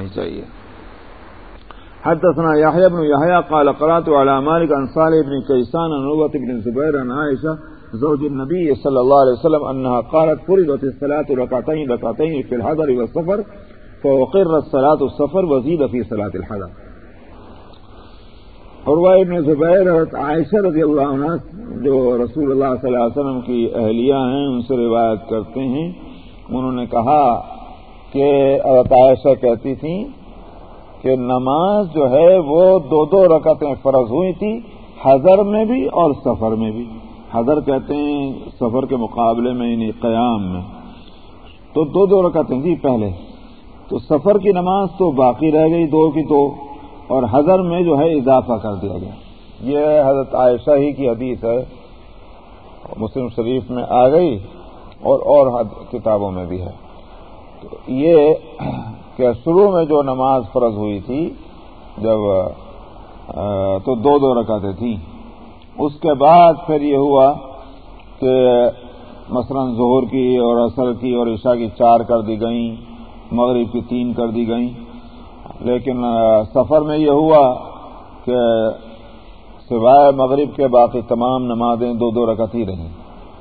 پڑھنی چاہیے۔ حدثنا يحيى بن يحيى قال قرات على مالك عن صالح بن كيسان عن عروة بن زبير عن عائشة زوج النبي صلى الله عليه وسلم أنها قالت فرضت الصلاة ركعتين ركعتين في الحضر والسفر فوقر صلاة السفر وزيد في صلاة الحضر۔ عروہ ابن زبیر اور عائشہ رضی اللہ عنہ جو رسول اللہ صلی اللہ علیہ وسلم کی اہلیہ ہیں، ان سے روایت کرتے ہیں۔ انہوں نے کہا کہ عائشہ کہتی تھیں کہ نماز جو ہے وہ دو دو رکعتیں فرض ہوئی تھی، حضر میں بھی اور سفر میں بھی۔ حضر کہتے ہیں سفر کے مقابلے میں یعنی قیام میں۔ تو دو دو رکعتیں تھی پہلے۔ تو سفر کی نماز تو باقی رہ گئی دو کی دو، اور حضر میں جو ہے اضافہ کر دیا گیا۔ یہ حضرت عائشہ ہی کی حدیث ہے۔ مسلم شریف میں آ گئی اور اور کتابوں میں بھی ہے۔ یہ کہ شروع میں جو نماز فرض ہوئی تھی، جب تو دو دو رکعتیں تھیں۔ اس کے بعد پھر یہ ہوا کہ مثلا ظہر کی اور اثر کی اور عشاء کی چار کر دی گئیں، مغرب کی تین کر دی گئیں۔ لیکن سفر میں یہ ہوا کہ سوائے مغرب کے باقی تمام نمازیں دو دو رکعت ہی رہیں۔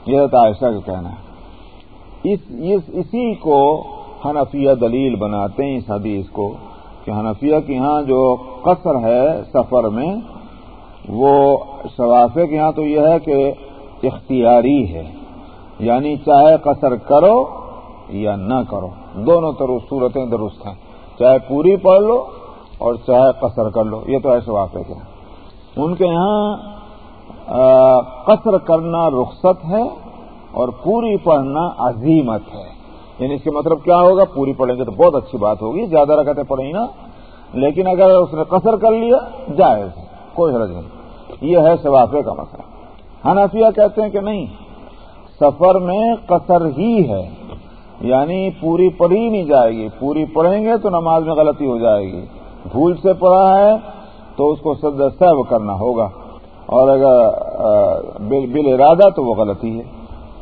یہ عائشہ کا کہنا۔ ہے اس، اسی کو حنفیہ دلیل بناتے ہیں اس حدیث کو کہ حنفیہ کے ہاں جو قصر ہے سفر میں، وہ شوافے کے ہاں تو یہ ہے کہ اختیاری ہے۔ یعنی چاہے قصر کرو یا نہ کرو، دونوں طرح صورتیں درست ہیں۔ چاہے پوری پڑھ لو اور چاہے قصر کر لو، یہ تو ایسے واقع کے ہاں۔ ان کے یہاں قصر کرنا رخصت ہے اور پوری پڑھنا عظیمت ہے۔ یعنی اس کے مطلب کیا ہوگا؟ پوری پڑھیں گے تو بہت اچھی بات ہوگی، زیادہ رکھتے پڑھیں نا۔ لیکن اگر اس نے قصر کر لیا، جائز، کوئی حرج نہیں۔ یہ ہے ثوافے کا مسئلہ۔ حنفیہ کہتے ہیں کہ نہیں، سفر میں قصر ہی ہے۔ یعنی پوری پڑھی نہیں جائے گی۔ پوری پڑھیں گے تو نماز میں غلطی ہو جائے گی۔ بھول سے پڑھا ہے تو اس کو سد سیو کرنا ہوگا۔ اور اگر بل ارادہ تو وہ غلطی ہے۔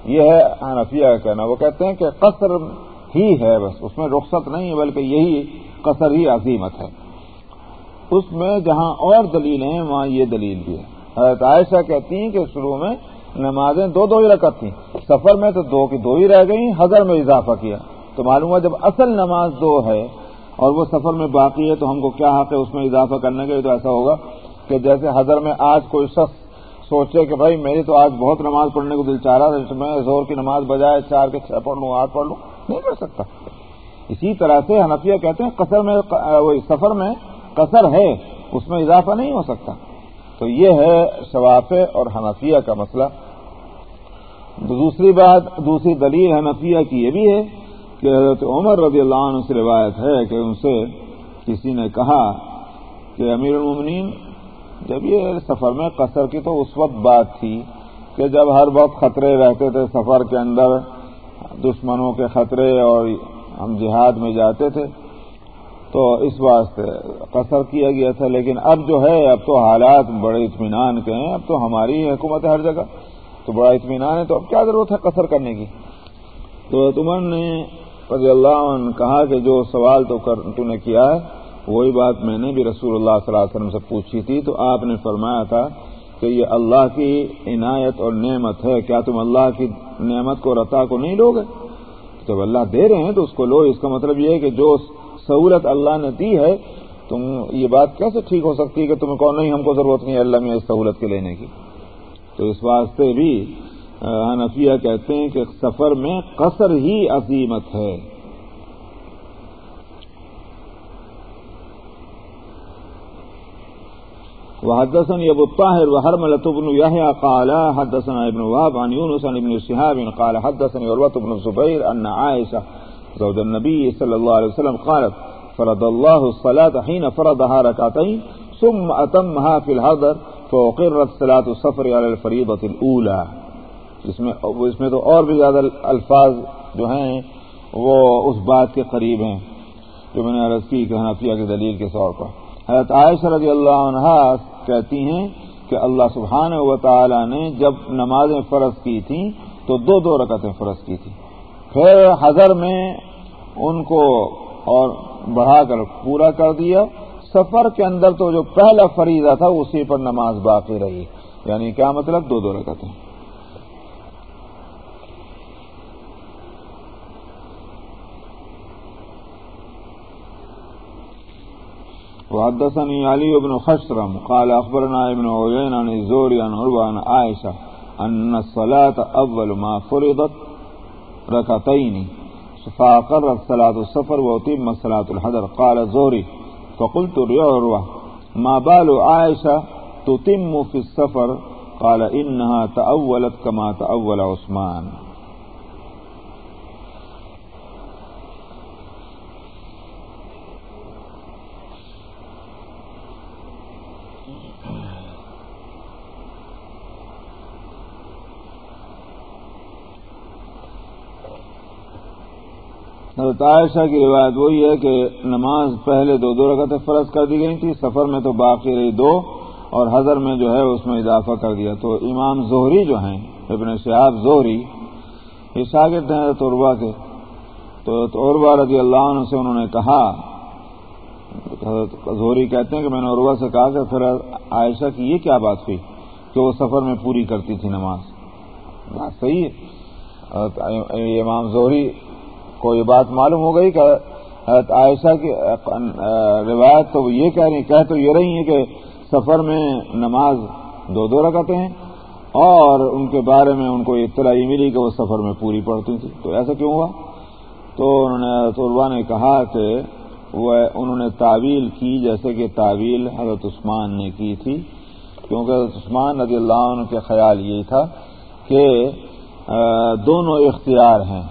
یہ ہے حنفیہ کا کہنا۔ وہ کہتے ہیں کہ قصر ہی ہے بس، اس میں رخصت نہیں ہے، بلکہ یہی قصر ہی عظیمت ہے۔ اس میں جہاں اور دلیل ہیں، وہاں یہ دلیل بھی ہے۔ حضرت عائشہ کہتی ہیں کہ شروع میں نمازیں دو دو ہی رکعت تھیں۔ سفر میں تو دو کی دو ہی رہ گئی ہزار میں اضافہ کیا۔ تو معلوم ہوا جب اصل نماز دو ہے اور وہ سفر میں باقی ہے، تو ہم کو کیا حق ہے اس میں اضافہ کرنے کے تو ایسا ہوگا کہ جیسے ہزر میں آج کوئی شخص سوچے کہ بھائی میری تو آج بہت نماز پڑھنے کو دل چاہ رہا تھا میں زور کی نماز بجائے چار کے چھ پڑھ لوں، آٹھ پڑھ لوں، نہیں پڑھ سکتا۔ اسی طرح سے حنفیہ کہتے ہیں، قصر میں سفر میں قصر ہے، اس میں اضافہ نہیں ہو سکتا۔ تو یہ ہے شوافے اور حنفیہ کا مسئلہ۔ دوسری بات، دوسری دلیل حنفیہ کی یہ بھی ہے کہ حضرت عمر رضی اللہ عنہ سے روایت ہے کہ ان سے کسی نے کہا کہ امیر المومنین جب یہ سفر میں قصر کی تو اس وقت بات تھی کہ جب ہر وقت خطرے رہتے تھے سفر کے اندر، دشمنوں کے خطرے اور ہم جہاد میں جاتے تھے، تو اس واسطے قصر کیا گیا تھا۔ لیکن اب جو ہے، اب تو حالات بڑے اطمینان کے ہیں۔ اب تو ہماری حکومت ہے ہر جگہ۔ تو بڑا اطمینان ہے۔ تو اب کیا ضرورت ہے قصر کرنے کی؟ تو تمر نے رضی اللہ عنہ کہا کہ جو سوال تو نے کیا ہے وہی بات میں نے بھی رسول اللہ صلی اللہ علیہ وسلم سے پوچھی تھی، تو آپ نے فرمایا تھا کہ یہ اللہ کی عنایت اور نعمت ہے، کیا تم اللہ کی نعمت کو رتا کو نہیں لو گے جب اللہ دے رہے ہیں تو اس کو لو، اس کا مطلب یہ ہے کہ جو سہولت اللہ نے دی ہے، تم یہ بات کیسے ٹھیک ہو سکتی ہے کہ تمہیں کون نہیں، ہم کو ضرورت نہیں ہے اللہ میں اس سہولت کے لینے کی؟ تو اس واسطے بھی حنفیہ کہتے ہیں کہ سفر میں قصر ہی عظیمت ہے۔ وحدثني أبو الطاهر وهرملة بن يحيى قال حدثنا ابن وهب عن يونس عن ابن الشهاب قال حدثني عروة بن الزبير أن عائشة زوج النبي صلى الله عليه وسلم قالت فرض الله الصلاة حين فرضها ركعتين ثم أتمها في الحضر فوقرت صلاة السفر على الفريضة الأولى. اس میں اس میں تو اور بھی زیادہ الفاظ جو ہیں، وہ اس بات کے قریب ہیں جو میں نے عرض کی کہ حنفیہ کی دلیل کے طور پر۔ حضرت عائشہ رضی اللہ عنہ کہتی ہیں کہ اللہ سبحانہ و تعالی نے جب نمازیں فرض کی تھیں تو دو دو رکعتیں فرض کی تھیں۔ پھر حضر میں ان کو اور بڑھا کر پورا کر دیا۔ سفر کے اندر تو جو پہلا فریضہ تھا اسی پر نماز باقی رہی۔ یعنی کیا مطلب؟ دو دو رکعتیں۔ وحدثني علي بن خشرم قال أخبرنا ابن عيين عن الزوري عن عروة عن عائشة أن الصلاة أول ما فرضت ركعتين فأقرت صلاة السفر وأتم صلاة الحضر. قال الزوري فقلت لعروة ما بال عائشة تتم في السفر؟ قال إنها تأولت كما تأول عثمان. حضرت عائشہ کی روایت وہی ہے کہ نماز پہلے دو دو رکعتیں فرض کر دی گئی تھی، سفر میں تو باقی رہی دو اور حضر میں جو ہے اس میں اضافہ کر دیا۔ تو امام زہری جو ہیں، ابن شہاب زہری، یہ شاگرد ہیں حضرت عربا کے۔ تو عربا رضی اللہ عنہ سے انہوں نے کہا زہری کہتے ہیں کہ میں نے عربا سے کہا کہ پھر عائشہ کی یہ کیا بات ہوئی کہ وہ سفر میں پوری کرتی تھی نماز۔ بات صحیح ہے۔ امام زہری کو یہ بات معلوم ہو گئی کہ عائشہ کی روایت تو یہ کہہ رہی کہہ تو یہ رہی ہیں کہ سفر میں نماز دو دو رکعتیں ہیں اور ان کے بارے میں ان کو اطلاع یہ ملی کہ وہ سفر میں پوری پڑتی تھی تو ایسا کیوں ہوا؟ تو انہوں نے طلبا نے کہا کہ وہ انہوں نے تعویل کی جیسے کہ تعویل حضرت عثمان نے کی تھی۔ کیونکہ حضرت عثمان رضی اللہ عنہ کے خیال یہی تھا کہ دونوں اختیار ہیں۔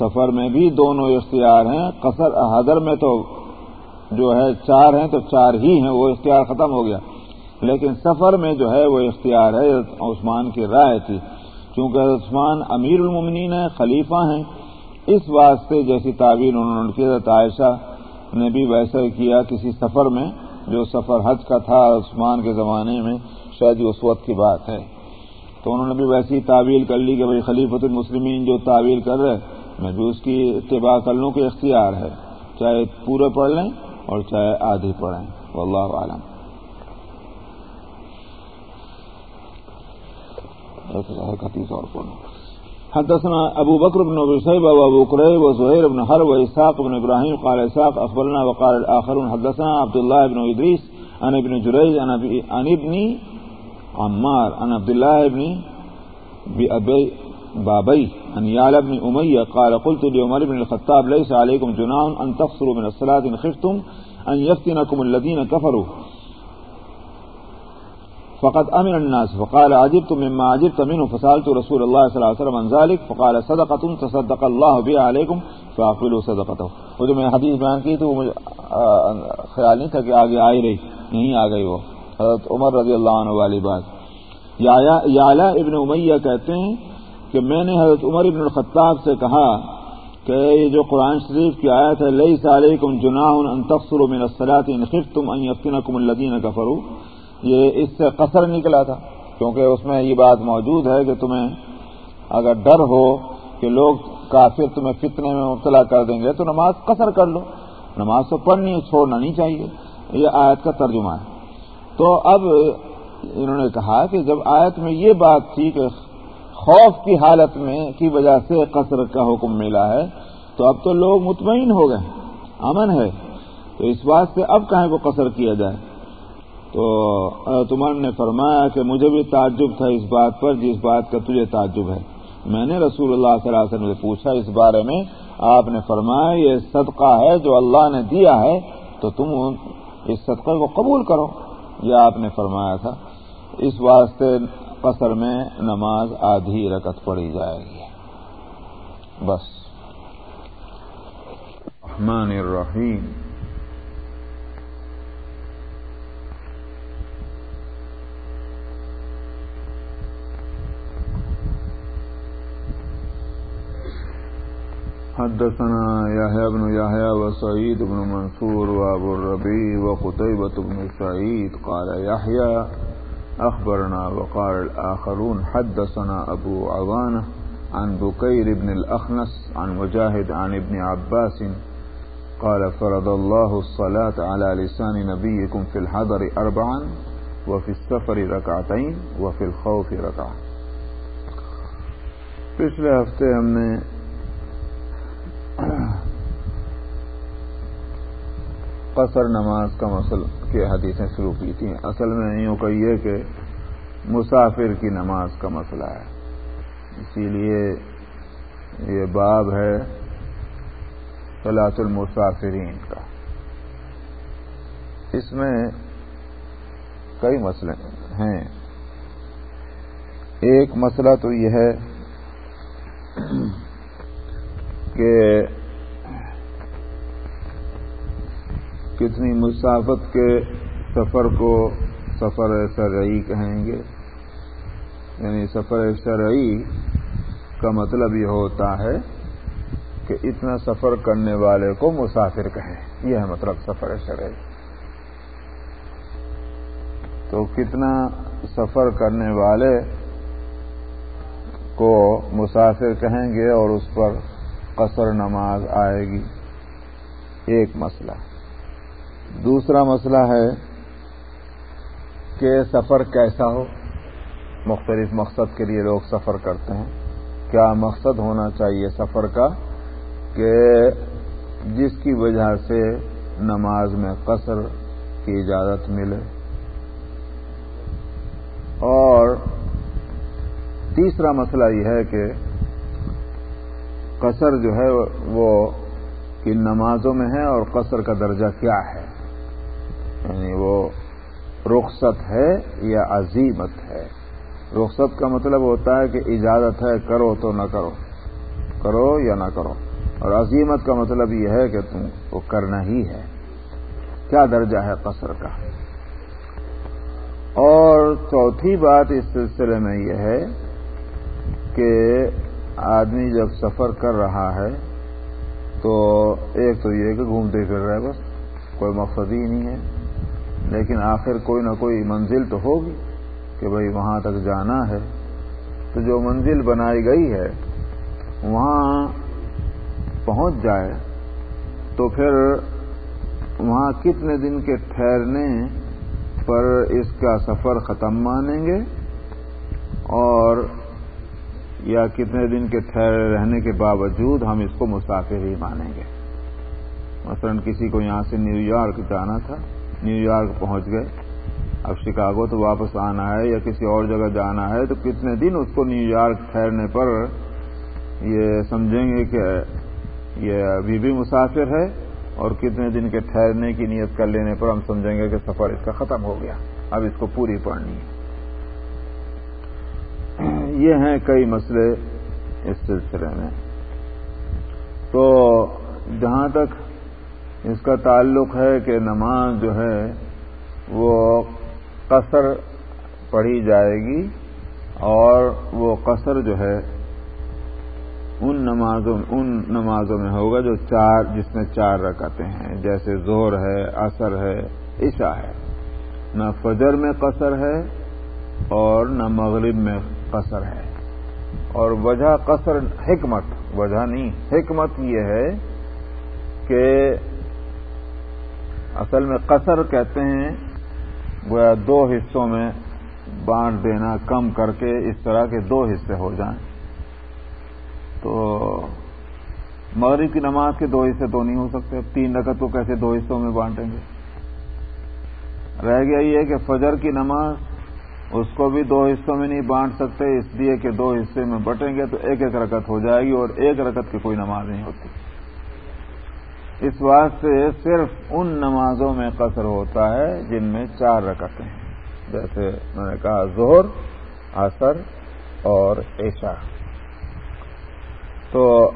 سفر میں بھی دونوں اختیار ہیں۔ قصر حضر میں تو جو ہے چار ہیں تو چار ہی ہیں، وہ اختیار ختم ہو گیا۔ لیکن سفر میں جو ہے وہ اختیار ہے عثمان کی رائے تھی۔ کیونکہ عثمان امیر المنین ہے خلیفہ ہیں۔ اس واسطے جیسی تعبیر انہوں نے کی عائشہ نے بھی ویسا کیا کسی سفر میں، جو سفر حج کا تھا عثمان کے زمانے میں، شاید اس وقت کی بات ہے۔ تو انہوں نے بھی ویسی تعویل کر لی کہ بھائی خلیفۃ المسلمین جو تعویل کر رہے میں بھی اس کی اتباع کر لوں کہ اختیار ہے۔ چاہے پورے پڑھ لیں اور چاہے آدھی پڑھیں۔ واللہ عالم حدثنا ابو بکر بن ابو صیب و ابو قریب و زہیر بن حر و اسحاق بن ابراہیم قال اسحاق اخبرنا وقال الاخرون حدثنا عبداللہ بن ادریس عن ابن جریج عن ابن عمار عن عبداللہ ابن ابی بابي أن يعلى بن أمية قال قلت لعمر بن الخطاب ليس عليكم جناح أن تقصروا من الصلاة إن خفتم أن يفتنكم الذين كفروا فقد أمن الناس فقال عجبت مما عجبت منه فسألت رسول الله صلى الله عليه وسلم عن ذلك فقال صدقة تصدق الله بها عليكم فأقبلوا صدقته. وہ جو میں حدیث بیان کی تو وہ مجھے خیال نہیں تھا کہ آگے آئی رہی، نہیں آ گئی وہ۔ حضرت عمر رضی اللہ عنہ والی بات۔ یا ابن امیہ کہتے ہیں کہ میں نے حضرت عمر ابن الخطاب سے کہا کہ یہ جو قرآن شریف کی آیت ہے لئی سارے کم جناح ان تفسر من الصلاط انخف تم ان کم الدین کفرو یہ اس سے قصر نکلا تھا، کیونکہ اس میں یہ بات موجود ہے کہ تمہیں اگر ڈر ہو کہ لوگ کافر تمہیں فتنے میں مبتلا کر دیں گے تو نماز قصر کر لو۔ نماز تو پڑھنی، چھوڑنا نہیں چاہیے۔ یہ آیت کا ترجمہ ہے۔ تو اب انہوں نے کہا کہ جب آیت میں یہ بات تھی کہ خوف کی حالت میں کی وجہ سے قصر کا حکم ملا ہے، تو اب تو لوگ مطمئن ہو گئے، امن ہے۔ تو اس بات سے اب کہیں کو قصر کیا جائے؟ تو تمہر نے فرمایا کہ مجھے بھی تعجب تھا اس بات پر، جس بات کا تجھے تعجب ہے۔ میں نے رسول اللہ صلی اللہ علیہ وسلم سے پوچھا اس بارے میں، آپ نے فرمایا یہ صدقہ ہے جو اللہ نے دیا ہے، تو تم اس صدقے کو قبول کرو۔ یہ آپ نے فرمایا تھا۔ اس واسطے قصر میں نماز آدھی رکت پڑی جائے گی۔ بس۔ رحمان الرحیم۔ حدثنا يحيى بن يحيى وسعيد بن منصور وابو الربيع وقتيبة بن سعيد قال يحيى أخبرنا وقال الآخرون حدثنا أبو عوانة عن بكير بن الأخنس عن مجاهد عن ابن عباس قال فرض الله الصلاة على لسان نبيكم في الحضر أربعا وفي السفر ركعتين وفي الخوف ركعة. پچھلے ہفتے ہم نے قصر نماز کا مسئلہ کی حدیثیں شروع کی تھیں۔ اصل میں یوں کہیے کہ مسافر کی نماز کا مسئلہ ہے۔ اسی لیے یہ باب ہے صلاح المسافرین کا۔ اس میں کئی مسئلے ہیں۔ ایک مسئلہ تو یہ ہے کہ کتنی مسافت کے سفر کو سفر شرعی کہیں گے؟ یعنی سفر شرعی کا مطلب یہ ہوتا ہے کہ اتنا سفر کرنے والے کو مسافر کہیں۔ یہ ہے مطلب سفر شرعی۔ تو کتنا سفر کرنے والے کو مسافر کہیں گے اور اس پر قصر نماز آئے گی؟ ایک مسئلہ۔ دوسرا مسئلہ ہے کہ سفر کیسا ہو؟ مختلف مقصد کے لیے لوگ سفر کرتے ہیں۔ کیا مقصد ہونا چاہیے سفر کا؟ کہ جس کی وجہ سے نماز میں قصر کی اجازت ملے۔ اور تیسرا مسئلہ یہ ہے کہ قصر جو ہے وہ کن نمازوں میں ہے اور قصر کا درجہ کیا ہے؟ یعنی وہ رخصت ہے یا عظیمت ہے؟ رخصت کا مطلب ہوتا ہے کہ اجازت ہے، کرو تو نہ کرو کرو یا نہ کرو۔ اور عظیمت کا مطلب یہ ہے کہ تم کو کرنا ہی ہے۔ کیا درجہ ہے قصر کا؟ اور چوتھی بات اس سلسلے میں یہ ہے کہ آدمی جب سفر کر رہا ہے تو ایک تو یہ کہ گھومتے پھر رہے، بس کوئی مقصد ہی نہیں ہے۔ لیکن آخر کوئی نہ کوئی منزل تو ہوگی کہ بھائی وہاں تک جانا ہے۔ تو جو منزل بنائی گئی ہے، وہاں پہنچ جائے۔ تو پھر وہاں کتنے دن کے ٹھہرنے پر اس کا سفر ختم مانیں گے؟ اور یا کتنے دن کے ٹھہرے رہنے کے باوجود ہم اس کو مسافر ہی مانیں گے؟ مثلا کسی کو یہاں سے نیو یارک جانا تھا۔ نیو یارک پہنچ گئے۔ اب شکاگو تو واپس آنا ہے یا کسی اور جگہ جانا ہے تو کتنے دن اس کو نیو یارک ٹھہرنے پر یہ سمجھیں گے کہ یہ ابھی بھی مسافر ہے اور کتنے دن کے ٹھہرنے کی نیت کر لینے پر ہم سمجھیں گے کہ سفر اس کا ختم ہو گیا۔ اب اس کو پوری پڑھنی ہے۔ یہ ہیں کئی مسئلے اس سلسلے میں۔ تو جہاں تک اس کا تعلق ہے کہ نماز جو ہے وہ قصر پڑھی جائے گی اور وہ قصر جو ہے ان نمازوں ان نمازوں میں ہوگا جو چار جس میں چار رکعتیں ہیں، جیسے زہر ہے اثر ہے، عشاء ہے۔ نہ فجر میں قصر ہے اور نہ مغرب میں قصر ہے۔ اور وجہ قصر حکمت وجہ نہیں، حکمت یہ ہے کہ اصل میں قصر کہتے ہیں وہ دو حصوں میں بانٹ دینا کم کر کے اس طرح کے دو حصے ہو جائیں۔ تو مغرب کی نماز کے دو حصے تو نہیں ہو سکتے تین رکعت کو کیسے دو حصوں میں بانٹیں گے؟ رہ گیا یہ کہ فجر کی نماز اس کو بھی دو حصوں میں نہیں بانٹ سکتے، اس لیے کہ دو حصے میں بٹیں گے تو ایک ایک رکت ہو جائے گی اور ایک رکت کی کوئی نماز نہیں ہوتی۔ اس واسطے صرف ان نمازوں میں قصر ہوتا ہے جن میں چار رکتیں ہیں۔ جیسے میں نے کہا زہر اثر اور عشاء۔ تو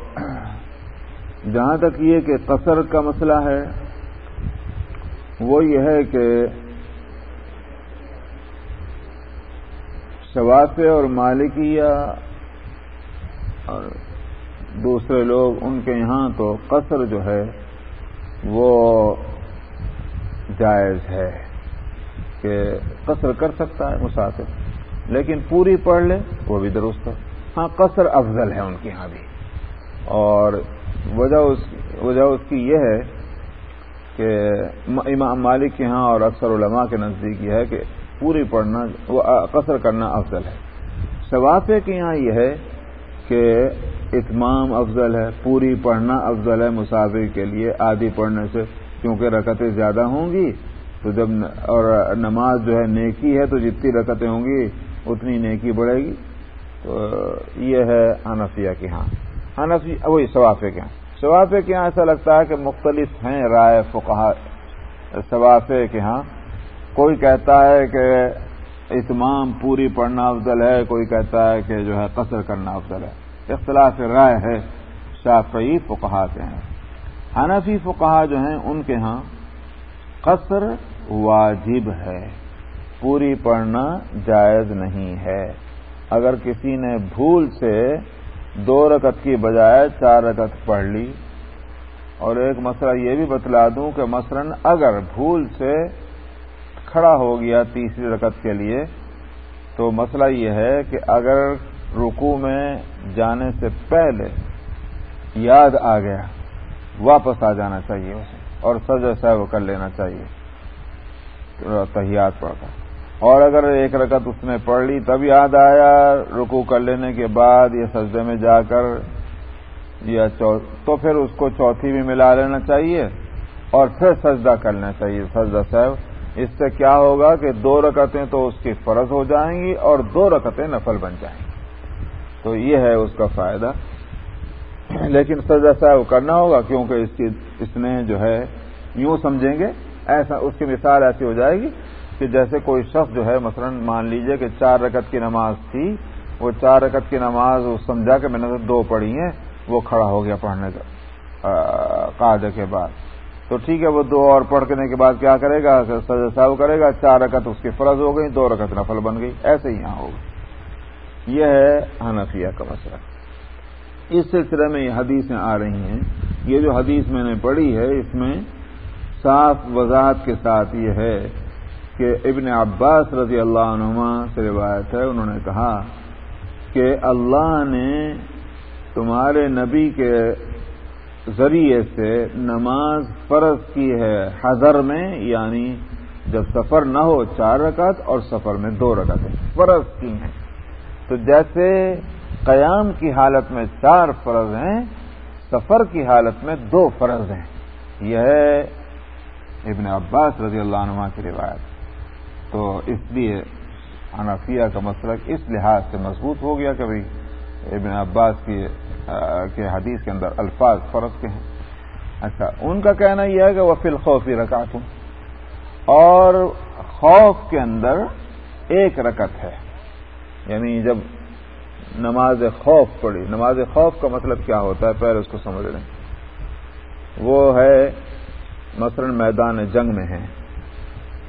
جہاں تک یہ کہ قصر کا مسئلہ ہے، وہ یہ ہے کہ شوافے اور مالکیہ اور دوسرے لوگ ان کے یہاں تو قصر جو ہے وہ جائز ہے کہ قصر کر سکتا ہے مسافر، لیکن پوری پڑھ لے، وہ بھی درست ہے۔ ہاں قصر افضل ہے ان کے یہاں بھی۔ اور وجہ اس وجہ اس کی یہ ہے کہ امام مالک کے ہاں اور اکثر علماء کے نزدیک یہ ہے کہ پوری پڑھنا، وہ قصر کرنا افضل ہے۔ شوافے کے یہاں یہ ہے کہ اتمام افضل ہے، پوری پڑھنا افضل ہے مسافر کے لیے، آدھی پڑھنے سے کیونکہ رکتیں زیادہ ہوں گی، تو جب اور نماز جو ہے نیکی ہے تو جتنی رکتیں ہوں گی اتنی نیکی بڑھے گی۔ تو یہ ہے حنفیہ کے ہاں۔ حنفی، وہی ثوافے کے ہاں۔ ثوافے کے ہاں ایسا لگتا ہے کہ مختلف ہیں رائے فقہ ثوافے کے ہاں کوئی کہتا ہے کہ اتمام پوری پڑھنا افضل ہے، کوئی کہتا ہے کہ جو ہے قصر کرنا افضل ہے۔ اختلاف رائے ہے شافعی فقہا کے ہیں۔ حنفی فقہا جو ہیں، ان کے ہاں قصر واجب ہے۔ پوری پڑھنا جائز نہیں ہے۔ اگر کسی نے بھول سے دو رکت کی بجائے چار رکت پڑھ لی، اور ایک مسئلہ یہ بھی بتلا دوں کہ مثلا اگر بھول سے کھڑا ہو گیا تیسری رکت کے لیے، تو مسئلہ یہ ہے کہ اگر رکو میں جانے سے پہلے یاد آ گیا، واپس آ جانا چاہیے اسے، اور سجا صاحب کر لینا چاہیے۔ تحیات پڑھ کر اور اگر ایک رکعت اس نے پڑھ لی، تب یاد آیا رکو کر لینے کے بعد یا سجدے میں جا کر یا تو پھر اس کو چوتھی بھی ملا لینا چاہیے، اور پھر سجدہ کرنا چاہیے۔ سجدہ صاحب، اس سے کیا ہوگا کہ دو رکعتیں تو اس کی فرض ہو جائیں گی اور دو رکعتیں نفل بن جائیں گی۔ تو یہ ہے اس کا فائدہ۔ لیکن سجدہ صاحب کرنا ہوگا کیونکہ اس کی اس نے جو ہے یوں سمجھیں گے، ایسا اس کی مثال ایسی ہو جائے گی کہ جیسے کوئی شخص جو ہے، مثلا مان لیجیے کہ چار رکعت کی نماز تھی، وہ چار رکعت کی نماز وہ سمجھا کہ میں نے دو پڑھی ہیں، وہ کھڑا ہو گیا پڑھنے کا قاعدے کے بعد۔ تو ٹھیک ہے، وہ دو اور پڑھنے کے بعد کیا کرے گا؟ سجا صاحب کرے گا، چار رکعت اس کی فرض ہو گئی، دو رکعت نفل بن گئی، ایسے ہی یہاں ہوگا۔ یہ ہے حنفیہ کا مسئلہ۔ اس سلسلے میں یہ حدیثیں آ رہی ہیں۔ یہ جو حدیث میں نے پڑھی ہے، اس میں صاف وضاحت کے ساتھ یہ ہے کہ ابن عباس رضی اللہ عنہما سے روایت ہے، انہوں نے کہا کہ اللہ نے تمہارے نبی کے ذریعے سے نماز فرض کی ہے حضر میں یعنی جب سفر نہ ہو چار رکعت اور سفر میں دو رکعتیں فرض کی ہیں۔ تو جیسے قیام کی حالت میں چار فرض ہیں، سفر کی حالت میں دو فرض ہیں۔ یہ ہے ابن عباس رضی اللہ عنہ کی روایت۔ تو اس لیے حنفیہ کا مسلک اس لحاظ سے مضبوط ہو گیا کہ بھائی ابن عباس کی کے حدیث کے اندر الفاظ فرض کے ہیں۔ اچھا ان کا کہنا یہ ہے کہ وہ فل خوف رکعت ہوں اور خوف کے اندر ایک رکت ہے۔ یعنی جب نماز خوف پڑی، نماز خوف کا مطلب کیا ہوتا ہے؟ پہلے اس کو سمجھ لیں۔ وہ ہے، مثلا میدان جنگ میں ہے،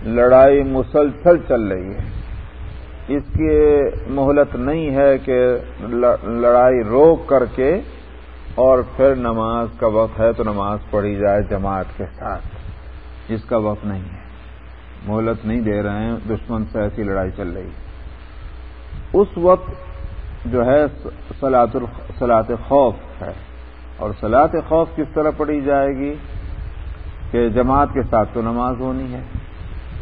لڑائی مسلسل چل رہی ہے۔ اس کی مہلت نہیں ہے کہ لڑائی روک کر کے اور پھر نماز کا وقت ہے تو نماز پڑھی جائے جماعت کے ساتھ اس کا وقت نہیں ہے۔ مہلت نہیں دے رہے ہیں، دشمن سے ایسی لڑائی چل رہی ہے۔ اس وقت جو ہے سلاط خوف ہے۔ اور سلاط خوف کس طرح پڑھی جائے گی؟ کہ جماعت کے ساتھ تو نماز ہونی ہے۔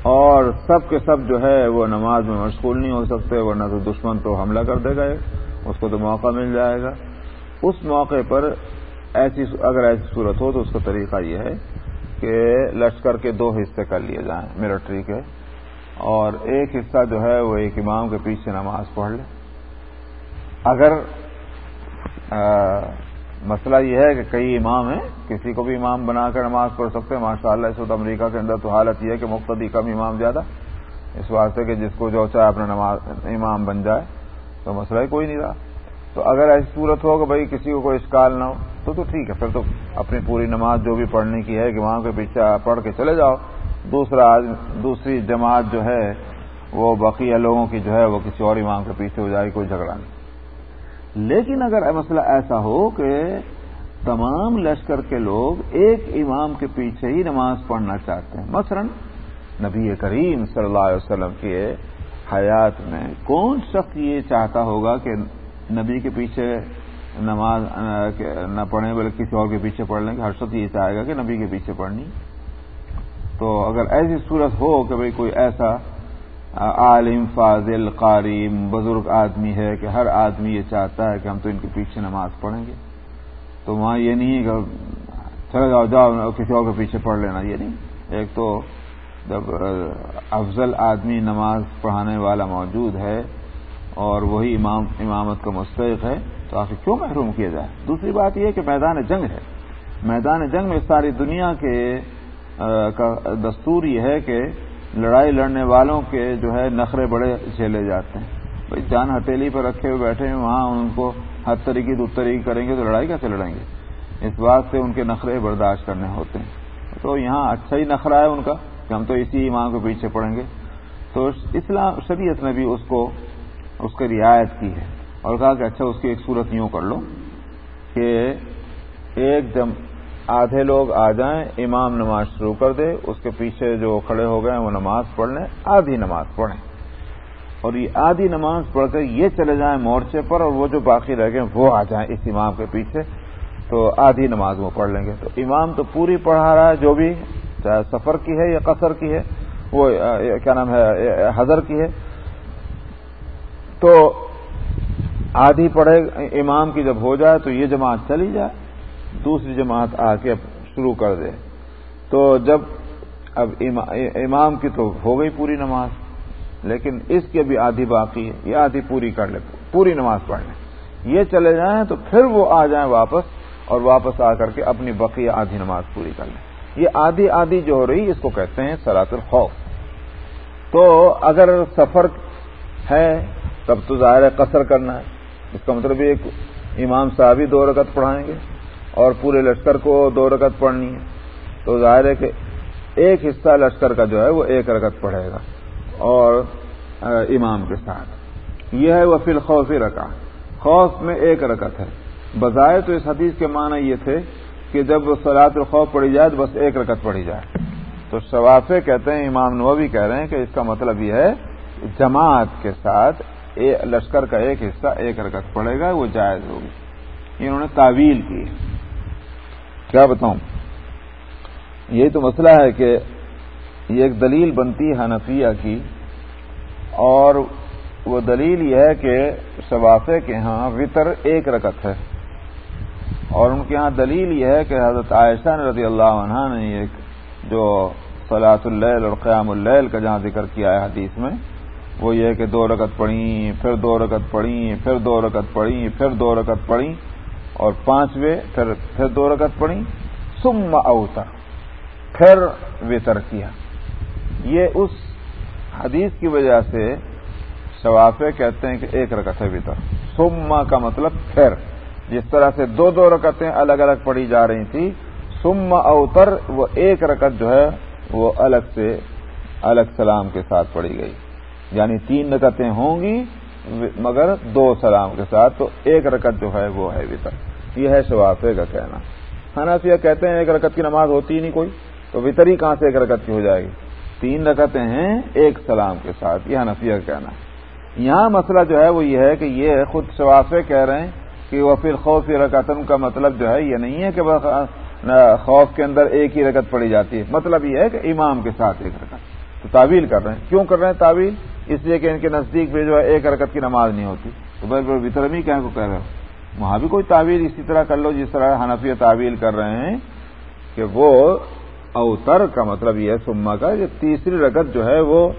اور سب کے سب جو ہے وہ نماز میں مشغول نہیں ہو سکتے، ورنہ تو دشمن تو حملہ کر دے گا اس کو تو موقع مل جائے گا۔ اس موقع پر ایسی اگر ایسی صورت ہو تو اس کا طریقہ یہ ہے کہ لشکر کے دو حصے کر لیے جائیں۔ ملٹری کے۔ اور ایک حصہ جو ہے وہ ایک امام کے پیچھے نماز پڑھ لے۔ اگر مسئلہ یہ ہے کہ کئی امام ہیں، کسی کو بھی امام بنا کر نماز پڑھ سکتے ہیں۔ ماشاء اللہ اس وقت امریکہ کے اندر تو حالت یہ ہے کہ مقتدی کم امام زیادہ۔ اس واسطے کہ جس کو جو چاہے اپنا نماز، امام بن جائے، تو مسئلہ ہی کوئی نہیں رہا۔ تو اگر ایسی صورت ہو کہ بھائی کسی کو کوئی اشکال نہ ہو، تو تو ٹھیک ہے۔ پھر تو اپنی پوری نماز جو بھی پڑھنے کی ہے کہ وہاں کے پیچھے پڑھ کے چلے جاؤ۔ دوسرا دوسری جماعت جو ہے، وہ بقیہ لوگوں کی جو ہے، وہ کسی اور امام کے پیچھے ہو جائے، کوئی جھگڑا نہیں۔ لیکن اگر مسئلہ ایسا ہو کہ تمام لشکر کے لوگ ایک امام کے پیچھے ہی نماز پڑھنا چاہتے ہیں۔ مثلا نبی کریم صلی اللہ علیہ وسلم کے حیات میں کون شخص یہ چاہتا ہوگا کہ نبی کے پیچھے نماز نہ پڑھیں، بلکہ کسی اور کے پیچھے پڑھ لیں گے ہر شخص یہ چاہے گا کہ نبی کے پیچھے پڑھنی۔ تو اگر ایسی صورت ہو کہ بھئی کوئی ایسا عالم، فاضل قاری بزرگ آدمی ہے کہ ہر آدمی یہ چاہتا ہے کہ ہم تو ان کے پیچھے نماز پڑھیں گے، تو وہاں یہ نہیں ہے کہ چلے جاؤ جاؤ، کسی اور کے پیچھے پڑھ لینا، یہ نہیں۔ ایک تو جب افضل آدمی نماز پڑھانے والا موجود ہے اور وہی امام، امامت کا مستحق ہے، تو آخر کیوں محروم کیا جائے؟ دوسری بات یہ کہ میدان جنگ ہے۔ میدان جنگ میں ساری دنیا کے کا دستور یہ ہے کہ لڑائی لڑنے والوں کے جو ہے نخرے بڑے جھیلے جاتے ہیں۔ بھائی جان ہتیلی پر رکھے ہوئے بیٹھے ہیں، وہاں ان کو ہر طریقے دو طریقے کریں گے تو لڑائی کیسے لڑیں گے؟ اس بات سے ان کے نخرے برداشت کرنے ہوتے ہیں۔ تو یہاں اچھا ہی نخرہ ہے ان کا کہ ہم تو اسی امام کے پیچھے پڑیں گے۔ تو اسلام، شریعت نے بھی اس کو، اس کی رعایت کی ہے اور کہا کہ اچھا اس کی ایک صورت یوں کر لو کہ ایک جب آدھے لوگ آ جائیں، امام نماز شروع کر دے، اس کے پیچھے جو کھڑے ہو گئے وہ نماز پڑھ لیں، آدھی نماز پڑھیں۔ اور یہ آدھی نماز پڑھ کر یہ چلے جائیں مورچے پر اور وہ جو باقی رہ گئے وہ آ جائیں اس امام کے پیچھے، تو آدھی نماز وہ پڑھ لیں گے۔ تو امام تو پوری پڑھا رہا ہے، جو بھی چاہے سفر کی ہے یا قصر کی ہے، وہ کیا نام ہے حضر کی ہے۔ تو آدھی پڑھے، امام کی جب ہو جائے تو یہ جماعت چلی جائے۔ دوسری جماعت آ کے شروع کر دے۔ تو جب اب امام کی تو ہو گئی پوری نماز، لیکن اس کی ابھی آدھی باقی ہے۔ یہ آدھی پوری کر لے، پوری نماز پڑھ لیں یہ چلے جائیں تو پھر وہ آ جائیں واپس اور واپس آ کر کے اپنی بقیہ آدھی نماز پوری کر لیں۔ یہ آدھی آدھی جو ہو رہی، اس کو کہتے ہیں سرات الخوف۔ تو اگر سفر ہے، تب تو ظاہر ہے قصر کرنا ہے۔ اس کا مطلب ایک امام صاحب ہی دو رکعت پڑھائیں گے۔ اور پورے لشکر کو دو رکعت پڑھنی ہے۔ تو ظاہر ہے کہ ایک حصہ لشکر کا جو ہے وہ ایک رکعت پڑھے گا اور امام کے ساتھ۔ یہ ہے وہ فی الخوف رکا خوف میں ایک رکعت ہے۔ بظاہر تو اس حدیث کے معنی یہ تھے کہ جب سلاد الخوف پڑھی جائے تو بس ایک رکعت پڑھی جائے۔ تو شوافے کہتے ہیں، امام نوبی کہہ رہے ہیں کہ اس کا مطلب یہ ہے، جماعت کے ساتھ لشکر کا ایک حصہ ایک رکعت پڑے گا، وہ جائز ہوگی۔ انہوں نے تعویل کی۔ کیا بتاؤں؟ یہی تو مسئلہ ہے کہ یہ ایک دلیل بنتی ہے حنفیہ کی، اور وہ دلیل یہ ہے کہ شوافے کے ہاں وطر ایک رکت ہے۔ اور ان کے ہاں دلیل یہ ہے کہ حضرت عائشہ رضی اللہ عنہ نے ایک جو صلاۃ اللیل اور قیام اللیل کا جہاں ذکر کیا ہے حدیث میں، وہ یہ کہ دو رکت پڑھی پھر دو رکت پڑھی پھر دو رکت پڑھی پھر دو رکت پڑھی اور پانچویں، پھر پھر دو رکت پڑھی سم اوتر، پھر وطر کیا۔ یہ اس حدیث کی وجہ سے شوافے کہتے ہیں کہ ایک رکت ہے وطر سما کا مطلب پھر۔ جس طرح سے دو دو رکتیں الگ الگ پڑھی جا رہی تھی سم اوتر، وہ ایک رکت جو ہے، وہ الگ سے، الگ سلام کے ساتھ پڑھی گئی۔ یعنی تین رکتیں ہوں گی مگر دو سلام کے ساتھ تو ایک رکت جو ہے وہ ہے وطر۔ یہ ہے شوافے کا کہنا۔ حنفیہ کہتے ہیں ایک رکت کی نماز ہوتی ہی نہیں کوئی، تو وطر ہی کہاں سے ایک رکت کی ہو جائے گی؟ تین رکتیں ہیں ایک سلام کے ساتھ، یہ حنفیہ کا کہنا یہاں مسئلہ جو ہے وہ یہ ہے کہ یہ خود شوافے کہہ رہے ہیں کہ وہ پھر خوف رکتم کا مطلب جو ہے یہ نہیں ہے کہ خوف کے اندر ایک ہی رکت پڑی جاتی ہے۔ مطلب یہ ہے کہ امام کے ساتھ ایک رکت تو تعویل کر رہے ہیں۔ کیوں کر رہے ہیں تعویل؟ اس لیے کہ ان کے نزدیک بھی جو ہے ایک حرکت کی نماز نہیں ہوتی۔ تو بھائی وطرمی کہیں کو کہہ رہے ہو وہاں بھی کوئی تعویل اسی طرح کر لو، جس طرح حنفی تعویل کر رہے ہیں کہ وہ اوتر کا مطلب یہ ہے سما کا، کہ تیسری رکت جو ہے وہ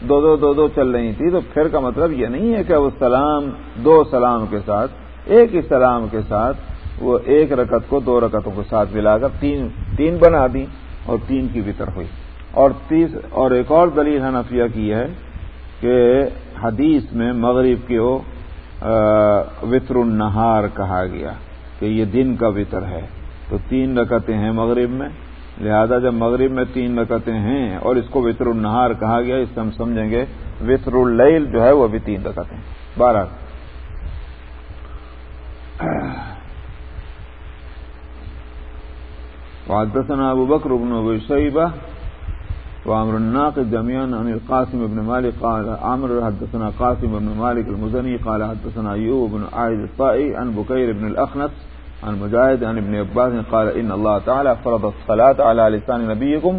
دو دو دو دو چل رہی تھی، تو پھر کا مطلب یہ نہیں ہے کہ وہ سلام، دو سلام کے ساتھ، ایک ہی سلام کے ساتھ وہ ایک رکت کو دو رکتوں کے ساتھ ملا کر تین تین بنا دی اور تین کی وطر ہوئی۔ اور تیس اور ایک اور دلیل حنفیہ کی ہے کہ حدیث میں مغرب کی وطر النہار کہا گیا کہ یہ دن کا وطر ہے۔ تو تین رکتیں ہیں مغرب میں، لہذا جب مغرب میں تین رکتیں ہیں اور اس کو وطر النہار کہا گیا، اس سے ہم سمجھیں گے وطر اللیل جو ہے وہ بھی تین رکتیں بارہ وحدثنا ابو بکر بن ابو شیبہ وعمر الناقد جميعا عن القاسم بن مالك قال، عمر حدثنا قاسم بن مالك المزني قال، حدثنا أيوب بن عائد الطائي عن بكير بن الأخنس عن مجاهد عن ابن عباس قال، إن الله تعالى فرض الصلاة على لسان نبيكم،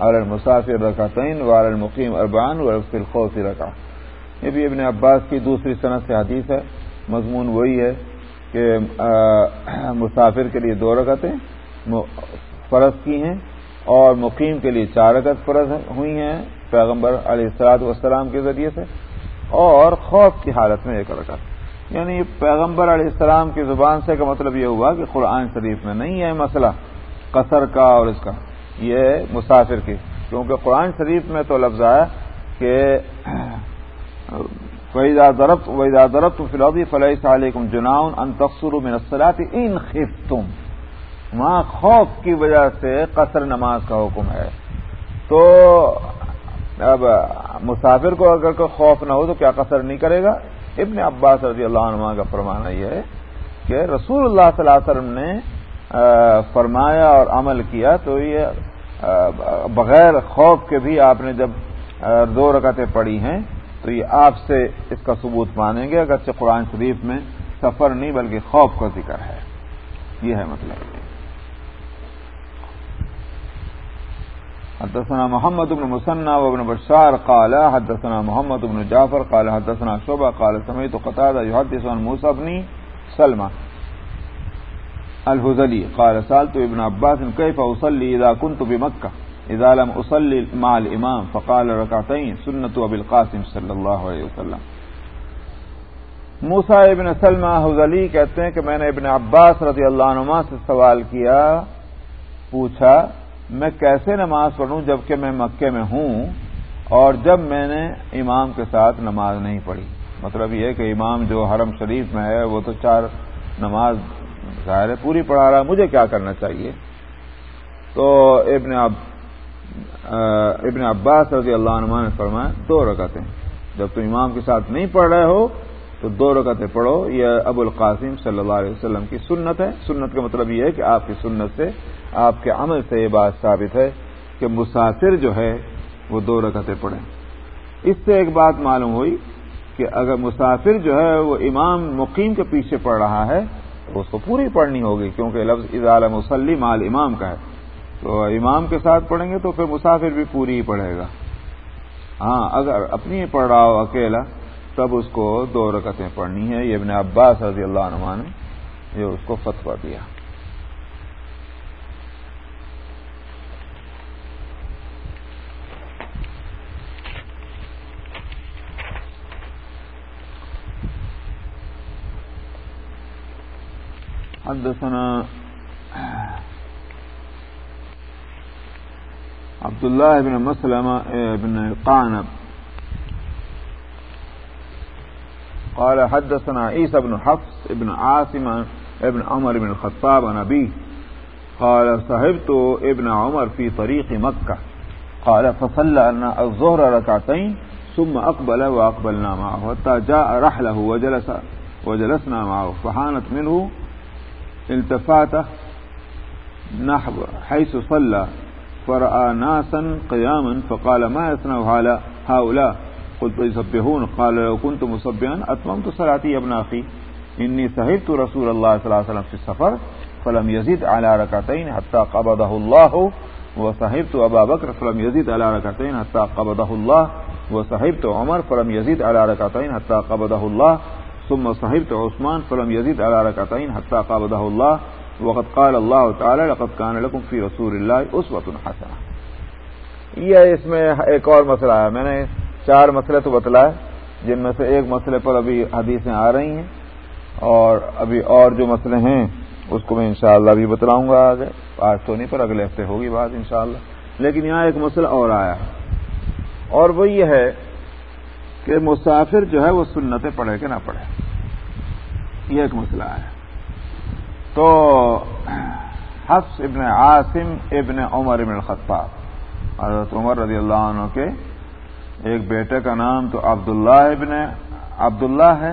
على المسافر رکعتین وعلى المقیم اربان وفی الخوف رکع یہ بھی ابن عباس کی دوسری صنعت سے حدیث ہے. مضمون وہی ہے کہ مسافر کے لیے دو رکعتیں فرض کی ہیں اور مقیم کے لیے چار رکعت فرض ہوئی ہیں پیغمبر علیہ السلاط والسلام کے ذریعے سے، اور خوف کی حالت میں ایک رکعت۔ یعنی پیغمبر علیہ السلام کی زبان سے کا مطلب یہ ہوا کہ قرآن شریف میں نہیں ہے مسئلہ، قصر کا اور اس کا۔ یہ مسافر کی، کیونکہ قرآن شریف میں تو لفظ آیا کہ ویدا درخت ویدا درخت فلودی فلح علیکم جناؤن ان تقسر منسلاتی ان خف وہاں خوف کی وجہ سے قصر نماز کا حکم ہے۔ تو اب مسافر کو اگر کوئی خوف نہ ہو تو کیا قصر نہیں کرے گا؟ ابن عباس رضی اللہ عنہ کا فرمانا یہ ہے کہ رسول اللہ صلی اللہ علیہ وسلم نے فرمایا اور عمل کیا تو یہ بغیر خوف کے بھی آپ نے جب دو رکعتیں پڑھی ہیں تو یہ آپ سے اس کا ثبوت مانیں گے۔ اگرچہ قرآن شریف میں سفر نہیں بلکہ خوف کا ذکر ہے۔ یہ ہے مطلب۔ حدثنا محمد بن مسنى وابن بشار قال حدثنا محمد بن جعفر قال حدثنا شعبة قال سمعت قتادة يحدث عن موسى بن سلمى الهذلي قال سألت ابن عباس كيف أصلي إذا كنت بمكة؟ اذا لم اصلي مع الامام فقال ركعتين، سنة ابي القاسم صلی اللہ علیہ وسلم. موسا ابن سلمہ حضلی کہتے ہیں کہ میں نے ابن عباس رضی اللہ عنہ سے سوال کیا، پوچھا میں کیسے نماز پڑھوں جبکہ میں مکے میں ہوں اور جب میں نے امام کے ساتھ نماز نہیں پڑھی؟ مطلب یہ کہ امام جو حرم شریف میں ہے، وہ تو چار نماز ظاہر ہے، پوری پڑھا رہا مجھے کیا کرنا چاہیے؟ تو ابن ابن عباس رضی اللہ عنہ نے فرمایا، دو رکعتیں، جب تم امام کے ساتھ نہیں پڑھ رہے ہو تو دو رکعتیں پڑھو، یہ ابو القاسم صلی اللہ علیہ وسلم کی سنت ہے۔ سنت کا مطلب یہ ہے کہ آپ کی سنت سے آپ کے عمل سے یہ بات ثابت ہے کہ مسافر جو ہے وہ دو رکعتیں پڑھیں۔ اس سے ایک بات معلوم ہوئی کہ اگر مسافر جو ہے وہ امام مقیم کے پیچھے پڑھ رہا ہے، تو اس کو پوری پڑھنی ہوگی کیونکہ لفظ اضال مسلم مال امام کا ہے۔ تو امام کے ساتھ پڑھیں گے تو پھر مسافر بھی پوری ہی پڑھے گا۔ ہاں اگر اپنی پڑھ رہا ہو اکیلا تب اس کو دو رکعتیں پڑھنی ہے یہ ابن عباس رضی اللہ عنہ نے یہ اس کو فتوا دیا۔ حدثنا عبد الله بن مسلمة بن قعنب قال حدثنا عيسى بن حفص بن عاصم ابن عمر بن الخطاب عن أبيه، قال صحبت ابن عمر في طريق مكة، قال فصلى أن الظهر ركعتين ثم أقبل وأقبلنا معه، حتى جاء رحله وجلس، وجلسنا معه، فحانت منه التفاته نحو حيث صلى، فرأى ناسا قياما فقال ما يصنع هؤلاء؟ قلت يسبحون قال لو كنت مسبحا، أتممت صلاتي يا ابن أخي، إني سهبت رسول الله صلى الله عليه وسلم في السفر، فلم يزيد على ركعتين حتى قبضه الله وصحبت أبا بكر، فلم يزيد على ركعتين حتى قبضه الله وصحبت عمر، فلم يزيد على ركعتين حتى قبضه الله، ثم صحبت عثمان، فلم يزيد على ركعتين حتى قبضه الله وقت قال اللہ تعالی لقد كان لكم في رسول اللہ اسوة حسنہ یہ اس میں ایک اور مسئلہ ہے۔ میں نے چار مسئلے تو بتلائے، جن میں سے ایک مسئلے پر ابھی حدیثیں آ رہی ہیں، اور ابھی اور جو مسئلے ہیں، اس کو میں انشاءاللہ بھی بتلاؤں گا آگے۔ آج تو نہیں، پر اگلے ہفتے ہوگی بات انشاءاللہ۔ لیکن یہاں ایک مسئلہ اور آیا۔ اور وہ یہ ہے کہ مسافر جو ہے، وہ سنتیں پڑھے کہ نہ پڑھے۔ یہ ایک مسئلہ ہے تو حفص ابن عاصم ابن عمر ابن الخطاب، حضرت عمر رضی اللہ عنہ کے ایک بیٹے کا نام تو عبداللہ ابن عبداللہ ہے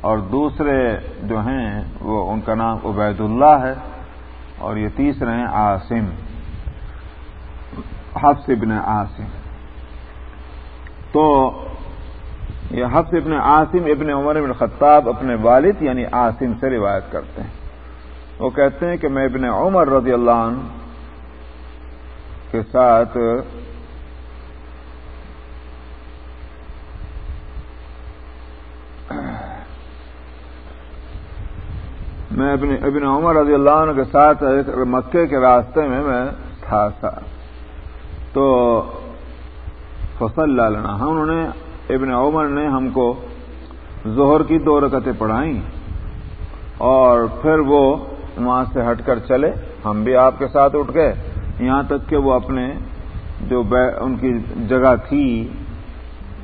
اور دوسرے جو ہیں وہ ان کا نام عبید اللہ ہے اور یہ تیسرے ہیں عاصم، حفص ابن عاصم۔ تو یہ حفص ابن عاصم ابن عمر ابن خطاب اپنے والد یعنی عاصم سے روایت کرتے ہیں۔ وہ کہتے ہیں کہ میں ابن عمر رضی اللہ عنہ کے ساتھ میں اپنے ابن عمر رضی اللہ عنہ کے ساتھ مکے کے راستے میں میں تھا تو فصل لالنا ہم انہوں نے، ابن عمر نے ہم کو ظہر کی دو رکتیں پڑھائیں اور پھر وہ وہاں سے ہٹ کر چلے۔ ہم بھی آپ کے ساتھ اٹھ گئے۔ یہاں تک کہ وہ اپنے جو ان کی جگہ تھی،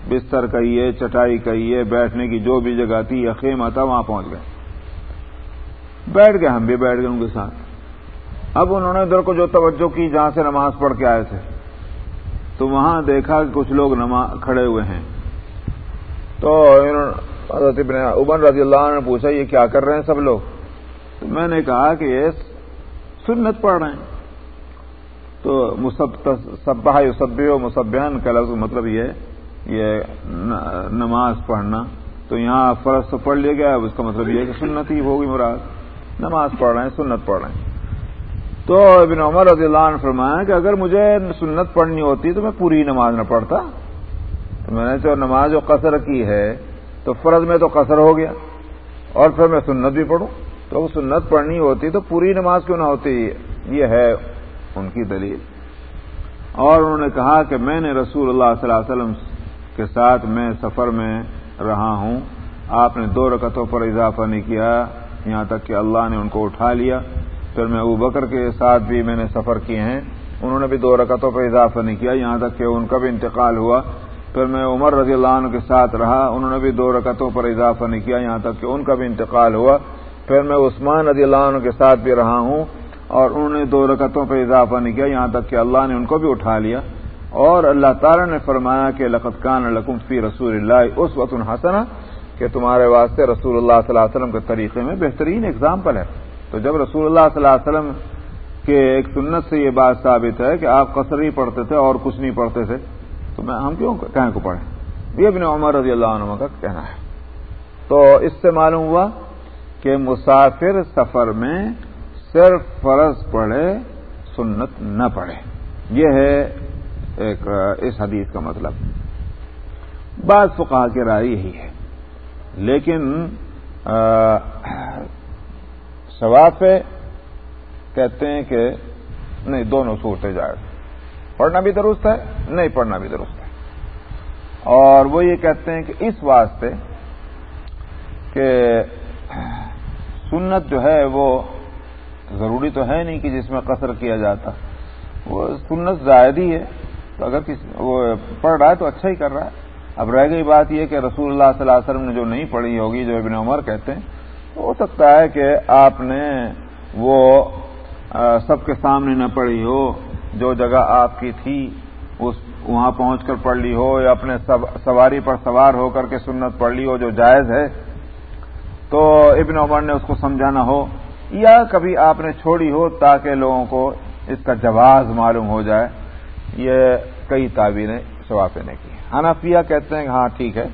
بستر کہیے، چٹائی کہیے، بیٹھنے کی جو بھی جگہ تھی یا خیمہ تھا وہاں پہنچ گئے۔ بیٹھ گئے، ہم بھی بیٹھ گئے ان کے ساتھ۔ اب انہوں نے ادھر کو جو توجہ کی، جہاں سے نماز پڑھ کے آئے تھے۔ تو وہاں دیکھا کہ کچھ لوگ نماز کھڑے ہوئے ہیں۔ تو حضرت ابن عمر رضی اللہ عنہ نے پوچھا، یہ کیا کر رہے ہیں سب لوگ؟ تو میں نے کہا کہ یہ سنت پڑھ رہے ہیں۔ تو سبہ سب مصبحن کا لفظ مطلب یہ یہ نماز پڑھنا۔ تو یہاں فرض تو پڑھ لیا گیا اس کا مطلب یہ کہ سنت ہی ہوگی مراد۔ نماز پڑھ رہے ہیں، سنت پڑھ رہے ہیں۔ تو ابن عمر رضی اللہ عنہ فرمایا کہ اگر مجھے سنت پڑھنی ہوتی تو میں پوری نماز نہ پڑھتا۔ تو میں نے تو نماز جو قصر کی ہے، تو فرض میں تو قصر ہو گیا۔ اور پھر میں سنت بھی پڑھوں۔ تو سنت پڑھنی ہوتی تو پوری نماز کیوں نہ ہوتی؟ یہ ہے ان کی دلیل۔ اور انہوں نے کہا کہ میں نے رسول اللہ صلی اللہ علیہ وسلم کے ساتھ میں سفر میں رہا ہوں۔ آپ نے دو رکتوں پر اضافہ نہیں کیا۔ یہاں تک کہ اللہ نے ان کو اٹھا لیا۔ پھر میں ابو بکر کے ساتھ بھی میں نے سفر کیے ہیں۔ انہوں نے بھی دو رکعتوں پر اضافہ نہیں کیا، یہاں تک کہ ان کا بھی انتقال ہوا۔ پھر میں عمر رضی اللہ عنہ کے ساتھ رہا، انہوں نے بھی دو رکعتوں پر اضافہ نہیں کیا، یہاں تک کہ ان کا بھی انتقال ہوا۔ پھر میں عثمان رضی اللہ عنہ کے ساتھ بھی رہا ہوں اور انہوں نے دو رکعتوں پر اضافہ نہیں کیا، یہاں تک کہ اللہ نے ان کو بھی اٹھا لیا۔ اور اللہ تعالیٰ نے فرمایا کہ لقت کان لکم فی رسول اللہ اس وقت حسنا کہ تمہارے واسطے رسول اللہ صلی اللہ علیہ وسلم کے طریقے میں بہترین اگزامپل ہے۔ تو جب رسول اللہ صلی اللہ علیہ وسلم کے ایک سنت سے یہ بات ثابت ہے کہ آپ قصر ہی پڑھتے تھے اور کچھ نہیں پڑھتے تھے، تو میں ہم کیوں کہیں کو پڑھیں؟ یہ ابن عمر رضی اللہ عنہ کا کہنا ہے۔ تو اس سے معلوم ہوا کہ مسافر سفر میں صرف فرض پڑھے، سنت نہ پڑھے۔ یہ ہے ایک، اس حدیث کا مطلب۔ بعض فقہ کی رائے یہی ہے۔ لیکن شوافے کہتے ہیں کہ نہیں، دونوں صورتیں جائز پڑھنا بھی درست ہے، نہیں پڑھنا بھی درست ہے۔ اور وہ یہ کہتے ہیں کہ اس واسطے کہ سنت جو ہے وہ ضروری تو ہے نہیں کہ جس میں قصر کیا جاتا۔ وہ سنت زائد ہی ہے۔ تو اگر کسی، وہ پڑھ رہا ہے تو اچھا ہی کر رہا ہے۔ اب رہ گئی بات یہ کہ رسول اللہ صلی اللہ علیہ وسلم نے جو نہیں پڑھی ہوگی جو ابن عمر کہتے ہیں، تو ہو سکتا ہے کہ آپ نے وہ سب کے سامنے نہ پڑھی ہو، جو جگہ آپ کی تھی، اس وہاں پہنچ کر پڑھ لی ہو، یا اپنے سواری پر سوار ہو کر کے سنت پڑھ لی ہو، جو جائز ہے، تو ابن عمر نے اس کو سمجھانا ہو، یا کبھی آپ نے چھوڑی ہو تاکہ لوگوں کو اس کا جواز معلوم ہو جائے، یہ کئی تعبیریں شوافے نے کی حنفیہ کہتے ہیں کہ ہاں ٹھیک ہے۔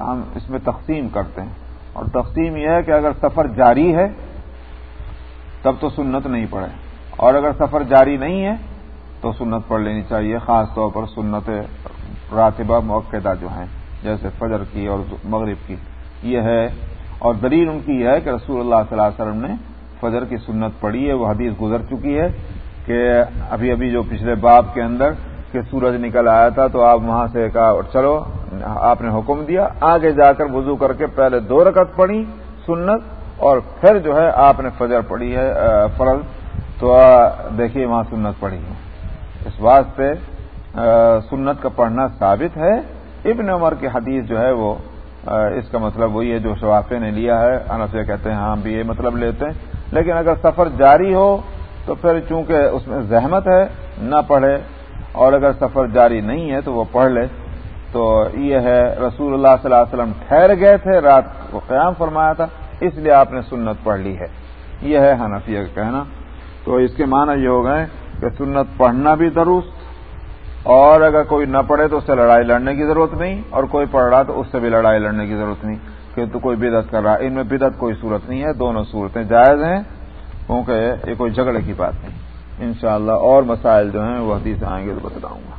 ہم اس میں تقسیم کرتے ہیں۔ اور تقسیم یہ ہے کہ اگر سفر جاری ہے، تب تو سنت نہیں پڑے اور اگر سفر جاری نہیں ہے، تو سنت پڑھ لینی چاہیے۔ خاص طور پر سنت راتبہ موقع جو ہیں، جیسے فجر کی اور مغرب کی۔ یہ ہے۔ اور دلیل ان کی یہ ہے کہ رسول اللہ صلی اللہ علیہ وسلم نے فجر کی سنت پڑھی ہے۔ وہ حدیث گزر چکی ہے کہ ابھی ابھی جو پچھلے باب کے اندر کہ سورج نکل آیا تھا تو آپ وہاں سے کہا چلو، آپ نے حکم دیا، آگے جا کر وضو کر کے پہلے دو رکعت پڑھی، سنت، اور پھر جو ہے آپ نے فجر پڑھی ہے فرض۔ تو دیکھیے وہاں سنت پڑھی ہے۔ اس واسطے سنت کا پڑھنا ثابت ہے۔ ابن عمر کی حدیث جو ہے وہ اس کا مطلب وہی ہے جو شوافے نے لیا ہے۔ انفیہ کہتے ہیں ہاں بھی یہ مطلب لیتے ہیں۔ لیکن اگر سفر جاری ہو، تو پھر چونکہ اس میں زحمت ہے، نہ پڑھے اور اگر سفر جاری نہیں ہے تو وہ پڑھ لے۔ تو یہ ہے رسول اللہ صلی اللہ علیہ وسلم ٹھہر گئے تھے، رات کو قیام فرمایا تھا، اس لیے آپ نے سنت پڑھ لی ہے۔ یہ ہے حنفیہ کا کہنا۔ تو اس کے معنی یہ ہو گئے کہ سنت پڑھنا بھی درست، اور اگر کوئی نہ پڑھے تو اس سے لڑائی لڑنے کی ضرورت نہیں، اور کوئی پڑھ رہا تو اس سے بھی لڑائی لڑنے کی ضرورت نہیں، کہ تو کوئی بدت کر رہا۔ ان میں بدت کوئی صورت نہیں ہے، دونوں صورتیں جائز ہیں، کیونکہ یہ کوئی جھگڑے کی بات نہیں۔ انشاءاللہ اور مسائل جو ہیں وہ حدیث آئیں گے تو بتلاؤں گا۔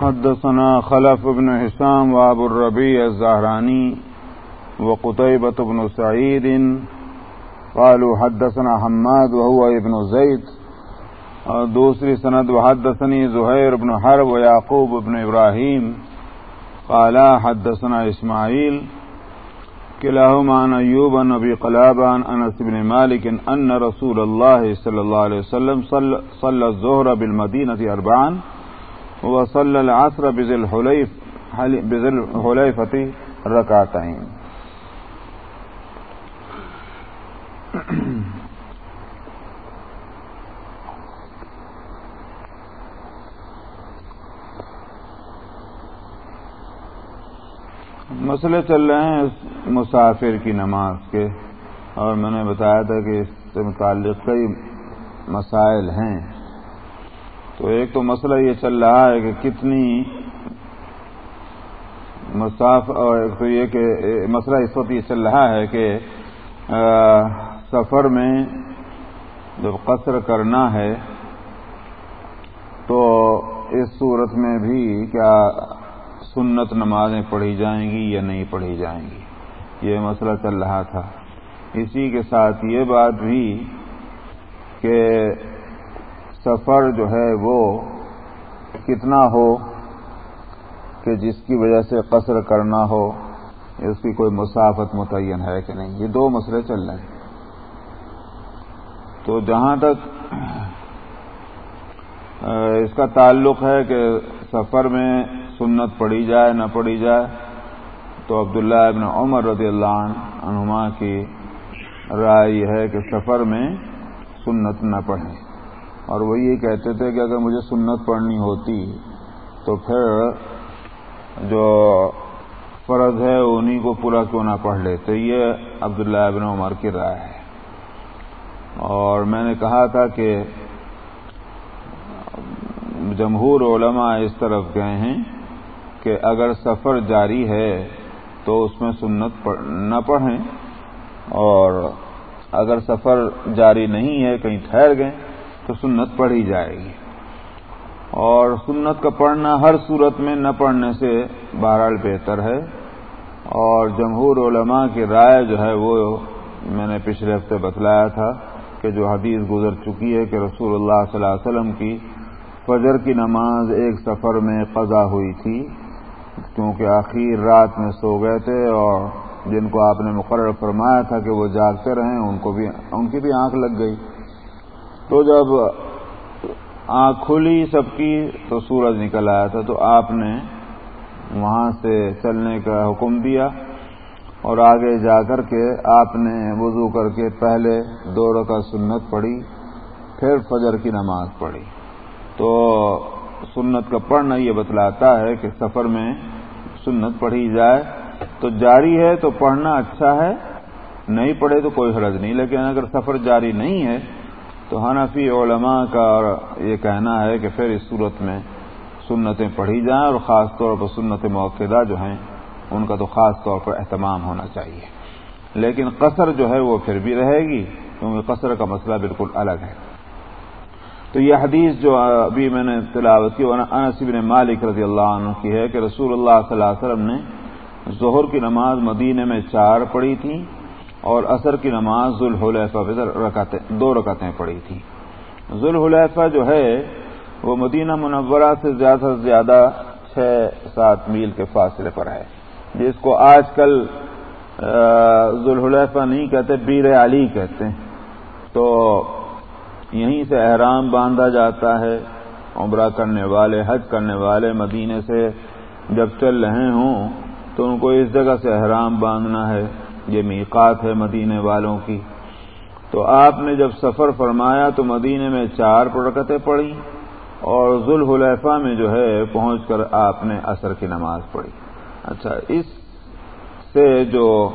حدثنا خلف بن حسام واب الربيع الزهراني وقتيبة بن سعيد قالوا حدثنا حماد وهو ابن زيد دوسری سند وحدثني زهير بن حرب ويعقوب بن إبراهيم قالا حدثنا إسماعيل كلاهما عن أيوب عن أبي قلابة عن أنس بن مالك أن رسول الله صلى الله عليه وسلم صلى الظهر بالمدينة أربعا وصلى العصر بذي الحليف، بذي الحليفة ركعتين. مسئلے چل رہے ہیں مسافر کی نماز کے۔ اور میں نے بتایا تھا کہ اس سے متعلق کئی مسائل ہیں۔ تو ایک تو مسئلہ یہ چل رہا ہے کہ کتنی مساف اور ایک تو یہ کہ مسئلہ اس وقت یہ چل رہا ہے کہ سفر میں جب قصر کرنا ہے تو اس صورت میں بھی کیا سنت نمازیں پڑھی جائیں گی یا نہیں پڑھی جائیں گی؟ یہ مسئلہ چل رہا تھا۔ اسی کے ساتھ یہ بات بھی کہ سفر جو ہے وہ کتنا ہو کہ جس کی وجہ سے قصر کرنا ہو، اس کی کوئی مسافت متعین ہے کہ نہیں؟ یہ دو مسئلے چل رہے ہیں۔ تو جہاں تک اس کا تعلق ہے کہ سفر میں سنت پڑھی جائے، نہ پڑھی جائے، تو عبداللہ ابن عمر رضی اللہ عنہما کی رائے یہ ہے کہ سفر میں سنت نہ پڑھیں۔ اور وہ یہ کہتے تھے کہ اگر مجھے سنت پڑھنی ہوتی تو پھر جو فرض ہے انہیں کو پورا کیوں نہ پڑھ لیتے؟ یہ عبداللہ ابن عمر کی رائے ہے۔ اور میں نے کہا تھا کہ جمہور علماء اس طرف گئے ہیں۔ کہ اگر سفر جاری ہے تو اس میں سنت نہ پڑھیں اور اگر سفر جاری نہیں ہے، کہیں ٹھہر گئے تو سنت پڑھی جائے گی۔ اور سنت کا پڑھنا ہر صورت میں نہ پڑھنے سے بہرحال بہتر ہے۔ اور جمہور علماء کی رائے جو ہے، وہ میں نے پچھلے ہفتے بتلایا تھا کہ جو حدیث گزر چکی ہے کہ رسول اللہ صلی اللہ علیہ وسلم کی فجر کی نماز ایک سفر میں قضا ہوئی تھی کیونکہ آخر رات میں سو گئے تھے اور جن کو آپ نے مقرر فرمایا تھا کہ وہ جاگتے رہیں، ان کو بھی، ان کی بھی آنکھ لگ گئی۔ تو جب آنکھ کھلی سب کی، تو سورج نکل آیا تھا۔ تو آپ نے وہاں سے چلنے کا حکم دیا اور آگے جا کر کے آپ نے وضو کر کے پہلے دوڑ کا سنت پڑھی، پھر فجر کی نماز پڑھی۔ تو سنت کا پڑھنا یہ بتلاتا ہے کہ سفر میں سنت پڑھی جائے۔ تو جاری ہے تو پڑھنا اچھا ہے، نہیں پڑھے تو کوئی حرض نہیں۔ لیکن اگر سفر جاری نہیں ہے تو حنفی علماء کا یہ کہنا ہے کہ پھر اس صورت میں سنتیں پڑھی جائیں اور خاص طور پر سنت موقع جو ہیں، ان کا تو خاص طور پر اہتمام ہونا چاہیے۔ لیکن قصر جو ہے وہ پھر بھی رہے گی، کیونکہ قصر کا مسئلہ بالکل الگ ہے۔ تو یہ حدیث جو ابھی میں نے تلاوت کی انس بن مالک رضی اللہ عنہ کی ہے کہ رسول اللہ صلی اللہ علیہ وسلم نے ظہر کی نماز مدینے میں چار پڑھی تھی اور عصر کی نماز ذوالحلیفہ دو رکعتیں پڑھی تھی۔ ذوالحلیفہ جو ہے وہ مدینہ منورہ سے زیادہ سے زیادہ چھ سات میل کے فاصلے پر ہے۔ جس کو آج کل ذوالحلیفہ نہیں کہتے، بیر علی کہتے ہیں۔ تو یہیں سے احرام باندھا جاتا ہے، عمرہ کرنے والے، حج کرنے والے مدینے سے جب چل رہے ہوں تو ان کو اس جگہ سے احرام باندھنا ہے، یہ میقات ہے مدینے والوں کی۔ تو آپ نے جب سفر فرمایا تو مدینے میں چار پرکتیں پڑھی اور ذوالحلیفہ میں جو ہے پہنچ کر آپ نے عصر کی نماز پڑھی۔ اچھا اس سے جو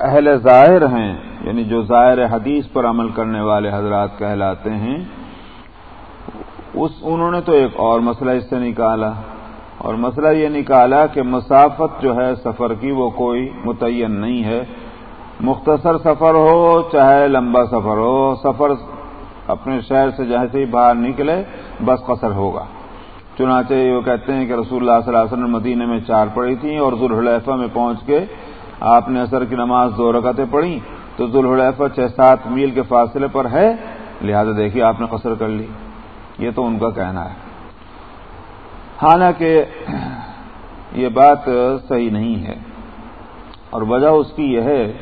اہل ظاہر ہیں یعنی جو ظاہر حدیث پر عمل کرنے والے حضرات کہلاتے ہیں، اس، انہوں نے تو ایک اور مسئلہ اس سے نکالا۔ اور مسئلہ یہ نکالا کہ مسافت جو ہے سفر کی وہ کوئی متعین نہیں ہے۔ مختصر سفر ہو، چاہے لمبا سفر ہو، سفر اپنے شہر سے جیسے ہی باہر نکلے، بس قصر ہوگا۔ چنانچہ وہ کہتے ہیں کہ رسول اللہ صلی اللہ علیہ وسلم مدینے میں چار پڑی تھیں اور ذوالحلیفہ میں پہنچ کے آپ نے اثر کی نماز دو رکعتیں پڑھی تو ذوالحلیفہ چھ سات میل کے فاصلے پر ہے، لہذا دیکھیے آپ نے قصر کر لی۔ یہ تو ان کا کہنا ہے۔ حالانکہ یہ بات صحیح نہیں ہے۔ اور وجہ اس کی یہ ہے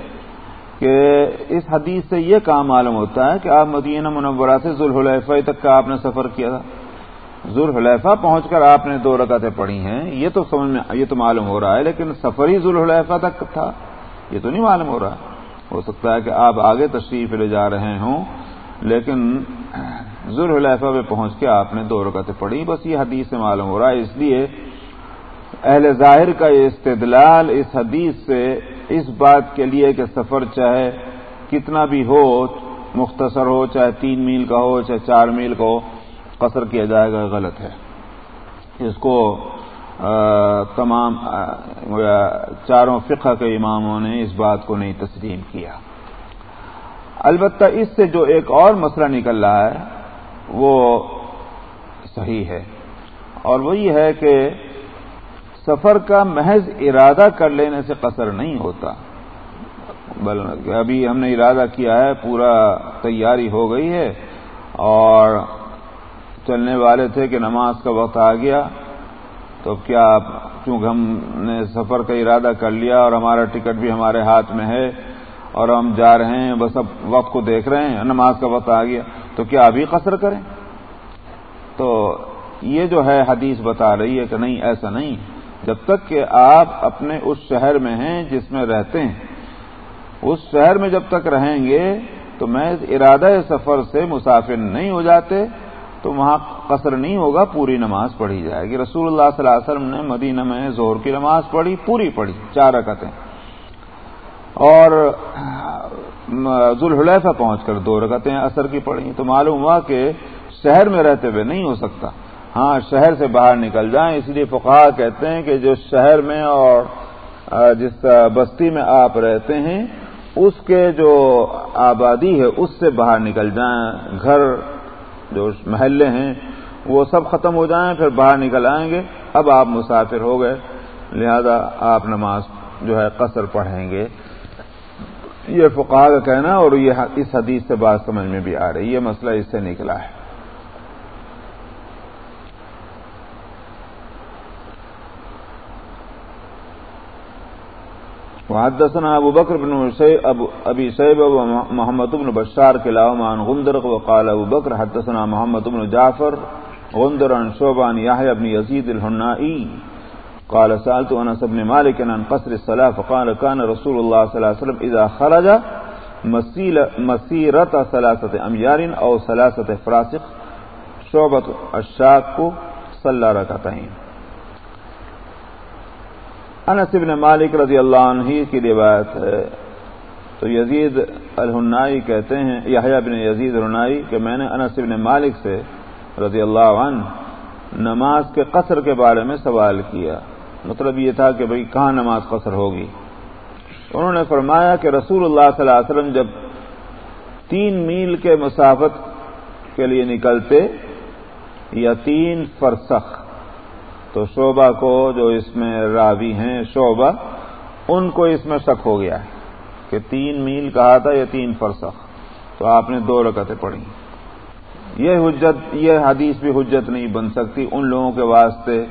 کہ اس حدیث سے یہ کام معلوم ہوتا ہے کہ آپ مدینہ منورہ سے ذوالحلیفہ تک کا آپ نے سفر کیا تھا۔ ذوالحلیفہ پہنچ کر آپ نے دو رکعتیں پڑھی ہیں، یہ تو سمجھ میں یہ تو معلوم ہو رہا ہے، لیکن سفر ہی ذوالحلیفہ تک تھا، یہ تو نہیں معلوم ہو رہا۔ ہو سکتا ہے کہ آپ آگے تشریف لے جا رہے ہوں، لیکن ذوالحلیفہ پہ پہنچ کے آپ نے دو رکعتیں پڑھی، بس یہ حدیث سے معلوم ہو رہا ہے۔ اس لیے اہل ظاہر کا یہ استدلال اس حدیث سے اس بات کے لیے کہ سفر چاہے کتنا بھی ہو، مختصر ہو، چاہے تین میل کا ہو، چاہے چار میل کا ہو قصر کیا جائے گا غلط ہے۔ اس کو تمام چاروں فقہ کے اماموں نے اس بات کو نہیں تسلیم کیا۔ البتہ اس سے جو ایک اور مسئلہ نکل رہا ہے، وہ صحیح ہے۔ اور وہی ہے کہ سفر کا محض ارادہ کر لینے سے قصر نہیں ہوتا۔ ابھی ہم نے ارادہ کیا ہے، پورا تیاری ہو گئی ہے اور چلنے والے تھے کہ نماز کا وقت آ گیا، تو کیا چونکہ ہم نے سفر کا ارادہ کر لیا اور ہمارا ٹکٹ بھی ہمارے ہاتھ میں ہے اور ہم جا رہے ہیں، بس اب وقت کو دیکھ رہے ہیں، نماز کا وقت آ گیا، تو کیا ابھی قصر کریں؟ تو یہ جو ہے حدیث بتا رہی ہے کہ نہیں، ایسا نہیں۔ جب تک کہ آپ اپنے اس شہر میں ہیں جس میں رہتے ہیں۔ اس شہر میں جب تک رہیں گے تو میں ارادہ سفر سے مسافر نہیں ہو جاتے تو وہاں قصر نہیں ہوگا، پوری نماز پڑھی جائے گی۔ رسول اللہ صلی اللہ علیہ وسلم نے مدینہ میں زہر کی نماز پڑھی، پوری پڑھی، چار رکعتیں۔ اور ذوالحلیفہ پہنچ کر دو رکعتیں اثر کی پڑھی۔ تو معلوم ہوا کہ شہر میں رہتے ہوئے نہیں ہو سکتا۔ ہاں شہر سے باہر نکل جائیں، اس لیے فقہ کہتے ہیں کہ جو شہر میں اور جس بستی میں آپ رہتے ہیں، اس کے جو آبادی ہے، اس سے باہر نکل جائیں۔ گھر جو محلے ہیں، وہ سب ختم ہو جائیں، پھر باہر نکل آئیں گے۔ اب آپ مسافر ہو گئے، لہذا آپ نماز جو ہے قصر پڑھیں گے۔ یہ فقہ کا کہنا اور یہ اس حدیث سے بات سمجھ میں بھی آ رہی یہ مسئلہ اس سے نکلا ہے۔ وحدثنا ابو بکر بن ابو ابی سیب و محمد بن بشار کے علاوہ عن غندر وقال ابو بکر حدثنا محمد بن جعفر غندر عن شعبان یحیى بن یزید الحنائی قال سألت انس بن مالك عن قصر الصلاة فقال كان رسول الله صلى الله عليه وسلم اذا خرج مسيرة ثلاثة اميار او ثلاثة فراسق شعبة الشاق صلى ركعتين انس بن مالک رضی اللہ عنہ کی روایت ہے۔ تو یزید الحنائی کہتے ہیں، یحییٰ بن یزید الحنائی کہ میں نے انس بن مالک سے رضی اللہ عنہ نماز کے قصر کے بارے میں سوال کیا۔ مطلب یہ تھا کہ بھئی کہاں نماز قصر ہوگی؟ انہوں نے فرمایا کہ رسول اللہ صلی اللہ علیہ وسلم جب تین میل کے مسافت کے لیے نکلتے یا تین فرسخ تو شعبہ کو جو اس میں راوی ہیں، شعبہ، ان کو اس میں شک ہو گیا ہے کہ تین میل کہا تھا یا تین فرسخ۔ تو آپ نے دو رکعتیں پڑھی یہ حجت، یہ حدیث بھی حجت نہیں بن سکتی۔ ان لوگوں کے واسطے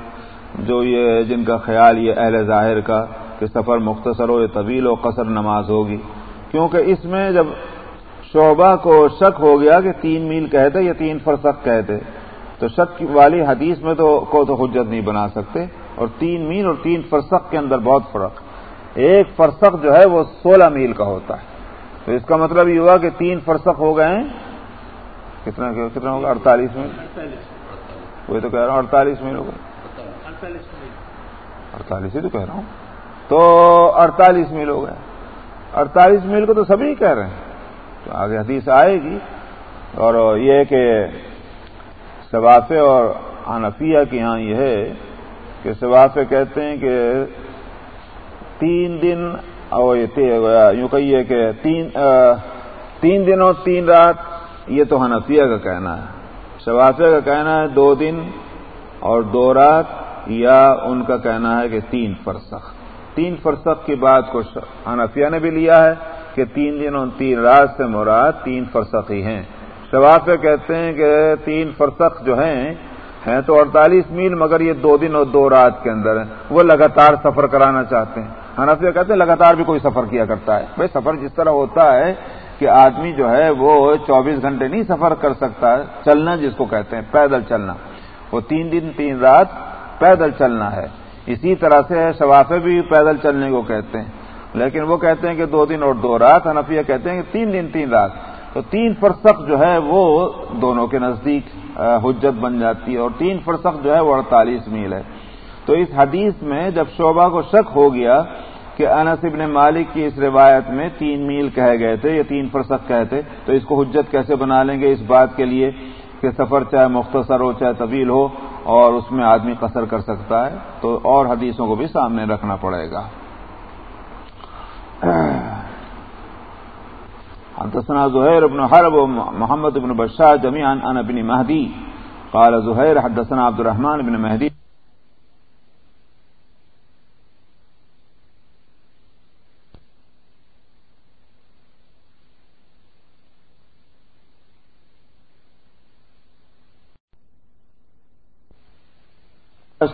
جو یہ جن کا خیال یہ اہل ظاہر کا کہ سفر مختصر ہو یا طویل و قصر نماز ہوگی۔ کیونکہ اس میں جب شعبہ کو شک ہو گیا کہ تین میل کہتے یا تین فرسخ کہتے تو شک والی حدیث میں تو کو تو حجت نہیں بنا سکتے اور تین میل اور تین فرسخ کے اندر بہت فرق۔ ایک فرسخ جو ہے وہ سولہ میل کا ہوتا ہے۔ تو اس کا مطلب یہ ہوا کہ تین فرسخ ہو گئے ہیں۔ کتنا کتنا ہوگا؟ اڑتالیس میل۔ وہی تو کہہ رہا ہوں، اڑتالیس میل ہوگا اڑتالیس ہی تو کہہ رہا ہوں۔ تو اڑتالیس میل ہو گئے۔ اڑتالیس میل کو تو سبھی کہہ رہے ہیں۔ تو آگے حدیث آئے گی اور یہ کہ سوافے اور حنفیہ کے یہاں یہ ہے کہ سوافے کہتے ہیں کہ تین دن اور یوں کہیے کہ تین تین دنوں تین رات، یہ تو حنفیہ کا کہنا ہے۔ شوافیہ کا کہنا ہے دو دن اور دو رات، یا ان کا کہنا ہے کہ تین فرسخ۔ تین فرسخ کی بات کو حنفیہ نے بھی لیا ہے کہ تین دن اور تین رات سے مراد تین فرسخ ہی ہیں۔ شوافیہ کہتے ہیں کہ تین فرسخ جو ہیں ہیں تو اڑتالیس میل مگر یہ دو دن اور دو رات کے اندر ہیں۔ وہ لگاتار سفر کرانا چاہتے ہیں۔ حنفیہ کہتے ہیں، لگاتار بھی کوئی سفر کیا کرتا ہے۔ بھائی، سفر جس طرح ہوتا ہے کہ آدمی جو ہے، وہ چوبیس گھنٹے نہیں سفر کر سکتا۔ چلنا جس کو کہتے ہیں، پیدل چلنا۔ وہ تین دن، تین رات پیدل چلنا ہے۔ اسی طرح سے شوافے بھی پیدل چلنے کو کہتے ہیں۔ لیکن وہ کہتے ہیں کہ دو دن اور دو رات۔ حنفیہ کہتے ہیں کہ تین دن، تین رات۔ تو تین فرسخ جو ہے وہ دونوں کے نزدیک حجت بن جاتی ہے اور تین فرسخ جو ہے وہ اڑتالیس میل ہے۔ تو اس حدیث میں جب شعبہ کو شک ہو گیا کہ انس ابن مالک کی اس روایت میں تین میل کہے گئے تھے یا تین فرسخ کہتے تو اس کو حجت کیسے بنا لیں گے اس بات کے لیے کہ سفر چاہے مختصر ہو، چاہے طویل ہو اور اس میں آدمی قصر کر سکتا ہے، تو اور حدیثوں کو بھی سامنے رکھنا پڑے گا۔ حدثنا زهير بن حرب ومحمد بن بشار جميعا عن ابن مهدي. قال زهير حدثنا عبد الرحمن بن مهدي.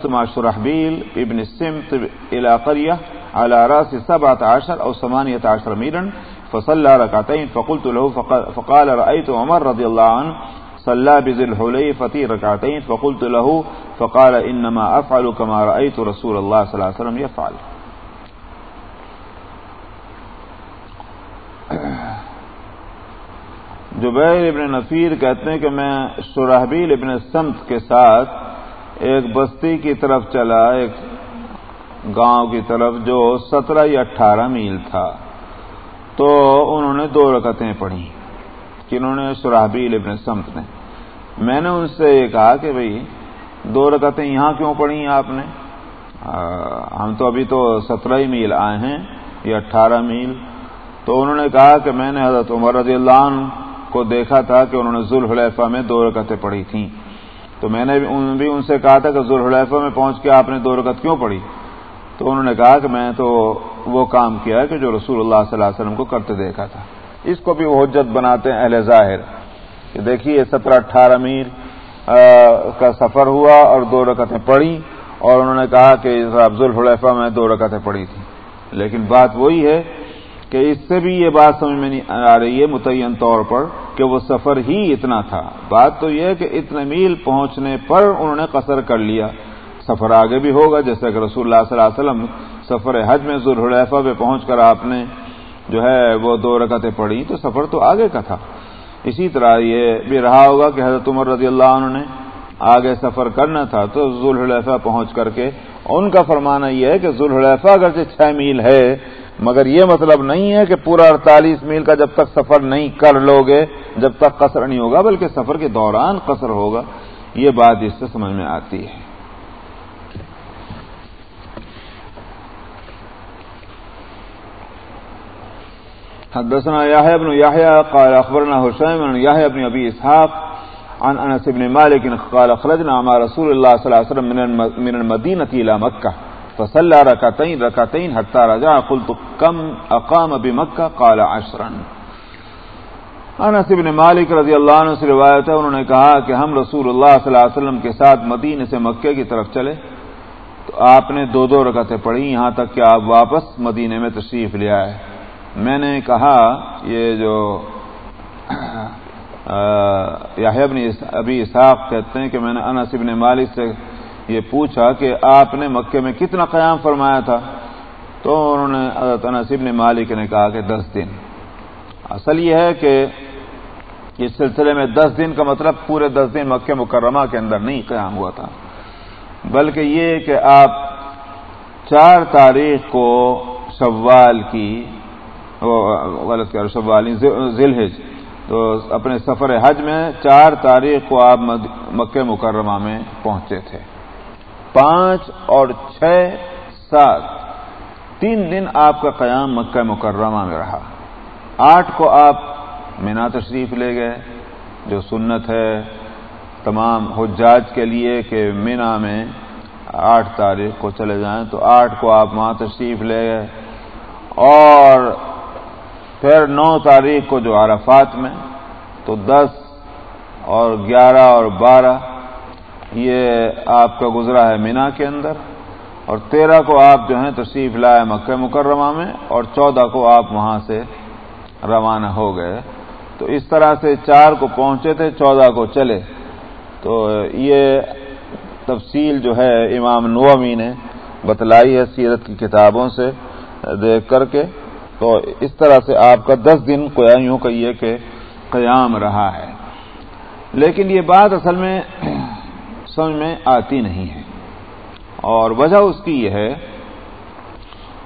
مع شرحبيل ابن السمت إلى قرية على رأس سبعة عشر أو ثمانية عشر ميلا فصلى ركعتين فقلت له فقال رأيت عمر رضي الله عنه صلى بذي الحليفة ركعتين فقلت له فقال إنما أفعل كما رأيت رسول الله صلى الله عليه وسلم يفعل. جبیر ابن نفیر کہتے ہیں کہ میں شرحبیل ابن سمت کے ساتھ ایک بستی کی طرف چلا، ایک گاؤں کی طرف جو سترہ یا اٹھارہ میل تھا۔ تو انہوں نے دو رکتیں پڑھی کنہوں نے سراہبیل ابن سمت نے۔ میں نے ان سے یہ کہا کہ بھئی، دو رکتیں یہاں کیوں پڑھی آپ نے؟ ہم تو ابھی تو سترہ ہی میل آئے ہیں یا اٹھارہ میل۔ تو انہوں نے کہا کہ میں نے حضرت عمر رضی اللہ عنہ کو دیکھا تھا کہ انہوں نے ذوالحلیفہ میں دو رکتیں پڑھی تھیں۔ تو میں نے بھی ان سے کہا تھا کہ ذوالحلیفہ میں پہنچ کے آپ نے دو رکت کیوں پڑھی؟ تو انہوں نے کہا کہ میں تو وہ کام کیا کہ جو رسول اللہ صلی اللہ علیہ وسلم کو کرتے دیکھا تھا۔ اس کو بھی وہ حجت بناتے ہیں اہل ظاہر۔ کہ دیکھیے سترہ اٹھارہ میر کا سفر ہوا اور دو رکعتیں پڑھی اور انہوں نے کہا کہ افضل الحلیفہ میں دو رکعتیں پڑھی تھی لیکن بات وہی ہے کہ اس سے بھی یہ بات سمجھ میں نہیں آ رہی ہے متعین طور پر کہ وہ سفر ہی اتنا تھا۔ بات تو یہ ہے کہ اتنے میل پہنچنے پر انہوں نے قصر کر لیا۔ سفر آگے بھی ہوگا، جیسے کہ رسول اللہ صلی اللہ علیہ وسلم سفر حج میں ذوالحلیفہ پہ پہنچ کر آپ نے جو ہے وہ دو رکعتیں پڑھی، تو سفر تو آگے کا تھا۔ اسی طرح یہ بھی رہا ہوگا کہ حضرت عمر رضی اللہ عنہ نے آگے سفر کرنا تھا، تو ذوالحلیفہ پہنچ کر کے ان کا فرمانا یہ ہے کہ ذوالحلیفہ اگرچہ چھ میل ہے، مگر یہ مطلب نہیں ہے کہ پورا اڑتالیس میل کا جب تک سفر نہیں کر لو گے جب تک قصر نہیں ہوگا، بلکہ سفر کے دوران قصر ہوگا۔ یہ بات اس سے سمجھ میں آتی ہے۔ حدثنا يحيى بن يحيى قال أخبرنا هشام بن يحيى بن أبي إسحاق عن أنس بن مالك قال خرجنا مع رسول الله صلى الله عليه وسلم من المدينة إلى مكة فصلى ركعتين ركعتين حتى رجع قلت كم أقام بمكة؟ قال عشرا. انس بن مالک رضی اللہ عنہ سے روایت ہے، انہوں نے کہا کہ ہم رسول اللہ صلی اللہ علیہ وسلم کے ساتھ مدینہ سے مکے کی طرف چلے۔ تو آپ نے دو دو رکعتیں پڑھی، یہاں تک کہ آپ واپس مدینے میں تشریف لے آئے۔ میں نے کہا یہ جو ابن ابھی اسحاق کہتے ہیں کہ میں نے انس ابن مالک سے یہ پوچھا کہ آپ نے مکے میں کتنا قیام فرمایا تھا؟ تو انہوں نے حضرت انس ابن مالک نے کہا کہ دس دن۔ اصل یہ ہے کہ اس سلسلے میں دس دن کا مطلب پورے دس دن مکہ مکرمہ کے اندر نہیں قیام ہوا تھا۔ بلکہ یہ کہ آپ چار تاریخ کو شوال کی غلط کر شوالی ذیل تو اپنے سفر حج میں چار تاریخ کو آپ مکہ مکرمہ میں پہنچے تھے۔ پانچ اور چھ سات، تین دن آپ کا قیام مکہ مکرمہ میں رہا۔ آٹھ کو آپ مینا تشریف لے گئے، جو سنت ہے تمام حجاج کے لیے کہ مینا میں آٹھ تاریخ کو چلے جائیں۔ تو آٹھ کو آپ وہاں تشریف لے گئے۔ اور پھر نو تاریخ کو جو عرفات میں، تو دس اور گیارہ اور بارہ، یہ آپ کا گزرا ہے مینا کے اندر، اور تیرہ کو آپ جو ہیں تشریف لائے مکہ مکرمہ میں، اور چودہ کو آپ وہاں سے روانہ ہو گئے۔ تو اس طرح سے چار کو پہنچے تھے، چودہ کو چلے۔ تو یہ تفصیل جو ہے امام نومی نے بتلائی ہے سیرت کی کتابوں سے، دیکھ کر کے۔ تو اس طرح سے آپ کا دس دن یوں کہیے کہ قیام رہا ہے۔ لیکن یہ بات اصل میں سمجھ میں آتی نہیں ہے۔ اور وجہ اس کی یہ ہے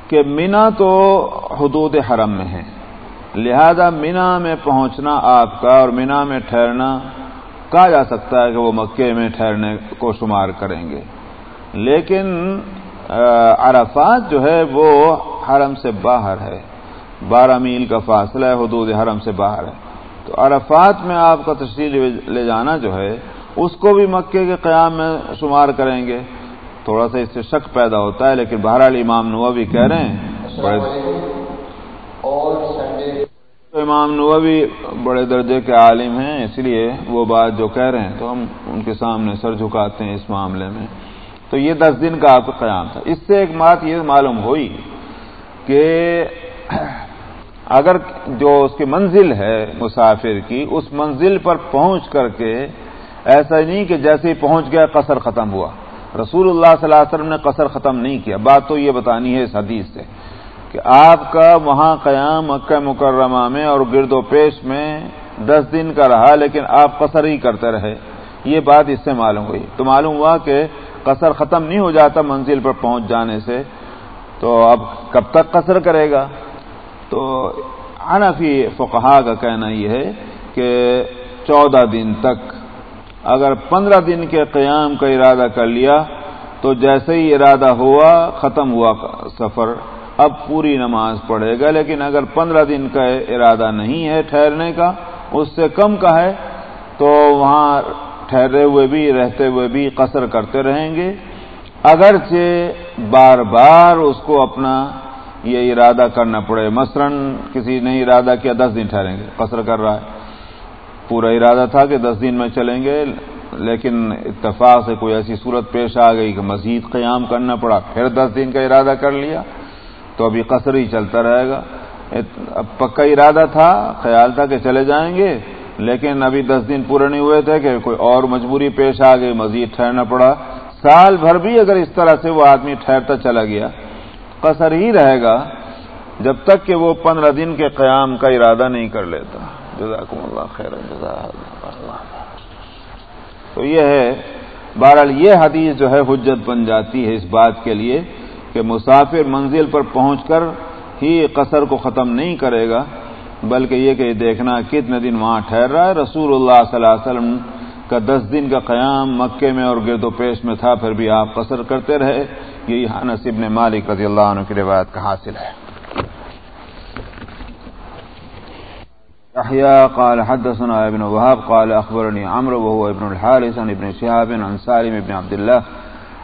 کہ مینا تو حدود حرم میں ہے۔ لہذا مینا میں پہنچنا آپ کا اور مینا میں ٹھہرنا کہا جا سکتا ہے کہ وہ مکے میں ٹھہرنے کو شمار کریں گے۔ لیکن عرفات جو ہے وہ حرم سے باہر ہے۔ بارہ میل کا فاصلہ ہے، حدود حرم سے باہر ہے۔ تو عرفات میں آپ کا تشریح لے جانا جو ہے، اس کو بھی مکے کے قیام میں شمار کریں گے۔ تھوڑا سا اس سے شک پیدا ہوتا ہے، لیکن بہرحال امام نوا بھی کہہ رہے ہیں امام نووی بڑے درجے کے عالم ہیں، اس لیے وہ بات جو کہہ رہے ہیں تو ہم ان کے سامنے سر جھکاتے ہیں اس معاملے میں۔ تو یہ دس دن کا آپ کا قیام تھا۔ اس سے ایک بات یہ معلوم ہوئی کہ اگر جو اس کی منزل ہے مسافر کی، اس منزل پر پہنچ کر کے ایسا نہیں کہ جیسے ہی پہنچ گیا قصر ختم ہوا۔ رسول اللہ صلی اللہ علیہ وسلم نے قصر ختم نہیں کیا۔ بات تو یہ بتانی ہے اس حدیث سے کہ آپ کا وہاں قیام مکہ مکرمہ میں اور گرد و پیش میں دس دن کا رہا، لیکن آپ قصر ہی کرتے رہے۔ یہ بات اس سے معلوم ہوئی۔ تو معلوم ہوا کہ قصر ختم نہیں ہو جاتا منزل پر پہنچ جانے سے۔ تو اب کب تک قصر کرے گا؟ تو عنفی فقہا کا کہنا یہ ہے کہ چودہ دن تک اگر پندرہ دن کے قیام کا ارادہ کر لیا تو جیسے ہی ارادہ ہوا، ختم ہوا سفر، اب پوری نماز پڑھے گا۔ لیکن اگر پندرہ دن کا ارادہ نہیں ہے ٹھہرنے کا، اس سے کم کا ہے۔ تو وہاں ٹھہرے ہوئے بھی، رہتے ہوئے بھی قصر کرتے رہیں گے۔ اگرچہ بار بار اس کو اپنا یہ ارادہ کرنا پڑے۔ مثلا کسی نے ارادہ کیا دس دن ٹھہریں گے، قصر کر رہا ہے۔ پورا ارادہ تھا کہ دس دن میں چلیں گے، لیکن اتفاق سے کوئی ایسی صورت پیش آ گئی کہ مزید قیام کرنا پڑا۔ پھر دس دن کا ارادہ کر لیا۔ تو ابھی قصر ہی چلتا رہے گا۔ اب پکا ارادہ تھا، خیال تھا کہ چلے جائیں گے، لیکن ابھی دس دن پورے نہیں ہوئے تھے کہ کوئی اور مجبوری پیش آ گئی، مزید ٹھہرنا پڑا۔ سال بھر بھی اگر اس طرح سے وہ آدمی ٹھہرتا چلا گیا قصر ہی رہے گا جب تک کہ وہ پندرہ دن کے قیام کا ارادہ نہیں کر لیتا۔ جزاکم اللہ خیر تو یہ ہے، بہرحال یہ حدیث جو ہے حجت بن جاتی ہے اس بات کے لیے کہ مسافر منزل پر پہنچ کر ہی قصر کو ختم نہیں کرے گا، بلکہ یہ کہ دیکھنا کتنے دن وہاں ٹھہر رہا ہے۔ رسول اللہ صلی اللہ علیہ وسلم کا دس دن کا قیام مکے میں اور گرد و پیش میں تھا، پھر بھی آپ قصر کرتے رہے۔ یہی نصیب نے مالک رضی اللہ عنہ کی روایت کا حاصل ہے۔ احياء قال حدثنا ابن وهاب قال اخبرني عمرو وهو ابن الحارث عن ابن شهاب عن سالم بن عبد الله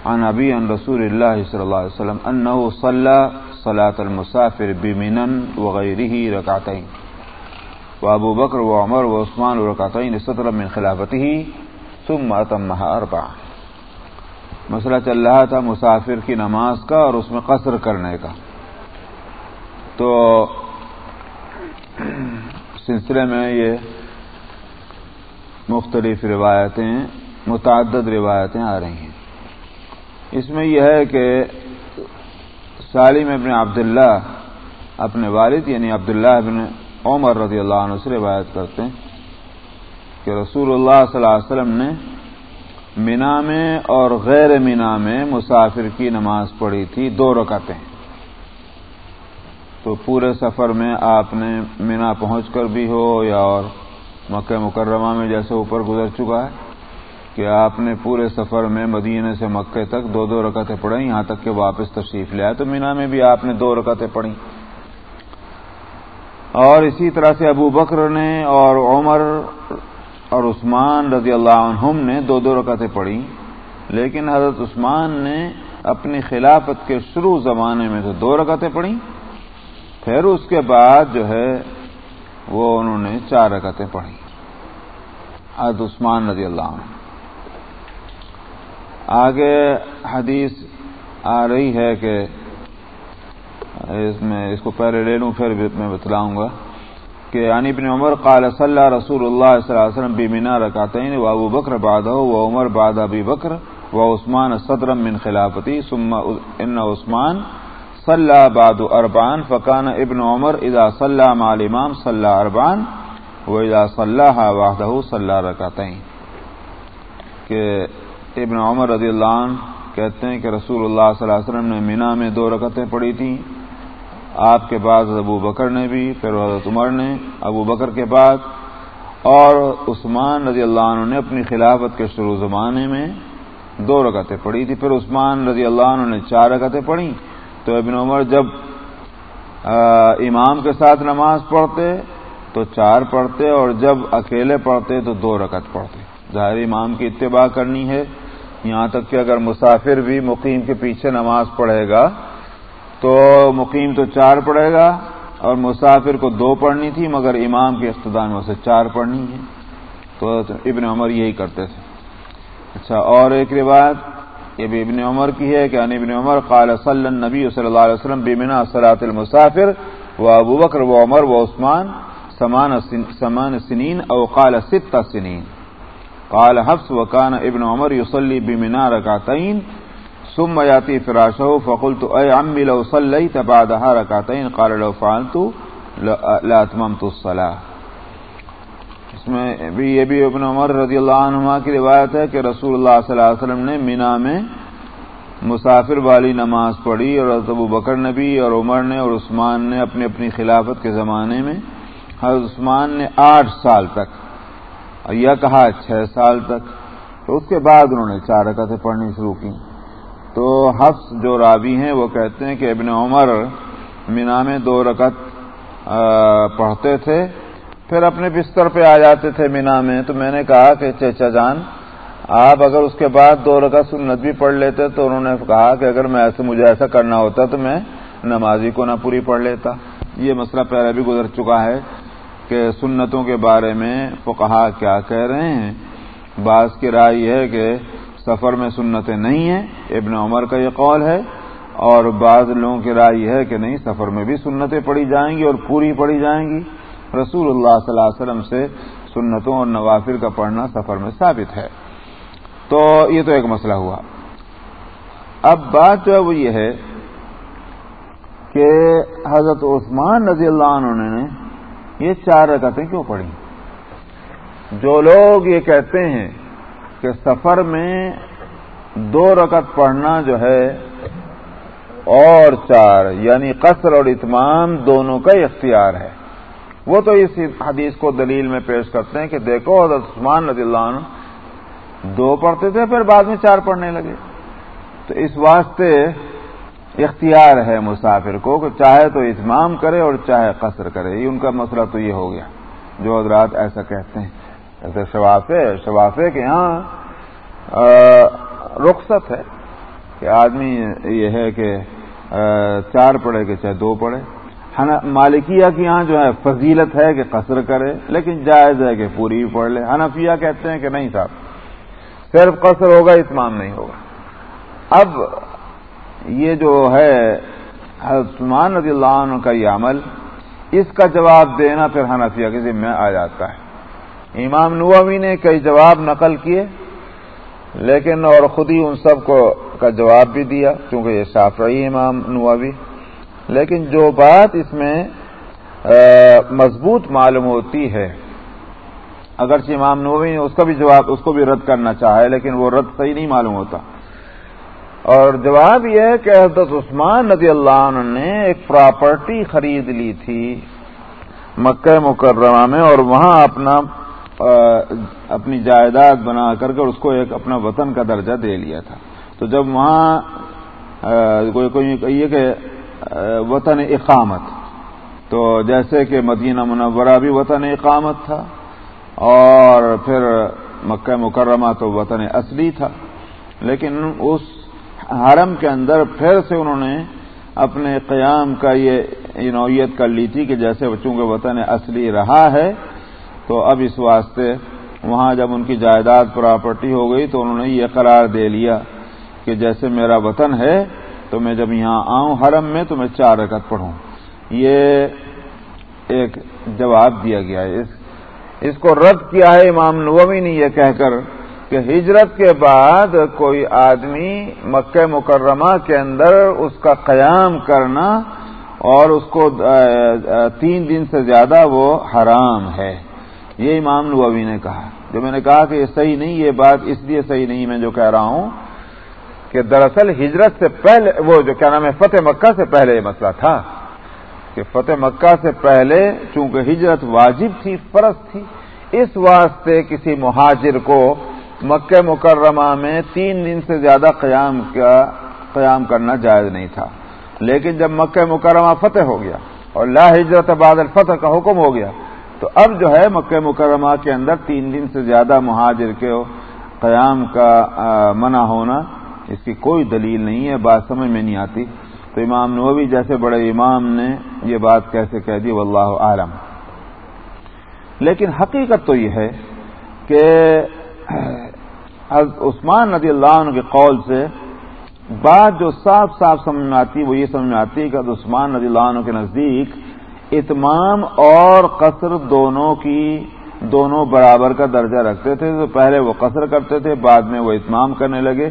عن ابي عن رسول الله صلى الله عليه وسلم انه صلى صلاه المسافر بمنن وغيره ركعتين وابو بكر وعمر وعثمان ركعتين سترا من خلافته ثم اتمها اربعه مسئلہ چل رہا تھا مسافر کی نماز کا اور اس میں قصر کرنے کا۔ تو سلسلے میں یہ مختلف روایتیں، متعدد روایتیں آ رہی ہیں۔ اس میں یہ ہے کہ سالم ابن عبداللہ اپنے والد یعنی عبداللہ ابن عمر رضی اللہ عنہ سے روایت کرتے ہیں کہ رسول اللہ صلی اللہ علیہ وسلم نے مینا میں اور غیر مینا میں مسافر کی نماز پڑھی تھی، دو رکعتیں۔ تو پورے سفر میں آپ نے مینا پہنچ کر بھی ہو یا اور مکہ مکرمہ میں جیسے اوپر گزر چکا ہے کہ آپ نے پورے سفر میں مدینے سے مکے تک دو دو رکعتیں پڑھیں، یہاں تک کہ واپس تشریف لے آئے، تو مینا میں بھی آپ نے دو رکعتیں پڑھی اور اسی طرح سے ابو بکر نے اور عمر اور عثمان رضی اللہ عنہم نے دو دو رکعتیں پڑھی لیکن حضرت عثمان نے اپنی خلافت کے شروع زمانے میں تو دو رکعتیں پڑھی پھر اس کے بعد جو ہے وہ انہوں نے چار رکعتیں پڑھی حضرت عثمان رضی اللہ عنہ۔ آگے حدیث آ رہی ہے کہ اس میں اس کو پہلے لے لوں، پھر میں بتلاؤں گا کہ عنی بن عمر قال صلی رسول اللہ صلی اللہ علیہ وسلم بیمینا رکاتین و ابو بکر بادہ و عمر باد ابی بکر و عثمان صدرم من خلافتی ثم ان عثمان صلی باد اربان فقان ابن عمر اذا صلی مع الامام صلی اربان و اذا صلی واحدہ صلی رکاتین کہ ابن عمر رضی اللہ عنہ کہتے ہیں کہ رسول اللہ صلی اللہ علیہ وسلم نے مینا میں دو رکعتیں پڑھی تھیں۔ آپ کے بعد ابو بکر نے بھی، پھر حضرت عمر نے ابو بکر کے بعد، اور عثمان رضی اللہ عنہ نے اپنی خلافت کے شروع زمانے میں دو رکعتیں پڑھی تھی۔ پھر عثمان رضی اللہ عنہ نے چار رکعتیں پڑھی۔ تو ابن عمر جب امام کے ساتھ نماز پڑھتے تو چار پڑھتے، اور جب اکیلے پڑھتے تو دو رکعت پڑھتے۔ ظاہر امام کی اتباع کرنی ہے۔ یہاں تک کہ اگر مسافر بھی مقیم کے پیچھے نماز پڑھے گا تو مقیم تو چار پڑھے گا اور مسافر کو دو پڑھنی تھی، مگر امام کے اقتدار میں اسے چار پڑھنی ہے تو ابن عمر یہی کرتے تھے۔ اچھا اور ایک روایت یہ بھی ابن عمر کی ہے کہ ابن عمر قال صلی نبی صلی اللہ علیہ وسلم بیمنا صلاحت المسافر و ابو بکر و عمر و عثمان سمان سنین او قال ست سنین۔ قال حفص وكان ابن عمر يصلي بمنا ركعتين ثم ياتي فراشه فقلت اي عمي، لو صليت بعدها ركعتين قال، لو فعلت، لا اتممت الصلاه اس میں بھی یہ بھی ابن عمر رضی اللہ عنہ کی روایت ہے کہ رسول اللہ صلی اللہ علیہ وسلم نے مینا میں مسافر والی نماز پڑھی اور ابو بکر نبی اور عمر نے اور عثمان نے اپنی اپنی خلافت کے زمانے میں حضرت عثمان نے آٹھ سال تک اور یہ کہا چھ سال تک تو اس کے بعد انہوں نے چار رکعتیں پڑھنی شروع کی تو حفظ جو راوی ہیں وہ کہتے ہیں کہ ابن عمر مینا میں دو رکعت پڑھتے تھے، پھر اپنے بستر پہ آ جاتے تھے مینا میں۔ تو میں نے کہا کہ چچا جان، آپ اگر اس کے بعد دو رکعت سنت بھی پڑھ لیتے تو انہوں نے کہا کہ اگر میں ایسے، مجھے ایسا کرنا ہوتا تو میں نمازی کو نہ پوری پڑھ لیتا۔ یہ مسئلہ پہلے بھی گزر چکا ہے کہ سنتوں کے بارے میں فقہا کیا کہہ رہے ہیں۔ بعض کی رائے یہ ہے کہ سفر میں سنتیں نہیں ہیں، ابن عمر کا یہ قول ہے، اور بعض لوگوں کی رائے یہ ہے کہ نہیں، سفر میں بھی سنتیں پڑھی جائیں گی اور پوری پڑھی جائیں گی۔ رسول اللہ صلی اللہ علیہ وسلم سے سنتوں اور نوافر کا پڑھنا سفر میں ثابت ہے۔ تو یہ تو ایک مسئلہ ہوا۔ اب بات جو ہے وہ یہ ہے کہ حضرت عثمان رضی اللہ عنہ نے یہ چار رکعتیں کیوں پڑھی؟ جو لوگ یہ کہتے ہیں کہ سفر میں دو رکعت پڑھنا جو ہے اور چار یعنی قصر اور اتمام دونوں کا اختیار ہے۔ وہ تو اس حدیث کو دلیل میں پیش کرتے ہیں کہ دیکھو، حضرت عثمان رضی اللہ عنہ دو پڑھتے تھے، پھر بعد میں چار پڑھنے لگے۔ تو اس واسطے اختیار ہے مسافر کو کہ چاہے تو اتمام کرے اور چاہے قصر کرے یہ ان کا مسئلہ تو یہ ہو گیا، جو حضرات ایسا کہتے ہیں۔ ایسے شفافے شفافے کے یہاں رخصت ہے کہ آدمی یہ ہے کہ چار پڑھے کہ چاہے دو پڑھے مالکیہ کی یہاں جو ہے، فضیلت ہے کہ قصر کرے، لیکن جائز ہے کہ پوری بھی پڑھ لے۔ حنفیہ کہتے ہیں کہ نہیں صاحب، صرف قصر ہوگا، اتمام نہیں ہوگا۔ اب یہ جو ہے عثمان رضی اللہ عنہ کا یہ عمل، اس کا جواب دینا پھر حنفیہ کے ذمہ آ جاتا ہے۔ امام نووی نے کئی جواب نقل کیے، لیکن اور خود ہی ان سب کو کا جواب بھی دیا کیونکہ یہ صاف رہی امام نووی۔ لیکن جو بات اس میں مضبوط معلوم ہوتی ہے، اگرچہ امام نووی نے اس کا بھی جواب، اس کو بھی رد کرنا چاہے، لیکن وہ رد صحیح نہیں معلوم ہوتا۔ اور جواب یہ ہے کہ حضرت عثمان رضی اللہ عنہ نے ایک پراپرٹی خرید لی تھی مکہ مکرمہ میں، اور وہاں اپنا اپنی جائیداد بنا کر کے اس کو ایک اپنا وطن کا درجہ دے لیا تھا۔ تو جب وہاں کوئی یہ کہ وطن اقامت، تو جیسے کہ مدینہ منورہ بھی وطن اقامت تھا اور پھر مکہ مکرمہ تو وطن اصلی تھا۔ لیکن اس حرم کے اندر پھر سے انہوں نے اپنے قیام کا یہ نوعیت کر لی تھی کہ جیسے بچوں کے وطن اصلی رہا ہے تو اب اس واسطے وہاں جب ان کی جائیداد پراپرٹی ہو گئی تو انہوں نے یہ قرار دے لیا کہ جیسے میرا وطن ہے تو میں جب یہاں آؤں حرم میں تو میں چار رکعت پڑھوں۔ یہ ایک جواب دیا گیا ہے۔ اس اس کو رد کیا ہے امام نومی نے یہ کہہ کر کہ ہجرت کے بعد کوئی آدمی مکہ مکرمہ کے اندر اس کا قیام کرنا اور اس کو تین دن سے زیادہ وہ حرام ہے۔ یہ امام نووی نے کہا جو میں نے کہا کہ یہ صحیح نہیں، یہ بات اس لیے صحیح نہیں میں جو کہہ رہا ہوں کہ دراصل ہجرت سے پہلے وہ جو کیا نام ہے فتح مکہ سے پہلے یہ مسئلہ تھا کہ فتح مکہ سے پہلے چونکہ ہجرت واجب تھی، فرض تھی، اس واسطے کسی مہاجر کو مکہ مکرمہ میں تین دن سے زیادہ قیام کا، قیام کرنا جائز نہیں تھا۔ لیکن جب مکہ مکرمہ فتح ہو گیا اور لا ہجرت بعد الفتح کا حکم ہو گیا تو اب جو ہے مکہ مکرمہ کے اندر تین دن سے زیادہ مہاجر کے قیام کا منع ہونا اس کی کوئی دلیل نہیں ہے، بات سمجھ میں نہیں آتی۔ تو امام نووی جیسے بڑے امام نے یہ بات کیسے کہہ دی، واللہ عالم لیکن حقیقت تو یہ ہے کہ عثمان ندی اللہ عنہ کے قول سے بات جو صاف صاف سمجھ میں آتی، وہ یہ سمجھ میں آتی کہ عثمان ندی اللہ عنہ کے نزدیک اتمام اور قصر دونوں کی دونوں برابر کا درجہ رکھتے تھے، تو پہلے وہ قصر کرتے تھے، بعد میں وہ اتمام کرنے لگے۔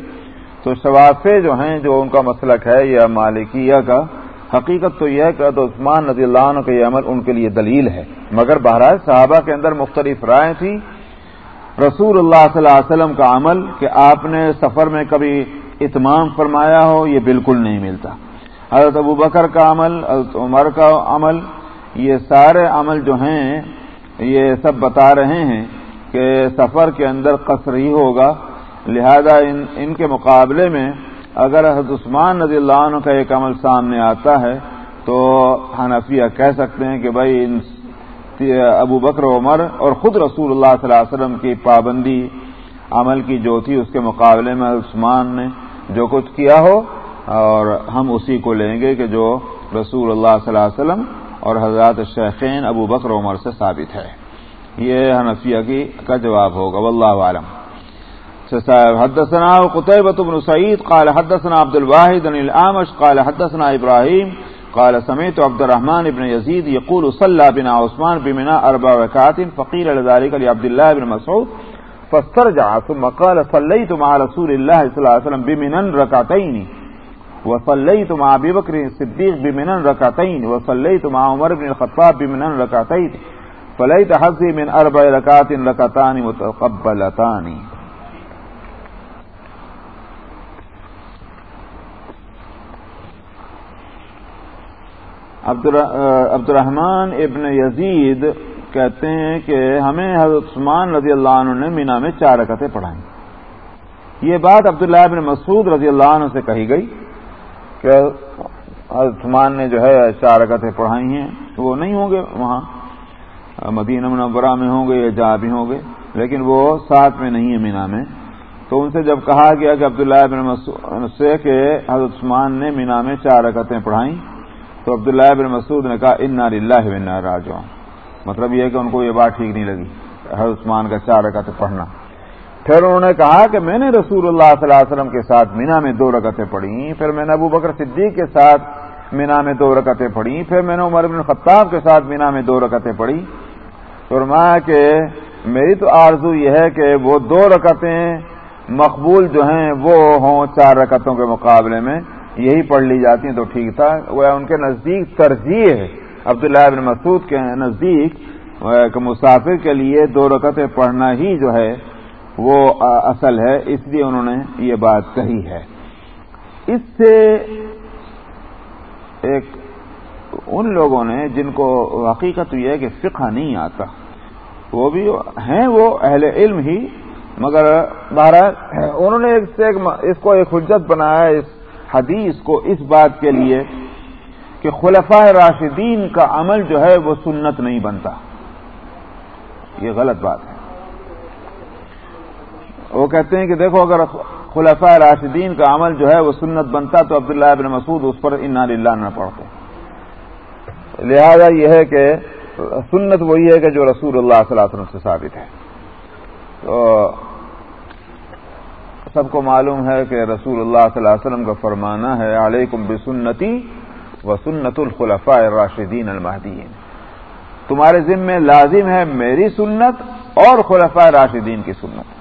تو شوافے جو ہیں، جو ان کا مسلک ہے، یا مالکیہ کا، حقیقت تو یہ ہے کہ عثمان نظی اللہ عنہ کا یہ عمل ان کے لیے دلیل ہے۔ مگر بہرحال صحابہ کے اندر مختلف رائے تھی۔ رسول اللہ صلی اللہ علیہ وسلم کا عمل کہ آپ نے سفر میں کبھی اتمام فرمایا ہو، یہ بالکل نہیں ملتا۔ حضرت ابو بکر کا عمل، حضرت عمر کا عمل یہ سارے عمل جو ہیں، یہ سب بتا رہے ہیں کہ سفر کے اندر قصر ہی ہوگا۔ لہذا ان ان کے مقابلے میں اگر حضرت عثمان نظی اللہ عنہ کا ایک عمل سامنے آتا ہے، تو حنفیہ کہہ سکتے ہیں کہ بھائی ان، ابو بکر، عمر اور خود رسول اللہ صلی اللہ علیہ وسلم کی پابندی عمل کی جو تھی، اس کے مقابلے میں عثمان نے جو کچھ کیا ہو، اور ہم اسی کو لیں گے کہ جو رسول اللہ صلی اللہ علیہ وسلم اور حضرات شیخین ابو بکر عمر سے ثابت ہے۔ یہ حنفیہ کی کا جواب ہوگا، واللہ عالم۔ اچھا حدثنا قطيبة بن سعيد قال حدثنا عبد الواحد عن الأعمش قال حدثنا إبراهيم قال سمعت عبد الرحمن بن يزيد يقول صلى بنا عثمان بمنا أربع ركعات فقيل لذلك لعبد الله بن مسعود فاسترجع ثم قال صليت مع رسول الله صلى الله عليه وسلم بمنا ركعتين وصليت مع ابي بكر الصديق بمنا ركعتين وصليت مع عمر بن الخطاب بمنا ركعتين فليت حظي من اربع ركعات ركعتان متقبلتان. عبد الرحمان ابن یزید کہتے ہیں کہ ہمیں حضرت عثمان رضی اللہ عنہ نے مینا میں چار رکعتیں پڑھائیں۔ یہ بات عبداللہ ابن مسعود رضی اللہ عنہ سے کہی گئی۔ کہ عثمان نے جو ہے چار رکعتیں پڑھائی ہیں تو وہ نہیں ہوں گے وہاں۔ مدینہ منورہ میں ہوں گے یا جہاں بھی ہوں گے، لیکن وہ ساتھ میں نہیں ہے مینا میں۔ تو ان سے جب کہا گیا کہ عبداللہ ابن مسعود سے کہ حضرت عثمان نے مینا میں چار رکعتیں پڑھائیں، تو عبداللہ بن مسعود نے کہا ان اللہ راج مطلب یہ کہ ان کو یہ بات ٹھیک نہیں لگی ہر عثمان کا چار رکعتیں پڑھنا۔ پھر انہوں نے کہا کہ میں نے رسول اللہ صلی اللہ علیہ وسلم کے ساتھ مینا میں دو رکعتیں پڑھی پھر میں نے ابو بکر صدیق کے ساتھ مینا میں دو رکعتیں پڑھی پھر میں نے عمر بن خطاب کے ساتھ مینا میں دو رکعتیں پڑھی فرمایا کہ میری تو آرزو یہ ہے کہ وہ دو رکعتیں مقبول جو ہیں، وہ ہوں چار رکعتوں کے مقابلے میں۔ یہی پڑھ لی جاتی ہیں تو ٹھیک تھا۔ وہ ان کے نزدیک ترجیح ہے۔ عبداللہ ابن مسعود کے نزدیک مسافر کے لیے دو رکعتیں پڑھنا ہی جو ہے وہ اصل ہے، اس لیے انہوں نے یہ بات کہی ہے۔ اس سے ایک ان لوگوں نے جن کو حقیقت یہ ہے کہ فقہ نہیں آتا، وہ بھی ہیں، وہ اہل علم ہی، مگر بہرحال انہوں نے اس کو ایک حجت بنایا، اس حدیث کو اس بات کے لیے کہ خلفاء راشدین کا عمل جو ہے وہ سنت نہیں بنتا۔ یہ غلط بات ہے۔ وہ کہتے ہیں کہ دیکھو اگر خلفاء راشدین کا عمل جو ہے وہ سنت بنتا تو عبداللہ ابن مسعود اس پر انا للہ نہ پڑھتے۔ لہذا یہ ہے کہ سنت وہی ہے کہ جو رسول اللہ صلی اللہ علیہ وسلم سے ثابت ہے۔ تو سب کو معلوم ہے کہ رسول اللہ صلی اللہ علیہ وسلم کا فرمانا ہے، علیکم بسنتی و سنت الخلفاء راشدین المحدین تمہارے ذمے لازم ہے میری سنت اور خلفاء راشدین کی سنت۔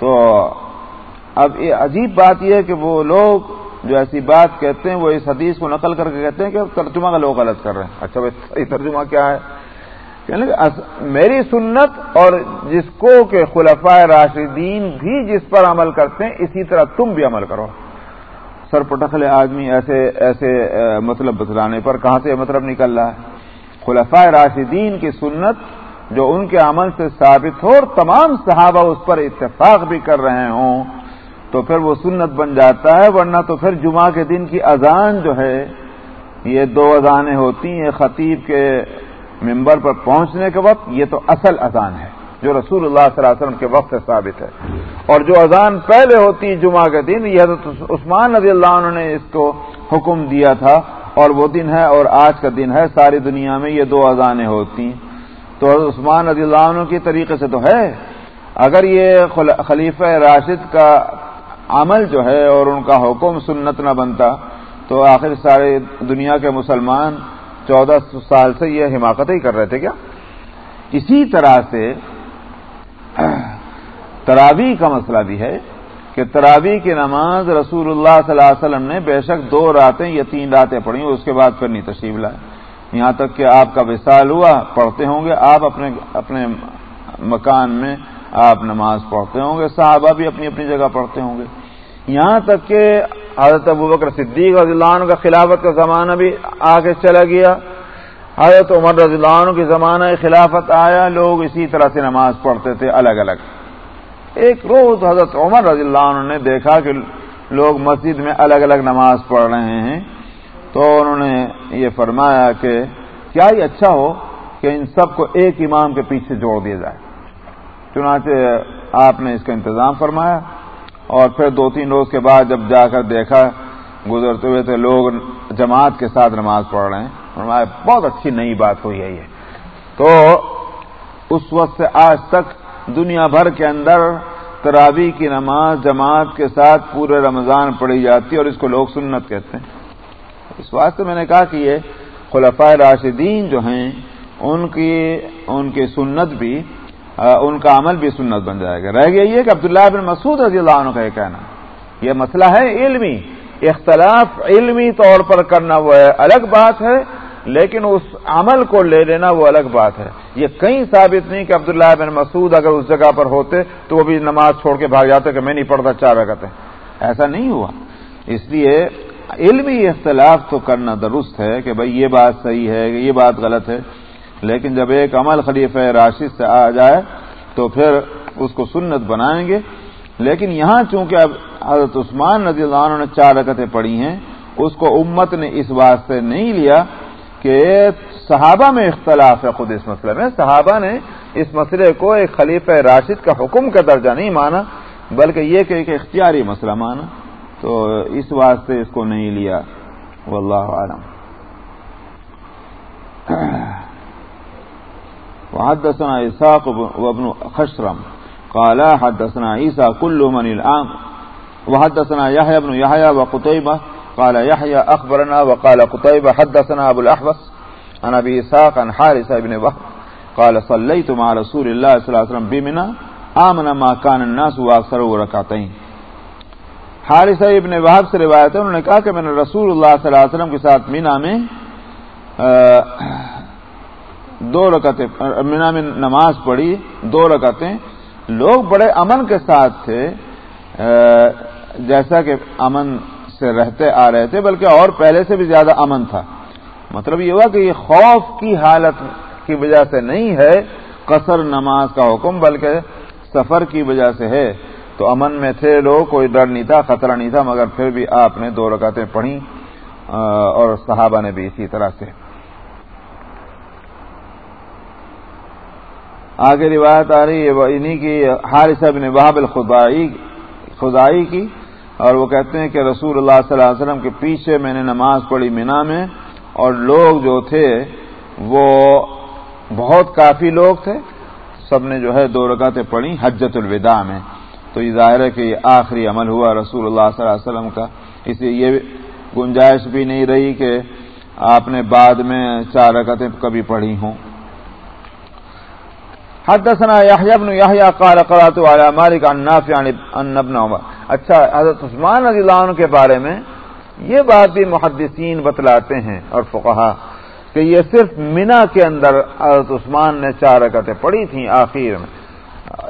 تو اب یہ عجیب بات یہ ہے کہ وہ لوگ جو ایسی بات کہتے ہیں وہ اس حدیث کو نقل کر کے کہتے ہیں کہ ترجمہ کا لوگ غلط کر رہے ہیں۔ اچھا بھائی ترجمہ کیا ہے؟ یعنی میری سنت اور جس کو کہ خلفۂ راشدین بھی جس پر عمل کرتے ہیں، اسی طرح تم بھی عمل کرو۔ سر پٹخلے آدمی ایسے ایسے مطلب بتلانے پر کہاں سے مطلب نکل رہا ہے؟ خلفۂ راشدین کی سنت جو ان کے عمل سے ثابت ہو اور تمام صحابہ اس پر اتفاق بھی کر رہے ہوں، تو پھر وہ سنت بن جاتا ہے، ورنہ تو پھر جمعہ کے دن کی اذان جو ہے، یہ دو اذانیں ہوتی ہیں خطیب کے ممبر پر پہنچنے کے وقت، یہ تو اصل اذان ہے، جو رسول اللہ صلی اللہ علیہ وسلم کے وقت سے ثابت ہے۔ اور جو اذان پہلے ہوتی جمعہ کے دن، یہ حضرت عثمان رضی اللہ عنہ نے اس کو حکم دیا تھا، اور وہ دن ہے اور آج کا دن ہے، ساری دنیا میں یہ دو اذانیں ہوتی۔ ہیں تو حضرت عثمان رضی اللہ عنہ کی طریقے سے تو ہے۔ اگر یہ خلیفہ راشد کا عمل جو ہے اور ان کا حکم سنت نہ بنتا، تو آخر سارے دنیا کے مسلمان چودہ سال سے یہ حماقت ہی کر رہے تھے کیا؟ اسی طرح سے تراوی کا مسئلہ بھی ہے کہ تراوی کی نماز رسول اللہ صلی اللہ علیہ وسلم نے بے شک دو راتیں یا تین راتیں پڑھی اس کے بعد پھر نہیں تشریف لائے۔ یہاں تک کہ آپ کا وصال ہوا، پڑھتے ہوں گے۔ آپ اپنے اپنے مکان میں آپ نماز پڑھتے ہوں گے۔ صحابہ بھی اپنی اپنی جگہ پڑھتے ہوں گے۔ یہاں تک کہ حضرت ابو بکر صدیق رضی اللہ عنہ کا خلافت کا زمانہ بھی آگے چلا گیا۔ حضرت عمر رضی اللہ عنہ کی زمانہ خلافت آیا، لوگ اسی طرح سے نماز پڑھتے تھے، الگ الگ۔ ایک روز حضرت عمر رضی اللہ عنہ نے دیکھا کہ لوگ مسجد میں الگ الگ نماز پڑھ رہے ہیں۔ تو انہوں نے یہ فرمایا کہ کیا ہی اچھا ہو کہ ان سب کو ایک امام کے پیچھے جوڑ دیا جائے۔ چنانچہ آپ نے اس کا انتظام فرمایا اور پھر دو تین روز کے بعد جب جا کر دیکھا، گزرتے ہوئے تو لوگ جماعت کے ساتھ نماز پڑھ رہے ہیں۔ فرمایا، بہت اچھی نئی بات ہوئی ہے یہ۔ تو اس وقت سے آج تک دنیا بھر کے اندر ترابی کی نماز جماعت کے ساتھ پورے رمضان پڑھی جاتی ہے اور اس کو لوگ سنت کہتے ہیں۔ اس واسطے میں نے کہا کہ یہ خلفۂ راشدین جو ہیں، ان کی ان کی سنت بھی ان کا عمل بھی سنت بن جائے گا۔ رہ گیا یہ کہ عبداللہ بن مسعود رضی اللہ عنہ کا یہ کہنا۔ یہ مسئلہ ہے علمی۔ اختلاف علمی طور پر کرنا وہ الگ بات ہے، لیکن اس عمل کو لے لینا وہ الگ بات ہے۔ یہ کہیں ثابت نہیں کہ عبداللہ بن مسعود اگر اس جگہ پر ہوتے تو وہ بھی نماز چھوڑ کے بھاگ جاتے کہ میں نہیں پڑھتا، چار رکھتے ایسا نہیں ہوا۔ اس لیے علمی اختلاف تو کرنا درست ہے کہ بھائی یہ بات صحیح ہے، یہ بات غلط ہے، لیکن جب ایک عمل خلیف راشد سے آ جائے تو پھر اس کو سنت بنائیں گے۔ لیکن یہاں چونکہ اب حضرت عثمان رضی اللہ عنہ نے چار رکتیں پڑھی ہیں، اس کو امت نے اس بات سے نہیں لیا کہ صحابہ میں اختلاف ہے خود اس مسئلے میں۔ صحابہ نے اس مسئلے کو ایک خلیف راشد کا حکم کا درجہ نہیں مانا، بلکہ یہ کہ ایک اختیاری مسئلہ مانا۔ تو اس واسطے اس کو نہیں لیا۔ واللہ عالم وحدثنا إساق وابن خشرم۔ قال حدثنا عيسى كل من الآن وحدثنا يحيى بن يحيى وقطيبة قال يحيى أخبرنا وقال قطيبة حدثنا أبو الأحبس عن أبي إساق عن حارثة بن وحب قال صليت مع رسول الله صلى الله عليه وسلم بمنا آمن ما كان الناس وأكثروا ركعتين حارثہ ابن وحب سے روایت ہے، انہوں نے کہا کہ میں نے رسول اللہ صلی اللہ علیہ وسلم کے ساتھ مینا میں دو رکعتیں، مینا میں نماز پڑھی، دو رکعتیں۔ لوگ بڑے امن کے ساتھ تھے جیسا کہ امن سے رہتے، آ رہے تھے، بلکہ اور پہلے سے بھی زیادہ امن تھا۔ مطلب یہ ہوا کہ یہ خوف کی حالت کی وجہ سے نہیں ہے، قصر نماز کا حکم، بلکہ سفر کی وجہ سے ہے۔ تو امن میں تھے لوگ، کوئی ڈر نہیں تھا، خطرہ نہیں تھا، مگر پھر بھی آپ نے دو رکعتیں پڑھی اور صحابہ نے بھی اسی طرح سے۔ آگے روایت آ رہی ہے انہیں کی حارث بن وہاب الخدائی خدائی کی، اور وہ کہتے ہیں کہ رسول اللہ صلی اللہ علیہ وسلم کے پیچھے میں نے نماز پڑھی مینا میں، اور لوگ جو تھے وہ بہت کافی لوگ تھے، سب نے جو ہے دو رکعتیں پڑھی حجت الوداع میں۔ تو یہ ظاہر ہے کہ یہ آخری عمل ہوا رسول اللہ صلی اللہ علیہ وسلم کا۔ اس لیے یہ گنجائش بھی نہیں رہی کہ آپ نے بعد میں چار رکعتیں کبھی پڑھی ہوں۔ حدثنا يحيى بن يحيى قال قرات على مالك عن نافع عن ابن عمر۔ اچھا حضرت عثمان رضی اللہ عنہ کے بارے میں یہ بات بھی محدثین بتلاتے ہیں اور فقہا کہ یہ صرف مینا کے اندر حضرت عثمان نے چار رکعتیں پڑھی تھیں آخر میں۔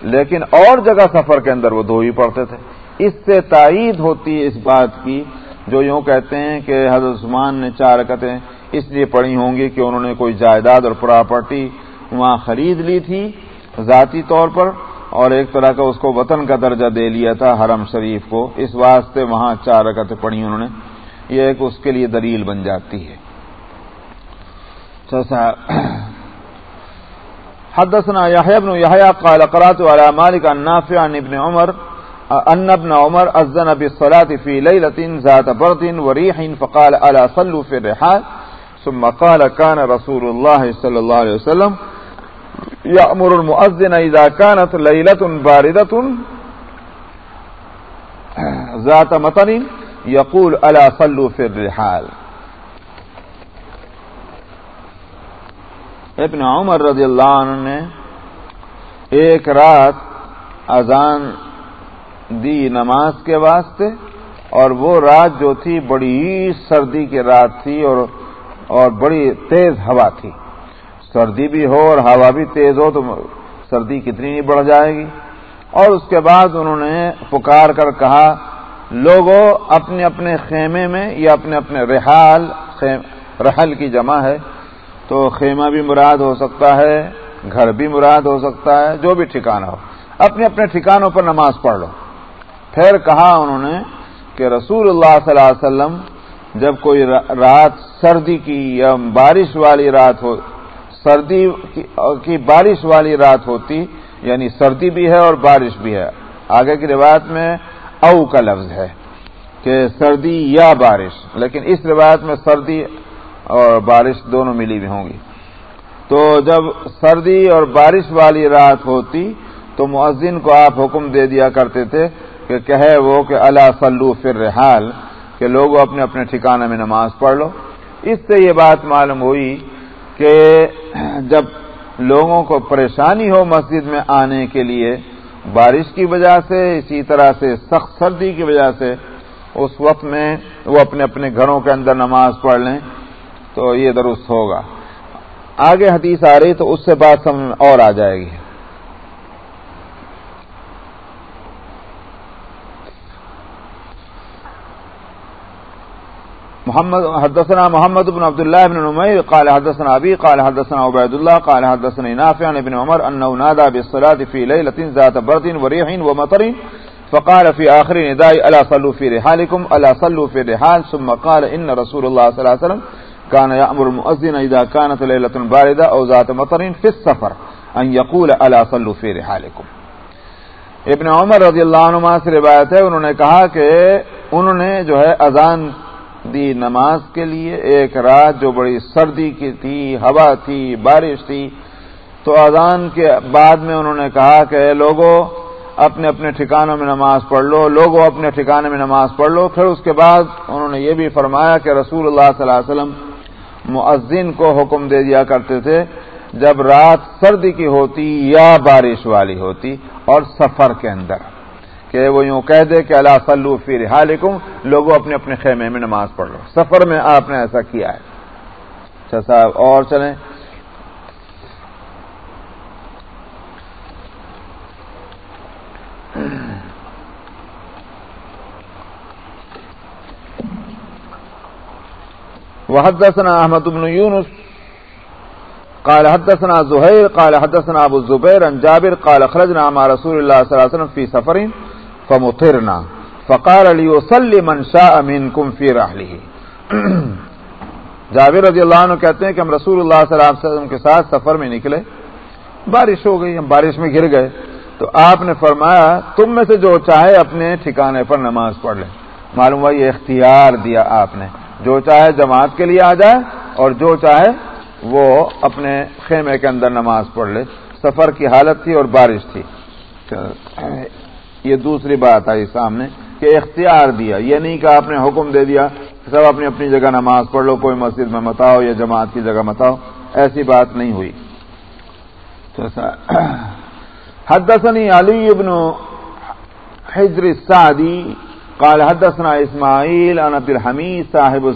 لیکن اور جگہ سفر کے اندر وہ دو ہی پڑھتے تھے۔ اس سے تائید ہوتی ہے اس بات کی جو یوں کہتے ہیں کہ حضرت عثمان نے چار رکعتیں اس لیے پڑھی ہوں گی کہ انہوں نے کوئی جائیداد اور پراپرٹی وہاں خرید لی تھی ذاتی طور پر اور ایک طرح کا اس کو وطن کا درجہ دے لیا تھا حرم شریف کو۔ اس واسطے وہاں چار رکعتیں پڑھی انہوں نے۔ یہ ایک اس کے لیے دلیل بن جاتی ہے۔ حدثنا يحيى بن يحيى قال قرات على مالك عن نافع عن ابن عمر ان ابن عمر اذن بالصلاه في ليله ذات برد وريح فقال الا صلوا في الرحال؟ ثم قال كان رسول الله صلى الله عليه وسلم يأمر المؤذن اذا كانت ليله بارده ذات مطر يقول الا صلوا في الرحال. ابن عمر رضی اللہ عنہ نے ایک رات اذان دی نماز کے واسطے اور وہ رات جو تھی بڑی سردی کی رات تھی اور اور بڑی تیز ہوا تھی۔ سردی بھی ہو اور ہوا بھی تیز ہو تو سردی کتنی نہیں بڑھ جائے گی۔ اور اس کے بعد انہوں نے پکار کر کہا لوگوں اپنے اپنے خیمے میں یا اپنے اپنے رحال رحل کی جمع ہے۔ تو خیمہ بھی مراد ہو سکتا ہے، گھر بھی مراد ہو سکتا ہے، جو بھی ٹھکانہ ہو۔ اپنے اپنے ٹھکانوں پر نماز پڑھ لو۔ پھر کہا انہوں نے کہ رسول اللہ صلی اللہ علیہ وسلم جب کوئی رات سردی کی یا بارش والی رات ہو، سردی کی بارش والی رات ہوتی یعنی سردی بھی ہے اور بارش بھی ہے۔ آگے کی روایت میں او کا لفظ ہے کہ سردی یا بارش، لیکن اس روایت میں سردی اور بارش دونوں ملی ہوئی ہوں گی۔ تو جب سردی اور بارش والی رات ہوتی تو مؤذن کو آپ حکم دے دیا کرتے تھے کہ کہے وہ کہ اللہ سلو فر رحال کہ لوگ اپنے اپنے ٹھکانے میں نماز پڑھ لو۔ اس سے یہ بات معلوم ہوئی کہ جب لوگوں کو پریشانی ہو مسجد میں آنے کے لیے بارش کی وجہ سے، اسی طرح سے سخت سردی کی وجہ سے، اس وقت میں وہ اپنے اپنے گھروں کے اندر نماز پڑھ لیں۔ تو یہ درست ہوگا۔ آگے حدیث آ رہی تو اس سے بات سمجھ اور آ جائے گی۔ محمد، حدثنا محمد بن عبد الله بن نمير قال حدثنا ابي قال حدثنا عبيد الله قال حدثنا نافع عن ابن عمر انه نادى بالصلاه في ليله ذات برد وريح ومطر فقال في اخر نداء الا صلوا في رحالكم الا صلوا في الرحال. ثم قال ان رسول الله صلى الله عليه وسلم كان يأمر المؤذن إذا كانت ليلة باردة أو ذات مطر في السفر أن يقول ألا صلوا في رحالكم. ابن عمر رضی اللہ عنہ سے روایت ہے، انہوں نے کہا کہ انہوں نے جو ہے اذان دی نماز کے لیے ایک رات جو بڑی سردی کی تھی، ہوا تھی، بارش تھی، تو اذان کے بعد میں انہوں نے کہا کہ لوگوں اپنے اپنے ٹھکانوں میں نماز پڑھ لو لوگوں اپنے ٹھکانے میں نماز پڑھ لو۔ پھر اس کے بعد انہوں نے یہ بھی فرمایا کہ رسول اللہ صلی اللہ علیہ وسلم مؤذن کو حکم دے دیا کرتے تھے جب رات سردی کی ہوتی یا بارش والی ہوتی اور سفر کے اندر کہ وہ یوں کہہ دے کہ اللہ صلو فی رحالکم، لوگوں اپنے اپنے خیمے میں نماز پڑھ لو۔ سفر میں آپ نے ایسا کیا ہے۔ اچھا صاحب، اور چلیں۔ وحدثنا احمد بن يونس. قال حدثنا زهير، قال حدثنا ابو الزبير عن جابر، قال خرجنا مع رسول الله صلى الله عليه وسلم في سفر فمطرنا. فقال ليصلي من شاء منكم في رحله. جابر رضی اللہ عنہ کہتے ہیں کہ ہم رسول اللہ صلی اللہ علیہ وسلم کے ساتھ سفر میں نکلے. بارش ہو گئی، ہم بارش میں گر گئے. تو آپ نے فرمایا، تم میں سے جو چاہے اپنے ٹھکانے پر نماز پڑھ لے معلوم ہوا یہ اختیار دیا آپ نے. جو چاہے جماعت کے لیے آ جائے اور جو چاہے وہ اپنے خیمے کے اندر نماز پڑھ لے۔ سفر کی حالت تھی اور بارش تھی۔ یہ دوسری بات آئی سامنے کہ اختیار دیا۔ یہ نہیں کہ آپ نے حکم دے دیا سب اپنی اپنی جگہ نماز پڑھ لو، کوئی مسجد میں متاؤ یا جماعت کی جگہ متاؤ ایسی بات نہیں ہوئی۔ حدثني علي بن حجر السعدي قال حدثنا إسماعيل عن عبد الحميد صاحب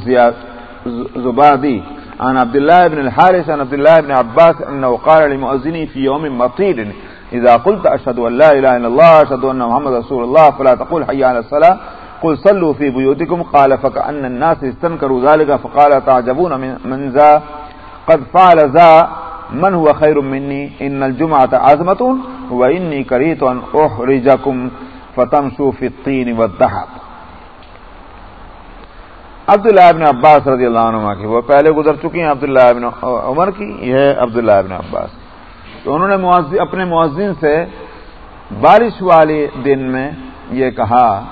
الزبادي عن عبد الله بن الحارث عن عبد الله بن عباس، أنه قال لمؤذني في يوم مطير، إذا قلت أشهد أن لا إله إلا الله، أشهد أن محمد رسول الله، فلا تقول حي على الصلاة. قل صلوا في بيوتكم، قال فكأن الناس استنكروا ذلك، فقال تعجبون من من ذا؟ قد فعل ذا. من هو خير مني؟ إن الجمعة عزمة وإني كريت أن أحرجكم. فتمشوا في الطين والذهب۔ عبداللہ ابن عباس رضی اللہ عنہ کی، وہ پہلے گزر چکی ہیں عبداللہ ابن عمر کی، یہ عبداللہ ابن عباس۔ تو انہوں نے اپنے معذن سے بارش والے دن میں یہ کہا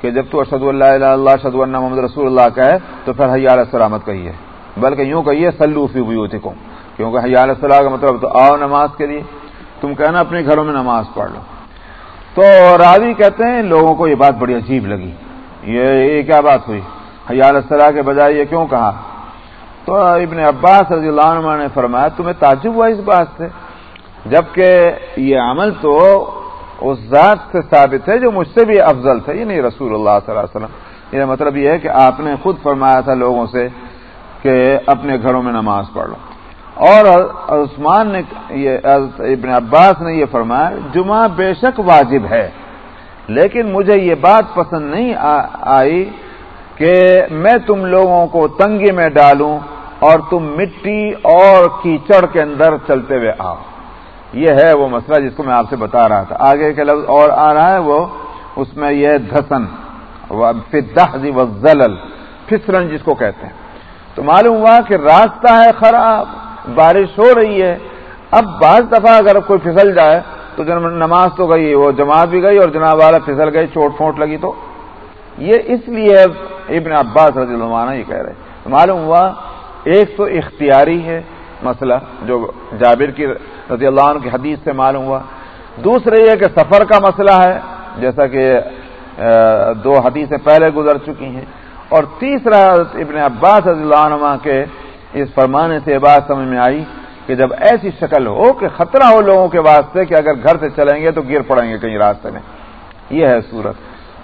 کہ جب تو ارشد اللہ اللہ اشد اللہ محمد رسول اللہ کہے، تو پھر حیال سلامت کہیے۔ بلکہ یوں کہیے سلوفی ہوئی کو کیونکہ حیال صلاح کا مطلب تو آؤ نماز کے لیے۔ تم کہنا اپنے گھروں میں نماز پڑھ لو۔ تو راوی کہتے ہیں لوگوں کو یہ بات بڑی عجیب لگی۔ یہ کیا بات ہوئی؟ حیال الصلاح کے بجائے یہ کیوں کہا؟ تو ابن عباس رضی اللہ عنہ نے فرمایا، تمہیں تعجب ہوا اس بات سے؟ جبکہ یہ عمل تو اس ذات سے ثابت ہے جو مجھ سے بھی افضل تھا یہ نہیں رسول اللہ صلی اللہ علیہ وسلم۔ یہ مطلب یہ ہے کہ آپ نے خود فرمایا تھا لوگوں سے کہ اپنے گھروں میں نماز پڑھ لو اور عثمان نے یہ ابن عباس نے یہ فرمایا جمعہ بے شک واجب ہے، لیکن مجھے یہ بات پسند نہیں آئی کہ میں تم لوگوں کو تنگی میں ڈالوں اور تم مٹی اور کیچڑ کے اندر چلتے ہوئے آؤ۔ یہ ہے وہ مسئلہ جس کو میں آپ سے بتا رہا تھا۔ آگے کے لفظ اور آ رہا ہے وہ، اس میں یہ دھسن، و زلل پھسرن جس کو کہتے ہیں۔ تو معلوم ہوا کہ راستہ ہے خراب۔ بارش ہو رہی ہے، اب بعض دفعہ اگر کوئی پھسل جائے تو نماز تو گئی، وہ جماعت بھی گئی اور جناب والا پھسل گئی چوٹ پھوٹ لگی تو۔ یہ اس لیے ابن عباس رضی اللہ عنہ یہ کہہ رہے معلوم ہوا، ایک تو اختیاری ہے مسئلہ، جو جابر کی رضی اللہ عنہ کی حدیث سے معلوم ہوا۔ دوسرے یہ کہ سفر کا مسئلہ ہے، جیسا کہ دو حدیثیں پہلے گزر چکی ہیں۔ اور تیسرا ابن عباس رضی اللہ عنہ کے اس فرمانے سے یہ بات سمجھ میں آئی کہ جب ایسی شکل ہو کہ خطرہ ہو لوگوں کے واسطے کہ اگر گھر سے چلیں گے تو گر پڑیں گے کہیں راستے میں، یہ ہے صورت۔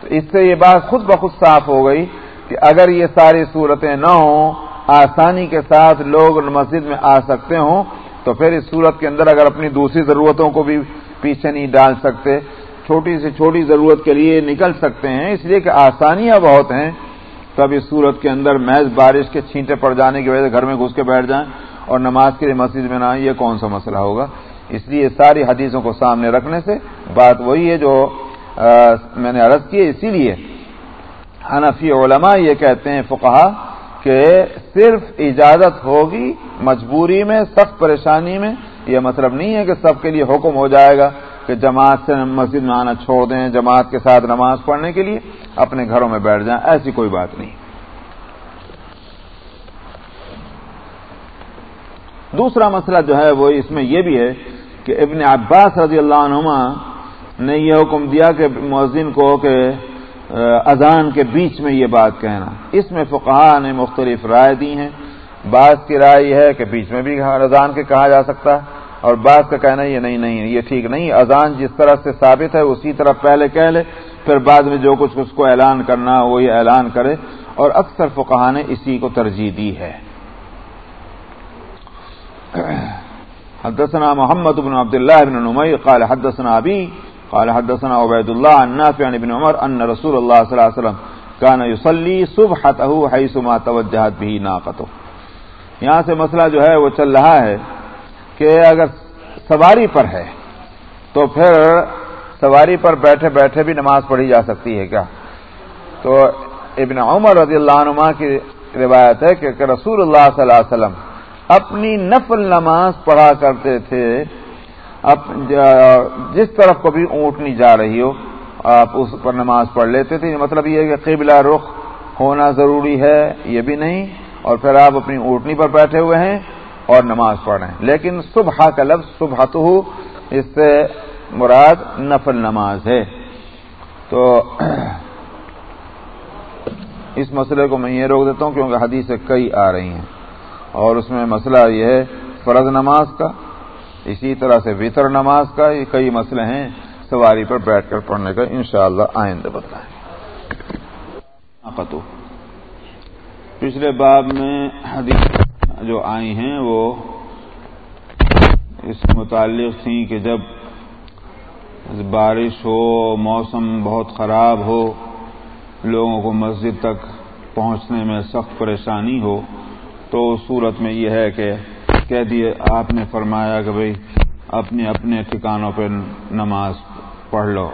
تو اس سے یہ بات خود بخود صاف ہو گئی کہ اگر یہ ساری صورتیں نہ ہوں، آسانی کے ساتھ لوگ مسجد میں آ سکتے ہوں، تو پھر اس صورت کے اندر اگر اپنی دوسری ضرورتوں کو بھی پیچھے نہیں ڈال سکتے، چھوٹی سے چھوٹی ضرورت کے لیے نکل سکتے ہیں، اس لیے کہ آسانیاں بہت ہیں۔ تب اس صورت کے اندر محض بارش کے چھینٹے پڑ جانے کی وجہ سے گھر میں گھس کے بیٹھ جائیں اور نماز کے لیے مسجد میں نہ آئیں، یہ کون سا مسئلہ ہوگا؟ اس لیے ساری حدیثوں کو سامنے رکھنے سے بات وہی ہے جو میں نے عرض کی اسی لیے حنفی علماء یہ کہتے ہیں فقہ کہ صرف اجازت ہوگی مجبوری میں، سخت پریشانی میں، یہ مطلب نہیں ہے کہ سب کے لیے حکم ہو جائے گا۔ کہ جماعت سے مسجد میں آنا چھوڑ دیں، جماعت کے ساتھ نماز پڑھنے کے لیے اپنے گھروں میں بیٹھ جائیں، ایسی کوئی بات نہیں۔ دوسرا مسئلہ جو ہے وہ اس میں یہ بھی ہے کہ ابن عباس رضی اللہ عنہما نے یہ حکم دیا کہ مؤذن کو کہ اذان کے بیچ میں یہ بات کہنا۔ اس میں فقہ نے مختلف رائے دی ہیں۔ بعض کی رائے یہ ہے کہ بیچ میں بھی اذان کے کہا جا سکتا ہے۔ اور بعض کا کہنا یہ نہیں نہیں، یہ ٹھیک نہیں، اذان جس طرح سے ثابت ہے، اسی طرح پہلے کہہ لے، پھر بعد میں جو کچھ اس کو اعلان کرنا وہی اعلان کرے۔ اور اکثر فقہ نے اسی کو ترجیح دی ہے۔ حدثنا محمد بن عبد الله بن نمير قال حدثنا أبي قال حدثنا عبيد الله عن نافع عن ابن عمر أن رسول الله صلى الله عليه وسلم كان يصلي صبحته حيث ما توجهت به ناقته۔ یہاں سے مسئلہ جو ہے وہ چل رہا ہے۔ کہ اگر سواری پر ہے تو پھر سواری پر بیٹھے بیٹھے بھی نماز پڑھی جا سکتی ہے کیا؟ تو ابن عمر رضی اللہ عنہ کی روایت ہے کہ رسول اللہ صلی اللہ علیہ وسلم اپنی نفل نماز پڑھا کرتے تھے۔ جس طرف کبھی اونٹنی جا رہی ہو، آپ اس پر نماز پڑھ لیتے تھے۔ مطلب یہ ہے کہ قبلہ رخ ہونا ضروری ہے، یہ بھی نہیں۔ اور پھر آپ اپنی اونٹنی پر بیٹھے ہوئے ہیں۔ اور نماز پڑھ رہے ہیں لیکن صبح کا لفظ صبح تو اس سے مراد نفل نماز ہے۔ تو اس مسئلے کو میں یہ روک دیتا ہوں کیونکہ حدیث کئی آ رہی ہیں۔ اور اس میں مسئلہ یہ ہے فرض نماز کا، اسی طرح سے وطر نماز کا، یہ کئی مسئلے ہیں۔ سواری پر بیٹھ کر پڑھنے کا انشاءاللہ آئندہ بتائیں۔ پچھلے باب میں حدیث جو آئی ہیں وہ اس متعلق تھیں کہ جب بارش ہو، موسم بہت خراب ہو، لوگوں کو مسجد تک پہنچنے میں سخت پریشانی ہو، تو صورت میں یہ ہے کہ کہہ دیے، آپ نے فرمایا کہ بھئی اپنے اپنے ٹھکانوں پہ نماز پڑھ لو۔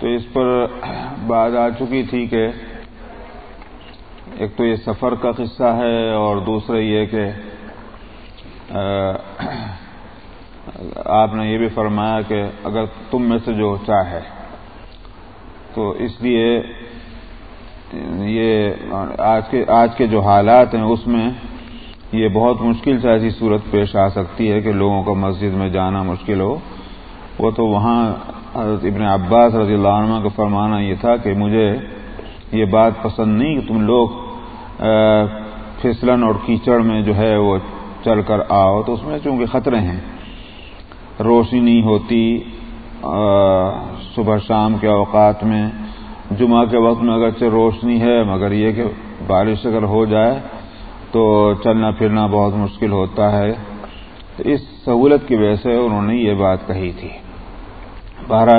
تو اس پر بات آ چکی تھی کہ ایک تو یہ سفر کا قصہ ہے اور دوسرا یہ کہ آپ نے یہ بھی فرمایا کہ اگر تم میں سے جو چاہے، تو اس لیے یہ آج کے آج کے جو حالات ہیں، اس میں یہ بہت مشکل سے ایسی صورت پیش آ سکتی ہے کہ لوگوں کو مسجد میں جانا مشکل ہو۔ وہ تو وہاں حضرت ابن عباس رضی اللہ عنہ کا فرمانا یہ تھا کہ مجھے یہ بات پسند نہیں کہ تم لوگ پھسلن اور کیچڑ میں جو ہے وہ چل کر آؤ، تو اس میں چونکہ خطرے ہیں۔ روشنی نہیں ہوتی صبح شام کے اوقات میں۔ جمعہ کے وقت میں اگرچہ روشنی ہے، مگر یہ کہ بارش اگر ہو جائے تو چلنا پھرنا بہت مشکل ہوتا ہے۔ اس سہولت کی وجہ سے انہوں نے یہ بات کہی تھی۔ بارہ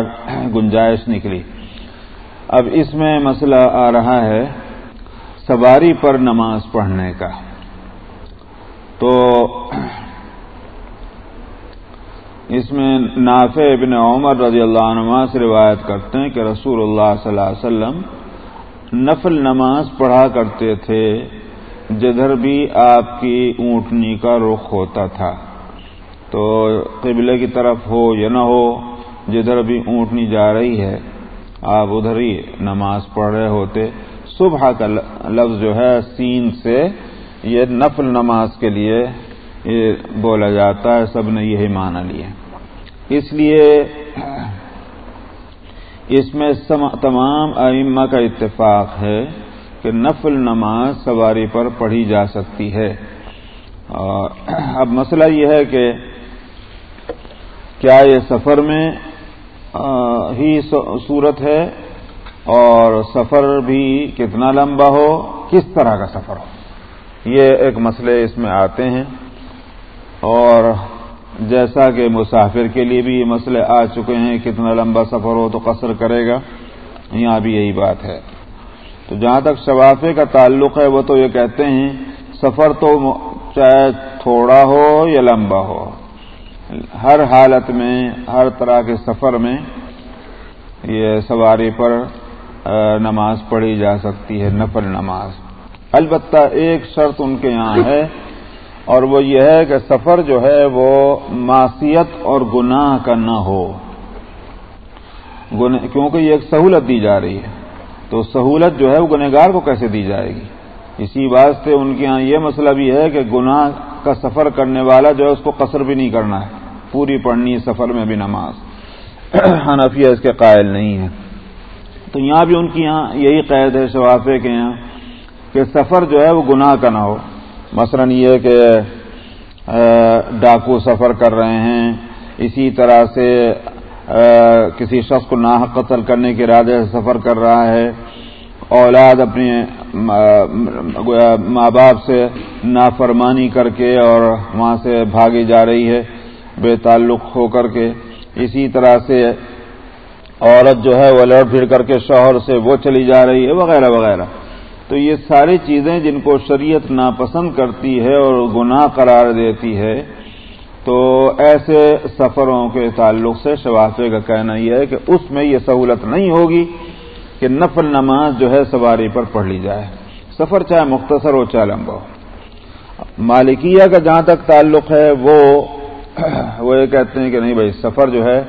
گنجائش نکلی۔ اب اس میں مسئلہ آ رہا ہے۔ سواری پر نماز پڑھنے کا۔ تو اس میں نافع ابن عمر رضی اللہ عنہ سے روایت کرتے ہیں کہ رسول اللہ صلی اللہ علیہ وسلم نفل نماز پڑھا کرتے تھے، جدھر بھی آپ کی اونٹنی کا رخ ہوتا تھا۔ تو قبلے کی طرف ہو یا نہ ہو، جدھر بھی اونٹنی جا رہی ہے، آپ ادھر ہی نماز پڑھ رہے ہوتے۔ صبح کا لفظ جو ہے، سین سے یہ نفل نماز کے لیے یہ بولا جاتا ہے، سب نے یہی مانا لیے اس لیے اس میں تمام ائمہ کا اتفاق ہے کہ نفل نماز سواری پر پڑھی جا سکتی ہے۔ اور اب مسئلہ یہ ہے کہ کیا یہ سفر میں ہی صورت ہے اور سفر بھی کتنا لمبا ہو، کس طرح کا سفر ہو؟ یہ ایک مسئلے اس میں آتے ہیں۔ اور جیسا کہ مسافر کے لیے بھی یہ مسئلے آ چکے ہیں، کتنا لمبا سفر ہو تو قصر کرے گا۔ یہاں بھی یہی بات ہے۔ تو جہاں تک شفافے کا تعلق ہے، وہ تو یہ کہتے ہیں، سفر تو چاہے تھوڑا ہو یا لمبا ہو۔ ہر حالت میں، ہر طرح کے سفر میں یہ سواری پر نماز پڑھی جا سکتی ہے، نفل نماز۔ البتہ ایک شرط ان کے یہاں ہے، اور وہ یہ ہے کہ سفر جو ہے وہ معصیت اور گناہ کا نہ ہو۔ کیونکہ یہ ایک سہولت دی جا رہی ہے۔ تو سہولت جو ہے وہ گنہگار کو کیسے دی جائے گی؟ اسی بات سے ان کے یہاں یہ مسئلہ بھی ہے کہ گناہ کا سفر کرنے والا جو ہے اس کو قصر بھی نہیں کرنا ہے۔ پوری پڑھنی سفر میں بھی نماز۔ حنفیہ اس کے قائل نہیں ہے تو یہاں بھی ان کی یہاں یہی قید ہے، شوافے کے یہاں، کہ سفر جو ہے وہ گناہ کا نہ ہو۔ مثلا یہ کہ ڈاکو سفر کر رہے ہیں، اسی طرح سے کسی شخص کو ناحق قتل کرنے کے ارادے سے سفر کر رہا ہے، اولاد اپنے ماں باپ سے نافرمانی کر کے اور وہاں سے بھاگی جا رہی ہے، بے تعلق ہو کر کے۔ اسی طرح سے عورت جو ہے وہ لڑ پھر کر کے شوہر سے وہ چلی جا رہی ہے، وغیرہ وغیرہ۔ تو یہ ساری چیزیں جن کو شریعت ناپسند کرتی ہے اور گناہ قرار دیتی ہے، تو ایسے سفروں کے تعلق سے شوافے کا کہنا یہ ہے کہ اس میں یہ سہولت نہیں ہوگی کہ نفل نماز جو ہے سواری پر پڑھ لی جائے۔ سفر چاہے مختصر ہو، چاہے لمبا ہو۔ مالکیہ کا جہاں تک تعلق ہے، وہ وہ یہ کہتے ہیں کہ نہیں بھائی، سفر جو ہے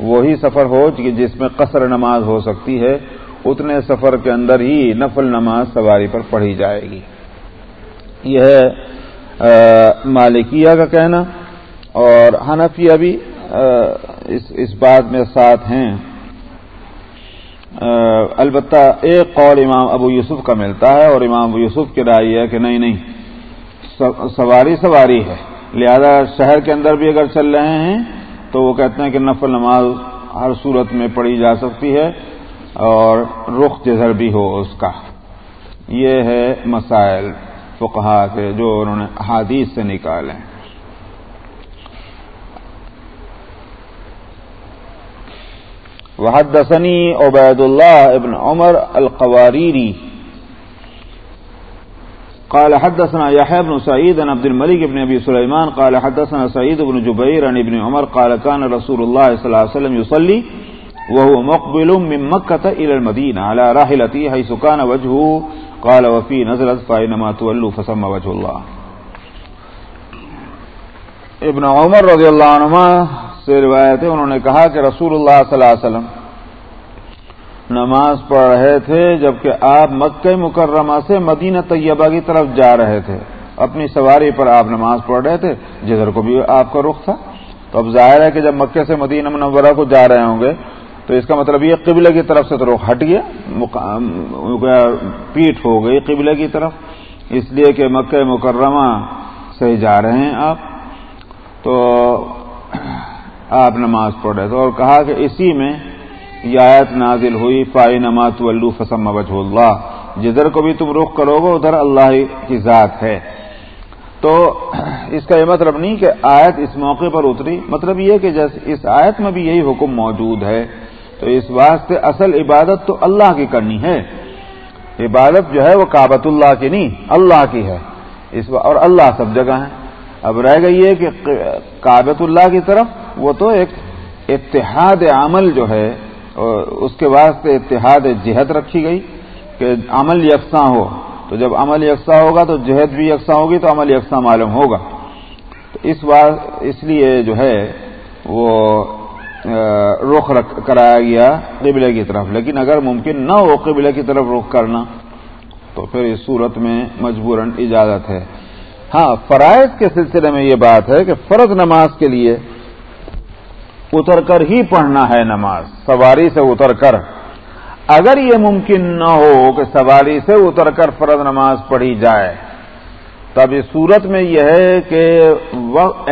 وہی سفر ہو جس میں قصر نماز ہو سکتی ہے، اتنے سفر کے اندر ہی نفل نماز سواری پر پڑھی جائے گی۔ یہ ہے مالکیہ کا کہنا۔ اور حنفیہ بھی اس بات میں ساتھ ہیں۔ البتہ ایک قول امام ابو یوسف کا ملتا ہے اور امام ابو یوسف کی رائے ہے کہ نہیں نہیں سواری سواری ہے۔ لہذا شہر کے اندر بھی اگر چل رہے ہیں تو وہ کہتے ہیں کہ نفل نماز ہر صورت میں پڑھی جا سکتی ہے اور رخ جزر بھی ہو اس کا۔ یہ ہے مسائل فقہا کے جو انہوں نے حادیث سے نکالے۔ وحدثني عبید اللہ ابن عمر القواریری۔ قال حدثنا يحيى بن سعيد عن عبد الملك بن ابي سليمان قال حدثنا سعيد بن جبير عن ابن عمر قال كان رسول الله صلى الله عليه وسلم يصلي وهو مقبل من مكة إلى المدينة على راحلته حيث كان وجهه قال وفي نزلت فإنما تولوا فسمى وجه الله. ابن عمر رضی اللہ عنہ سے روایت ہے، انہوں نے کہا کہ رسول اللہ صلی اللہ علیہ وسلم نماز پڑھ رہے تھے، جبکہ آپ مکہ مکرمہ سے مدینہ طیبہ کی طرف جا رہے تھے۔ اپنی سواری پر آپ نماز پڑھ رہے تھے جدھر کو بھی آپ کا رخ تھا۔ تو اب ظاہر ہے کہ جب مکے سے مدینہ منورہ کو جا رہے ہوں گے، تو اس کا مطلب یہ قبلے کی طرف سے تو رخ ہٹ گیا پیٹ ہو گئی قبلے کی طرف۔ اس لیے کہ مکہ مکرمہ سے جا رہے ہیں آپ۔ تو آپ نماز پڑھ رہے تھے۔ اور کہا کہ اسی میں یہ آیت نازل ہوئی فائی نماز ولو فسم وجہ اللہ جدھر کو بھی تم رخ کرو گے، ادھر اللہ کی ذات ہے۔ تو اس کا یہ مطلب نہیں کہ آیت اس موقع پر اتری مطلب یہ کہ جیسے اس آیت میں بھی یہی حکم موجود ہے۔ تو اس واسطے اصل عبادت تو اللہ کی کرنی ہے۔ عبادت جو ہے وہ کابت اللہ کی نہیں، اللہ کی ہے۔ اس اور اللہ سب جگہ ہے اب رہ گئی ہے کہ کابت اللہ کی طرف، وہ تو ایک اتحاد عمل جو ہے اس کے واسطے اتحاد جہد رکھی گئی کہ عمل یکساں ہو۔ تو جب عمل یکساں ہوگا تو جہد بھی یکساں ہوگی تو عمل یکساں معلوم ہوگا۔ تو اس اس لیے جو ہے وہ رخ کرایا گیا قبلے کی طرف۔ لیکن اگر ممکن نہ ہو قبلے کی طرف رخ کرنا، تو پھر اس صورت میں مجبوراً اجازت ہے۔ ہاں فرائض کے سلسلے میں یہ بات ہے کہ فرض نماز کے لیے اتر کر ہی پڑھنا ہے نماز، سواری سے اتر کر اگر یہ ممکن نہ ہو کہ سواری سے اتر کر فرض نماز پڑھی جائے، تب اس صورت میں یہ ہے کہ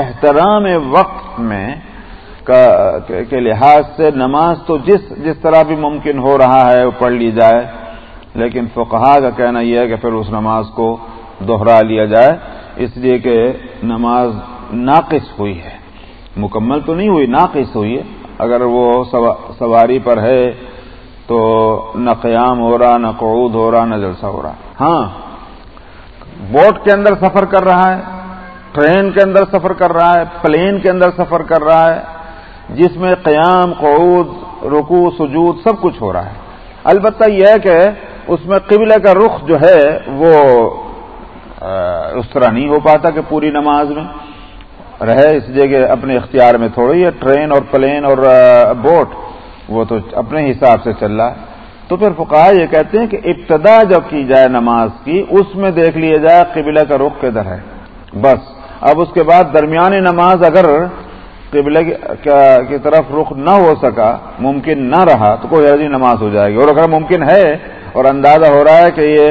احترام وقت میں کے لحاظ سے نماز تو جس جس طرح بھی ممکن ہو رہا ہے وہ پڑھ لی جائے، لیکن فقہا کا کہنا یہ ہے کہ پھر اس نماز کو دوہرا لیا جائے، اس لیے کہ نماز ناقص ہوئی ہے۔ مکمل تو نہیں ہوئی، ناقص ہوئی ہے۔ اگر وہ سواری پر ہے تو نہ قیام ہو رہا، نہ قعود ہو رہا، نہ جلسہ ہو رہا۔ ہاں بوٹ کے اندر سفر کر رہا ہے، ٹرین کے اندر سفر کر رہا ہے، پلین کے اندر سفر کر رہا ہے، جس میں قیام، قعود رکو سجود سب کچھ ہو رہا ہے۔ البتہ یہ ہے کہ اس میں قبلہ کا رخ جو ہے وہ اس طرح نہیں ہو پاتا کہ پوری نماز میں۔ رہے اس لیے کہ اپنے اختیار میں تھوڑی ہے، ٹرین اور پلین اور بوٹ، وہ تو اپنے حساب سے چل رہا ہے۔ تو پھر فقہ یہ کہتے ہیں کہ ابتدا جب کی جائے نماز کی، اس میں دیکھ لیا جائے قبلہ کا رخ کدھر ہے۔ بس۔ اب اس کے بعد درمیانی نماز اگر قبلہ کی طرف رخ نہ ہو سکا، ممکن نہ رہا، تو کوئی عرضی نماز ہو جائے گی۔ اور اگر ممکن ہے اور اندازہ ہو رہا ہے کہ یہ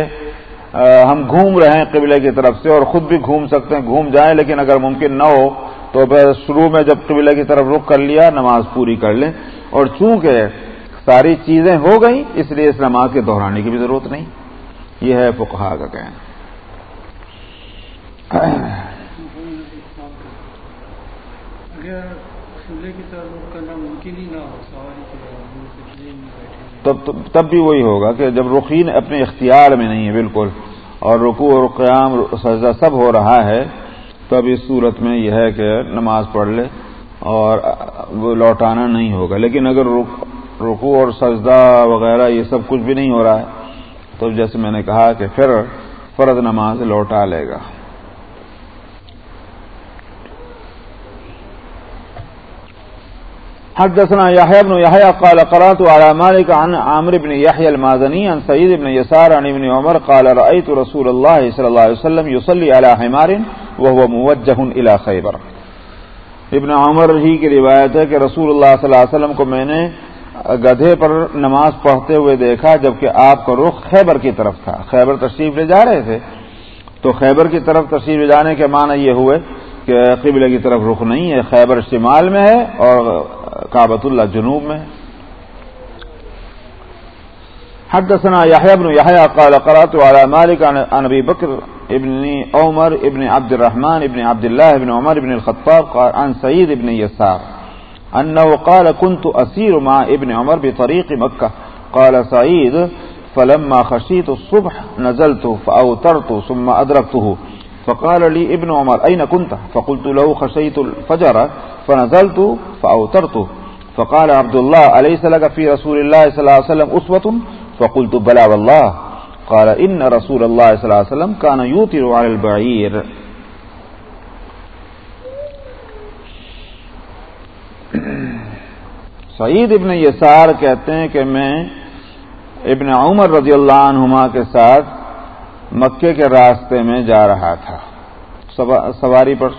ہم گھوم رہے ہیں قبلے کی طرف سے اور خود بھی گھوم سکتے ہیں، گھوم جائیں، لیکن اگر ممکن نہ ہو تو پھر شروع میں جب قبلے کی طرف رخ کر لیا، نماز پوری کر لیں۔ اور چونکہ ساری چیزیں ہو گئیں، اس لیے اس نماز کے دہرانے کی بھی ضرورت نہیں۔ یہ ہے فقہا کا کہنا۔ تب تب بھی وہی ہوگا کہ جب رخین اپنے اختیار میں نہیں ہے، بالکل، اور رکو اور قیام سجدہ سب ہو رہا ہے، تب اس صورت میں یہ ہے کہ نماز پڑھ لے اور وہ لوٹانا نہیں ہوگا۔ لیکن اگر رکو اور سجدہ وغیرہ یہ سب کچھ بھی نہیں ہو رہا ہے، تو جیسے میں نے کہا کہ پھر فرض نماز لوٹا لے گا۔ حدثنا يحيى بن يحيى قال قرات على مالك عن عمرو بن يحيى المازني عن سعيد بن يسار عن ابن عمر قال رايت رسول الله صلى الله عليه وسلم يصلي على حمار وهو موجه الى خيبر. ابن عمر ہی کی روایت ہے کہ رسول اللہ صلی اللہ علیہ وسلم کو میں نے گدھے پر نماز پڑھتے ہوئے دیکھا جبکہ آپ کا رخ خیبر کی طرف تھا۔ خیبر تشریف لے جا رہے تھے۔ تو خیبر کی طرف تشریف لے جانے کے معنی یہ ہوئے کہ قبلہ کی طرف رخ نہیں ہے، خیبر شمال میں ہے اور کابت اللہ جنوب میں حدثنا يحيى بن يحيى قال قرات على مالك عن ابي بكر ابن عمر ابن عبد الرحمن ابن عبد الله ابن عمر ابن الخطاب عن سعيد ابن يسار انه قال كنت اسير مع ابن عمر بطريق مكه قال سعيد فلما خشيت الصبح نزلت فاوترت ثم ادركته فقال لي ابن عمر اين كنت؟ فقلت له، خشيت الفجر. فنزلت فاوترت فقال عبد الله اليس لك في رسول الله صلى الله عليه وسلم اسوه فقلت، بلى والله. قال ان رسول الله صلى الله عليه وسلم كان يوتر على البعير. سعید ابن یسار کہتے ہیں کہ میں ابن عمر رضی اللہ عنہما کے ساتھ مکے کے راستے میں جا رہا تھا۔ سواری پر۔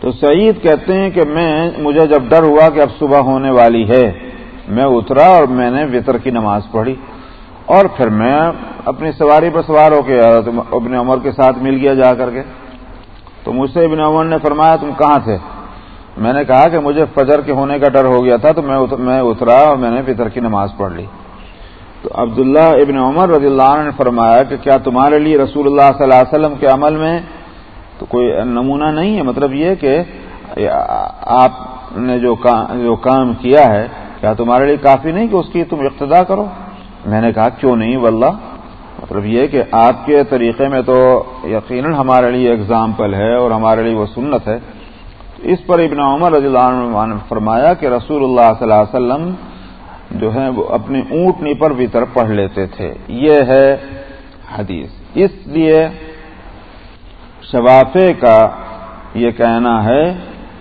تو سعید کہتے ہیں کہ میں، مجھے جب ڈر ہوا کہ اب صبح ہونے والی ہے، میں اترا اور میں نے وطر کی نماز پڑھی۔ اور پھر میں اپنی سواری پر سوار ہو کے ابن عمر کے ساتھ مل گیا جا کر کے۔ تو مجھ سے ابن عمر نے فرمایا، تم کہاں تھے؟ میں نے کہا کہ مجھے فجر کے ہونے کا ڈر ہو گیا تھا، تو میں اترا اور میں نے فطر کی نماز پڑھ لی۔ تو عبداللہ ابن عمر رضی اللہ عنہ نے فرمایا کہ کیا تمہارے لیے رسول اللہ صلی اللہ علیہ وسلم کے عمل میں تو کوئی نمونہ نہیں ہے؟ مطلب یہ کہ آپ نے جو کام کیا ہے، کیا تمہارے لیے کافی نہیں کہ اس کی تم اقتدا کرو؟ میں نے کہا کیوں نہیں واللہ؟ مطلب یہ کہ آپ کے طریقے میں تو یقیناً ہمارے لیے اگزامپل ہے اور ہمارے لیے وہ سنت ہے۔ اس پر ابن عمر رضی اللہ عنہ نے فرمایا کہ رسول اللہ صلی اللہ علیہ وسلم جو ہے وہ اپنی اونٹنی پر وطر پڑھ لیتے تھے۔ یہ ہے حدیث۔ اس لیے شوافے کا یہ کہنا ہے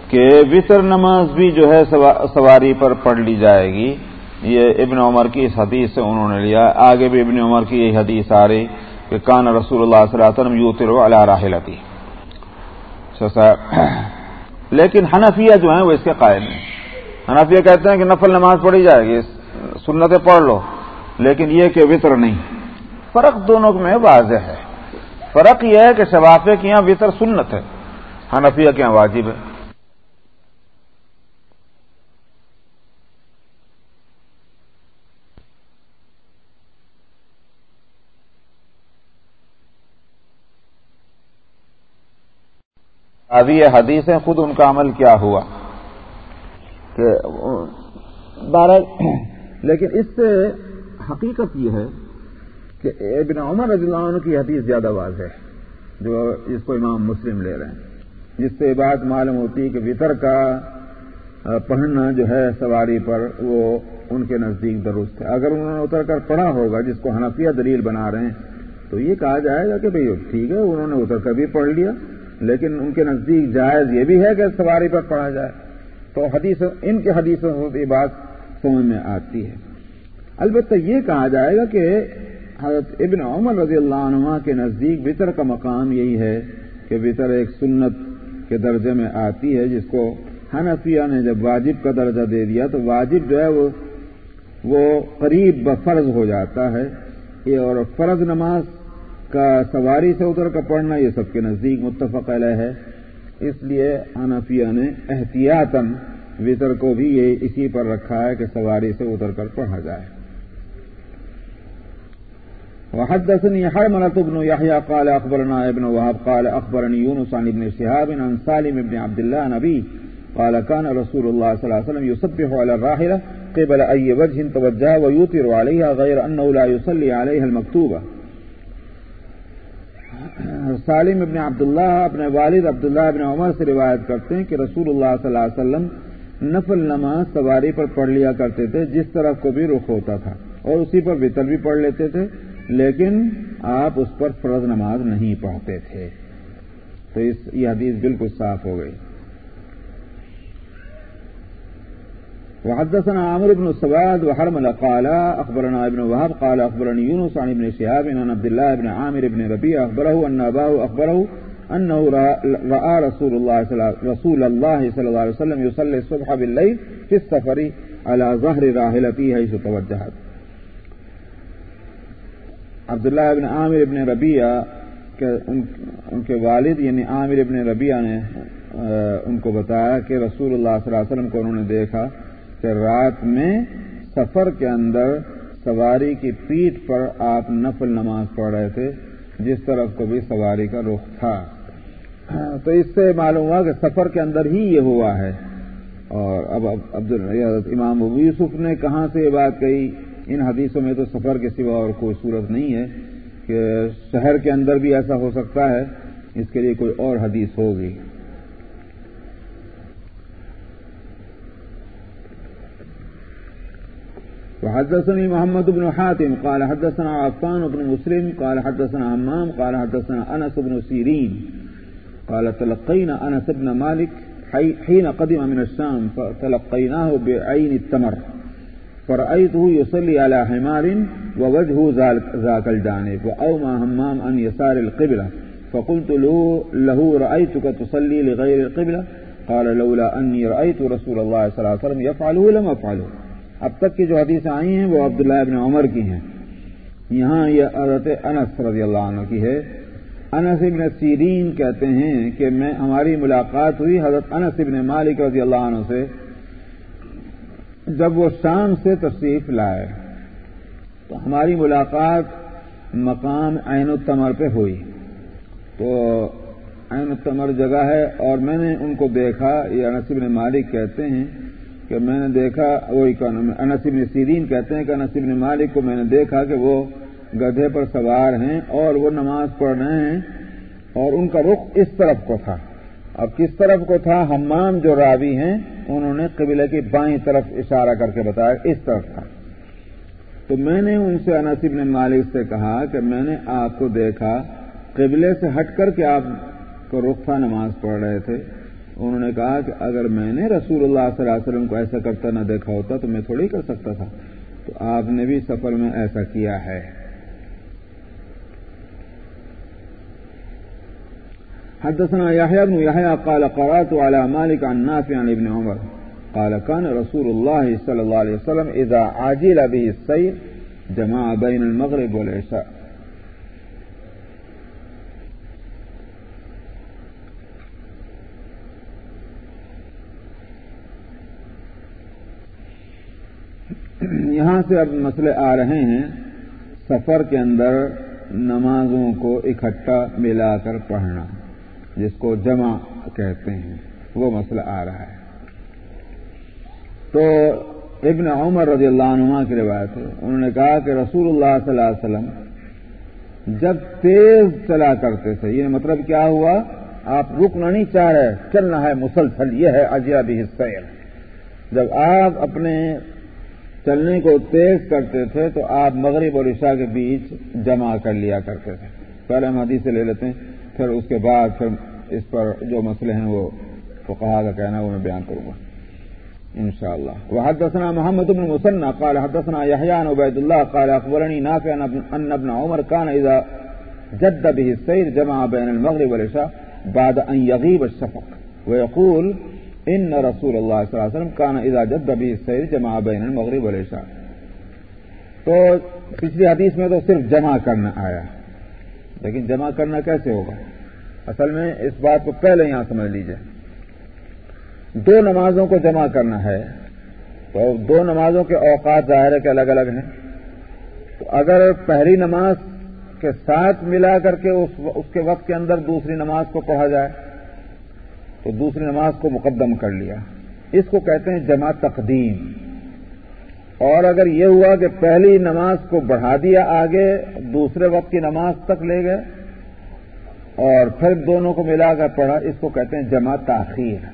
کہ وطر نماز بھی جو ہے سواری پر پڑھ لی جائے گی۔ یہ ابن عمر کی اس حدیث سے انہوں نے لیا۔ آگے بھی ابن عمر کی یہ حدیث آ رہی کہ کان رسول اللہ صلی اللہ علیہ وسلم یوتر راہلتی لیکن حنفیہ جو ہیں وہ اس کے قائم ہیں۔ حنفیہ کہتے ہیں کہ نفل نماز پڑھی جائے گی۔ سنتیں پڑھ لو، لیکن یہ کہ وطر نہیں۔ فرق دونوں میں واضح ہے۔ فرق یہ ہے کہ شفافے کے یہاں وطر سنت ہے، حنفیہ کے یہاں واجب ہے۔ ابھی یہ حدیث خود ان کا عمل کیا ہوا کہ بارہ لیکن اس سے حقیقت یہ ہے کہ ابن عمر رضی اللہ عنہ کی حدیث زیادہ واضح ہے، جو اس کو امام مسلم لے رہے ہیں۔ جس سے بات معلوم ہوتی ہے کہ وطر کا پڑھنا جو ہے سواری پر، وہ ان کے نزدیک درست ہے۔ اگر انہوں نے اتر کر پڑھا ہوگا، جس کو حنفیہ دلیل بنا رہے ہیں، تو یہ کہا جائے گا کہ بھائی ٹھیک ہے، انہوں نے اتر کر بھی پڑھ لیا، لیکن ان کے نزدیک جائز یہ بھی ہے کہ سواری پر پڑھا جائے۔ تو حدیث ان کے حدیثوں سے یہ بات سمجھ میں آتی ہے۔ البتہ یہ کہا جائے گا کہ حضرت ابن عمر رضی اللہ عنہ کے نزدیک بطر کا مقام یہی ہے کہ بطر ایک سنت کے درجے میں آتی ہے، جس کو حنفیہ نے جب واجب کا درجہ دے دیا تو واجب جو ہے وہ وہ قریب بفرض ہو جاتا ہے۔ یہ اور فرض نماز کا سواری سے اتر کر پڑھنا یہ سب کے نزدیک متفق علیہ ہے۔ اس لیے انفیہ نے احتیاطاً وطر کو بھی یہ اسی پر رکھا ہے کہ سواری سے اتر کر پڑھا جائے۔ وحدثني حرملة بن يحيى قال أخبرنا ابن وهب قال أخبرني يونس عن ابن شهاب عن سالم بن عبد الله نبي قال كان رسول الله صلى الله عليه وسلم يصبح على الراحلة قبل أي وجه توجه ويوتر عليها غير أنه لا يصلي عليها المكتوبة. سالم ابن عبداللہ اپنے والد عبداللہ ابن عمر سے روایت کرتے ہیں کہ رسول اللہ صلی اللہ علیہ وسلم نفل نماز سواری پر پڑھ لیا کرتے تھے، جس طرف کو بھی رخ ہوتا تھا، اور اسی پر وطر بھی پڑھ لیتے تھے، لیکن آپ اس پر فرض نماز نہیں پڑھتے تھے۔ تو اس یہ حدیث بالکل صاف ہو گئی۔ وحدثنا عامر بن السواد وحرمل قال، اخبرنا ابن وهب قال اخبرني يونس عن ابن شهاب عن عبد الله بن عامر بن ربيع، اخبره ان اباه اخبره انه راى رسول الله صلى رسول الله صلى الله عليه وسلم يصلي الصبح بالليل في السفر على ظهر راحلته حيث توجهت عبداللہ ابن عامر ابن ربیہ ان کے والد یعنی عامر ابن ربیہ نے ان کو بتایا کہ رسول اللہ صلی اللہ علیہ وسلم کو انہوں نے دیکھا کہ رات میں سفر کے اندر سواری کی پیٹ پر آپ نفل نماز پڑھ رہے تھے، جس طرف کو بھی سواری کا رخ تھا۔ ہاں، تو اس سے معلوم ہوا کہ سفر کے اندر ہی یہ ہوا ہے۔ اور اب عبد امام ابو یوسف نے کہاں سے یہ بات کہی، ان حدیثوں میں تو سفر کے سوا اور کوئی صورت نہیں ہے کہ شہر کے اندر بھی ایسا ہو سکتا ہے، اس کے لیے کوئی اور حدیث ہوگی۔ وحدثني محمد بن حاتم، قال حدثنا عفان بن مسلم، قال حدثنا همام قال حدثنا أنس بن سيرين قال تلقينا أنس بن مالك حين قدم من الشام فتلقيناه بعين التمر. فرأيته يصلي على حمار ووجهه ذاك الجانب وأوما همام أن يسار القبلة. فقلت له, له رأيتك تصلي لغير القبلة؟ قال لولا أني رأيت رسول الله صلى الله عليه وسلم يفعله لم أفعله. اب تک کی جو حدیثیں آئی ہیں وہ عبداللہ ابن عمر کی ہیں۔ یہاں یہ عرت انس رضی اللہ عنہ کی ہے۔ انس ابن سیرین کہتے ہیں کہ میں ہماری ملاقات ہوئی حضرت انس ابن مالک رضی اللہ عنہ سے، جب وہ شام سے تشریف لائے تو ہماری ملاقات مقام عین التمر پہ ہوئی۔ تو عین التمر جگہ ہے اور میں نے ان کو دیکھا، یہ انس ابن مالک کہتے ہیں کہ میں نے دیکھا وہی انصب نے سیرین کہتے ہیں کہ انصب نے مالک کو میں نے دیکھا کہ وہ گدھے پر سوار ہیں اور وہ نماز پڑھ رہے ہیں اور ان کا رخ اس طرف کو تھا۔ اب کس طرف کو تھا؟ ہمام جو راوی ہیں، انہوں نے قبلے کی بائیں طرف اشارہ کر کے بتایا، اس طرف تھا۔ تو میں نے ان سے انصب نے مالک سے کہا کہ میں نے آپ کو دیکھا، قبلے سے ہٹ کر کے آپ کو رخ تھا، نماز پڑھ رہے تھے۔ انہوں نے کہا کہ اگر میں نے رسول اللہ صلی اللہ علیہ وسلم کو ایسا کرتا نہ دیکھا ہوتا تو میں تھوڑی کر سکتا تھا۔ تو آپ نے بھی سفر میں ایسا کیا ہے۔ حدثنا يحيى بن يحيى قال قرات على مالك عن نافع عن ابن عمر. قال كان رسول الله صلى الله عليه وسلم اذا عاجل به السير جمع بين المغرب والعشاء. یہاں سے اب مسئلے آ رہے ہیں، سفر کے اندر نمازوں کو اکٹھا ملا کر پڑھنا۔ جس کو جمع کہتے ہیں، وہ مسئلہ آ رہا ہے۔ تو ابن عمر رضی اللہ عنہ کی روایت ہے، انہوں نے کہا کہ رسول اللہ صلی اللہ علیہ وسلم جب تیز چلا کرتے تھے، یہ مطلب کیا ہوا؟ آپ رکنا نہیں چاہ رہے، چلنا ہے، مسلسل، یہ ہے اجیا حصہ جب آپ اپنے چلنے کو تیز کرتے تھے، تو آپ مغرب اور عشاء کے بیچ جمع کر لیا کرتے تھے۔ پہلے ہم حدیث سے لے لیتے ہیں، پھر اس کے بعد پھر اس پر جو مسئلے ہیں وہ کہا کا کہنا وہ میں بیان کروں گا۔ ان شاء اللہ وہ حدثنا محمد بن مسنہ قال حدثنا يحيى عبيد الله قال اخبرني نافع ان ابن عمر كان اذا جد به السير جمع بين المغرب والعشاء بعد ان يغيب الشفق ويقول ان رسول اللہ صلی اللہ علیہ وسلم کان اذا جد بھی سیر جمع بین المغرب والعشاء۔ تو پچھلی حدیث میں تو صرف جمع کرنا آیا، لیکن جمع کرنا کیسے ہوگا؟ اصل میں اس بات کو پہلے یہاں سمجھ لیجیے۔ دو نمازوں کو جمع کرنا ہے، تو دو نمازوں کے اوقات ظاہر ہے کہ الگ الگ ہیں۔ تو اگر پہلی نماز کے ساتھ ملا کر کے اس کے وقت کے اندر دوسری نماز کو پڑھا جائے، تو دوسری نماز کو مقدم کر لیا۔ اس کو کہتے ہیں جمع تقدیم۔ اور اگر یہ ہوا کہ پہلی نماز کو بڑھا دیا آگے، دوسرے وقت کی نماز تک لے گئے اور پھر دونوں کو ملا کر پڑھا، اس کو کہتے ہیں جمع تاخیر۔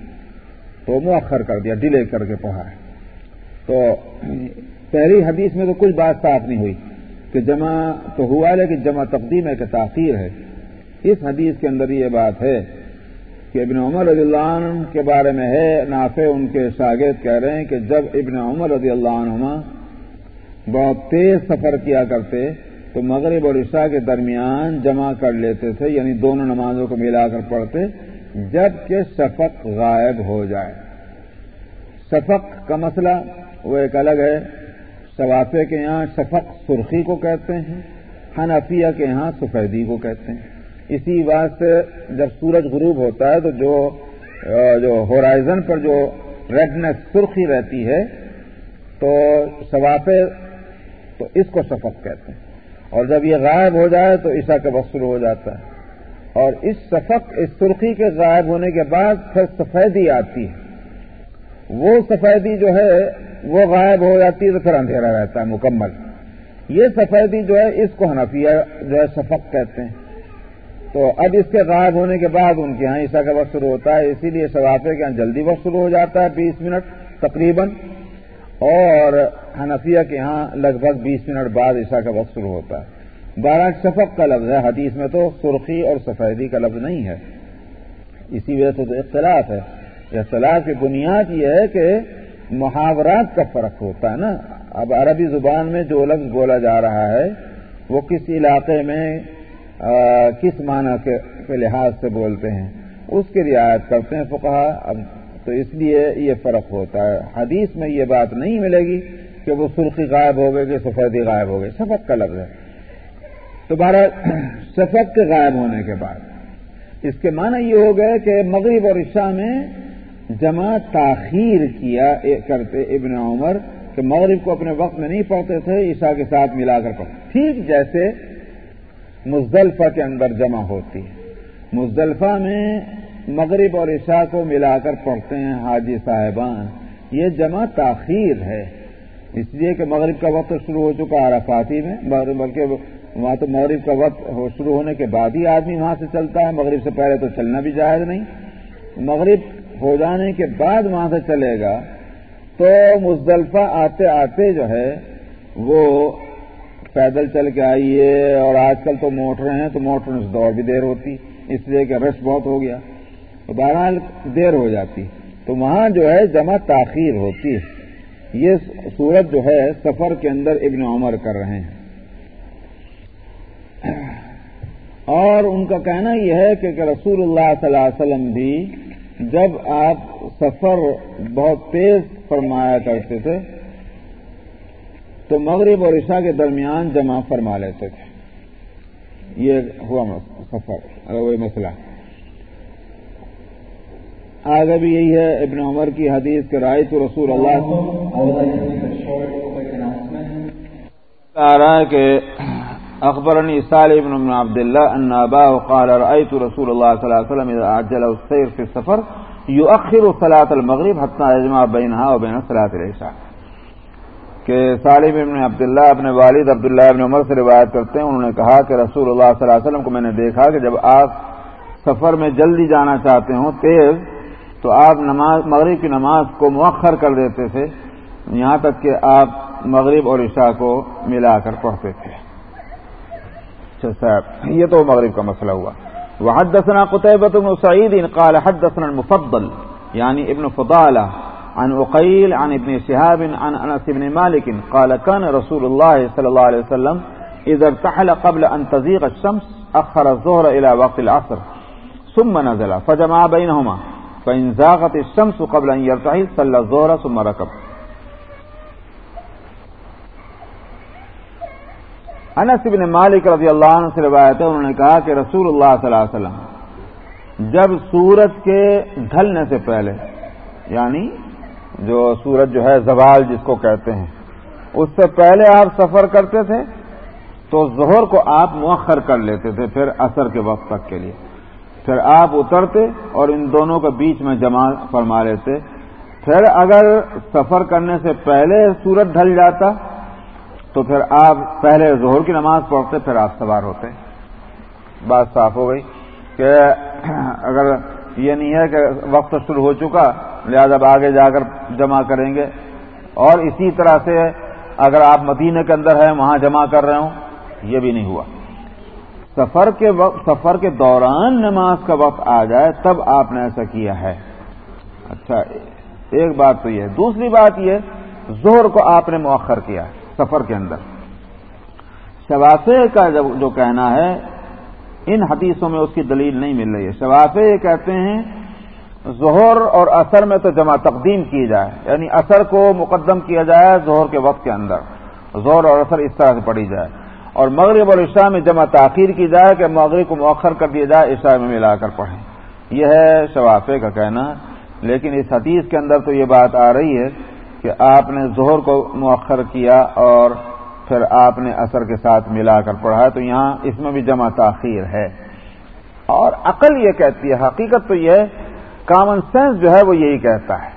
تو مؤخر کر دیا، ڈیلے کر کے پڑھا ہے۔ تو پہلی حدیث میں تو کچھ بات صاف نہیں ہوئی کہ جمع تو ہوا لیکن جمع تقدیم ہے کہ تاخیر ہے۔ اس حدیث کے اندر یہ بات ہے کہ ابن عمر رضی اللہ عنہ کے بارے میں ہے، نافع ان کے شاگرد کہہ رہے ہیں کہ جب ابن عمر رضی اللہ عنہ بہت تیز سفر کیا کرتے تو مغرب اور عشاء کے درمیان جمع کر لیتے تھے یعنی دونوں نمازوں کو ملا کر پڑھتے، جبکہ شفق غائب ہو جائے۔ شفق کا مسئلہ وہ ایک الگ ہے شوافے کے یہاں شفق سرخی کو کہتے ہیں، حنفیہ کے یہاں سفیدی کو کہتے ہیں۔ اسی واسطے جب سورج غروب ہوتا ہے تو جو جو ہورائزن پر جو ریڈنس سرخی رہتی ہے، تو شوافے تو اس کو شفق کہتے ہیں۔ اور جب یہ غائب ہو جائے تو عشاء کا وقت شروع ہو جاتا ہے۔ اور اس شفق اس سرخی کے غائب ہونے کے بعد پھر سفیدی آتی ہے۔ وہ سفیدی جو ہے، وہ غائب ہو جاتی ہے تو پھر اندھیرا رہتا ہے، مکمل۔ یہ سفیدی جو ہے، اس کو حنفیہ جو ہے شفق کہتے ہیں۔ تو اب اس کے غائب ہونے کے بعد ان کے یہاں عیسا کا وقت شروع ہوتا ہے، اسی لیے شفافے کے یہاں جلدی وقت شروع ہو جاتا ہے، بیس منٹ تقریباً۔ اور حنفیہ کے یہاں لگ بھگ بیس منٹ بعد عشاء کا وقت شروع ہوتا ہے۔ بارہ شفق کا لفظ ہے، حدیث میں تو سرخی اور سفیدی کا لفظ نہیں ہے۔ اسی وجہ سے تو اختلاف ہے۔ اختلاف کی بنیاد یہ ہے کہ محاورات کا فرق ہوتا ہے نا۔ اب عربی زبان میں جو لفظ بولا جا رہا ہے، وہ کس علاقے میں کس معنی کے لحاظ سے بولتے ہیں، اس کی رعایت کرتے ہیں فقہ اب تو اس لیے یہ فرق ہوتا ہے۔ حدیث میں یہ بات نہیں ملے گی کہ وہ سرخی غائب ہو گئے کہ سفیدی غائب ہو گئے۔ سفق کا لفظ ہے۔ تو بارہ سفق کے غائب ہونے کے بعد اس کے معنی یہ ہو گئے کہ مغرب اور عشاء میں جمع تاخیر کیا کرتے ابن عمر کہ مغرب کو اپنے وقت میں نہیں پڑھتے تھے، عشاء کے ساتھ ملا کر پڑھتے ٹھیک جیسے مزدلفہ کے اندر جمع ہوتی ہے۔ مزدلفہ میں مغرب اور عشاء کو ملا کر پڑھتے ہیں حاجی صاحبان۔ یہ جمع تاخیر ہے۔ اس لیے کہ مغرب کا وقت شروع ہو چکا عرفاتی میں بلکہ وہاں تو مغرب کا وقت شروع ہونے کے بعد ہی آدمی وہاں سے چلتا ہے۔ مغرب سے پہلے تو چلنا بھی جائز نہیں۔ مغرب ہو جانے کے بعد وہاں سے چلے گا۔ تو مزدلفہ آتے آتے جو ہے، وہ پیدل چل کے آئیے اور آج کل تو موٹریں ہیں، تو موٹروں سے دوڑ بھی دیر ہوتی۔ اس لیے کہ رش بہت ہو گیا۔ بہرحال دیر ہو جاتی تو وہاں جو ہے جمع تاخیر ہوتی ہے۔ یہ صورت جو ہے سفر کے اندر ابن عمر کر رہے ہیں۔ اور ان کا کہنا یہ ہے کہ رسول اللہ صلی اللہ علیہ وسلم بھی جب آپ سفر بہت تیز فرمایا کرتے تھے، تو مغرب اور عشاء کے درمیان جمع فرما لیتے تھے۔ یہ ہوا سفر وہی مسئلہ۔ آگے بھی یہی ہے، ابن عمر کی حدیث کے رائے تو رسول اللہ۔ آ رہا ہے کہ اخبرنی صالح بن عبد اللہ ان ابا قال رأيت رسول الله صلى الله عليه وسلم اذا عجل السير في السفر يؤخر صلاة المغرب حتى يجمع بينها وبين صلاة العشاء۔ کہ صالح ابن عبداللہ اپنے والد عبداللہ ابن عمر سے روایت کرتے ہیں، انہوں نے کہا کہ رسول اللہ صلی اللہ علیہ وسلم کو میں نے دیکھا کہ جب آپ سفر میں جلدی جانا چاہتے ہوں، تیز تو آپ نماز مغرب کی نماز کو مؤخر کر دیتے تھے، یہاں تک کہ آپ مغرب اور عشاء کو ملا کر پڑھتے تھے۔ اچھا صاحب، یہ تو مغرب کا مسئلہ ہوا۔ وحدثنا قطيبة بن سعيد قال حدثنا المفضل يعني ابن فضالة عن عقيل عن ابن شهاب عن أنس بن مالك قال كان رسول الله صلى الله عليه وسلم إذا ارتحل قبل أن تزيغ الشمس أخر الظهر إلى وقت العصر، ثم نزل، فجمع بينهما۔ فإن زاغت الشمس قبل أن يرتحل صلى الظهر ثم ركب انس بن مالک رضی اللہ عنہ سے روایت ہے، انہوں نے کہا کہ رسول اللہ صلی اللہ علیہ وسلم جب سورج کے ڈھلنے سے پہلے یعنی جو سورج جو ہے زوال جس کو کہتے ہیں، اس سے پہلے آپ سفر کرتے تھے تو ظہر کو آپ مؤخر کر لیتے تھے پھر اثر کے وقت تک کے لیے۔ پھر آپ اترتے اور ان دونوں کے بیچ میں جمع فرما لیتے۔ پھر اگر سفر کرنے سے پہلے سورج ڈھل جاتا، تو پھر آپ پہلے ظہر کی نماز پڑھتے، پھر آپ سوار ہوتے۔ بات صاف ہو گئی کہ اگر یہ نہیں ہے کہ وقت شروع ہو چکا، لہذا اب آگے جا کر جمع کریں گے۔ اور اسی طرح سے اگر آپ مدینہ کے اندر ہیں، وہاں جمع کر رہے ہوں، یہ بھی نہیں ہوا۔ سفر کے وقت سفر کے دوران نماز کا وقت آ جائے، تب آپ نے ایسا کیا ہے۔ اچھا ایک بات تو یہ دوسری بات یہ زہر کو آپ نے مؤخر کیا سفر کے اندر۔ شوافے کا جو کہنا ہے، ان حدیثوں میں اس کی دلیل نہیں مل رہی ہے۔ شوافے یہ کہتے ہیں، ظہر اور اثر میں تو جمع تقدیم کی جائے۔ یعنی اثر کو مقدم کیا جائے ظہر کے وقت کے اندر۔ زہر اور اثر اس طرح سے پڑھی جائے۔ اور مغرب اور عشاء میں جمع تاخیر کی جائے کہ مغرب کو مؤخر کر دیا جائے، عشاء میں ملا کر پڑھیں۔ یہ ہے شوافے کا کہنا۔ لیکن اس حدیث کے اندر تو یہ بات آ رہی ہے کہ آپ نے زہر کو مؤخر کیا اور پھر آپ نے اثر کے ساتھ ملا کر پڑھا، تو یہاں اس میں بھی جمع تاخیر ہے۔ اور عقل یہ کہتی ہے، حقیقت تو یہ کامن سینس جو ہے وہ یہی کہتا ہے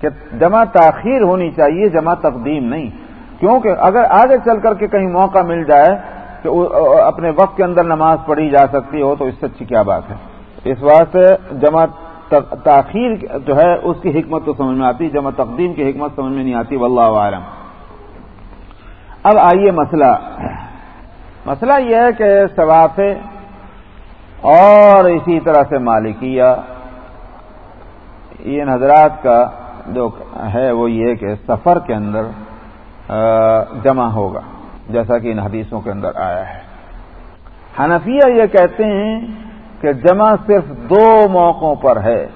کہ جمع تاخیر ہونی چاہیے، جمع تقدیم نہیں۔ کیونکہ اگر آگے چل کر کے کہیں موقع مل جائے کہ اپنے وقت کے اندر نماز پڑھی جا سکتی ہو، تو اس سے اچھی کیا بات ہے؟ اس واسطے جمع تاخیر جو ہے، اس کی حکمت تو سمجھ میں آتی، جمع تقدیم کی حکمت سمجھ میں نہیں آتی، واللہ عالم اب آئیے مسئلہ۔ مسئلہ یہ ہے کہ ثواف اور اسی طرح سے مالکیہ۔ ان حضرات کا جو ہے، وہ یہ کہ سفر کے اندر جمع ہوگا، جیسا کہ ان حدیثوں کے اندر آیا ہے۔ حنفیہ یہ کہتے ہیں کہ جمع صرف دو موقعوں پر ہے۔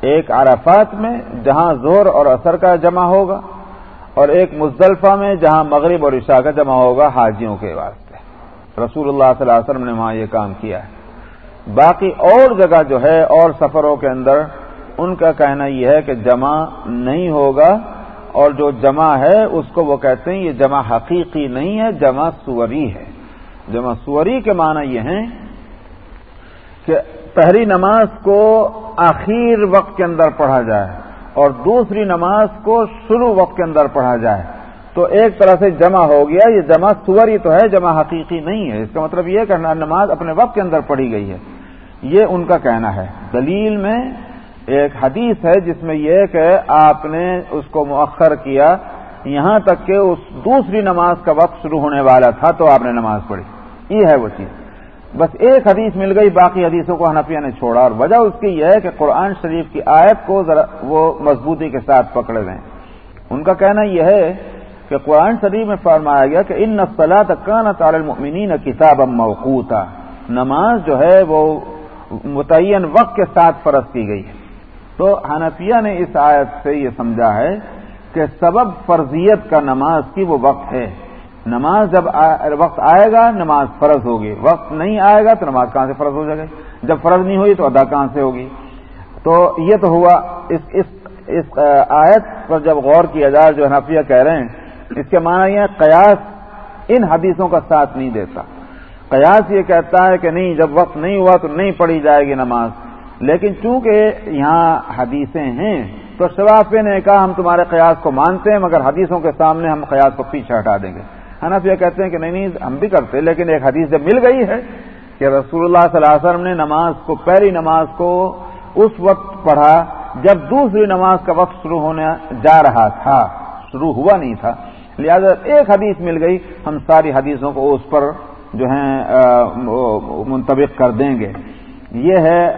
ایک عرفات میں، جہاں زور اور اثر کا جمع ہوگا، اور ایک مزدلفہ میں، جہاں مغرب اور عشاء کا جمع ہوگا حاجیوں کے واسطے۔ رسول اللہ صلی اللہ علیہ وسلم نے وہاں یہ کام کیا ہے۔ باقی اور جگہ جو ہے، اور سفروں کے اندر، ان کا کہنا یہ ہے کہ جمع نہیں ہوگا۔ اور جو جمع ہے اس کو وہ کہتے ہیں یہ جمع حقیقی نہیں ہے، جمع سوری ہے۔ جمع سوری کے معنی یہ ہیں کہ پہلی نماز کو آخر وقت کے اندر پڑھا جائے اور دوسری نماز کو شروع وقت کے اندر پڑھا جائے۔ تو ایک طرح سے جمع ہو گیا، یہ جمع سور ہی تو ہے، جمع حقیقی نہیں ہے۔ اس کا مطلب یہ کہ نماز اپنے وقت کے اندر پڑھی گئی ہے۔ یہ ان کا کہنا ہے۔ دلیل میں ایک حدیث ہے جس میں یہ کہ آپ نے اس کو مؤخر کیا، یہاں تک کہ اس دوسری نماز کا وقت شروع ہونے والا تھا تو آپ نے نماز پڑھی۔ یہ ہے وہ چیز۔ بس ایک حدیث مل گئی، باقی حدیثوں کو حنفیہ نے چھوڑا۔ اور وجہ اس کی یہ ہے کہ قرآن شریف کی آیت کو ذرا وہ مضبوطی کے ساتھ پکڑے ہوئے ان کا کہنا یہ ہے کہ قرآن شریف میں فرمایا گیا کہ ان نسلا تکان تعلمین کتاب موقوتا۔ نماز جو ہے وہ متعین وقت کے ساتھ فرض کی گئی ہے۔ تو حنفیہ نے اس آیت سے یہ سمجھا ہے کہ سبب فرضیت کا نماز کی وہ وقت ہے۔ نماز جب وقت آئے گا، نماز فرض ہوگی۔ وقت نہیں آئے گا تو نماز کہاں سے فرض ہو جائے گی؟ جب فرض نہیں ہوئی تو ادا کہاں سے ہوگی؟ تو یہ تو ہوا اس اس اس آیت پر جب غور کیا جائے، جو حنفیہ کہہ رہے ہیں، اس کے معنی یہ قیاس ان حدیثوں کا ساتھ نہیں دیتا۔ قیاس یہ کہتا ہے کہ نہیں، جب وقت نہیں ہوا تو نہیں پڑھی جائے گی نماز۔ لیکن چونکہ یہاں حدیثیں ہیں، تو شوافے نے کہا ہم تمہارے قیاس کو مانتے ہیں، مگر حدیثوں کے سامنے ہم قیاس کو پیچھے ہٹا دیں گے۔ حنف یہ کہتے ہیں کہ نہیں نہیں، ہم بھی کرتے، لیکن ایک حدیث جب مل گئی ہے کہ رسول اللہ صلی اللہ علیہ وسلم نے نماز کو، پہلی نماز کو اس وقت پڑھا جب دوسری نماز کا وقت شروع ہونے جا رہا تھا، شروع ہوا نہیں تھا۔ لہذا ایک حدیث مل گئی، ہم ساری حدیثوں کو اس پر جو ہیں منتبق کر دیں گے۔ یہ ہے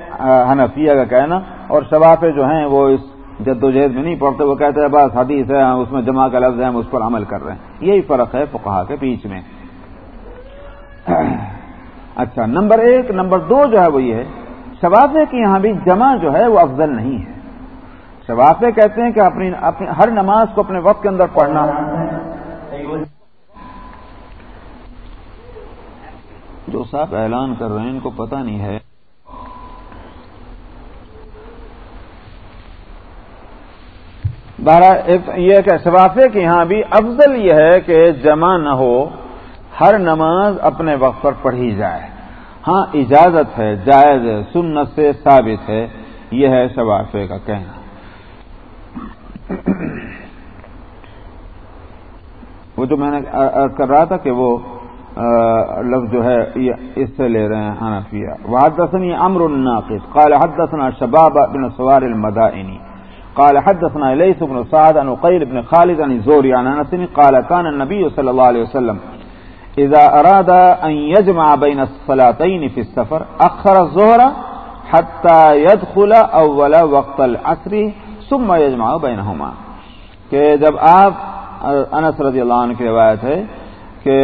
حنفیہ کا کہنا، اور شفافے جو ہیں وہ اس جد و جہد میں نہیں پڑھتے، وہ کہتے ہیں بس حدیث ہے ہاں، اس میں جمع کا لفظ ہے، ہم اس پر عمل کر رہے ہیں۔ یہی فرق ہے فقہا کے بیچ میں۔ اچھا نمبر ایک، نمبر دو جو ہے وہ یہ ہے شبافے کی یہاں بھی جمع جو ہے وہ افضل نہیں ہے۔ شبافے کہتے ہیں کہ اپنی اپنی ہر نماز کو اپنے وقت کے اندر پڑھنا۔ جو صاحب اعلان کر رہے ہیں، ان کو پتہ نہیں ہے۔ بارہ یہ کہ شفافے کے یہاں بھی افضل یہ ہے کہ جمع نہ ہو، ہر نماز اپنے وقت پر پڑھی جائے۔ ہاں اجازت ہے، جائز ہے، سنت سے ثابت ہے، یہ ہے شفافے کا کہنا۔ وہ جو میں نے کر رہا تھا کہ وہ لفظ جو ہے اس سے لے رہے ہیں حنفیہ۔ وحدثنی امر الناقص قال حدثنا شباب بن سوار المدائنی۔ قال حدثنا ليس بن سعد عن قيل بن خالد عن زوري عن انس قال كان النبي صلى الله عليه وسلم اذا اراد ان يجمع بين الصلاتين في السفر اخر الظهر حتى يدخل اول وقت العصر ثم يجمع بينهما. کہ جب آپ، انس رضی اللہ عنہ کی روایت ہے کہ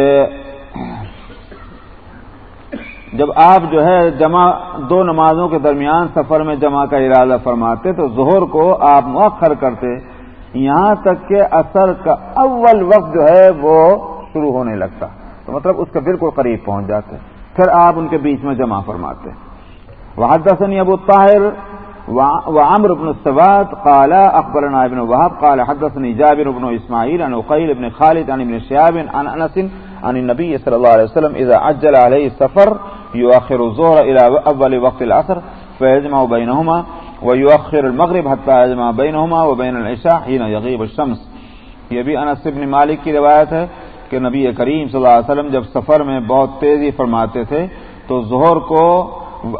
جب آپ جو ہے جمع دو نمازوں کے درمیان سفر میں جمع کا ارادہ فرماتے تو ظہر کو آپ مؤخر کرتے، یہاں تک کہ اثر کا اول وقت جو ہے وہ شروع ہونے لگتا۔ تو مطلب اس کے بالکل قریب پہنچ جاتے۔ پھر آپ ان کے بیچ میں جمع فرماتے۔ وحدثني ابو الطاهر وعمر بن السواد قال، اخبرنا ابن وهب قال، حدثني جابر بن اسماعيل عن عقيل بن خالد عن ابن شهاب عن انس عن النبي صلى الله عليه وسلم اذا عجل عليه السفر، يؤخر الظهر الى اول وقت العصر، فيجمع بينهما، ويؤخر المغرب حتى يجمع بينهما وبين العشاء حين يغيب الشمس. یہ بھی انس بن مالک کی روایت ہے کہ نبی کریم صلی اللہ علیہ وسلم جب سفر میں بہت تیزی فرماتے تھے، تو ظہر کو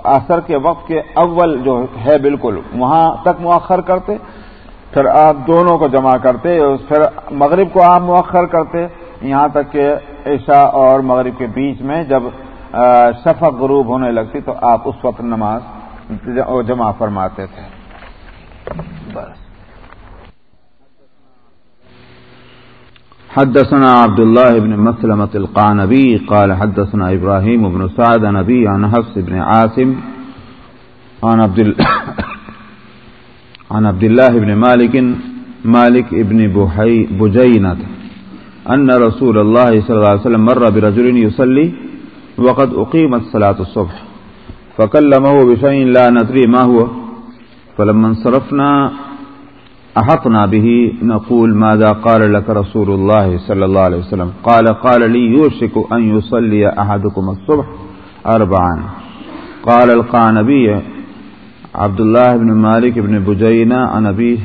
اثر کے وقت کے اول جو ہے بالکل، وہاں تک مؤخر کرتے، پھر آپ دونوں کو جمع کرتے، پھر مغرب کو آپ مؤخر کرتے یہاں تک کہ عشاء اور مغرب کے بیچ میں جب شفق غروب ہونے لگتی تو آپ اس وقت نماز جمع فرماتے تھے۔ بس۔ حدثنا عبد الله بن مسلمة القانبي قال حدثنا إبراهيم بن سعد نبي عن حفص بن عاصم عن عبد, عن عبد الله بن مالك مالك بن بجينة أن رسول الله صلى الله عليه وسلم مر برجل يصلي وقد أقيمت صلاة الصبح فكلمه بشيء لا ندري ما هو فلما انصرفنا أحطنا به نقول ماذا قال لك رسول الله صلى الله عليه وسلم قال قال لي يوشك أن يصلي أحدكم الصبح أربعا قال القانبي عبد الله بن مالك بن بجينا عن أبيه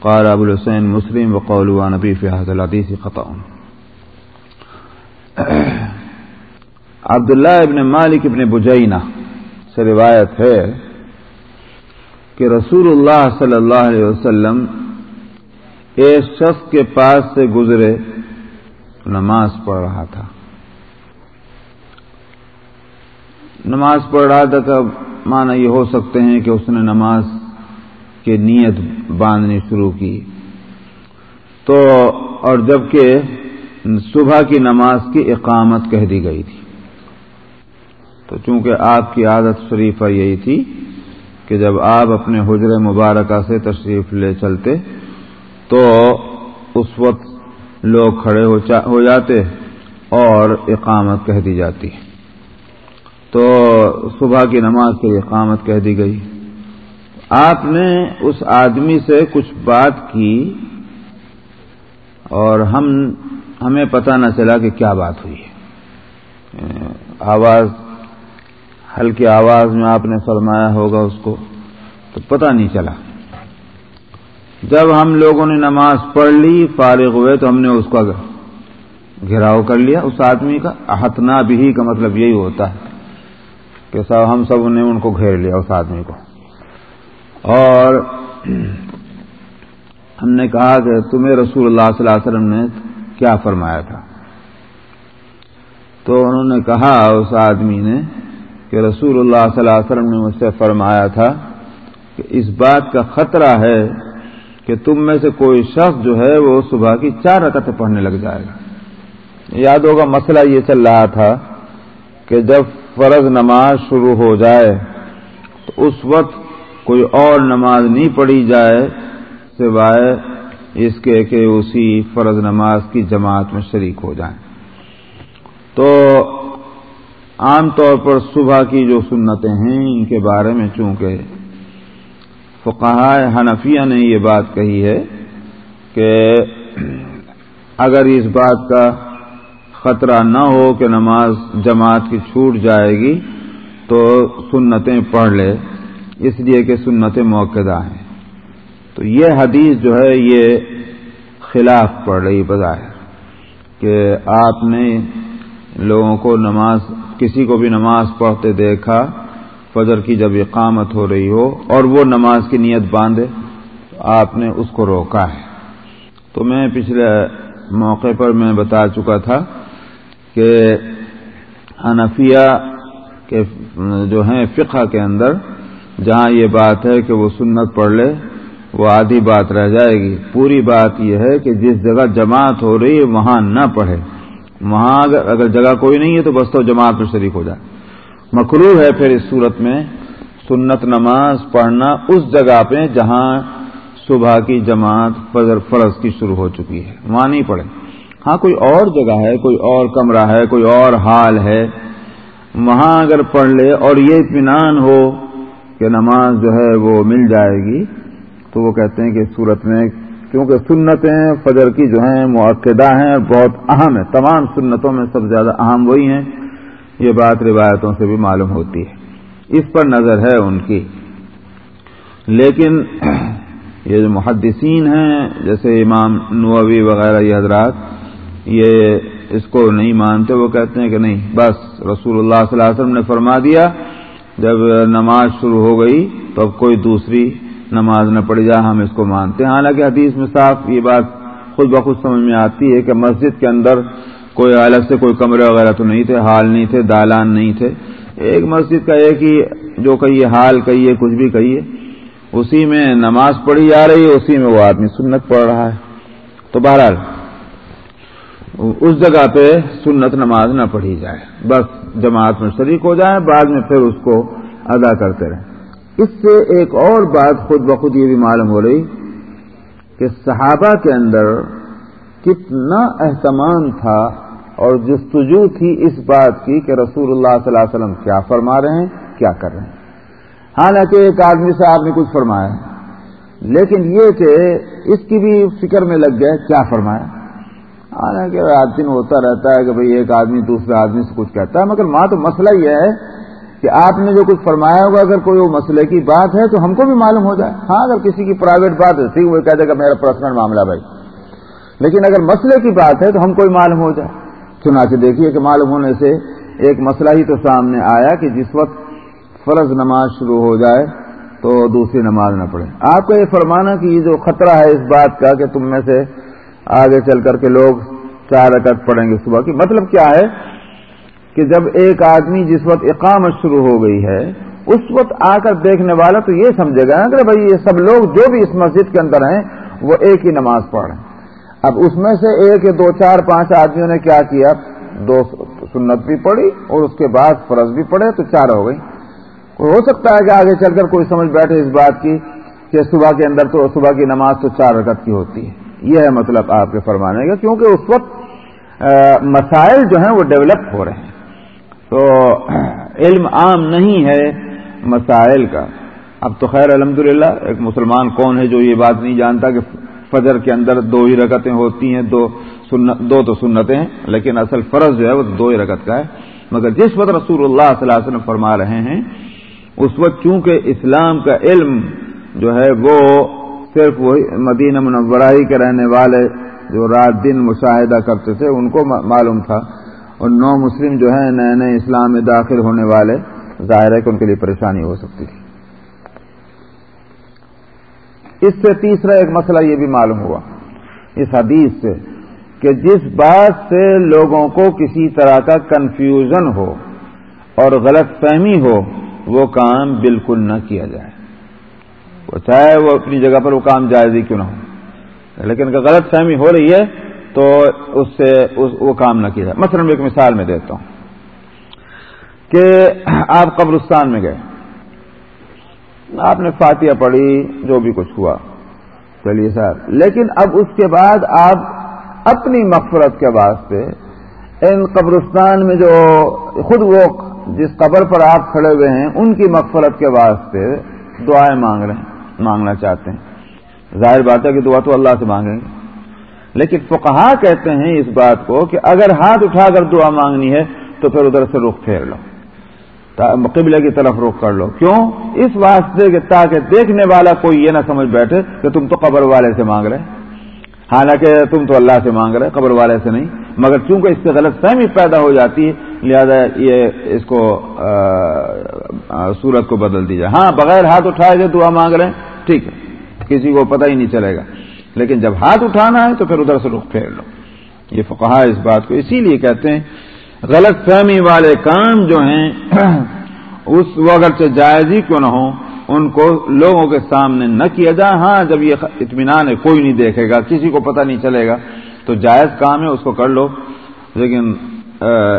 قال أبو الحسين مسلم وقولوا عن أبيه في هذا الحديث خطأ. عبداللہ ابن مالک ابن بجینا سے روایت ہے کہ رسول اللہ صلی اللہ علیہ وسلم ایک شخص کے پاس سے گزرے، نماز پڑھ رہا تھا۔ نماز پڑھ رہا تھا کا معنی یہ ہو سکتے ہیں کہ اس نے نماز کی نیت باندھنی شروع کی۔ تو اور جبکہ صبح کی نماز کی اقامت کہہ دی گئی تھی۔ تو چونکہ آپ کی عادت شریفہ یہی تھی کہ جب آپ اپنے حجر مبارکہ سے تشریف لے چلتے، تو اس وقت لوگ کھڑے ہو جاتے اور اقامت کہہ دی جاتی۔ تو صبح کی نماز کے اقامت کہہ دی گئی۔ آپ نے اس آدمی سے کچھ بات کی اور ہم ہمیں پتہ نہ چلا کہ کیا بات ہوئی ہے۔ آواز، ہلکی آواز میں آپ نے فرمایا ہوگا اس کو، تو پتہ نہیں چلا۔ جب ہم لوگوں نے نماز پڑھ لی، فارغ ہوئے، تو ہم نے اس کا گھیراؤ کر لیا۔ اس آدمی کا احتنا بھی کا مطلب یہی ہوتا ہے کہ سب ہم سب نے ان کو گھیر لیا، اس آدمی کو۔ اور ہم نے کہا کہ تمہیں رسول اللہ صلی اللہ علیہ وسلم نے کیا فرمایا تھا؟ تو انہوں نے کہا اس آدمی نے کہ رسول اللہ صلی اللہ علیہ وسلم نے مجھ سے فرمایا تھا کہ اس بات کا خطرہ ہے کہ تم میں سے کوئی شخص جو ہے وہ صبح کی چار رکعتیں پڑھنے لگ جائے گا۔ یاد ہوگا مسئلہ یہ چل رہا تھا کہ جب فرض نماز شروع ہو جائے تو اس وقت کوئی اور نماز نہیں پڑھی جائے سوائے اس کے کہ اسی فرض نماز کی جماعت میں شریک ہو جائیں۔ تو عام طور پر صبح کی جو سنتیں ہیں ان کے بارے میں چونکہ فقہ حنفیہ نے یہ بات کہی ہے کہ اگر اس بات کا خطرہ نہ ہو کہ نماز جماعت کی چھوٹ جائے گی تو سنتیں پڑھ لے۔ اس لیے کہ سنتیں موقع ہیں تو یہ حدیث جو ہے یہ خلاف پڑ رہی بظاہر کہ آپ نے لوگوں کو نماز، کسی کو بھی نماز پڑھتے دیکھا، فجر کی جب اقامت ہو رہی ہو اور وہ نماز کی نیت باندھے، آپ نے اس کو روکا ہے۔ تو میں پچھلے موقع پر میں بتا چکا تھا کہ حنفیہ کے جو ہیں فقہ کے اندر جہاں یہ بات ہے کہ وہ سنت پڑھ لے، وہ آدھی بات رہ جائے گی۔ پوری بات یہ ہے کہ جس جگہ جماعت ہو رہی ہے، وہاں نہ پڑھے۔ وہاں اگر جگہ کوئی نہیں ہے تو بس تو جماعت میں شریک ہو جائے۔ مکرو ہے پھر اس صورت میں سنت نماز پڑھنا اس جگہ پہ جہاں صبح کی جماعت فضر فرض کی شروع ہو چکی ہے۔ وہاں نہیں پڑھے۔ ہاں کوئی اور جگہ ہے، کوئی اور کمرہ ہے، کوئی اور حال ہے۔ وہاں اگر پڑھ لے اور یہ اطمینان ہو کہ نماز جو ہے وہ مل جائے گی، تو وہ کہتے ہیں کہ صورت میں کیونکہ سنتیں فجر کی جو ہیں معقدہ ہیں، بہت اہم ہیں، تمام سنتوں میں سب سے زیادہ اہم وہی ہیں، یہ بات روایتوں سے بھی معلوم ہوتی ہے۔ اس پر نظر ہے ان کی۔ لیکن یہ جو محدثین ہیں، جیسے امام نووی وغیرہ، یہ حضرات، یہ اس کو نہیں مانتے، وہ کہتے ہیں کہ نہیں، بس رسول اللہ صلی اللہ علیہ وسلم نے فرما دیا جب نماز شروع ہو گئی تو اب کوئی دوسری نماز نہ پڑ جائے ہم اس کو مانتے ہیں۔ حالانکہ حدیث میں صاف یہ بات خود بخود سمجھ میں آتی ہے کہ مسجد کے اندر کوئی الگ سے کوئی کمرے وغیرہ تو نہیں تھے، حال نہیں تھے، دالان نہیں تھے۔ ایک مسجد کا ایک ہی جو کہیے حال کہیے، کچھ بھی کہیے، اسی میں نماز پڑھی جا رہی ہے، اسی میں وہ آدمی سنت پڑھ رہا ہے۔ تو بہرحال، اس جگہ پہ سنت نماز نہ پڑھی جائے، بس۔ جماعت میں شریک ہو جائے بعد میں پھر اس کو ادا کرتے رہیں۔ اس سے ایک اور بات خود بخود یہ بھی معلوم ہو رہی کہ صحابہ کے اندر کتنا اہتمام تھا اور جستجو تھی اس بات کی کہ رسول اللہ صلی اللہ علیہ وسلم کیا فرما رہے ہیں، کیا کر رہے ہیں۔ حالانکہ ایک آدمی سے آپ نے کچھ فرمایا، لیکن یہ کہ اس کی بھی فکر میں لگ گئے، کیا فرمایا۔ حالانکہ رات دن ہوتا رہتا ہے کہ بھئی ایک آدمی دوسرے آدمی سے کچھ کہتا ہے، مگر ماں تو مسئلہ یہ ہے کہ آپ نے جو کچھ فرمایا ہوگا، اگر کوئی وہ مسئلے کی بات ہے تو ہم کو بھی معلوم ہو جائے۔ ہاں اگر کسی کی پرائیویٹ بات ہے وہ کہہ دے گا میرا پرسنل معاملہ بھائی۔ لیکن اگر مسئلے کی بات ہے تو ہم کوئی معلوم ہو جائے۔ چنانچہ دیکھیے کہ معلوم ہونے سے ایک مسئلہ ہی تو سامنے آیا کہ جس وقت فرض نماز شروع ہو جائے تو دوسری نماز نہ پڑھے آپ کا یہ فرمانا کہ یہ جو خطرہ ہے اس بات کا کہ تم میں سے آگے چل کر کے لوگ چار رکعت پڑھیں گے صبح کی۔ مطلب کیا ہے کہ جب ایک آدمی جس وقت اقامت شروع ہو گئی ہے، اس وقت آ کر دیکھنے والا تو یہ سمجھے گا کہ بھائی یہ سب لوگ جو بھی اس مسجد کے اندر ہیں، وہ ایک ہی نماز پڑھ رہے ہیں۔ اب اس میں سے ایک یا دو، چار، پانچ آدمیوں نے کیا کیا؟ دو سنت بھی پڑھی اور اس کے بعد فرض بھی پڑھے تو چار ہو گئی۔ ہو سکتا ہے کہ آگے چل کر کوئی سمجھ بیٹھے اس بات کی کہ صبح کے اندر تو صبح کی نماز تو چار رکعت کی ہوتی ہے۔ یہ ہے مطلب آپ کے فرمانے کا، کیونکہ اس وقت مسائل جو ہیں وہ ڈیولپ ہو رہے ہیں۔ تو، علم عام نہیں ہے مسائل کا۔ اب تو خیر الحمد ایک مسلمان کون ہے جو یہ بات نہیں جانتا کہ فجر کے اندر دو ہی رکتیں ہوتی ہیں، دو سنت، دو تو سنتیں ہیں، لیکن اصل فرض جو ہے وہ دو ہی رکت کا ہے۔ مگر جس وقت رسول اللہ صلی اللہ علیہ وسلم فرما رہے ہیں، اس وقت چونکہ اسلام کا علم جو ہے وہ صرف وہی مدینہ منورہ ہی کے رہنے والے جو رات دن مشاہدہ کرتے تھے، ان کو معلوم تھا۔ اور نو مسلم جو ہیں نئے نئے اسلام میں داخل ہونے والے، ظاہر ہے کہ ان کے لیے پریشانی ہو سکتی تھی۔ اس سے تیسرا ایک مسئلہ یہ بھی معلوم ہوا۔ اس حدیث سے کہ جس بات سے لوگوں کو کسی طرح کا کنفیوژن ہو اور غلط فہمی ہو، وہ کام بالکل نہ کیا جائے۔ اچھا چاہے وہ اپنی جگہ پر وہ کام جائز ہی کیوں نہ ہو۔ لیکن اگر غلط فہمی ہو رہی ہے تو اس سے اس وہ کام نہ کیا جائے۔ مثلا میں ایک مثال میں دیتا ہوں کہ آپ قبرستان میں گئے۔ آپ نے فاتحہ پڑھی، جو بھی کچھ ہوا۔ چلیے سر۔ لیکن اب اس کے بعد آپ اپنی مغفرت کے واسطے ان قبرستان میں جو خود وہ جس قبر پر آپ کھڑے ہوئے ہیں، ان کی مغفرت کے واسطے دعائیں مانگ رہے ہیں۔ مانگنا چاہتے ہیں۔ ظاہر بات ہے کہ دعا تو اللہ سے مانگیں گے۔ لیکن فقہا کہتے ہیں اس بات کو کہ اگر ہاتھ اٹھا کر دعا مانگنی ہے تو پھر ادھر سے رخ پھیر لو۔ قبلے کی طرف رخ کر لو۔ کیوں؟ اس واسطے کہ تاکہ دیکھنے والا کوئی یہ نہ سمجھ بیٹھے کہ تم تو قبر والے سے مانگ رہے حالانکہ تم تو اللہ سے مانگ رہے قبر والے سے نہیں۔ مگر چونکہ اس سے غلط فہمی پیدا ہو جاتی ہے، لہذا یہ اس کو صورت کو بدل دی جائے ہاں بغیر ہاتھ اٹھائے گئے دعا مانگ رہے ہیں ٹھیک ہے، کسی کو پتہ ہی نہیں چلے گا۔ لیکن جب ہاتھ اٹھانا ہے تو پھر ادھر سے رخ پھیر لو۔ یہ فقہ اس بات کو اسی لیے کہتے ہیں، غلط فہمی والے کام جو ہیں، اس وقت سے جائز ہی کیوں نہ ہو ان کو لوگوں کے سامنے نہ کیا جائے۔ ہاں جب یہ اطمینان ہے، کوئی نہیں دیکھے گا، کسی کو پتہ نہیں چلے گا، تو جائز کام ہے، اس کو کر لو۔ لیکن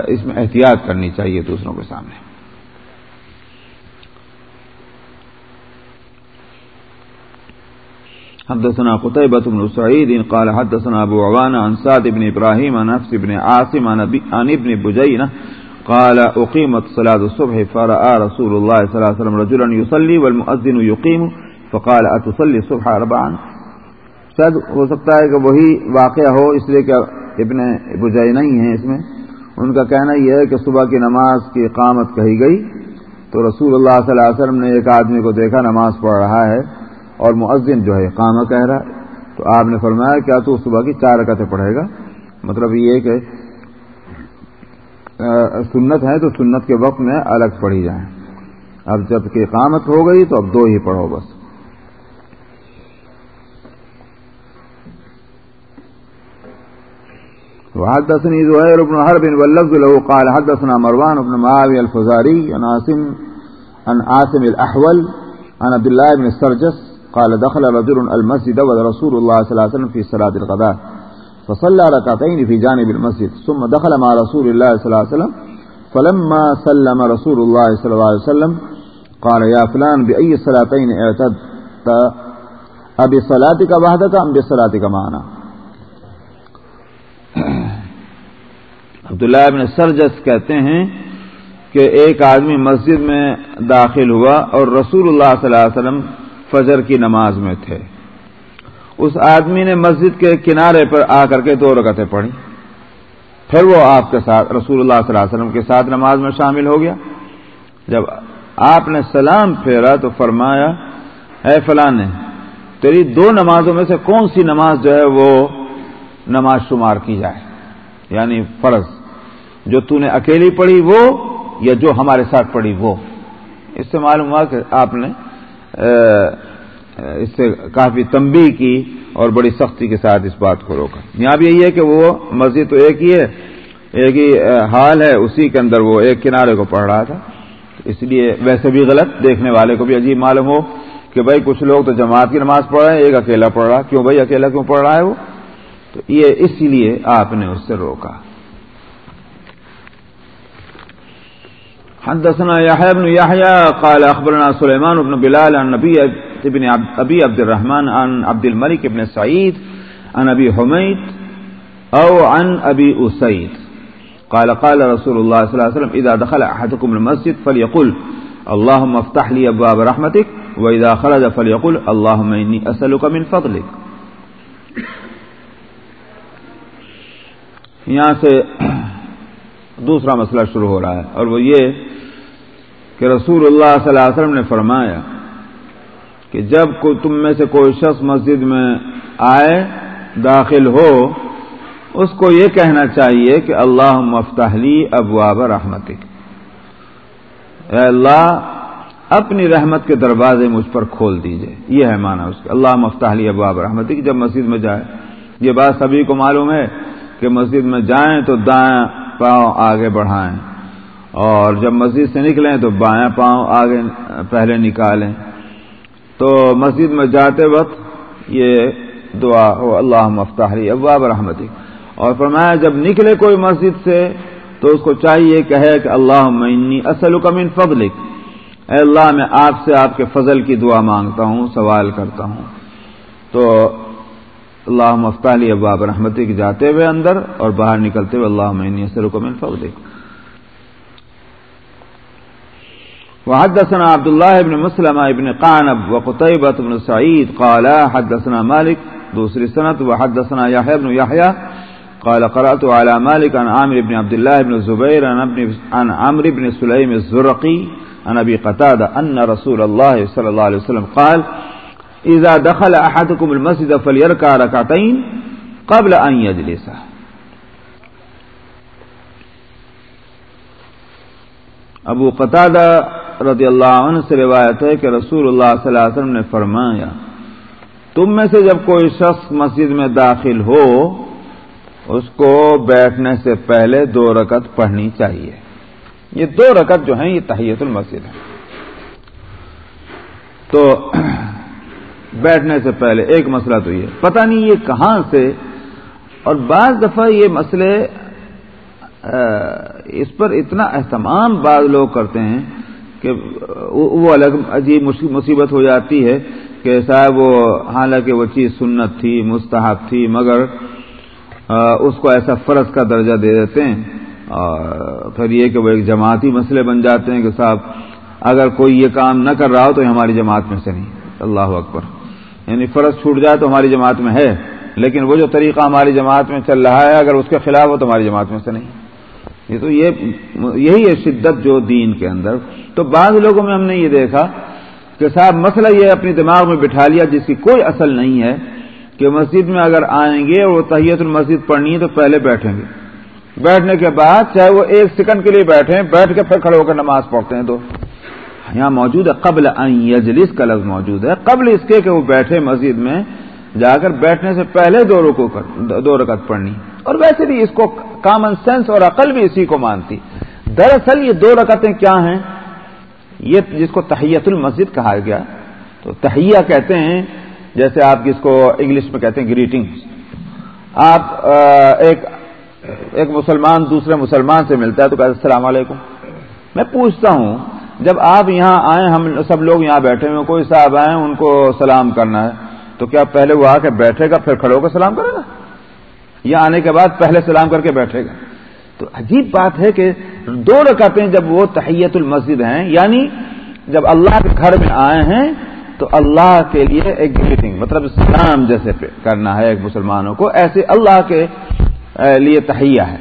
اس میں احتیاط کرنی چاہیے دوسروں کے سامنے۔ حدثنا قتيبة بن سعيد قال حدثنا أبو عوان عن سعد بن إبراهيم عن نفس بن عاصم عن ابن بجينة قال أقيمت صلاة الصبح فرأى رسول الله صلى الله عليه وسلم رجلا يصلي والمؤذن يقيم فقال أتصلي الصبح ربعا شاید ہو سکتا ہے کہ وہی واقعہ ہو اس لیے کہ ابن بجائی نہیں ہیں اس میں۔ ان کا کہنا یہ ہے کہ صبح کی نماز کی اقامت کہی گئی تو رسول اللہ صلی اللہ علیہ وسلم نے ایک آدمی کو دیکھا، نماز پڑھ رہا ہے۔ اور معذن جو ہے اقامہ کہہ رہا ہے۔ تو آپ نے فرمایا کیا تو صبح کی چار رکعتیں پڑھے گا؟ مطلب یہ کہ سنت ہے تو سنت کے وقت میں الگ پڑھی جائیں۔ اب جبکہ اقامت ہو گئی تو اب دو ہی پڑھو بس۔ وحدثني زهير بن حرب واللفظ له قال حدثنا مروان بن معاوية الفزاري، عن عاصم عن عاصم الأحول، عن عبد الله بن السرجس قال دخل رجل المسجد ورسول الله صلى الله عليه وسلم في صلاة الغداء. فصلى ركعتين في جانب المسجد، ثم دخل مع رسول الله صلى الله عليه وسلم. فلما سلم رسول الله صلى الله عليه وسلم، قال يا فلان، بأي صلاتين اعتدت؟ أبي صلاتك وحدك أم بصلاتك معنا؟ عبداللہ ابن سرجس کہتے ہیں کہ ایک آدمی مسجد میں داخل ہوا اور رسول اللہ صلی اللہ علیہ وسلم فجر کی نماز میں تھے۔ اس آدمی نے مسجد کے کنارے پر آ کر کے دو رکعتیں پڑھی۔ پھر وہ آپ کے ساتھ رسول اللہ صلی اللہ علیہ وسلم کے ساتھ نماز میں شامل ہو گیا۔ جب آپ نے سلام پھیرا تو فرمایا، اے فلاں تیری دو نمازوں میں سے کون سی نماز جو ہے وہ نماز شمار کی جائے؟ یعنی فرض، جو تو نے اکیلی پڑھی وہ یا جو ہمارے ساتھ پڑھی وہ؟ اس سے معلوم ہوا کہ آپ نے اس سے کافی تنبیہ کی اور بڑی سختی کے ساتھ اس بات کو روکا۔ یہاں بھی یہی ہے کہ وہ مسجد تو ایک ہی ہے، ایک ہی حال ہے، اسی کے اندر وہ ایک کنارے کو پڑھ رہا تھا۔ اس لیے ویسے بھی غلط، دیکھنے والے کو بھی عجیب معلوم ہو کہ بھائی کچھ لوگ تو جماعت کی نماز پڑھ رہے ہیں، ایک اکیلا پڑھ رہا کیوں بھائی اکیلا کیوں پڑھ رہا ہے وہ؟ تو یہ اسی لیے آپ نے اس سے روکا۔ حدثنا يحيى بن يحيى قال أخبرنا سليمان بن بلال عن نبي بن أبي عبد الرحمن عن عبد الملك بن سعيد عن أبي حميد أو عن أبي أسيد. قال قال رسول الله صلى الله عليه وسلم، إذا دخل أحدكم المسجد فليقل، اللهم افتح لي أبواب رحمتك، وإذا خرج فليقل، اللهم إني أسألك من فضلك. یہاں سے دوسرا مسئلہ شروع ہو رہا ہے اور وہ یہ کہ رسول اللہ صلی اللہ علیہ وسلم نے فرمایا کہ جب کو تم میں سے کوئی شخص مسجد میں آئے، داخل ہو، اس کو یہ کہنا چاہیے کہ اللہ مفتحلی ابواب رحمتک۔ اے اللہ، اپنی رحمت کے دروازے مجھ پر کھول دیجیے۔ یہ ہے مانا اس کے اللہ مفتحلی ابواب رحمتک۔ جب مسجد میں جائے یہ بات سبھی کو معلوم ہے کہ مسجد میں جائیں تو دائیں پاؤں آگے بڑھائیں اور جب مسجد سے نکلیں تو بائیں پاؤں آگے پہلے نکالیں۔ تو مسجد میں جاتے وقت یہ دعا ہو اللہ مفتاحری ابواب رحمتی اور فرمایا، جب نکلے کوئی مسجد سے تو اس کو چاہیے کہے کہ اللہ معنی اصل من فضلک۔ اے اللہ، میں آپ سے آپ کے فضل کی دعا مانگتا ہوں، سوال کرتا ہوں۔ تو اللہ مفتالی اباب رحمتی کے جاتے ہوئے اندر اور باہر نکلتے ہوئے اللہ معنی اصل من فضلک۔ وحدثنا عبد الله بن مسلم ابن قعنب وقطيبة بن سعيد قال حدثنا مالك دوسري سنة وحدثنا يحيى بن يحيى قال قرأت على مالك عن عامر بن عبد الله بن الزبير عن عمر بن سليم الزرقي عن أبي قتادة أن رسول الله صلى الله عليه وسلم قال اذا دخل احدكم المسجد فليركع ركعتين قبل ان يجلس ابو قتادہ رضی اللہ عنہ سے روایت ہے کہ رسول اللہ صلی اللہ علیہ وسلم نے فرمایا، تم میں سے جب کوئی شخص مسجد میں داخل ہو، اس کو بیٹھنے سے پہلے دو رکت پڑھنی چاہیے۔ یہ دو رکت جو ہیں، یہ تحیت المسجد ہے تو بیٹھنے سے پہلے، ایک مسئلہ تو یہ۔ پتہ نہیں یہ کہاں سے، اور بعض دفعہ یہ مسئلے اس پر اتنا اہتمام بعض لوگ کرتے ہیں کہ وہ الگ عجیب مصیبت ہو جاتی ہے کہ صاحب وہ، حالانکہ وہ چیز سنت تھی، مستحب تھی، مگر اس کو ایسا فرض کا درجہ دے دیتے ہیں۔ اور پھر یہ کہ وہ ایک جماعتی مسئلے بن جاتے ہیں کہ صاحب، اگر کوئی یہ کام نہ کر رہا ہو تو ہماری جماعت میں سے نہیں۔ اللہ اکبر۔ یعنی فرض چھوٹ جائے تو ہماری جماعت میں ہے، لیکن وہ جو طریقہ ہماری جماعت میں چل رہا ہے، اگر اس کے خلاف ہو تو ہماری جماعت میں سے نہیں۔ یہ تو یہ یہی ہے شدت جو دین کے اندر۔ تو بعض لوگوں میں ہم نے یہ دیکھا کہ صاحب مسئلہ یہ اپنی دماغ میں بٹھا لیا، جس کی کوئی اصل نہیں ہے کہ مسجد میں اگر آئیں گے اور وہ تحیت المسجد پڑھنی ہے تو پہلے بیٹھیں گے۔ بیٹھنے کے بعد چاہے وہ ایک سیکنڈ کے لیے بیٹھیں، بیٹھ کے پھر کھڑے ہو کر نماز پڑھتے ہیں تو یہاں موجود ہے، قبل یجلس کا لفظ موجود ہے. قبل اس کے کہ وہ بیٹھے مسجد میں، جا کر بیٹھنے سے پہلے دو رکو کر، دو رکعت پڑھنی. اور ویسے بھی اس کو کامن سینس اور عقل بھی اسی کو مانتی. دراصل یہ دو رکعتیں کیا ہیں؟ یہ جس کو تحیت المسجد کہا گیا. تو تہیا کہتے ہیں، جیسے آپ جس کو انگلش میں کہتے ہیں گریٹنگ آپ ایک ایک مسلمان دوسرے مسلمان سے ملتا ہے تو کہتے السلام علیکم. میں پوچھتا ہوں جب آپ یہاں آئیں، ہم سب لوگ یہاں بیٹھے ہوئے کوئی صاحب آئیں، ان کو سلام کرنا ہے۔ تو کیا پہلے وہ آ کے بیٹھے گا، پھر کھڑے ہو کر سلام کرے گا؟ یا آنے کے بعد پہلے سلام کر کے بیٹھے گا؟ تو عجیب بات ہے کہ دو رکعتیں جب وہ تحیت المسجد ہیں یعنی جب اللہ کے گھر میں آئے ہیں، تو اللہ کے لیے ایک گریٹنگ مطلب سلام جیسے کرنا ہے ایک مسلمانوں کو، ایسے اللہ کے لیے تہیا ہے۔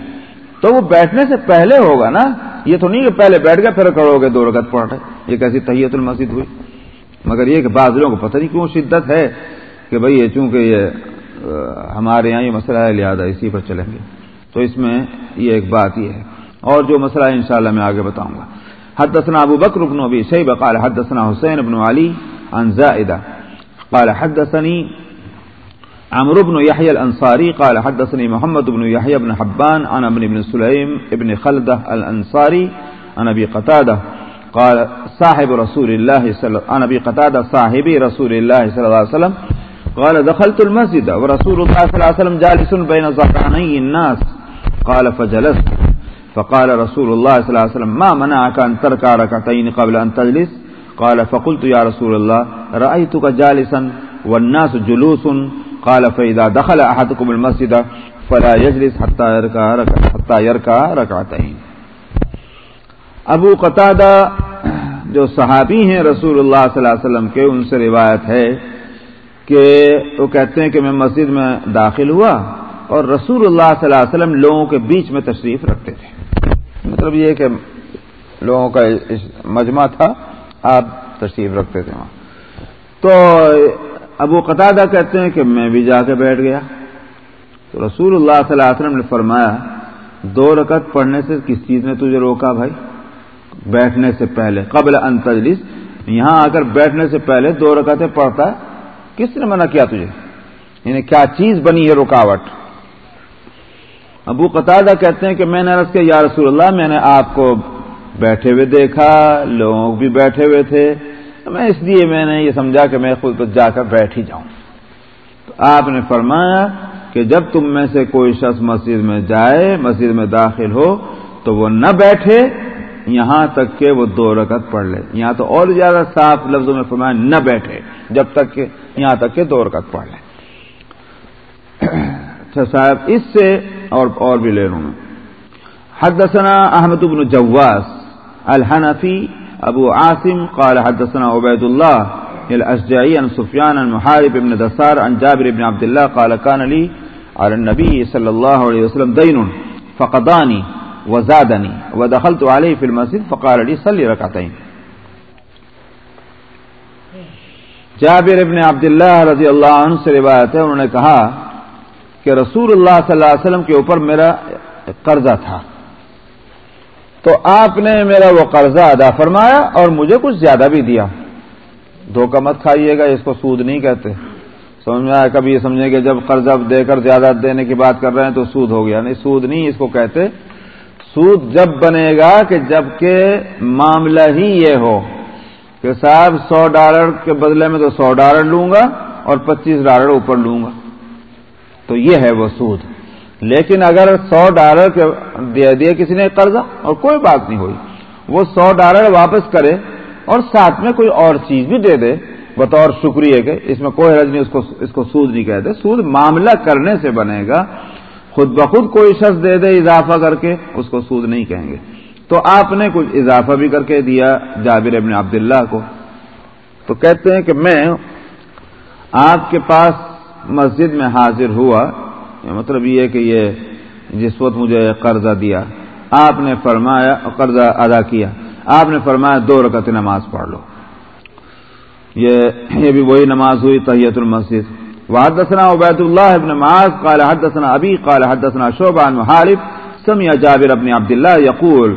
تو وہ بیٹھنے سے پہلے ہوگا نا یہ تو نہیں کہ پہلے بیٹھ گئے، پھر کرو گے دو رکعت پڑھ رہے یہ کیسی تحیت المسجد ہوئی؟ مگر یہ کہ بعض لوگوں کو پتہ نہیں کیوں شدت ہے کہ بھئی یہ چونکہ یہ ہمارے یہاں یہ مسئلہ ہے، لہٰذا اسی پر چلیں گے۔ تو اس میں یہ ایک بات یہ ہے۔ اور جو مسئلہ ہے، انشاءاللہ میں آگے بتاؤں گا۔ حدثنا ابو بکر بن ابی شیبہ قال حدثنا حسین بن علی عن زائدہ قال حدثني عمرو بن يحيى الأنصاري قال حدثني محمد بن يحيى بن حبان عن ابن بن سليم ابن خلدة الأنصاري عن أبي قتادة قال صاحب رسول الله صلى عن أبي قتادة صاحبي رسول الله صلى الله عليه وسلم قال دخلت المسجد ورسول الله صلى الله عليه وسلم جالس بين ظهراني الناس قال فجلست فقال رسول الله صلى الله عليه وسلم ما منعك أن تركع ركعتين قبل أن تجلس قال فقلت يا رسول الله رأيتك جالسا والناس جلوس قال فإذا دخل أحدكم المسجد فلا يجلس حتى يركع حتى يركع ركعتين ابو قتادہ جو صحابی ہیں رسول اللہ صلی اللہ علیہ وسلم کے، ان سے روایت ہے کہ وہ کہتے ہیں کہ میں مسجد میں داخل ہوا اور رسول اللہ صلی اللہ علیہ وسلم لوگوں کے بیچ میں تشریف رکھتے تھے۔ مطلب یہ کہ لوگوں کا مجمع تھا، آپ تشریف رکھتے تھے وہاں۔ تو ابو قطادہ کہتے ہیں کہ میں بھی جا کے بیٹھ گیا۔ تو رسول اللہ صلی اللہ علیہ وسلم نے فرمایا، دو رکعت پڑھنے سے کس چیز نے تجھے روکا بھائی؟ بیٹھنے سے پہلے، قبل انتجلس یہاں آ کر بیٹھنے سے پہلے دو رکعتیں پڑھتا ہے۔ کس نے منع کیا تجھے؟ یعنی کیا چیز بنی ہے رکاوٹ؟ ابو قطادہ کہتے ہیں کہ میں نے عرض کیا، یا رسول اللہ، میں نے آپ کو بیٹھے ہوئے دیکھا، لوگ بھی بیٹھے ہوئے تھے۔ میں اس لیے میں نے یہ سمجھا کہ میں خود جا کر بیٹھ ہی جاؤں۔ تو آپ نے فرمایا کہ جب تم میں سے کوئی شخص مسجد میں جائے، مسجد میں داخل ہو، تو وہ نہ بیٹھے، یہاں تک کہ وہ دو رکعت پڑھ لے۔ یہاں تو اور زیادہ صاف لفظوں میں فرمایا نہ بیٹھے، جب تک کہ یہاں تک کہ دو رکعت پڑھ لے۔ اچھا صاحب، اس سے اور اور بھی لے لوں میں حدثنا احمد بن جواس الحنفی ابو عاصم قال حدثنا عبيد الله الاشجعي عن سفيان عن محارب بن دسار عن جابر بن عبد الله قال كان لي على النبي صلى الله عليه وسلم دين فقضاني وزادني ودخلت عليه في المسجد فقال لي صلي ركعتين جابر ابن عبداللہ رضی اللہ عنہ سے روایت ہے، انہوں نے کہا کہ رسول اللہ صلی اللہ علیہ وسلم کے اوپر میرا قرضہ تھا۔ تو آپ نے میرا وہ قرضہ ادا فرمایا اور مجھے کچھ زیادہ بھی دیا۔ دھوکہ مت کھائیے گا، اس کو سود نہیں کہتے۔ سمجھ میں آیا کبھی یہ سمجھیں کہ جب قرضہ دے کر زیادہ دینے کی بات کر رہے ہیں تو سود ہو گیا۔ نہیں، سود نہیں اس کو کہتے۔ سود جب بنے گا کہ جبکہ معاملہ ہی یہ ہو کہ صاحب سو ڈالر کے بدلے میں تو سو ڈالر لوں گا اور پچیس ڈالر اوپر لوں گا۔ تو یہ ہے وہ سود۔ لیکن اگر سو ڈالر کے دے دیا کسی نے قرضہ اور کوئی بات نہیں ہوئی، وہ سو ڈالر واپس کرے اور ساتھ میں کوئی اور چیز بھی دے دے، بطور شکریہ کے اس میں کوئی حرض نہیں، اس کو اس کو سود نہیں کہتے۔ سود معاملہ کرنے سے بنے گا، خود بخود کوئی شخص دے دے اضافہ کر کے، اس کو سود نہیں کہیں گے۔ تو آپ نے کچھ اضافہ بھی کر کے دیا جابر ابن عبداللہ کو۔ تو کہتے ہیں کہ میں آپ کے پاس مسجد میں حاضر ہوا۔ مطلب یہ کہ یہ جس وقت مجھے قرضہ دیا، آپ نے فرمایا، قرضہ ادا کیا، آپ نے فرمایا دو رکعت نماز پڑھ لو۔ یہ بھی وہی نماز ہوئی تحیت المسد وحدثنا عبید اللہ ابن معاذ، قال حدثنا ابی، قال حدثنا شعبان محارف سمع جابر ابن عبداللہ یقول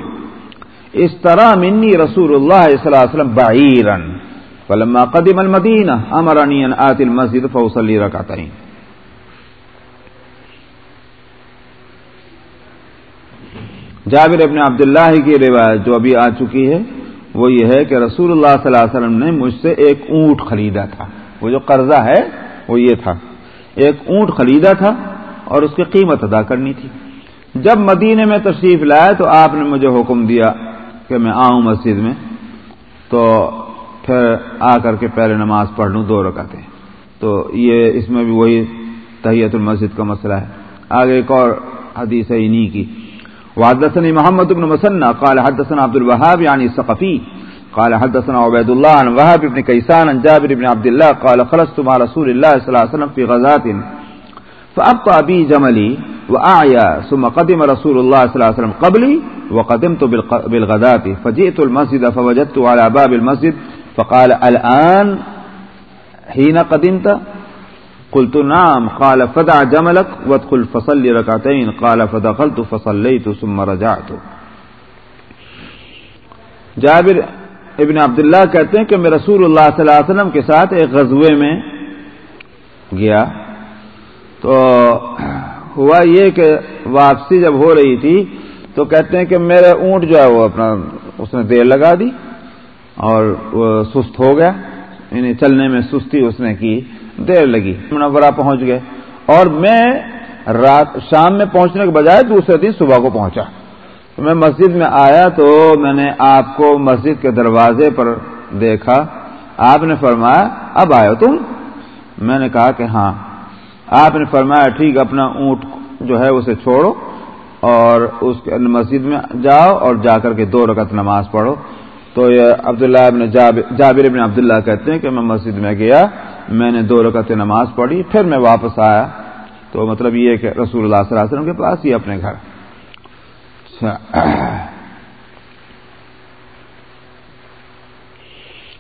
اس طرح منی رسول اللہ صلی اللہ علیہ وسلم بعیرا، فلما قدم المدینہ امرانی ان آت المسجد فوصلی رکعتین۔ جابر ابن عبداللہ کی روایت جو ابھی آ چکی ہے، وہ یہ ہے کہ رسول اللہ صلی اللہ علیہ وسلم نے مجھ سے ایک اونٹ خریدا تھا۔ وہ جو قرضہ ہے، وہ یہ تھا۔ ایک اونٹ خریدا تھا اور اس کی قیمت ادا کرنی تھی۔ جب مدینے میں تشریف لایا تو آپ نے مجھے حکم دیا کہ میں آؤں مسجد میں۔ تو پھر آ کر کے پہلے نماز پڑھ لوں، دو رکعتیں۔ تو یہ اس میں بھی وہی تحیت المسجد کا مسئلہ ہے۔ آگے ایک اور حدیث ہے انہی کی۔ وحدثني محمد بن مسنى قال حدثنا عبد الوهاب يعني الثقفي، قال حدثنا عبيد الله عن وهاب بن كيسان عن جابر بن عبد الله، قال خلصت مع رسول الله صلى الله عليه وسلم في غزاة فأبطأ بي جملي وأعيا، ثم قدم رسول الله صلى الله عليه وسلم قبلي، وقدمت بالغداة فجئت المسجد، فوجدت على باب المسجد، فقال الآن، حين قدمت قلت نعم، قال فدع جملك وادخل فصلي ركعتين، قال فدخلت فصليت ثم رجعت. جابر ابن عبداللہ کہتے ہیں کہ میں رسول اللہ صلی اللہ علیہ وسلم کے ساتھ ایک غزوے میں گیا، تو ہوا یہ کہ واپسی جب ہو رہی تھی، تو کہتے ہیں کہ میرے اونٹ جو ہے وہ اپنا اس نے دیر لگا دی اور وہ سست ہو گیا یعنی چلنے میں سستی اس نے کی۔ دیر لگی۔ منورہ پہنچ گئے۔ اور میں رات شام میں پہنچنے کے بجائے دوسرے دن صبح کو پہنچا۔ تو میں مسجد میں آیا تو میں نے آپ کو مسجد کے دروازے پر دیکھا۔ آپ نے فرمایا، اب آئے تم؟ میں نے کہا کہ ہاں۔ آپ نے فرمایا، ٹھیک، اپنا اونٹ جو ہے اسے چھوڑو اور اس مسجد میں جاؤ اور جا کر کے دو رکعت نماز پڑھو۔ تو یہ عبداللہ ابن جابر ابن عبداللہ کہتے ہیں کہ میں مسجد میں گیا۔ میں نے دو رکعت نماز پڑھی، پھر میں واپس آیا۔ تو مطلب یہ کہ رسول اللہ صلی اللہ علیہ وسلم کے پاس ہی اپنے گھر۔ اچھا۔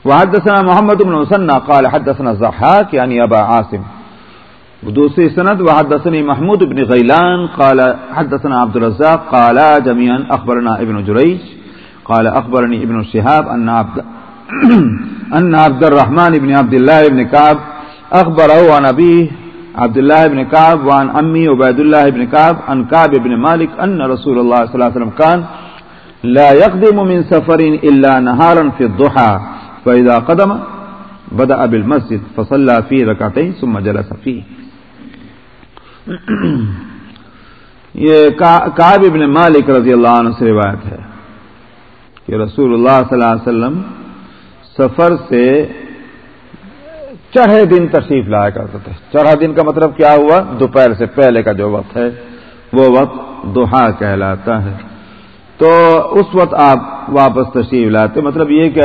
وحدثنا محمد بن مسنى قال حدثنا الضحاك يعني ابا عاصم۔ دوسری سند وحدثني محمود بن غيلان قال حدثنا عبد الرزاق قال جميعا اخبرنا ابن جريج قال اخبرني ابن شهاب ان عبد ان عبد الرحمن بن عبد الله بن كعب اخبره عن ابيه عبد الله بن كعب وعن امي عبيد الله بن كعب عن كعب بن مالك ان رسول الله صلى الله عليه وسلم كان لا يقدم من سفر الا نهارا في الضحى فاذا قدم بدا بالمسجد فصلى فيه ركعتين ثم جلس فيه. یہ کعب ابن مالک رضی اللہ عنہ سے روایت ہے کہ رسول اللہ صلی اللہ علیہ وسلم سفر سے چڑھے دن تشریف لایا کرتے تھے۔ چڑھا دن کا مطلب کیا ہوا؟ دوپہر سے پہلے کا جو وقت ہے، وہ وقت دوہا کہلاتا ہے۔ تو اس وقت آپ واپس تشریف لاتے مطلب یہ کہ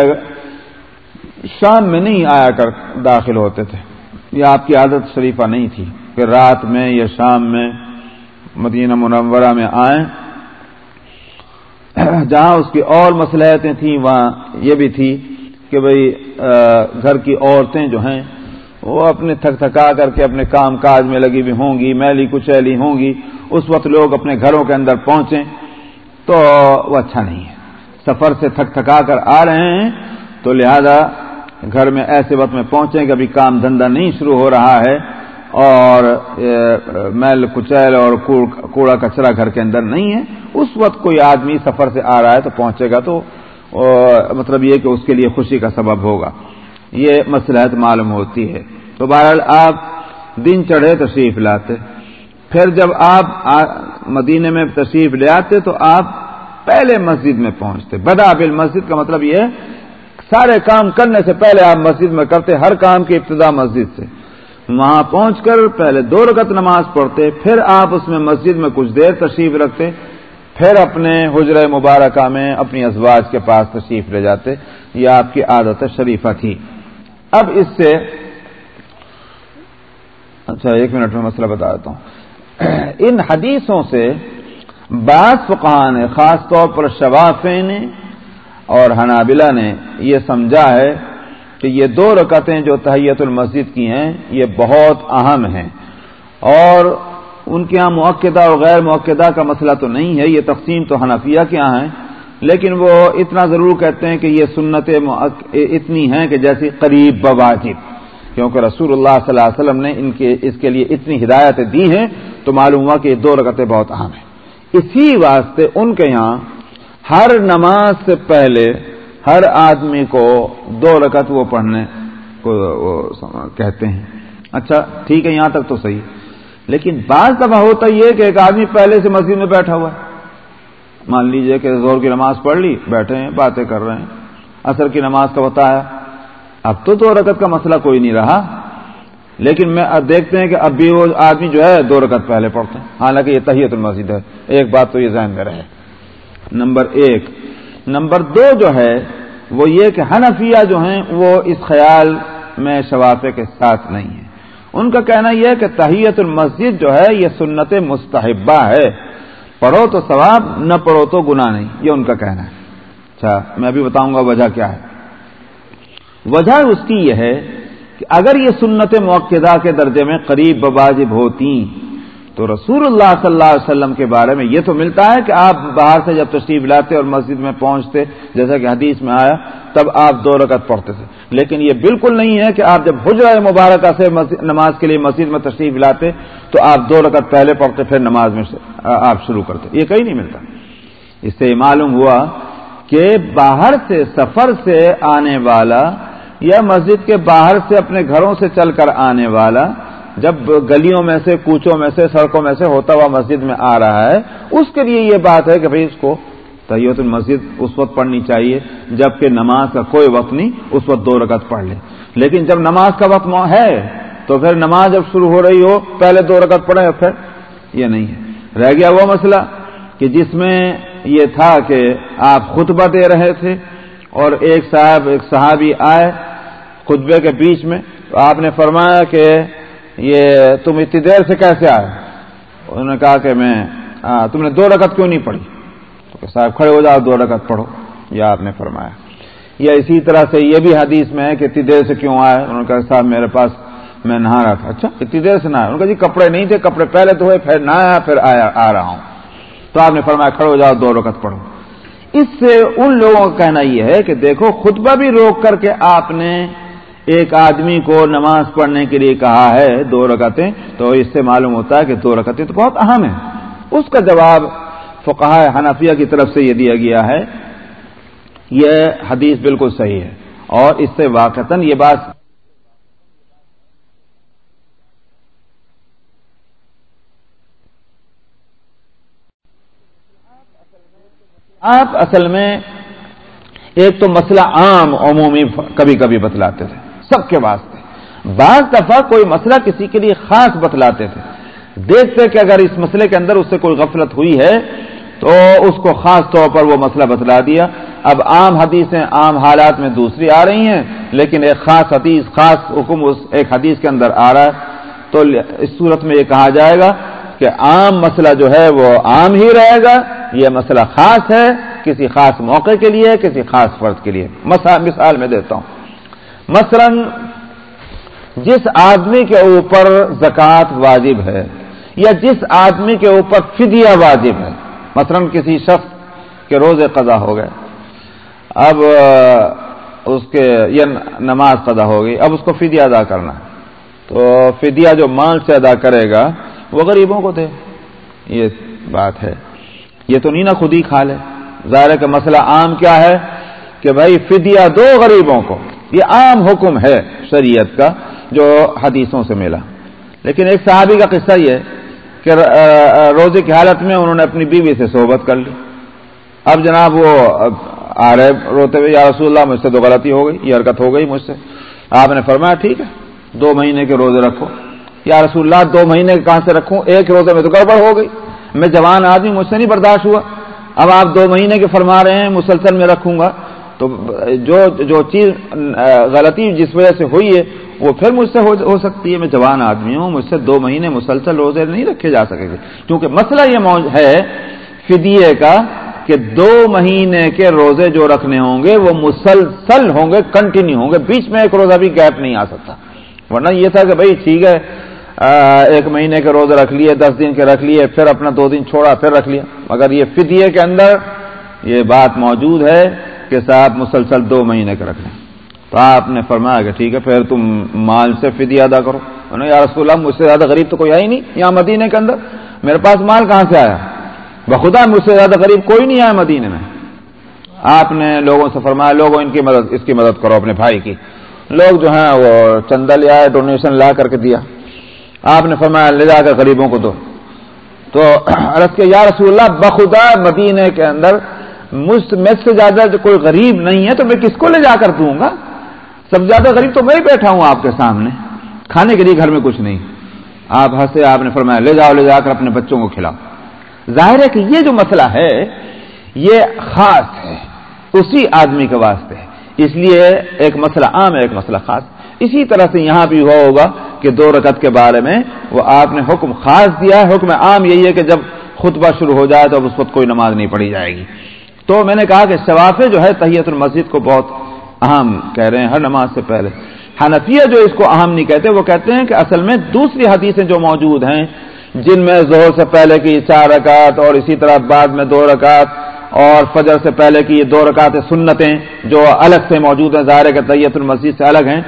شام میں نہیں آیا کر داخل ہوتے تھے، یہ آپ کی عادت شریفہ نہیں تھی کہ رات میں یا شام میں مدینہ منورہ میں آئیں۔ جہاں اس کی اور مسلحتیں تھیں، وہاں یہ بھی تھی کہ بھئی گھر کی عورتیں جو ہیں، وہ اپنے تھک تھکا کر کے اپنے کام کاج میں لگی ہوئی ہوں گی، میلی کچیلی ہوں گی، اس وقت لوگ اپنے گھروں کے اندر پہنچیں تو وہ اچھا نہیں ہے۔ سفر سے تھک تھکا کر آ رہے ہیں تو لہذا گھر میں ایسے وقت میں پہنچیں کہ ابھی کام دھندا نہیں شروع ہو رہا ہے اور میل کچیل اور کوڑا کچرا گھر کے اندر نہیں ہے۔ اس وقت کوئی آدمی سفر سے آ رہا ہے تو پہنچے گا تو مطلب یہ کہ اس کے لیے خوشی کا سبب ہوگا۔ یہ مسلحت معلوم ہوتی ہے۔ تو بہرحال آپ دن چڑھے تشریف لاتے۔ پھر جب آپ مدینے میں تشریف لے آتے تو آپ پہلے مسجد میں پہنچتے۔ بدا بل مسجد کا مطلب یہ سارے کام کرنے سے پہلے آپ مسجد میں کرتے، ہر کام کی ابتدا مسجد سے۔ وہاں پہنچ کر پہلے دو رکعت نماز پڑھتے، پھر آپ اس میں مسجد میں کچھ دیر تشریف رکھتے۔ پھر اپنے حجر مبارکہ میں اپنی ازواج کے پاس تشریف لے جاتے، یہ آپ کی عادت شریفہ تھی۔ اب اس سے اچھا ایک منٹ میں مسئلہ بتا دیتا ہوں۔ ان حدیثوں سے بعض فقہ نے، خاص طور پر شوافے نے اور حنابلہ نے یہ سمجھا ہے کہ یہ دو رکعتیں جو تحیت المسجد کی ہیں، یہ بہت اہم ہیں۔ اور ان کے یہاں موقع اور غیر موقع کا مسئلہ تو نہیں ہے، یہ تقسیم تو حنفیہ کے یہاں ہے لیکن وہ اتنا ضرور کہتے ہیں کہ یہ سنت اتنی ہیں کہ جیسے قریب بواجب۔ کیونکہ رسول اللہ صلی اللہ علیہ وسلم نے ان کے، اس کے لیے اتنی ہدایتیں دی ہیں تو معلوم ہوا کہ یہ دو رکعتیں بہت اہم ہیں۔ اسی واسطے ان کے یہاں ہر نماز سے پہلے ہر آدمی کو دو رکعت وہ پڑھنے کو کہتے ہیں۔ اچھا ٹھیک ہے، یہاں تک تو صحیح۔ لیکن بعض دفعہ ہوتا یہ کہ ایک آدمی پہلے سے مسجد میں بیٹھا ہوا ہے۔ مان لیجیے کہ زور کی نماز پڑھ لی، بیٹھے ہیں، باتیں کر رہے ہیں۔ اثر کی نماز کا بتایا اب تو دو رکعت کا مسئلہ کوئی نہیں رہا۔ لیکن میں اب دیکھتے ہیں کہ اب بھی وہ آدمی جو ہے دو رکعت پہلے پڑھتے ہیں۔ حالانکہ یہ تحیت المسجد ہے۔ ایک بات تو یہ ذہن میں رہے۔ نمبر ایک۔ نمبر دو جو ہے، وہ یہ کہ حنفیہ جو ہیں، وہ اس خیال میں شوافے کے ساتھ نہیں ہیں۔ ان کا کہنا یہ کہ تحیت المسجد جو ہے یہ سنت مستحبہ ہے۔ پڑھو تو ثواب، نہ پڑھو تو گناہ نہیں۔ یہ ان کا کہنا ہے۔ اچھا میں ابھی بتاؤں گا وجہ کیا ہے۔ وجہ اس کی یہ ہے کہ اگر یہ سنت موقع کے درجے میں قریب بواجب ہوتی تو رسول اللہ صلی اللہ علیہ وسلم کے بارے میں یہ تو ملتا ہے کہ آپ باہر سے جب تشریف لاتے اور مسجد میں پہنچتے، جیسا کہ حدیث میں آیا، تب آپ دو رکعت پڑھتے تھے۔ لیکن یہ بالکل نہیں ہے کہ آپ جب حجر مبارکہ سے نماز کے لیے مسجد میں تشریف لاتے تو آپ دو رکعت پہلے پڑھتے، پھر نماز میں آپ شروع کرتے۔ یہ کہیں نہیں ملتا۔ اس سے یہ معلوم ہوا کہ باہر سے سفر سے آنے والا یا مسجد کے باہر سے اپنے گھروں سے چل کر آنے والا جب گلیوں میں سے، کوچوں میں سے، سڑکوں میں سے ہوتا ہوا مسجد میں آ رہا ہے، اس کے لیے یہ بات ہے کہ بھائی اس کو تیت المسجد اس وقت پڑھنی چاہیے، جبکہ نماز کا کوئی وقت نہیں، اس وقت دو رکعت پڑھ لے۔ لیکن جب نماز کا وقت ہے، تو پھر نماز جب شروع ہو رہی ہو، پہلے دو رکعت پڑھے پھر یہ نہیں ہے۔ رہ گیا وہ مسئلہ کہ جس میں یہ تھا کہ آپ خطبہ دے رہے تھے اور ایک صاحب، ایک صحابی آئے خطبے کے بیچ میں، تو آپ نے فرمایا کہ یہ تم اتنی دیر سے کیسے آئے؟ انہوں نے کہا کہ میں تم نے دو رکعت کیوں نہیں پڑھی؟ تو صاحب، کھڑے ہو جاؤ، دو رکعت پڑھو۔ یہ آپ نے فرمایا۔ یا اسی طرح سے یہ بھی حدیث میں ہے کہ اتنی دیر سے کیوں آئے؟ انہوں نے کہا، صاحب، میرے پاس میں نہا رہا تھا۔ اچھا اتنی دیر سے نہ انہوں نے کہا جی کپڑے نہیں تھے، کپڑے پہلے تو ہوئے پھر نہ آیا پھر آیا، آ رہا ہوں۔ تو آپ نے فرمایا، کھڑے ہو جاؤ، دو رکعت پڑھو۔ اس سے ان لوگوں کا کہنا یہ ہے کہ دیکھو، خطبہ بھی روک کر کے آپ نے ایک آدمی کو نماز پڑھنے کے لیے کہا ہے دو رکعتیں، تو اس سے معلوم ہوتا ہے کہ دو رکعتیں تو بہت اہم ہیں۔ اس کا جواب فقہ حنفیہ کی طرف سے یہ دیا گیا ہے۔ یہ حدیث بالکل صحیح ہے۔ اور اس سے واقعتاً یہ بات آپ اصل میں ایک تو مسئلہ عام عمومی کبھی کبھی بتلاتے تھے۔ سب کے واسطے۔ بعض دفعہ کوئی مسئلہ کسی کے لیے خاص بتلاتے تھے۔ دیکھتے کہ اگر اس مسئلے کے اندر اس سے کوئی غفلت ہوئی ہے، تو اس کو خاص طور پر وہ مسئلہ بتلا دیا۔ اب عام حدیثیں، عام حالات میں دوسری آ رہی ہیں، لیکن ایک خاص حدیث، خاص حکم اس ایک حدیث کے اندر آ رہا ہے۔ تو اس صورت میں یہ کہا جائے گا کہ عام مسئلہ جو ہے وہ عام ہی رہے گا۔ یہ مسئلہ خاص ہے، کسی خاص موقع کے لیے، کسی خاص فرد کے لیے۔ مثال میں دیتا ہوں۔ مثلا جس آدمی کے اوپر زکوٰۃ واجب ہے یا جس آدمی کے اوپر فدیہ واجب ہے، مثلا کسی شخص کہ روزے قضا ہو گئے، اب اس کے یہ نماز قضا ہو گئی، اب اس کو فدیہ ادا کرنا ہے۔ تو فدیہ جو مال سے ادا کرے گا، وہ غریبوں کو دے۔ یہ بات ہے۔ یہ تو نہیں نا خود ہی کھا لے۔ ظاہر کا مسئلہ عام کیا ہے کہ بھائی فدیہ دو غریبوں کو۔ یہ عام حکم ہے شریعت کا جو حدیثوں سے ملا۔ لیکن ایک صحابی کا قصہ یہ کہ روزے کی حالت میں انہوں نے اپنی بیوی سے صحبت کر لی۔ اب جناب وہ آ رہے روتے ہوئے، یا رسول اللہ، مجھ سے تو غلطی ہو گئی، یہ حرکت ہو گئی مجھ سے۔ آپ نے فرمایا، ٹھیک ہے، دو مہینے کے روزے رکھو۔ یا رسول اللہ، دو مہینے کہاں سے رکھوں؟ ایک روزے میں تو گڑبڑ ہو گئی۔ میں جوان آدمی، مجھ سے نہیں برداشت ہوا۔ اب آپ دو مہینے کے فرما رہے ہیں، مسلسل میں رکھوں گا۔ تو جو جو چیز غلطی جس وجہ سے ہوئی ہے، وہ پھر مجھ سے ہو سکتی ہے۔ میں جوان آدمی ہوں، مجھ سے دو مہینے مسلسل روزے نہیں رکھے جا سکیں گے کیونکہ مسئلہ یہ ہے فدیے کا کہ دو مہینے کے روزے جو رکھنے ہوں گے، وہ مسلسل ہوں گے کنٹینیو ہوں گے۔ بیچ میں ایک روزہ بھی گیپ نہیں آ سکتا۔ ورنہ یہ تھا کہ بھائی ٹھیک ہے ایک مہینے کے روزے رکھ لیے، دس دن کے رکھ لیے، پھر اپنا دو دن چھوڑا، پھر رکھ لیا۔ مگر یہ فدیے کے اندر یہ بات موجود ہے کہ صاحب مسلسل دو مہینے کے رکھ لیں۔ تو آپ نے فرمایا کہ ٹھیک ہے، پھر تم مال سے فدیہ ادا کرو۔ یا رسول اللہ، مجھ سے زیادہ غریب تو کوئی آئی نہیں یہاں مدینے کے اندر۔ میرے پاس مال کہاں سے آیا؟ بخدا، مجھ سے زیادہ غریب کوئی نہیں آیا مدینے میں۔ آپ نے لوگوں سے فرمایا، لوگوں، ان کی مدد، اس کی مدد کرو اپنے بھائی کی۔ لوگ جو ہیں، وہ چندہ لے آئے ڈونیشن لا کر کے دیا۔ آپ نے فرمایا، لے جا کر غریبوں کو دو۔ تو عرض کے یا رسول اللہ، بخدا مدینے کے اندر مجھ سے زیادہ جو کوئی غریب نہیں ہے تو میں کس کو لے جا کر دوں گا؟ سب سے زیادہ غریب تو میں ہی بیٹھا ہوں آپ کے سامنے۔ کھانے کے لیے گھر میں کچھ نہیں۔ آپ ہنسے، آپ نے فرمایا، لے جاؤ، لے جا کر اپنے بچوں کو کھلاؤ۔ ظاہر ہے کہ یہ جو مسئلہ ہے، یہ خاص ہے۔ اسی آدمی کے واسطے۔ اس لیے ایک مسئلہ عام ہے، ایک مسئلہ خاص۔ اسی طرح سے یہاں بھی ہوا ہوگا کہ دو رکعت کے بارے میں وہ آپ نے حکم خاص دیا ہے۔ حکم عام یہی ہے کہ جب خطبہ شروع ہو جائے تو اب اس وقت کوئی نماز نہیں پڑھی جائے گی۔ تو میں نے کہا کہ شوافے جو ہے تحیت المسجد کو بہت اہم کہہ رہے ہیں، ہر نماز سے پہلے۔ حنفیہ جو اس کو اہم نہیں کہتے، وہ کہتے ہیں کہ اصل میں دوسری حدیثیں جو موجود ہیں، جن میں زہر سے پہلے کی چار رکعت اور اسی طرح بعد میں دو رکعت اور فجر سے پہلے کی یہ دو رکعت سنتیں جو الگ سے موجود ہیں، ظاہر کے طیت المسجد سے الگ ہیں۔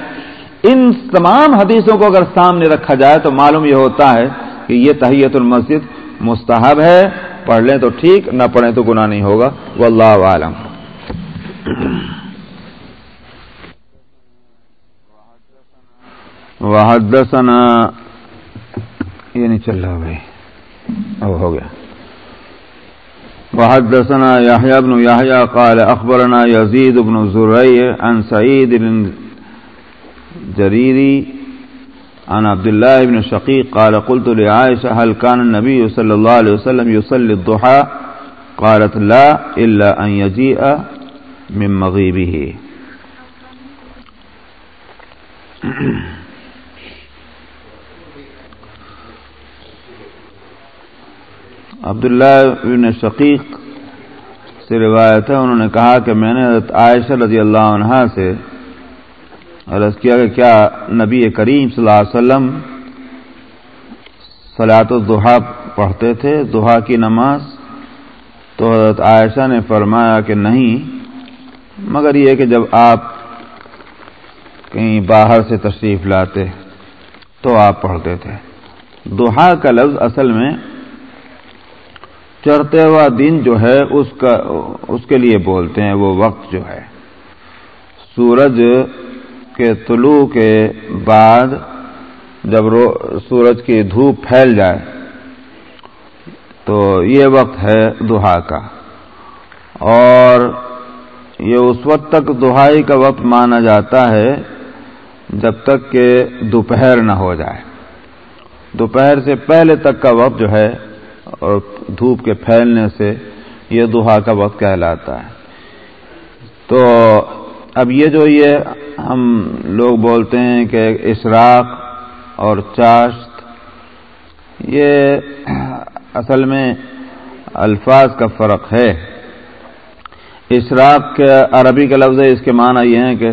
ان تمام حدیثوں کو اگر سامنے رکھا جائے تو معلوم یہ ہوتا ہے کہ یہ تحیت المسجد مستحب ہے۔ پڑھ لیں تو ٹھیک، نہ پڑھیں تو گناہ نہیں ہوگا۔ واللہ عالم۔ وحدثنا، یہ نہیں چل رہا بھائی۔ اب ہو گیا۔ وحدثنا يحيى بن يحيى قال أخبرنا يزيد بن زريع عن سعيد بن جريري عن عبد الله بن شقيق قال قلت لعائشة هل كان النبي صلى الله عليه وسلم يصلي الضحى؟ قالت لا إلا أن يجيء من مغيبه. عبداللہ بن شقیق سے روایت ہے، انہوں نے کہا کہ میں نے عائشہ رضی اللہ عنہ سے عرض کیا کہ کیا نبی کریم صلی اللہ علیہ وسلم سلاۃ الضحا پڑھتے تھے دہا کی نماز، تو حضرت عائشہ نے فرمایا کہ نہیں، مگر یہ کہ جب آپ کہیں باہر سے تشریف لاتے تو آپ پڑھتے تھے۔ دہا کا لفظ اصل میں چڑھتے ہوا دن جو ہے، اس کا، اس کے لیے بولتے ہیں، وہ وقت جو ہے۔ سورج کے طلوع کے بعد جب رو سورج کی دھوپ پھیل جائے تو یہ وقت ہے دہا کا اور یہ اس وقت تک دہائی کا وقت مانا جاتا ہے جب تک کہ دوپہر نہ ہو جائے۔ دوپہر سے پہلے تک کا وقت جو ہے اور دھوپ کے پھیلنے سے یہ دہا کا وقت کہلاتا ہے۔ تو اب یہ جو یہ ہم لوگ بولتے ہیں کہ اشراق اور چاشت، یہ اصل میں الفاظ کا فرق ہے۔ اشراق کے عربی کا لفظ ہے اس کے معنی یہ ہیں کہ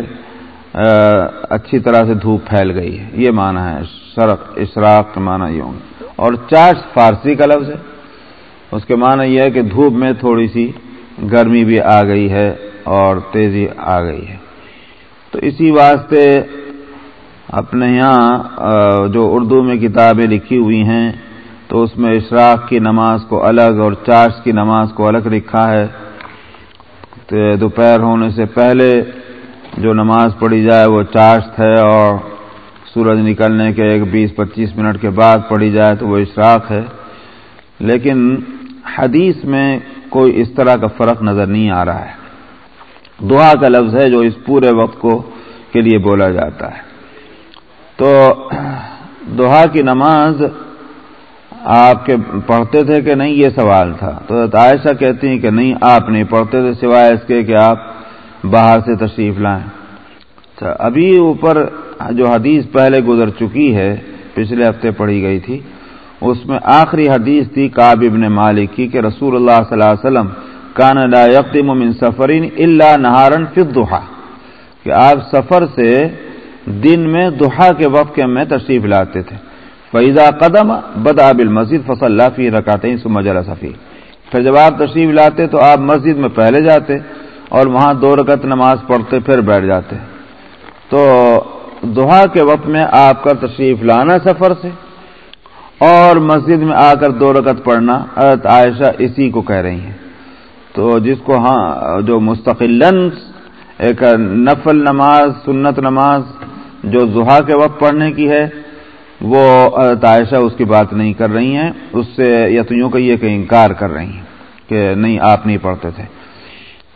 اچھی طرح سے دھوپ پھیل گئی ہے۔ یہ معنی ہے شرق اشراق کے معنی یہ ہوں گے۔ اور چاشت فارسی کا لفظ ہے۔ اس کے معنی یہ ہے کہ دھوپ میں تھوڑی سی گرمی بھی آ گئی ہے۔ اور تیزی آ گئی ہے۔ تو اسی واسطے اپنے یہاں جو اردو میں کتابیں لکھی ہوئی ہیں، تو اس میں اشراق کی نماز کو الگ اور چاش کی نماز کو الگ لکھا ہے۔ تو دوپہر ہونے سے پہلے جو نماز پڑھی جائے، وہ چاشت ہے اور سورج نکلنے کے ایک بیس پچیس منٹ کے بعد پڑھی جائے تو وہ اشراق ہے۔ لیکن حدیث میں کوئی اس طرح کا فرق نظر نہیں آ رہا ہے۔ دعا کا لفظ ہے جو اس پورے وقت کو کے لیے بولا جاتا ہے۔ تو دعا کی نماز آپ کے پڑھتے تھے کہ نہیں؟ یہ سوال تھا۔ تو عائشہ کہتی ہیں کہ نہیں، آپ نہیں پڑھتے تھے سوائے اس کے کہ آپ باہر سے تشریف لائیں۔ اچھا ابھی اوپر جو حدیث پہلے گزر چکی ہے، پچھلے ہفتے پڑھی گئی تھی، اس میں آخری حدیث تھی کاب ابن مالک کی کہ رسول اللہ صلی اللہ علیہ وسلم کان لا یقم من سفرین اللہ نہارن فدحا کہ آپ سفر سے دن میں دہا کے وقت میں تشریف لاتے تھے۔ فیضا قدم بد آب مسجد فصل اللہ فی رکاتے ہیں سمجھا صفی پھر جب آپ تشریف لاتے تو آپ مسجد میں پہلے جاتے اور وہاں دو رکت نماز پڑھتے پھر بیٹھ جاتے۔ تو دہا کے وقت میں آپ کا تشریف لانا سفر سے اور مسجد میں آ کر دو رکت پڑھنا، حضرت عائشہ اسی کو کہہ رہی ہیں۔ تو جس کو ہاں جو مستقل ایک نفل نماز، سنت نماز جو زحا کے وقت پڑھنے کی ہے، وہ حضرت عائشہ اس کی بات نہیں کر رہی ہیں، اس سے یا تو یوں کہیے کہ انکار کر رہی ہیں کہ نہیں، آپ نہیں پڑھتے تھے۔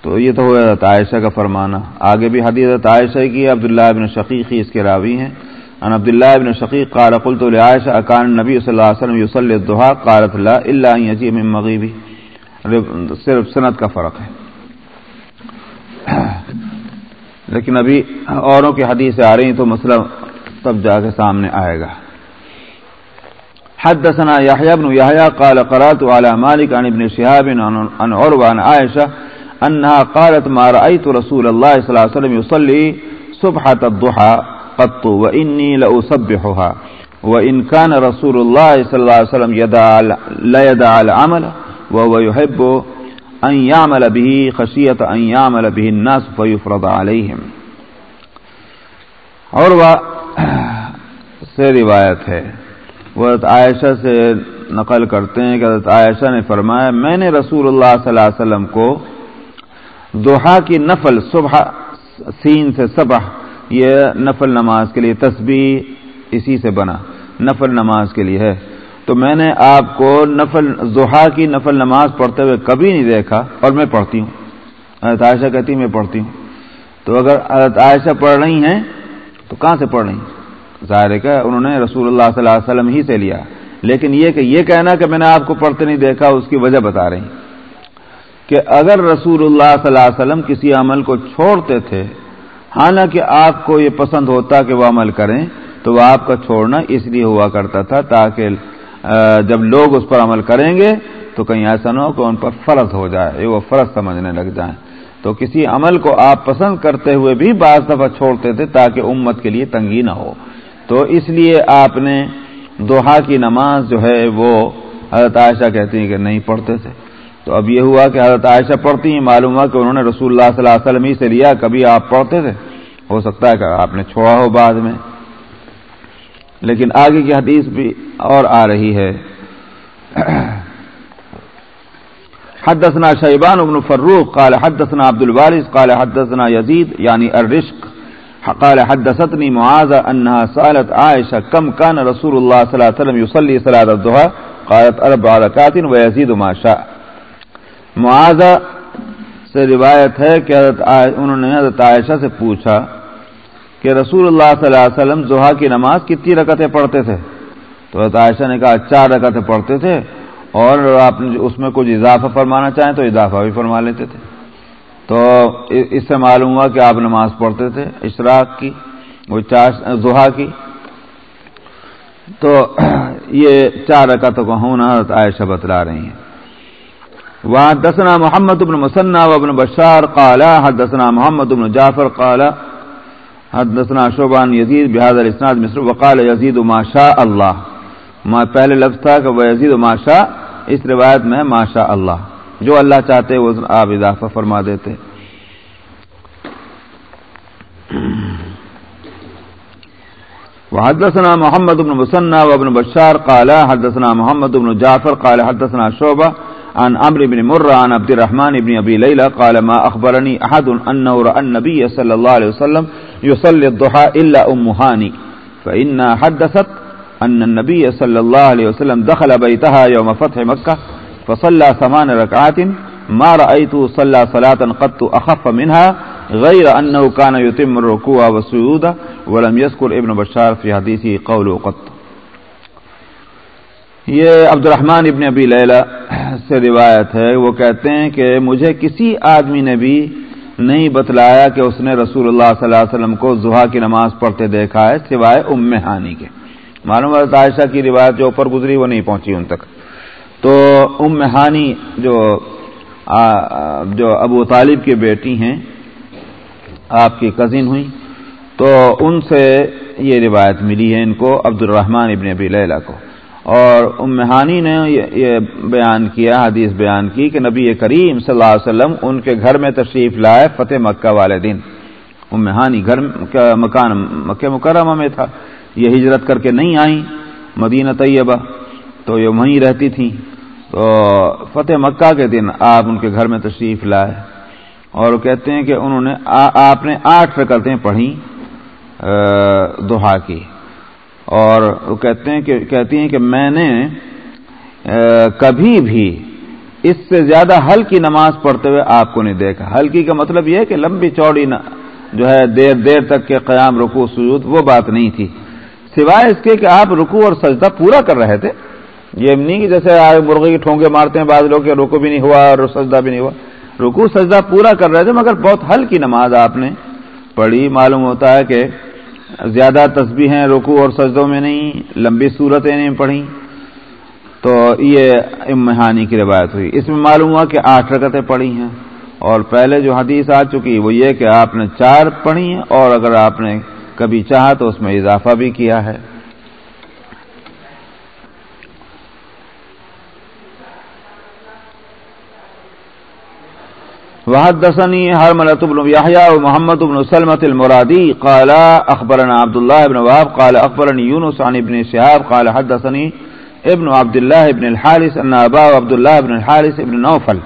تو یہ تو حضرت عائشہ کا فرمانا۔ آگے بھی حدیث عائشہ کی عبداللہ ابن شقیقی اس کے راوی ہیں۔ ان عبداللہ ابن شقیق قال قلت لعائشہ، اکان نبی صلی اللہ علیہ وسلم یصلی الدحا قالت لا الا ان یجی من مغیبی۔ صرف سند کا فرق ہے۔ لیکن ابھی اوروں کی حدیث آ رہی ہیں تو مسئلہ تب جا کے سامنے آئے گا۔ حدثنا يحيى بن يحيى قال قرات على مالك عن ابن شهاب عن عروه عن عائشه انها قالت ما رايت رسول الله صلى الله عليه وسلم يصلي صبحه الضحى قط واني لاصبحها وان كان رسول الله صلى الله عليه وسلم يدع لا يدع العمل وهو يحب ان يعمل به خشيه ان يعمل به الناس فيفرض عليهم. عروه سے روایت ہے۔ وہ حضرت عائشہ سے نقل کرتے ہیں کہ حضرت عائشہ نے فرمایا، میں نے رسول اللہ صلی اللہ علیہ وسلم کو دوحا کی نفل صبح سین سے صبح، یہ نفل نماز کے لیے تسبیح اسی سے بنا، نفل نماز کے لیے ہے۔ تو میں نے آپ کو نفل زحا کی نفل نماز پڑھتے ہوئے کبھی نہیں دیکھا اور میں پڑھتی ہوں۔ حضرت عائشہ کہتی میں پڑھتی ہوں۔ تو اگر حضرت عائشہ پڑھ رہی ہیں، تو کہاں سے پڑھ رہی ہیں؟ ظاہر ہے انہوں نے رسول اللہ صلی اللہ علیہ وسلم ہی سے لیا۔ لیکن یہ کہ یہ کہنا کہ میں نے آپ کو پڑھتے نہیں دیکھا، اس کی وجہ بتا رہی کہ اگر رسول اللہ صلی اللہ علیہ وسلم کسی عمل کو چھوڑتے تھے، حالانکہ آپ کو یہ پسند ہوتا کہ وہ عمل کریں، تو وہ آپ کا چھوڑنا اس لیے ہوا کرتا تھا تاکہ جب لوگ اس پر عمل کریں گے تو کہیں ایسا نہ ہو کہ ان پر فرض ہو جائے وہ فرض سمجھنے لگ جائیں۔ تو کسی عمل کو آپ پسند کرتے ہوئے بھی بعض دفعہ چھوڑتے تھے تاکہ امت کے لیے تنگی نہ ہو۔ تو اس لیے آپ نے دوحا کی نماز جو ہے وہ حضرت عائشہ کہتی ہیں کہ نہیں پڑھتے تھے۔ تو اب یہ ہوا کہ حضرت عائشہ پڑھتی ہیں، معلوم ہوا کہ انہوں نے رسول اللہ صلی اللہ علیہ وسلم ہی سے لیا، کبھی آپ پڑھتے تھے؟ ہو سکتا ہے کہ آپ نے چھوڑا ہو بعد میں۔ لیکن آگے کی حدیث بھی اور آ رہی ہے۔ حدثنا شیبان ابن فروق قال حدثنا عبد الوارث، قال حدثنا یزید یعنی الرشق، قال حدثتني معاذ انها سالت عائشه كم كان رسول الله صلى الله عليه وسلم يصلي صلاه الضحى قالت اربع ركعات ويزيد ما شاء۔ معاذ سے روایت ہے کہ حضرت انہوں نے حضرت عائشہ سے پوچھا کہ رسول اللہ صلی اللہ علیہ وسلم زحا کی نماز کتنی رکعتیں پڑھتے تھے؟ تو عائشہ نے کہا، چار رکعتیں پڑھتے تھے اور آپ اس میں کچھ اضافہ فرمانا چاہیں تو اضافہ بھی فرما لیتے تھے۔ تو اس سے معلوم ہوا کہ آپ نماز پڑھتے تھے، اشراق کی، وہ چار زحا کی۔ تو یہ چار رکعت کو ہونا عائشہ بتلا رہی ہیں۔ وہاں دسنا محمد ابن مسنا وابن بشار قالا، حدثنا محمد ابن جعفر قالا حدثنا شعبان یزید بحاد الاسناد مصر وقال یزید ما شاء اللہ۔ ما پہلے لفظ تھا کہ وہ یزید ما شاء، اس روایت میں ما شاء اللہ۔ جو اللہ چاہتے وہ آپ اضافہ فرما دیتے۔ وحدثنا محمد بن مسنى وابن بشار قال، حدثنا محمد بن جعفر قال، حدثنا شعبة عن عمرو بن مرة عن عبد الرحمن بن أبي ليلى قال، ما أخبرني أحد أنه رأى النبي صلى الله عليه وسلم يصلي الضحى إلا أم هاني. فإنها حدثت أن النبي صلى الله عليه وسلم دخل بيتها يوم فتح مكة فصلى ثمان ركعات ما رأيته صلى صلاة قد أخف منها غير أنه كان يتم الركوع والسجود ولم يذكر ابن بشار في حديثه قول قط. یہ عبد الرحمن ابن ابی لیلہ سے روایت ہے، وہ کہتے ہیں کہ مجھے کسی آدمی نے بھی نہیں بتلایا کہ اس نے رسول اللہ صلی اللہ علیہ وسلم کو زحا کی نماز پڑھتے دیکھا ہے، سوائے ام ہانی کے۔ معلوم ہے عائشہ کی روایت جو اوپر گزری وہ نہیں پہنچی ان تک۔ تو ام ہانی جو جو ابو طالب کی بیٹی ہیں، آپ کی کزن ہوئی، تو ان سے یہ روایت ملی ہے ان کو عبد الرحمن ابن ابی لیلہ کو۔ اور امہانی نے یہ بیان کیا، حدیث بیان کی کہ نبی کریم صلی اللہ علیہ وسلم ان کے گھر میں تشریف لائے فتح مکہ والے دن۔ امہانی گھر کا مکان مکہ مکرمہ میں تھا۔ یہ ہجرت کر کے نہیں آئیں، مدینہ طیبہ۔ تو یہ وہیں رہتی تھیں۔ تو فتح مکہ کے دن آپ ان کے گھر میں تشریف لائے۔ اور کہتے ہیں کہ انہوں نے آپ نے آٹھ رکعتیں پڑھی دوہا کی۔ اور وہ کہتے ہیں کہ، کہتی ہیں کہ میں نے کبھی بھی اس سے زیادہ ہلکی نماز پڑھتے ہوئے آپ کو نہیں دیکھا۔ ہلکی کا مطلب یہ ہے کہ لمبی چوڑی جو ہے دیر دیر تک کے قیام رکو سجود، وہ بات نہیں تھی۔ سوائے اس کے کہ آپ رکو اور سجدہ پورا کر رہے تھے۔ یہ نہیں کہ جیسے مرغی کی ٹھونگے مارتے ہیں بعض لوگ رکو بھی نہیں ہوا اور سجدہ بھی نہیں ہوا۔ رکو سجدہ پورا کر رہے تھے، مگر بہت ہلکی نماز آپ نے پڑھی۔ معلوم ہوتا ہے کہ زیادہ تسبیح ہیں رکو اور سجدوں میں نہیں، لمبی صورتیں نہیں پڑھی تو یہ امہانی کی روایت ہوئی۔ اس میں معلوم ہوا کہ آٹھ رکتیں پڑھی ہیں۔ اور پہلے جو حدیث آ چکی وہ یہ کہ آپ نے چار پڑھی ہیں اور اگر آپ نے کبھی چاہا تو اس میں اضافہ بھی کیا ہے۔ وحدثني حرملة بن يحيى ومحمد بن سلمة المرادي قال أخبرنا عبد الله بن وهب قال أخبرني يونس عن ابن شهاب قال حدثني ابن عبد الله بن الحارث أن أباه عبد الله بن الحارث بن نوفل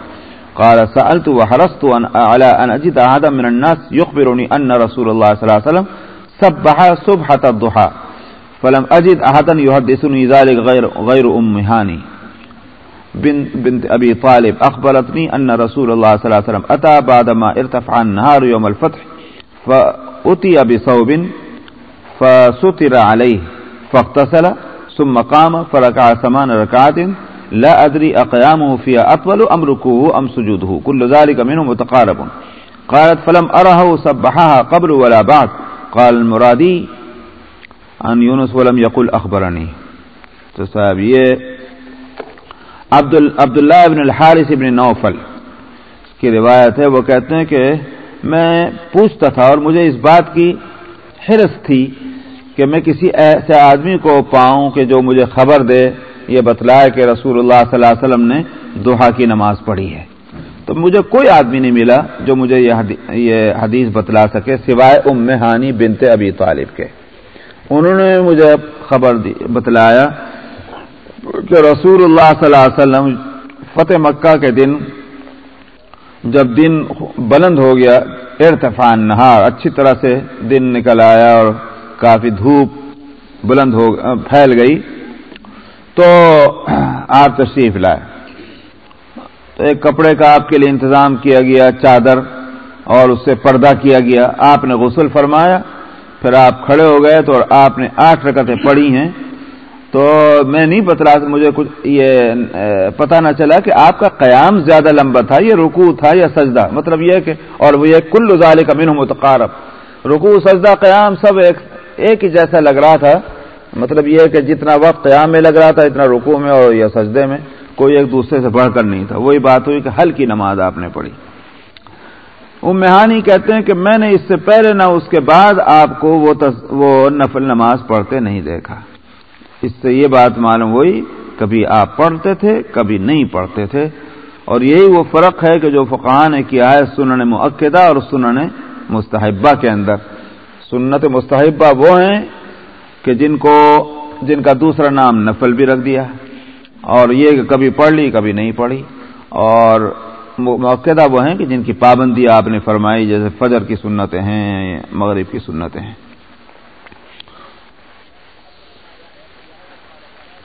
قال سألت وحرصت أن على أن أجد أحدا من الناس يخبرني أن رسول الله صلى الله عليه وسلم سبح صبحة الضحى فلم أجد أحدا يحدثني ذلك غير, غير أم هاني بنت أبي طالب أخبرتني أن رسول الله صلى الله عليه وسلم أتى بعدما ارتفع النهار يوم الفتح فأتي بصوب فستر عليه فاغتسل ثم قام فركع ثمان ركعات لا أدري أقيامه فيها أطول أم ركوه أم سجوده كل ذلك منه متقارب قالت فلم أره سبحها قبل ولا بعد قال المرادي عن يونس ولم يقل أخبرني تو صاحب یہ عبداللہ ابن الحارث ابن نوفل کی روایت ہے، وہ کہتے ہیں کہ میں پوچھتا تھا اور مجھے اس بات کی حرص تھی کہ میں کسی ایسے آدمی کو پاؤں کہ جو مجھے خبر دے، یہ بتلائے کہ رسول اللہ صلی اللہ علیہ وسلم نے دوحا کی نماز پڑھی ہے۔ تو مجھے کوئی آدمی نہیں ملا جو مجھے یہ حدیث بتلا سکے، سوائے ام ہانی بنت ابی طالب کے۔ انہوں نے مجھے خبر دی بتلایا کہ رسول اللہ صلی اللہ علیہ وسلم فتح مکہ کے دن جب دن بلند ہو گیا ارتفان نہار، اچھی طرح سے دن نکل آیا اور کافی دھوپ بلند ہو، پھیل گئی۔ تو آپ تشریف لائے۔ تو ایک کپڑے کا آپ کے لیے انتظام کیا گیا، چادر اور اس سے پردہ کیا گیا۔ آپ نے غسل فرمایا، پھر آپ کھڑے ہو گئے تو آپ نے آٹھ رکعتیں پڑھی ہیں۔ تو میں نہیں بتلا مجھے کچھ یہ پتہ نہ چلا کہ آپ کا قیام زیادہ لمبا تھا، یہ رکوع تھا یا سجدہ؟ مطلب یہ کہ، اور وہ یہ کل ظال کا من متقارب۔ رکوع، سجدہ، قیام سب ایک ایک ہی جیسا لگ رہا تھا۔ مطلب یہ کہ جتنا وقت قیام میں لگ رہا تھا، اتنا رکوع میں اور یا سجدے میں کوئی ایک دوسرے سے بڑھ کر نہیں تھا۔ وہی بات ہوئی کہ ہلکی نماز آپ نے پڑھی۔ مہانی کہتے ہیں کہ میں نے اس سے پہلے نہ اس کے بعد آپ کو وہ نفل نماز پڑھتے نہیں دیکھا۔ اس سے یہ بات معلوم ہوئی، کبھی آپ پڑھتے تھے، کبھی نہیں پڑھتے تھے۔ اور یہی وہ فرق ہے کہ جو فقہ نے کیا ہے سنن معقدہ اور سنن مستحبہ کے اندر۔ سنت مستحبہ وہ ہیں کہ جن کو، جن کا دوسرا نام نفل بھی رکھ دیا۔ اور یہ کہ کبھی پڑھ لی، کبھی نہیں پڑھی۔ اور موقع وہ ہیں کہ جن کی پابندی آپ نے فرمائی، جیسے فجر کی سنتیں ہیں، مغرب کی سنتیں ہیں۔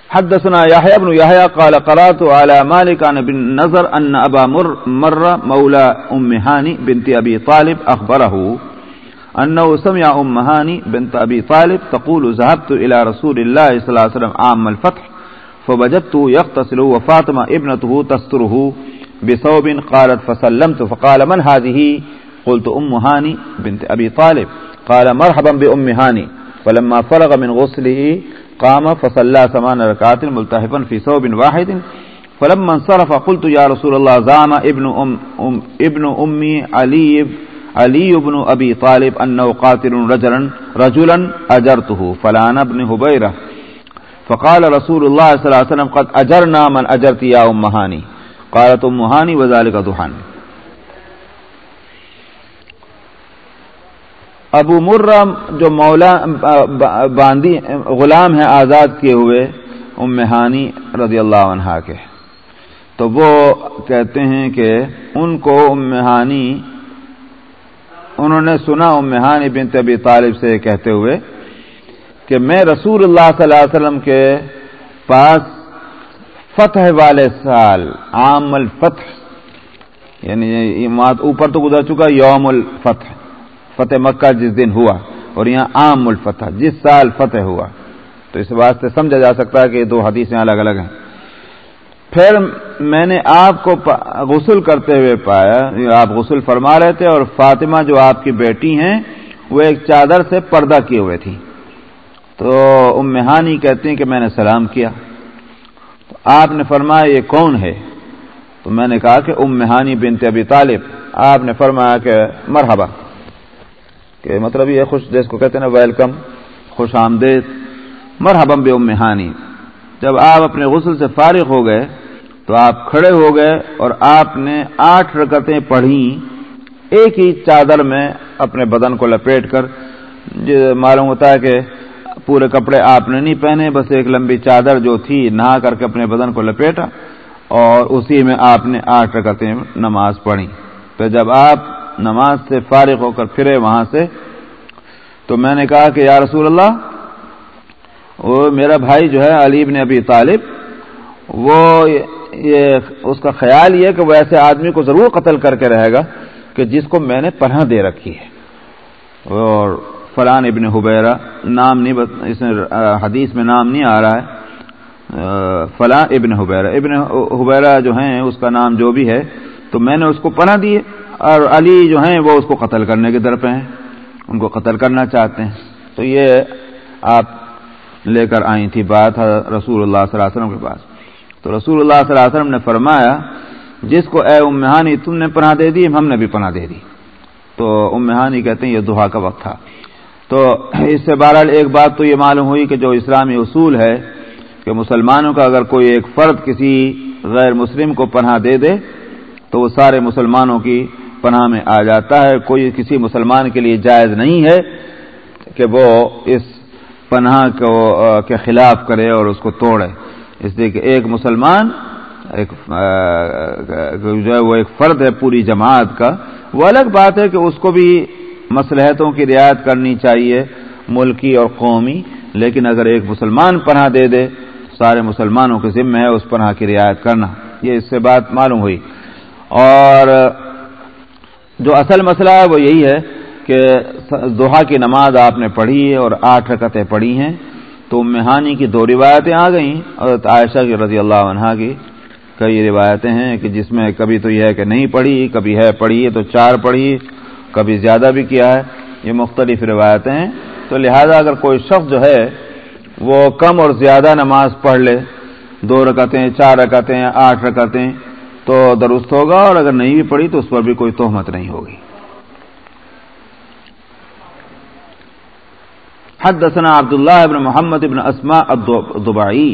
حدثنا يحيى بن يحيى قال قرات على مالك عن بن نظر ان ابا مر مر مولى ام هاني بنت ابي طالب اخبره انه سمع ام هاني بنت ابي طالب تقول ذهبت الى رسول الله صلى الله عليه وسلم عام الفتح فوجدته يغتسل وفاطمه ابنته تستره بثوب قالت فسلمت فقال من هذه؟ قلت ام هاني بنت ابي طالب قال مرحبا بام هاني فلما فرغ من غسله قام فصلى ثمان ركعات ملتحفا في ثوب واحد. فلما انصرف قلت يا رسول الله زعم ابن ام, أم ابن امي علي علي بن ابي طالب انه قاتل رجلا رجلا اجرته فلان ابن هبيره فقال رسول الله صلى الله عليه وسلم قد اجرنا من اجرت يا ام هاني. قالت ام هاني وذلك ضحان ابو مرم جو مولا باندی غلام ہے آزاد کیے ہوئے امہانی رضی اللہ عنہ کے۔ تو وہ کہتے ہیں کہ ان کو امہانی انہوں نے سنا امہانی امہانی ابی طالب سے کہتے ہوئے کہ میں رسول اللہ صلی اللہ علیہ وسلم کے پاس فتح والے سال، عام الفتح یعنی اوپر تو گزر چکا، یوم الفتح۔ فتح مکہ جس دن ہوا اور یہاں عام الفتح، جس سال فتح ہوا۔ تو اس واسطے سمجھا جا سکتا ہے کہ یہ دو حدیثیں الگ الگ ہیں۔ پھر میں نے آپ کو غسل کرتے ہوئے پایا، آپ غسل فرما رہے تھے اور فاطمہ جو آپ کی بیٹی ہیں، وہ ایک چادر سے پردہ کیے ہوئے تھی تو امہانی کہتی ہیں کہ میں نے سلام کیا۔ تو آپ نے فرمایا، یہ کون ہے؟ تو میں نے کہا کہ امہانی بنت ابی طالب۔ آپ نے فرمایا کہ مرحبا۔ کہ مطلب یہ خوش جس کو کہتے ہیں نا ویلکم خوش آمدید مرحبم بے امہانی۔ جب آپ اپنے غسل سے فارغ ہو گئے، تو آپ کھڑے ہو گئے اور آپ نے آٹھ رکتیں پڑھی ایک ہی چادر میں اپنے بدن کو لپیٹ کر۔ معلوم ہوتا ہے کہ پورے کپڑے آپ نے نہیں پہنے، بس ایک لمبی چادر جو تھی، نہا کر کے اپنے بدن کو لپیٹا اور اسی میں آپ نے آٹھ رکتیں نماز پڑھی۔ تو جب آپ نماز سے فارغ ہو کر پھرے وہاں سے، تو میں نے کہا کہ یا رسول اللہ، وہ میرا بھائی جو ہے علی بن ابی طالب، وہ یہ اس کا خیال یہ کہ وہ ایسے آدمی کو ضرور قتل کر کے رہے گا کہ جس کو میں نے پناہ دے رکھی ہے۔ اور فلان ابن حبیرہ، نام نہیں اس میں حدیث میں نام نہیں آ رہا ہے۔ فلاں ابن حبیرہ ابن حبیرہ جو ہیں، اس کا نام جو بھی ہے، تو میں نے اس کو پناہ دیے اور علی جو ہیں وہ اس کو قتل کرنے کے در پہ ہیں، ان کو قتل کرنا چاہتے ہیں۔ تو یہ آپ لے کر آئی تھی بات رسول اللہ صلی اللہ علیہ وسلم کے پاس۔ تو رسول اللہ صلی اللہ علیہ وسلم نے فرمایا، جس کو اے امہانی تم نے پناہ دے دی، ہم نے بھی پناہ دے دی۔ تو امہانی کہتے ہیں، یہ دہا کا وقت تھا۔ تو اس سے بہرحال ایک بات تو یہ معلوم ہوئی کہ جو اسلامی اصول ہے کہ مسلمانوں کا اگر کوئی ایک فرد کسی غیر مسلم کو پناہ دے دے، تو وہ سارے مسلمانوں کی پناہ میں آ جاتا ہے، کوئی کسی مسلمان کے لیے جائز نہیں ہے کہ وہ اس پناہ کو کے خلاف کرے اور اس کو توڑے۔ اس لیے کہ ایک مسلمان، ایک جو ہے وہ ایک فرد ہے پوری جماعت کا۔ وہ الگ بات ہے کہ اس کو بھی مسلحتوں کی رعایت کرنی چاہیے، ملکی اور قومی۔ لیکن اگر ایک مسلمان پناہ دے دے، سارے مسلمانوں کے ذمہ ہے اس پناہ کی رعایت کرنا۔ یہ اس سے بات معلوم ہوئی۔ اور جو اصل مسئلہ ہے وہ یہی ہے کہ دوحا کی نماز آپ نے پڑھی ہے اور آٹھ رکتیں پڑھی ہیں، تو مہانی کی دو روایتیں آ گئیں۔ اور عائشہ کی رضی اللہ عنہ کی کئی روایتیں ہیں کہ جس میں کبھی تو یہ ہے کہ نہیں پڑھی، کبھی ہے پڑھی ہے تو چار پڑھی، کبھی زیادہ بھی کیا ہے، یہ مختلف روایتیں ہیں۔ تو لہذا اگر کوئی شخص جو ہے وہ کم اور زیادہ نماز پڑھ لے، دو رکتیں چار رکتیں آٹھ رکتیں تو درست ہوگا اور اگر نہیں بھی پڑی تو اس پر بھی کوئی تہمت نہیں ہوگی۔ حدثنا عبد الله بن محمد بن اسماء الضبعي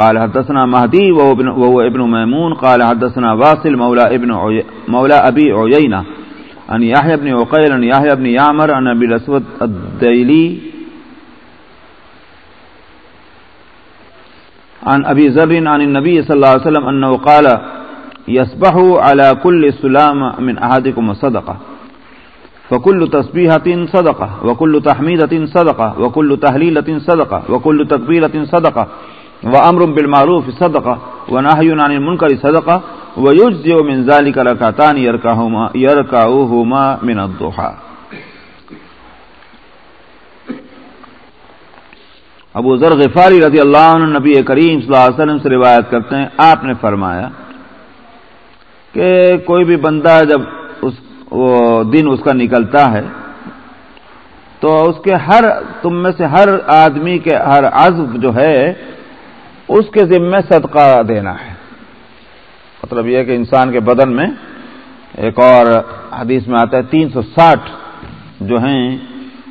قال حدثنا مهدي وهو ابن ميمون قال حدثنا واصل مولى ابن عي... مولى ابي عيينه ان يحيى بن عقيل ان يحيى بن يعمر ان ابي الاسود الديلي عن ابي ذر، عن النبي صلى الله عليه وسلم انه قال يسبح على كل سلام من احدكم صدقه فكل تسبيحه صدقه وكل تحميده صدقه وكل تهليله صدقه وكل تكبيره صدقه وامر بالمعروف صدقه ونهي عن المنكر صدقه ويجزئ من ذلك ركعتان يركعهما يركعهما من الضحى. ابو ذر غفاری رضی اللہ عنہ نبی کریم صلی اللہ علیہ وسلم سے روایت کرتے ہیں، آپ نے فرمایا کہ کوئی بھی بندہ جب اس وہ دن اس کا نکلتا ہے تو اس کے ہر تم میں سے ہر آدمی کے ہر عزب جو ہے اس کے ذمے صدقہ دینا ہے۔ مطلب یہ کہ انسان کے بدن میں ایک اور حدیث میں آتا ہے تین سو ساٹھ جو ہیں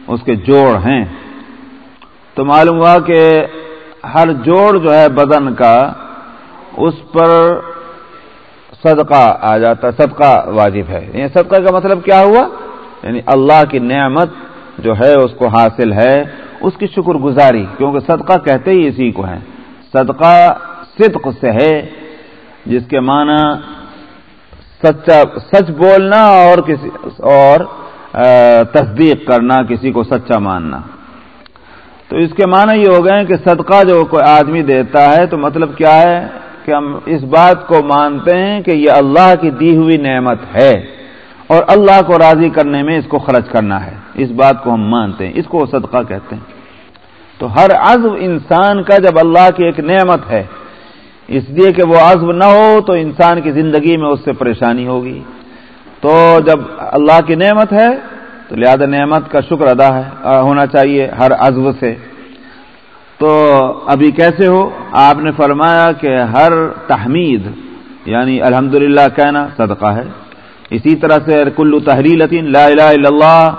اس کے جوڑ ہیں۔ تو معلوم ہوا کہ ہر جوڑ جو ہے بدن کا اس پر صدقہ آ جاتا صدقہ واجب ہے۔ یہ صدقہ کا مطلب کیا ہوا؟ یعنی اللہ کی نعمت جو ہے، اس کو حاصل ہے، اس کی شکر گزاری، کیونکہ صدقہ کہتے ہی اسی کو ہیں۔ صدقہ صدق سے ہے، جس کے معنی سچا، سچ بولنا اور کسی، اور تصدیق کرنا، کسی کو سچا ماننا۔ تو اس کے معنی یہ ہو گئے کہ صدقہ جو کوئی آدمی دیتا ہے، تو مطلب کیا ہے؟ کہ ہم اس بات کو مانتے ہیں کہ یہ اللہ کی دی ہوئی نعمت ہے اور اللہ کو راضی کرنے میں اس کو خرچ کرنا ہے اس بات کو ہم مانتے ہیں اس کو صدقہ کہتے ہیں تو ہر عزم انسان کا جب اللہ کی ایک نعمت ہے اس لیے کہ وہ عزم نہ ہو تو انسان کی زندگی میں اس سے پریشانی ہوگی تو جب اللہ کی نعمت ہے تو لہذا نعمت کا شکر ادا ہے، ہونا چاہیے ہر عزم سے۔ تو ابھی کیسے ہو؟ آپ نے فرمایا کہ ہر تحمید یعنی الحمد کہنا صدقہ ہے۔ اسی طرح سے کلو تحریل لا الہ الا اللہ،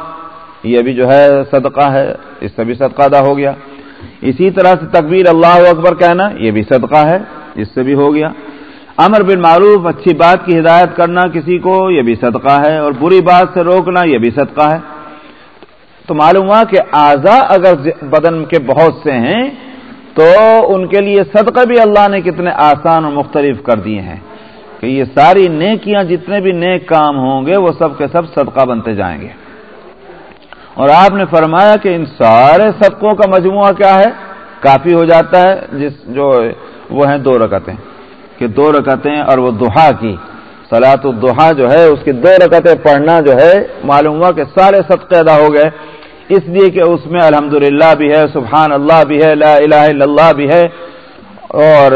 یہ بھی جو ہے صدقہ ہے، اس سے بھی صدقہ ادا ہو گیا۔ اسی طرح سے تکبیر اللہ اکبر کہنا، یہ بھی صدقہ ہے، اس سے بھی ہو گیا۔ امر بن معروف، اچھی بات کی ہدایت کرنا کسی کو، یہ بھی صدقہ ہے، اور بری بات سے روکنا، یہ بھی صدقہ ہے۔ تو معلوم ہوا کہ اعضا اگر بدن کے بہت سے ہیں، تو ان کے لیے صدقہ بھی اللہ نے کتنے آسان اور مختلف کر دیے ہیں کہ یہ ساری نیکیاں جتنے بھی نیک کام ہوں گے، وہ سب کے سب صدقہ بنتے جائیں گے۔ اور آپ نے فرمایا کہ ان سارے صدقوں کا مجموعہ کیا ہے؟ کافی ہو جاتا ہے، جس جو وہ ہیں دو رکعتیں۔ کہ دو رکعتیں اور وہ دہا کی۔ سلاۃ الدحا جو ہے، اس کی دو رکعتیں پڑھنا جو ہے، معلوم ہوا کہ سارے صدقے ادا ہو گئے۔ اس لیے کہ اس میں الحمد بھی ہے سبحان اللہ بھی ہے، لا الہ الا اللہ بھی ہے۔ اور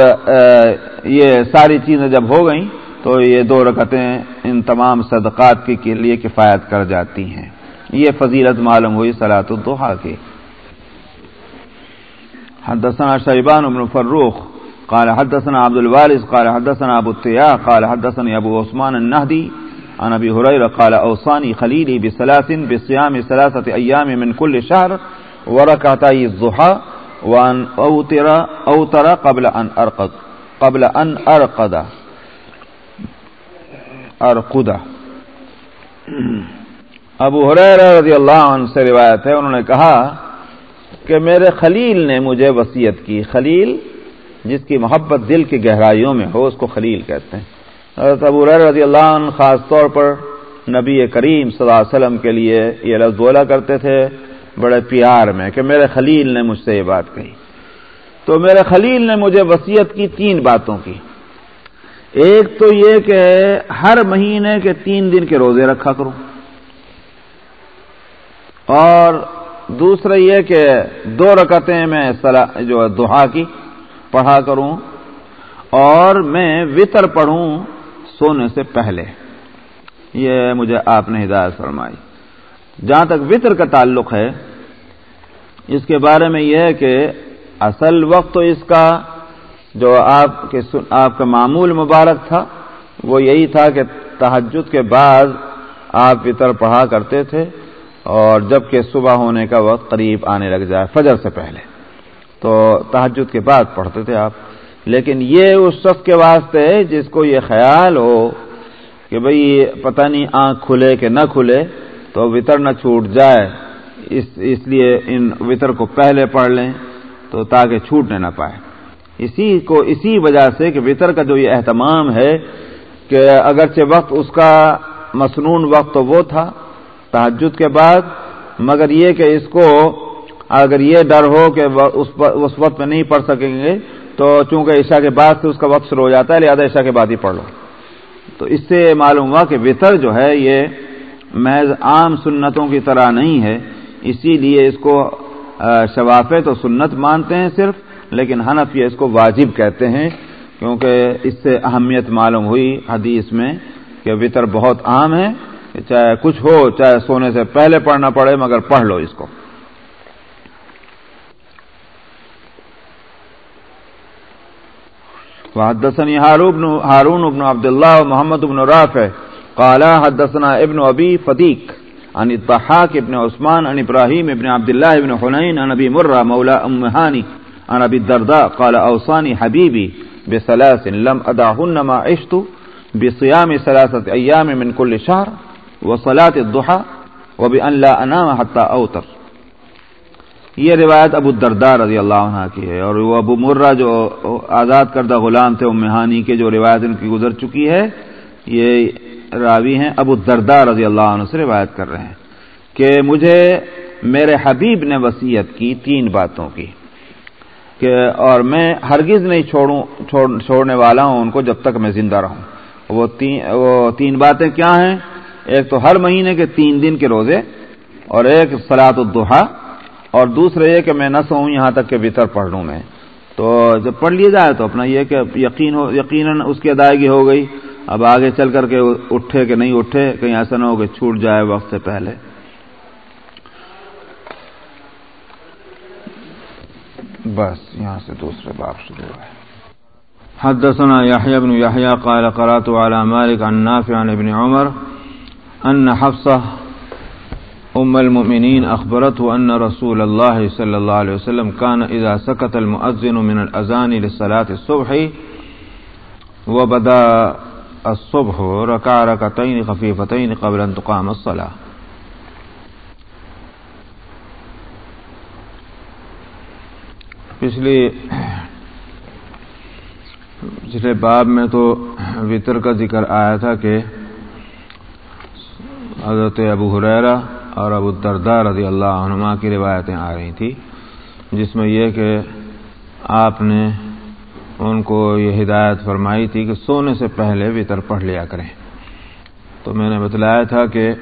یہ ساری چیزیں جب ہو گئیں تو یہ دو رکعتیں ان تمام صدقات کے لیے کفایت کر جاتی ہیں۔ یہ فضیلت معلوم ہوئی سلاۃ الدحا کی۔ حدثنا شیبان بن فروخ، قال حدثنا عبد الوارث، قال حدثنا ابو التياح قال حدثني ابو عثمان النهدي عن ابي هريره قال اوصاني خليلي بثلاث بصيام ثلاثه ايام من كل شهر وركعتي الضحى وان اوتر اوتر قبل ان ارقد قبل ان ارقد ارقد ابو حریر رضی اللہ عنہ سے روایت ہے، انہوں نے کہا کہ میرے خلیل نے مجھے وسیعت کی، خلیل جس کی محبت دل کی گہرائیوں میں ہو، اس کو خلیل کہتے ہیں۔ حضرت ابو رضی اللہ عنہ خاص طور پر نبی کریم صلی اللہ علیہ وسلم کے لیے یہ لفظ بولا کرتے تھے بڑے پیار میں کہ میرے خلیل نے مجھ سے یہ بات کہی۔ تو میرے خلیل نے مجھے وسیعت کی تین باتوں کی۔ ایک تو یہ کہ ہر مہینے کے تین دن کے روزے رکھا کروں۔ اور دوسرا یہ کہ دو رکعتیں میں جو دہا کی، پڑھا کروں۔ اور میں وطر پڑھوں۔ سونے سے پہلے۔ یہ مجھے آپ نے ہدایت فرمائی۔ جہاں تک وطر کا تعلق ہے، اس کے بارے میں یہ ہے کہ اصل وقت تو اس کا جو آپ کے آپ کا معمول مبارک تھا، وہ یہی تھا کہ تحجد کے بعد آپ وطر پڑھا کرتے تھے اور جبکہ صبح ہونے کا وقت قریب آنے لگ جائے، فجر سے پہلے۔ تو تحجد کے بعد پڑھتے تھے آپ۔ لیکن یہ اس شخص کے واسطے ہے جس کو یہ خیال ہو کہ بھئی پتہ نہیں آنکھ کھلے کہ نہ کھلے تو وطر نہ چھوٹ جائے، اس اس لیے ان وطر کو پہلے پڑھ لیں تو تاکہ چھوٹنے نہ پائے۔ اسی کو، اسی وجہ سے کہ وطر کا جو یہ اہتمام ہے کہ اگرچہ وقت اس کا مصنون وقت تو وہ تھا تحجد کے بعد، مگر یہ کہ اس کو اگر یہ ڈر ہو کہ اس وقت میں نہیں پڑھ سکیں گے تو چونکہ عشاء کے بعد سے اس کا وقت شروع ہو جاتا ہے، لہٰذا عشاء کے بعد ہی پڑھ لو۔ تو اس سے معلوم ہوا کہ وطر جو ہے، یہ محض عام سنتوں کی طرح نہیں ہے۔ اسی لیے اس کو شوافے تو سنت مانتے ہیں صرف، لیکن حنف یہ اس کو واجب کہتے ہیں۔ کیونکہ اس سے اہمیت معلوم ہوئی حدیث میں کہ وطر بہت عام ہے، چاہے کچھ ہو، چاہے سونے سے پہلے پڑھنا پڑے، مگر پڑھ لو اس کو۔ وحدثني هارون هارون بن عبد الله ومحمد بن رافع قال حدثنا ابن ابي فديك عن الضحاك ابن عثمان عن ابراهيم ابن عبد الله بن حنين عن ابي مره مولى ام هاني عن ابي الدرداء قال اوصاني حبيبي بثلاث لم ادعهن ما عشت بصيام ثلاثه ايام من كل شهر وصلاه الضحى وبان لا انام حتى اوتر یہ روایت ابو الدرداء رضی اللہ عنہ کی ہے اور وہ ابو مرہ جو آزاد کردہ غلام تھے امہانی کے جو روایت ان کی گزر چکی ہے، یہ راوی ہیں۔ ابو الدرداء رضی اللہ عنہ سے روایت کر رہے ہیں کہ مجھے میرے حبیب نے وسیعت کی تین باتوں کی کہ اور میں ہرگز نہیں چھوڑوں چھوڑنے والا ہوں، ان کو جب تک میں زندہ رہوں۔ وہ تین وہ تین باتیں کیا ہیں؟ ایک تو ہر مہینے کے تین دن کے روزے اور ایک سلاط الدحا اور دوسرے یہ کہ میں نہ سوؤں، یہاں تک کہ بہتر پڑھ لوں میں۔ تو جب پڑھ لیا جائے تو اپنا یہ کہ یقین ہو، یقیناً اس کی ادائیگی ہو گئی۔ اب آگے چل کر کے اٹھے کہ نہیں اٹھے، کہیں ایسا نہ ہو کہ چھوٹ جائے وقت سے پہلے۔ بس، یہاں سے دوسرے باپ شروع ہے۔ حدثنا يحيى بن يحيى قال قرات على مالك عن نافع عن ابن عمر أن حفصة ام المؤمنين اخبرته ان رسول الله صلى الله عليه وسلم كان اذا سكت المؤذن من الاذان للصلاه الصبح وبدا الصبح ركع ركعتين خفيفتين قبل ان تقام الصلاه پچھلی پچھلے باب میں تو وطر کا ذکر آیا تھا کہ حضرت ابو حریرہ اور ابو الدرداء رضی اللہ عنما کی روایتیں آ رہی تھیں جس میں یہ کہ آپ نے ان کو یہ ہدایت فرمائی تھی کہ سونے سے پہلے وطر پڑھ لیا کریں۔ تو میں نے بتلایا تھا کہ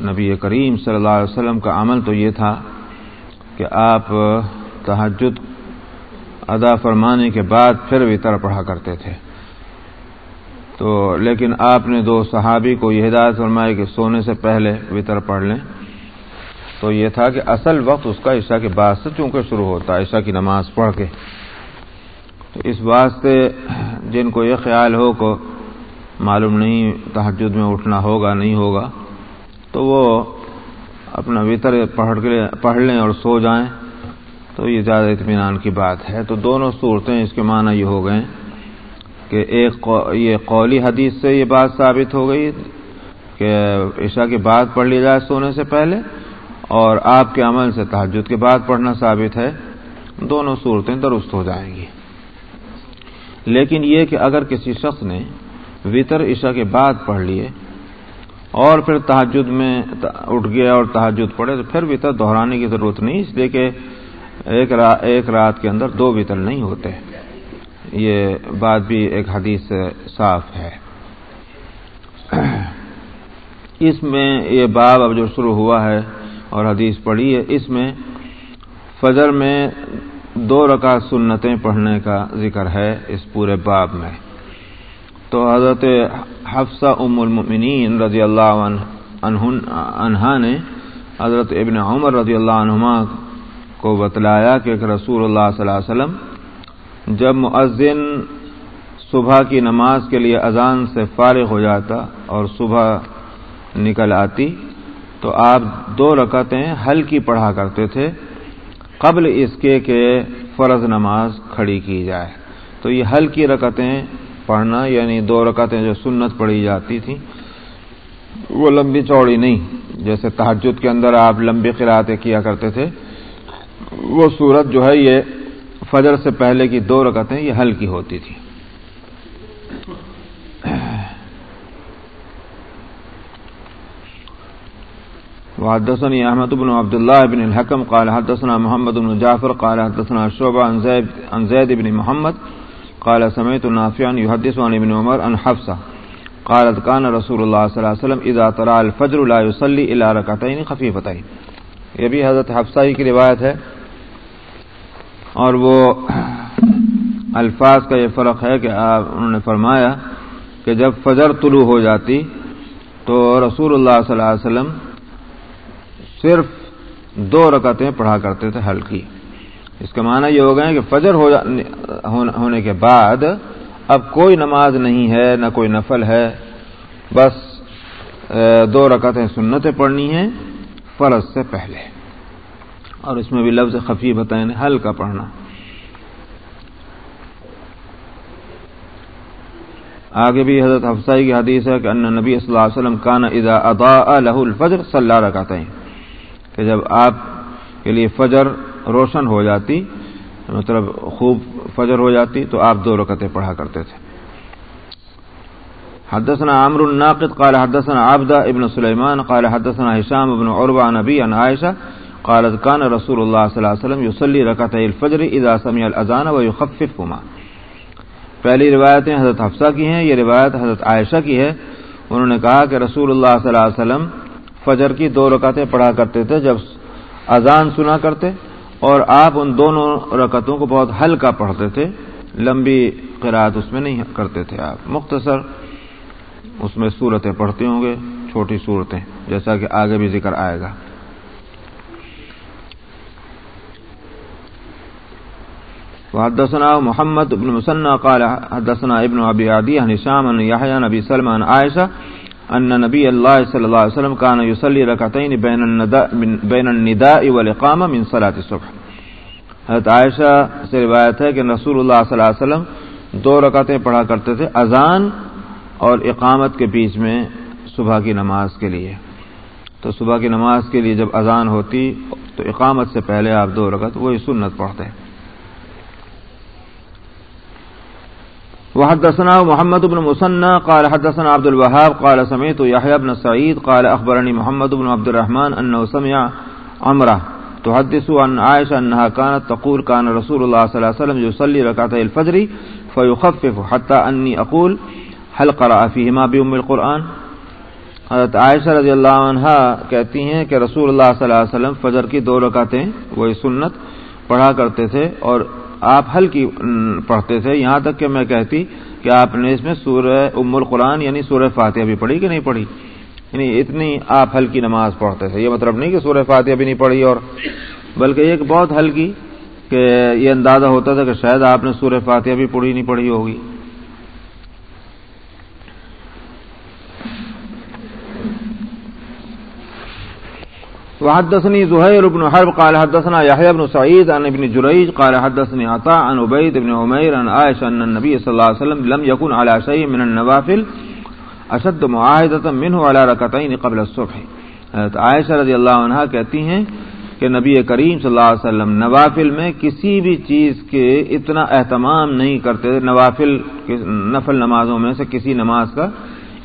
نبی کریم صلی اللہ علیہ وسلم کا عمل تو یہ تھا کہ آپ تحجد ادا فرمانے کے بعد پھر وطر پڑھا کرتے تھے۔ تو لیکن آپ نے دو صحابی کو یہ ہدایت فرمائی کہ سونے سے پہلے وطر پڑھ لیں۔ تو یہ تھا کہ اصل وقت اس کا عشاء کے بعد سے چونکہ شروع ہوتا ہے، عشاء کی نماز پڑھ کے۔ تو اس واسطے جن کو یہ خیال ہو کو معلوم نہیں تحجد میں اٹھنا ہوگا، نہیں ہوگا، تو وہ اپنا وطر پڑھ کے پڑھ لیں اور سو جائیں۔ تو یہ زیادہ اطمینان کی بات ہے۔ تو دونوں صورتیں اس کے معنی یہ ہو گئے کہ ایک یہ قولی حدیث سے یہ بات ثابت ہو گئی کہ عشاء کے بعد پڑھ لی جائے سونے سے پہلے اور آپ کے عمل سے تحجد کے بعد پڑھنا ثابت ہے، دونوں صورتیں درست ہو جائیں گی۔ لیکن یہ کہ اگر کسی شخص نے وطر عشاء کے بعد پڑھ لیے اور پھر تحجد میں اٹھ گیا اور تحجد پڑھے تو پھر وطر دہرانے کی ضرورت نہیں، اس لیے کہ ایک رات کے اندر دو وطر نہیں ہوتے۔ یہ بات بھی ایک حدیث سے صاف ہے۔ اس میں یہ باب اب جو شروع ہوا ہے اور حدیث پڑھی ہے، اس میں فجر میں دو رکعت سنتیں پڑھنے کا ذکر ہے اس پورے باب میں۔ تو حضرت حفصہ ام المؤمنین رضی اللہ عنہ نے حضرت ابن عمر رضی اللہ عنہما کو بتلایا کہ رسول اللہ صلی اللہ علیہ وسلم جب مؤذن صبح کی نماز کے لیے اذان سے فارغ ہو جاتا اور صبح نکل آتی تو آپ دو رکعتیں ہلکی پڑھا کرتے تھے قبل اس کے کہ فرض نماز کھڑی کی جائے۔ تو یہ حل کی رکتیں پڑھنا یعنی دو رکعتیں جو سنت پڑھی جاتی تھیں، وہ لمبی چوڑی نہیں۔ جیسے تحجد کے اندر آپ لمبی قرآتیں کیا کرتے تھے، وہ صورت جو ہے یہ فجر سے پہلے کی دو رکعتیں یہ ہلکی ہوتی تھی۔ وحدثني احمد بن عبد الله بن الحكم قال حدثنا محمد بن جعفر قال حدثنا شعبة عن زيد, عن زيد بن محمد قال سمعت نافعا يحدث عن ابن عمر عن حفصة قالت كان رسول الله صلى الله عليه وسلم اذا طلع الفجر لا يصلي الى ركعتين خفيفتين۔ یہ بھی حضرت حفصہ ہی کی روایت ہے۔ اور وہ الفاظ کا یہ فرق ہے کہ آپ انہوں نے فرمایا کہ جب فجر طلوع ہو جاتی تو رسول اللہ صلی اللہ علیہ وسلم صرف دو رکعتیں پڑھا کرتے تھے ہلکی۔ اس کا معنی یہ ہو گئے کہ فجر ہونے کے بعد اب کوئی نماز نہیں ہے، نہ کوئی نفل ہے، بس دو رکعتیں سنتیں پڑھنی ہیں فرض سے پہلے۔ اور اس میں بھی لفظ خفی بتائیں ہلکا پڑھنا۔ آگے بھی حضرت حفصائی کی حدیث ہے کہ ان نبی صلی اللہ علیہ وسلم کان اذا اضاء له الفجر صلی رکعتیں کہ جب آپ کے لیے فجر روشن ہو جاتی مطلب خوب فجر ہو جاتی، تو آپ دو رکعتیں پڑھا کرتے تھے۔ حدثنا عمرو الناقد، قال حدثنا عبدة ابن سليمان قال حدثنا هشام بن عروة عن نبي عن عائشة قالت كان رسول الله صلى الله عليه وسلم يصلي ركعتي الفجر اذا سمع الاذان ويخففهما. پہلی روایتیں حضرت حفصہ کی ہیں، یہ روایت حضرت عائشہ کی ہے۔ انہوں نے کہا کہ رسول اللہ صلی اللہ علیہ وسلم فجر کی دو رکعتیں پڑھا کرتے تھے، جب اذان سنا کرتے اور آپ ان دونوں رکعتوں کو بہت ہلکا پڑھتے تھے۔ لمبی قرآت اس میں نہیں کرتے تھے آپ۔ مختصر اس میں صورتیں پڑھتے ہوں گے، چھوٹی صورتیں جیسا کہ آگے بھی ذکر آئے گا۔ وحدثنا محمد بن مسنى قال حدثنا ابن ابي عدي عن هشام عن يحيى نبي سلمى عن عائشه ان نبی اللہ صلی اللہ علیہ وسلم کان یوسلی رکعتین بین النداء بین النداء والاقامہ من صلاۃ الصبح. حضرت عائشہ سے روایت ہے کہ رسول اللہ صلی اللہ علیہ وسلم دو رکعتیں پڑھا کرتے تھے، اذان اور اقامت کے بیچ میں صبح کی نماز کے لیے۔ تو صبح کی نماز کے لیے جب اذان ہوتی تو اقامت سے پہلے آپ دو رکعت وہی سنت پڑھتے۔ ہیں وحدثنا محمد بن مسنى، قال حدثنا عبد الوهاب، قال سمعت يحيى بن سعيد، قال أخبرني محمد بن عبد الرحمن أنه سمع عمره تحدث عن عائشة أنها كانت تقول كان رسول الله صلى الله عليه وسلم يصلي ركعتي الفجر فيخفف حتى أني أقول هل قرأ فيهما بأم القرآن؟ حضرت عائشہ رضی اللہ عنہ کہتی ہیں کہ رسول اللہ صلی اللہ علیہ وسلم فجر کی دو رکعتیں وہی سنت پڑھا کرتے تھے اور آپ ہلکی پڑھتے تھے، یہاں تک کہ میں کہتی کہ آپ نے اس میں سورہ ام القرآن یعنی سورہ فاتحہ بھی پڑھی کہ نہیں پڑھی؟ یعنی اتنی آپ ہلکی نماز پڑھتے تھے، یہ مطلب نہیں کہ سورہ فاتحہ بھی نہیں پڑھی اور بلکہ ایک بہت ہلکی کہ یہ اندازہ ہوتا تھا کہ شاید آپ نے سورہ فاتحہ بھی پڑھی نہیں پڑھی ہوگی۔ وحدثني زهير بن حرب قال حدثنا يحيى بن سعيد عن ابن جريج قال حدثني عطاء عن عبيد بن عمير عن عائشة أن النبي صلى الله عليه وسلم لم يكن على شيء من النوافل أشد معاهدة منه على ركتين قبل الصبح. عائشہ رضی اللہ عنہ کہتی ہیں کہ نبی کریم صلی اللہ علیہ وسلم نوافل میں کسی بھی چیز کے اتنا اہتمام نہیں کرتے تھے، نوافل نفل نمازوں میں سے کسی نماز کا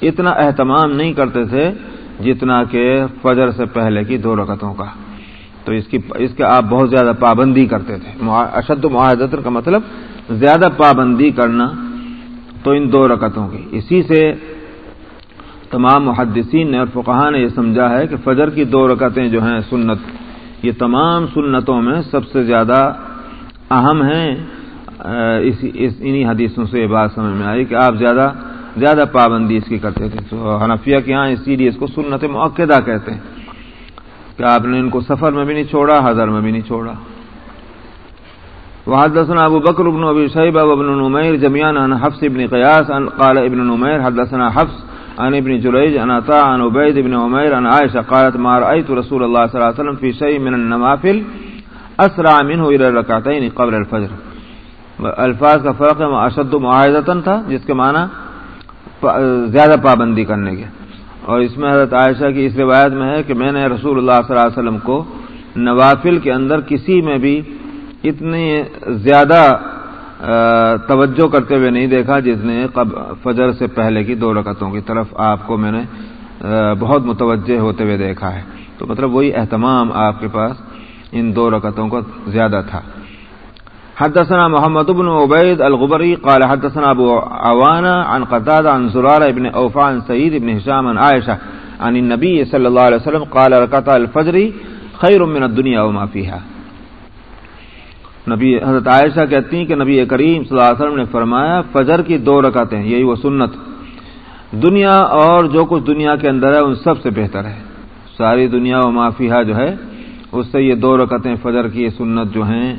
اتنا اہتمام نہیں کرتے تھے جتنا کہ فجر سے پہلے کی دو رکتوں کا۔ تو اس کی، اس کے آپ بہت زیادہ پابندی کرتے تھے۔ اشد معاہدت کا مطلب زیادہ پابندی کرنا تو ان دو رکتوں کی۔ اسی سے تمام محدثین نے اور فقہ نے یہ سمجھا ہے کہ فجر کی دو رکتیں جو ہیں سنت، یہ تمام سنتوں میں سب سے زیادہ اہم ہیں۔ انہی حدیثوں سے یہ بات سمجھ میں آئی کہ آپ زیادہ زیادہ پابندی اس کی کرتے تھے۔ تو حنفیہ کے یہاں اسی لیے اس کو سنت معقدہ کہتے ہیں کہ آپ نے ان کو سفر میں بھی نہیں چھوڑا، حضر میں بھی نہیں چھوڑا۔ وحدثنا ابو بکر ابن ابی شیبہ وابن نمیر جمیعان عن حفظ ابن قیاس، عن قال ابن نمیر، حدثنا حفظ عن ابن جریج، عن عطاء عن عبید ابن عمیر، عن عائشہ قالت ما رأيت رسول اللہ صلی اللہ علیہ وسلم فی شیء من النوافل اسرا امن ہو رکھاتا قبل الفجر۔ الفاظ کا فرق ہے، اشد معاہدتاً تھا، جس کے معنی زیادہ پابندی کرنے کے۔ اور اس میں حضرت عائشہ کی اس روایت میں ہے کہ میں نے رسول اللہ صلی اللہ علیہ وسلم کو نوافل کے اندر کسی میں بھی اتنی زیادہ توجہ کرتے ہوئے نہیں دیکھا جس نے فجر سے پہلے کی دو رکعتوں کی طرف آپ کو میں نے بہت متوجہ ہوتے ہوئے دیکھا ہے۔ تو مطلب وہی اہتمام آپ کے پاس ان دو رکعتوں کا زیادہ تھا۔ حدثنا محمد بن عبید الغبری قال حدثنا ابو عوانا عن قتاد عن زرار ابن اوفا عن سعید ابن حشام عن عائشہ عن النبی صلی اللہ علیہ وسلم قال رکعت الفجر خیر من الدنیا وما فیها نبی حضرت عائشہ کہتی ہیں کہ نبی کریم صلی اللہ علیہ وسلم نے فرمایا، فجر کی دو رکعتیں، یہی وہ سنت۔ دنیا اور جو کچھ دنیا کے اندر ہے، ان سب سے بہتر ہے۔ ساری دنیا و معافیہ جو ہے، اس سے یہ دو رکعتیں فجر کی سنت جو ہیں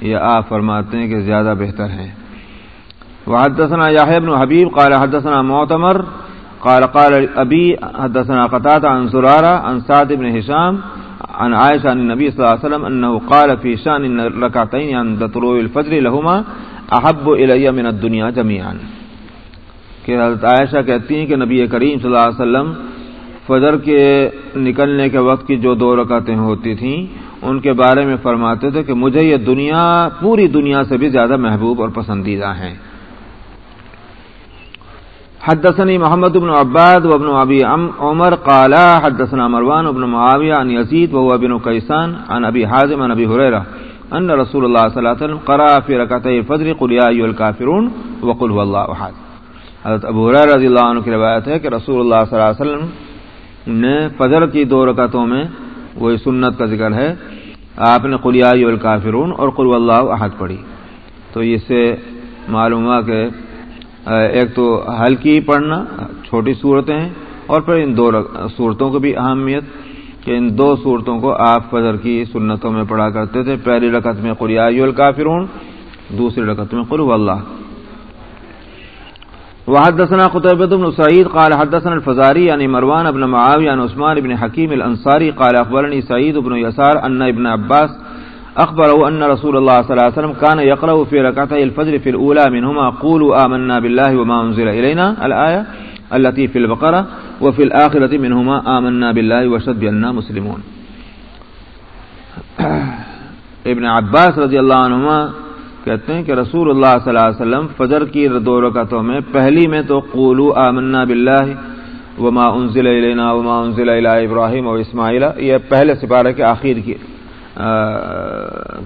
یہ آپ فرماتے ہیں کہ زیادہ بہتر ہیں۔ وحدثنا یاہب بن حبیب، قال حدثنا معتمر، قال قال ابی، حدثنا قطعت عن زرارہ، عن سعد بن حشام، عن عائشہ، عن نبی صلی اللہ علیہ وسلم انه قال في شان ركعتين عند طلوع الفجر لهما احب الي من الدنيا جميعا کہ حضرت عائشہ کہتی ہیں کہ نبی کریم صلی اللہ علیہ وسلم فجر کے نکلنے کے وقت کی جو دو رکعتیں ہوتی تھیں ان کے بارے میں فرماتے تھے کہ مجھے یہ دنیا، پوری دنیا سے بھی زیادہ محبوب اور پسندیدہ ہیں۔ حدثني محمد بن عباد وابن ابي عمر قال حدثنا مروان بن معاويه عن يزيد وهو ابن كيسان عن ابي حازم عن ابي هريره ان رسول الله صلى الله عليه وسلم قرأ في ركعتي الفجر قل يا ايها الكافرون وقل هو الله احد۔ حضرت ابو هريره رضی اللہ عنہ کی روایت ہے کہ رسول اللہ صلی اللہ علیہ وسلم نے فجر کی دو رکعتوں میں وہی سنت کا ذکر ہے۔ آپ نے قلیائی الکافرون اور قلو اللہ احد پڑھی۔ تو اس سے معلوم ہوا کہ ایک تو ہلکی پڑھنا، چھوٹی صورتیں ہیں اور پھر ان دو صورتوں کی بھی اہمیت کہ ان دو صورتوں کو آپ فجر کی سنتوں میں پڑھا کرتے تھے۔ پہلی رکعت میں قلیائی الکافرون دوسری رکعت میں قلو اللہ وحدثنا قتيبة بن سعيد قال حدثنا الفزاري يعني مروان بن معاوية عن عثمان بن حكيم الأنصاري قال أخبرني سعيد بن يسار أن ابن عباس أخبره أن رسول الله صلى الله عليه وسلم كان يقرأ في ركعتي الفجر في الأولى منهما قولوا آمنا بالله وما أنزل إلينا الآية التي في البقرة وفي الآخرة منهما آمنا بالله وشد بأننا مسلمون. ابن عباس رضی اللہ عنہما کہتے ہیں کہ رسول اللہ صلی اللہ علیہ وسلم فجر کی دو رکعتوں میں، پہلی میں تو قولو آمنا باللہ وما انزل الینا وما انزل الی ابراہیم و اسماعیل، یہ پہلے سپارے کے آخر کی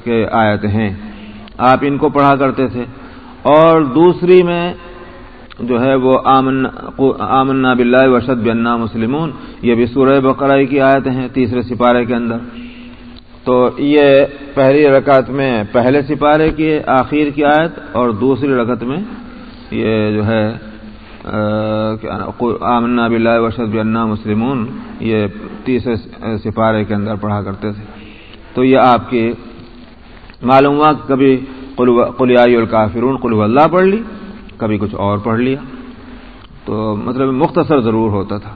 کے آیت ہیں۔ آپ ان کو پڑھا کرتے تھے۔ اور دوسری میں جو ہے وہ آمنا باللہ وشد بنا مسلمون، یہ بھی سورہ بقرہ کی آیت ہیں، تیسرے سپارے کے اندر۔ تو یہ پہلی رکعت میں پہلے سپارے کی، آخر کی آیت اور دوسری رکعت میں یہ جو ہے آمنا بلّہ وشد بنا مسلمون، یہ تیسرے سپارے کے اندر پڑھا کرتے تھے۔ تو یہ آپ کی معلوم ہوا کبھی قلیائی الکافرون قلو اللہ پڑھ لی، کبھی کچھ اور پڑھ لیا۔ تو مطلب مختصر ضرور ہوتا تھا۔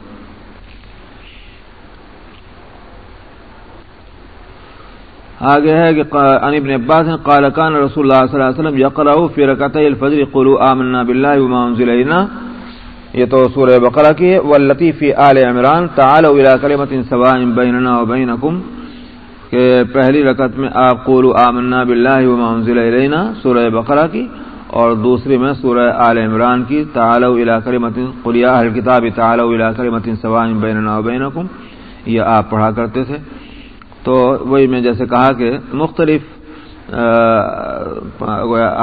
آگے ہے کہ عن ابن عباس قال كان رسول الله صلی اللہ علیہ وسلم يقرأ في ركعتي الفجر قولوا آمنا بالله وما انزل الينا یہ تو سورہ بقرہ کی ہے. واللتی فی آل عمران، تعالوا الى کلمۃ سواء بیننا وبینکم کہ پہلی رکعت میں آپ قولوا آمنا بالله وما انزل الینا، سورہ بقرہ کی. اور دوسری میں سورہ آل عمران کی، تعالوا الى کلمۃ قل یا اہل الكتاب تعالوا الى کلمۃ سواء بیننا وبینکم یہ آپ پڑھا کرتے تھے. تو وہی میں جیسے کہا کہ مختلف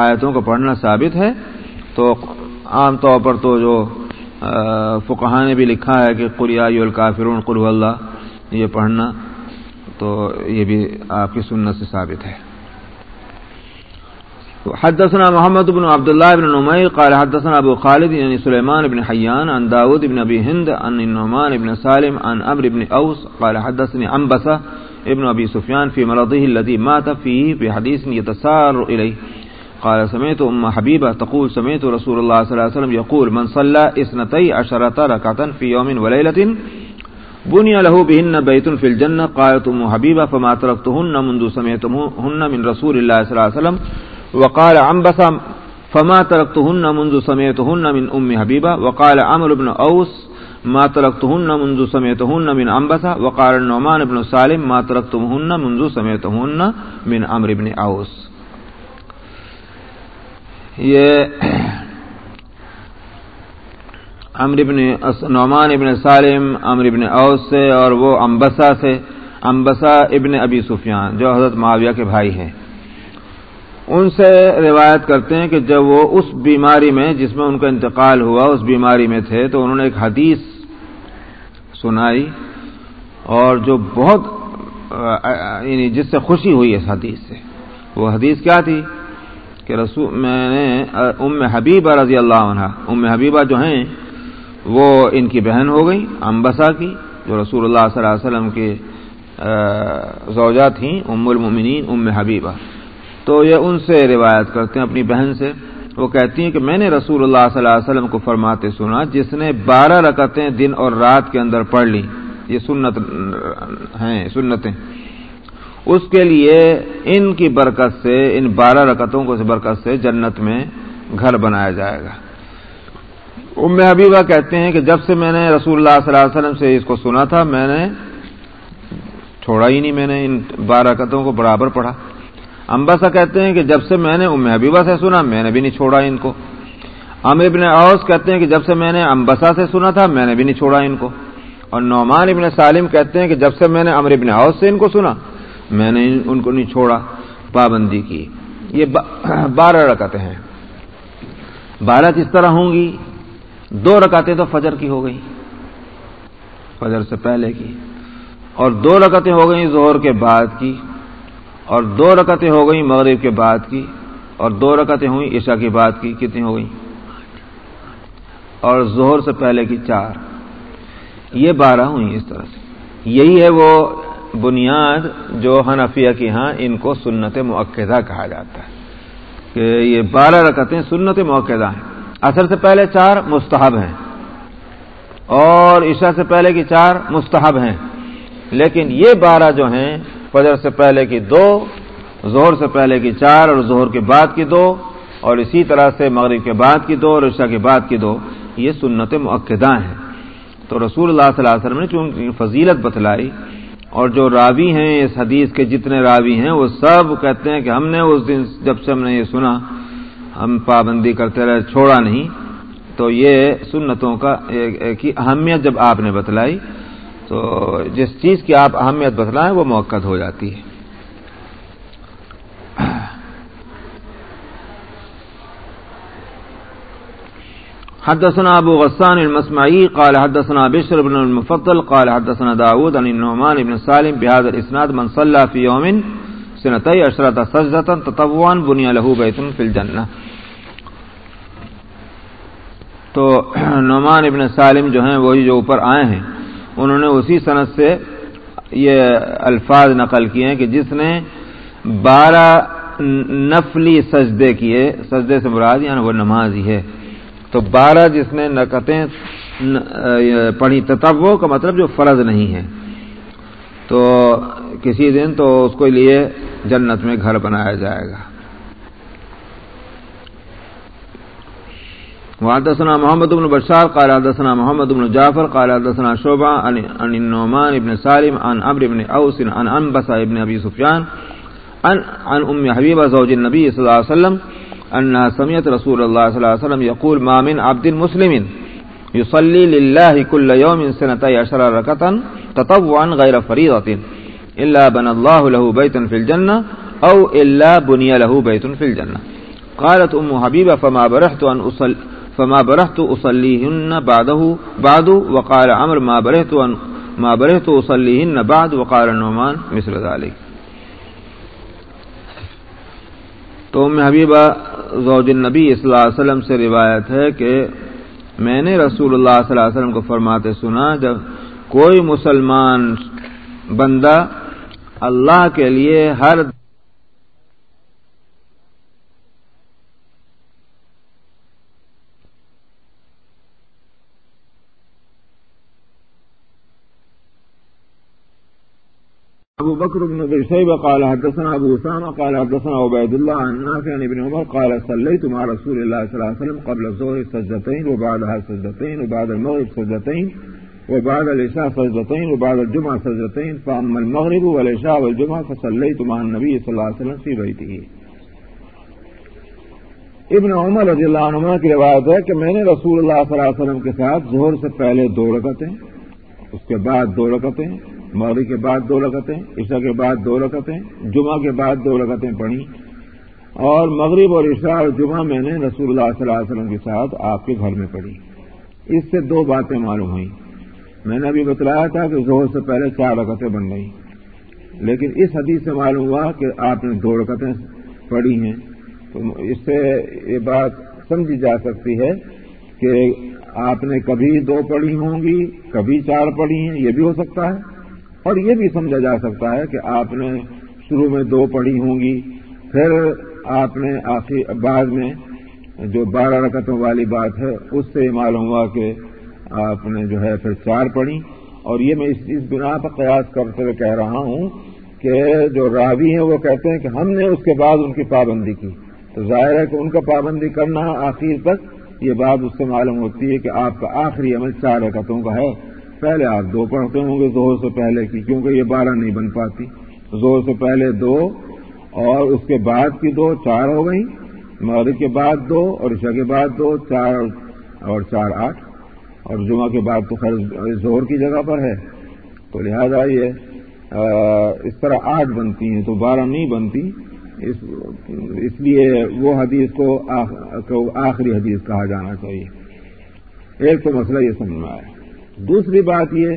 آیتوں کو پڑھنا ثابت ہے۔ تو عام طور پر تو جو فقہ نے بھی لکھا ہے کہ قریائی الکافرون قلو اللہ، یہ پڑھنا تو یہ بھی آپ کی سنت سے ثابت ہے۔ حدثنا محمد بن عبد الله بن نمير قال حدثنا ابو خالد یعنی يعني سليمان بن حيان عن داود بن ابي هند عن النعمان بن سالم عن امر بن اوس قال حدثني عنبسه ابن ابي سفيان في مرضه الذي مات فيه بحديث يتسار اليه قال، سمعت ام حبيبه تقول، سمعت رسول الله صلى الله عليه وسلم يقول من صلى اثنتي عشرة ركعه في يوم وليله بني له بهن بيت في الجنة قالت أم حبيبة فما تركتهن منذ سمعتهن من رسول الله صلى الله عليه وسلم وقال عنبس، فما تركتهن منذ سمعتهن من أم حبيبة وقال عمر بن أوس ما تركتهن منذ سمعتهن من عنبس وقال النعمان بن سالم ما تركتهن منذ سمعتهن من عمر بن أوس یہ امر ابن نعمان ابن سالم امر ابن اوس سے اور وہ امبسا سے امبسا ابن ابی سفیان، جو حضرت معاویہ کے بھائی ہیں۔ ان سے روایت کرتے ہیں کہ جب وہ اس بیماری میں، جس میں ان کا انتقال ہوا، اس بیماری میں تھے، تو انہوں نے ایک حدیث سنائی اور جو بہت یعنی جس سے خوشی ہوئی اس حدیث سے۔ وہ حدیث کیا تھی کہ رسول، میں نے ام حبیبہ رضی اللہ عنہ ام حبیبہ جو ہیں، وہ ان کی بہن ہو گئی، امبسا کی، جو رسول اللہ صلی اللہ علیہ وسلم کے زوجہ تھیں، ام المؤمنین، ام حبیبہ۔ تو یہ ان سے روایت کرتے ہیں، اپنی بہن سے۔ وہ کہتی ہیں کہ میں نے رسول اللہ صلی اللہ علیہ وسلم کو فرماتے سنا، جس نے بارہ رکعتیں دن اور رات کے اندر پڑھ لی یہ سنت، ہیں، سنتیں۔ اس کے لیے ان کی برکت سے، ان بارہ رکعتوں کو برکت سے جنت میں گھر بنایا جائے گا۔ ام حبیبہ کہتے ہیں کہ جب سے میں نے رسول اللہ صلی اللہ علیہ وسلم سے اس کو سنا تھا، میں نے، چھوڑا ہی نہیں میں نے ان بارہ قطوں کو برابر پڑھا۔ امباسا کہتے ہیں کہ جب سے میں نے ام حبیبہ سے سنا، میں نے بھی نہیں چھوڑا ان کو۔ عامر ابن اوس کہتے ہیں کہ جب سے میں نے امبسا سے سنا تھا، میں نے بھی نہیں چھوڑا ان کو۔ اور نعمان ابن سالم کہتے ہیں کہ جب سے میں نے امر ابن اوس سے ان کو سنا، میں نے ان کو نہیں چھوڑا۔ پابندی کی۔ یہ بارہ رکعتیں ہیں۔ بارہ کس طرح ہوں گی، دو رکعتیں تو فجر کی ہو گئی، فجر سے پہلے کی۔ اور دو رکعتیں ہو گئیں زہر کے بعد کی۔ اور دو رکعتیں ہو گئیں مغرب کے بعد کی، اور دو رکعتیں ہوئیں عشاء کی بعد کی، کتنی ہو گئیں؟ اور زہر سے پہلے کی چار۔ یہ بارہ ہوئی اس طرح سے۔ یہی ہے وہ بنیاد جو حنفیہ کی ہاں ان کو سنت معقدہ کہا جاتا ہے، کہ یہ بارہ رکعتیں سنت معقدہ ہیں۔ اثر سے پہلے چار مستحب ہیں، اور عشاء سے پہلے کی چار مستحب ہیں۔ لیکن یہ بارہ جو ہیں فجر سے پہلے کی دو زہر سے پہلے کی چار اور زہر کے بعد کی دو اور اسی طرح سے مغرب کے بعد کی دو اور عشاء کے بعد کی دو، یہ سنت معقدہ ہیں۔ تو رسول اللہ صلی اللہ علیہ وسلم نے چونکہ فضیلت بتلائی اور جو راوی ہیں اس حدیث کے جتنے راوی ہیں، وہ سب کہتے ہیں کہ ہم نے اس دن جب سے ہم نے یہ سنا، ہم پابندی کرتے رہے، چھوڑا نہیں۔ تو یہ سنتوں کا کی اہمیت جب آپ نے بتلائی تو جس چیز کی آپ اہمیت بتلائیں وہ موقع ہو جاتی ہے۔ حدثنا ابو غسان المسمعي قال حدثنا بشر بن المفضل، قال حدثنا داود عن النعمان بن سالم بهذا الاسناد، من صلى في يوم سنتي عشرة سجدة تطوعا بني له بيت في الجنة. تو نعمان ابن سالم جو ہیں، وہی جو اوپر آئے ہیں۔ انہوں نے اسی صنعت سے یہ الفاظ نقل کیے ہیں کہ جس نے بارہ نفلی سجدے کیے، سجدے سے مراد یعنی وہ نماز ہی ہے۔ تو بارہ جس نے نقطیں پڑھی تتو کا مطلب جو فرض نہیں ہے۔ تو کسی دن تو اس کو لیے جنت میں گھر بنایا جائے گا۔ وحدثنا محمد بن بشار قال حدثنا محمد بن جعفر قال حدثنا شعبہ عن, النعمان ابن سالم عن عمرو بن اوس عن انبس ابن ابي سفيان عن عن ام حبيبه زوج النبي صلى الله عليه وسلم انها سمعت رسول الله صلى الله عليه وسلم يقول ما من عبد مسلم يصلي لله كل يوم سنتي عشر ركعه تطوعا غير فريضه الا بنى الله له بيتا في الجنه او الا بني له بيت في الجنه قالت ام حبيبه فما برحت ان اصلي فما برحت اصليهن بعده، بعد وقال عمر ما برحت ما برحت اصليهن بعد وقال النعمان مثل ذلك. تو ام حبیبہ زوج النبی صلی اللہ علیہ وسلم سے روایت ہے کہ میں نے رسول اللہ صلی اللہ علیہ وسلم کو فرماتے سنا جب کوئی مسلمان بندہ اللہ کے لیے ہر ابو بكر بن ابي شيبه قال حدثنا ابو اسامه قال حدثنا عبيد الله عن نافع عن ابن عمر قال صليت مع رسول الله صلى الله عليه وسلم قبل الظهر سجدتين وبعدها سجدتين وبعد المغرب سجدتين وبعد العشاء سجدتين وبعد الجمعه سجدتين فاما المغرب والعشاء والجمعه فصليت مع النبي صلى الله عليه وسلم في بيته ابن عمر رضی اللہ عنہ کی روایت ہے کہ میں نے رسول اللہ صلی اللہ علیہ وسلم کے ساتھ ظہر سے پہلے دو رکعتیں، اس کے بعد دو رکعتیں مغرب کے بعد دو رکعتیں، عشاء کے بعد دو رکعتیں، جمعہ کے بعد دو رکعتیں پڑھی اور مغرب اور عشاء اور جمعہ میں نے رسول اللہ صلی اللہ علیہ وسلم کے ساتھ آپ کے گھر میں پڑھی۔ اس سے دو باتیں معلوم ہوئیں۔ میں نے ابھی بتلایا تھا کہ زہر سے پہلے چار رکعتیں بن گئی لیکن اس حدیث سے معلوم ہوا کہ آپ نے دو رکعتیں پڑھی ہیں۔ تو اس سے یہ بات سمجھی جا سکتی ہے کہ آپ نے کبھی دو پڑھی ہوں گی، کبھی چار پڑھی ہیں، یہ بھی ہو سکتا ہے۔ اور یہ بھی سمجھا جا سکتا ہے کہ آپ نے شروع میں دو پڑھی ہوں گی، پھر آپ نے آخر بعد میں جو بارہ رکعتوں والی بات ہے، اس سے معلوم ہوا کہ آپ نے جو ہے پھر چار پڑھی۔ اور یہ میں اس بنا پر قیاس کرتے ہوئے کہہ رہا ہوں کہ جو راوی ہیں وہ کہتے ہیں کہ ہم نے اس کے بعد ان کی پابندی کی۔ تو ظاہر ہے کہ ان کا پابندی کرنا آخر تک یہ بات اس سے معلوم ہوتی ہے کہ آپ کا آخری عمل چار رکعتوں کا ہے۔ پہلے آپ دو پڑھتے ہوں گے زہر سے پہلے کی، کیونکہ یہ بارہ نہیں بن پاتی۔ زہر سے پہلے دو اور اس کے بعد کی دو، چار ہو گئی مغرب کے بعد دو اور عشاء کے بعد دو، چار اور چار آٹھ۔ اور جمعہ کے بعد تو خیر زہر کی جگہ پر ہے۔ تو لہذا یہ اس طرح آٹھ بنتی ہیں، تو بارہ نہیں بنتی۔ اس لیے وہ حدیث کو آخری حدیث کہا جانا چاہیے۔ ایک تو مسئلہ یہ سمجھ میں آیا۔ دوسری بات یہ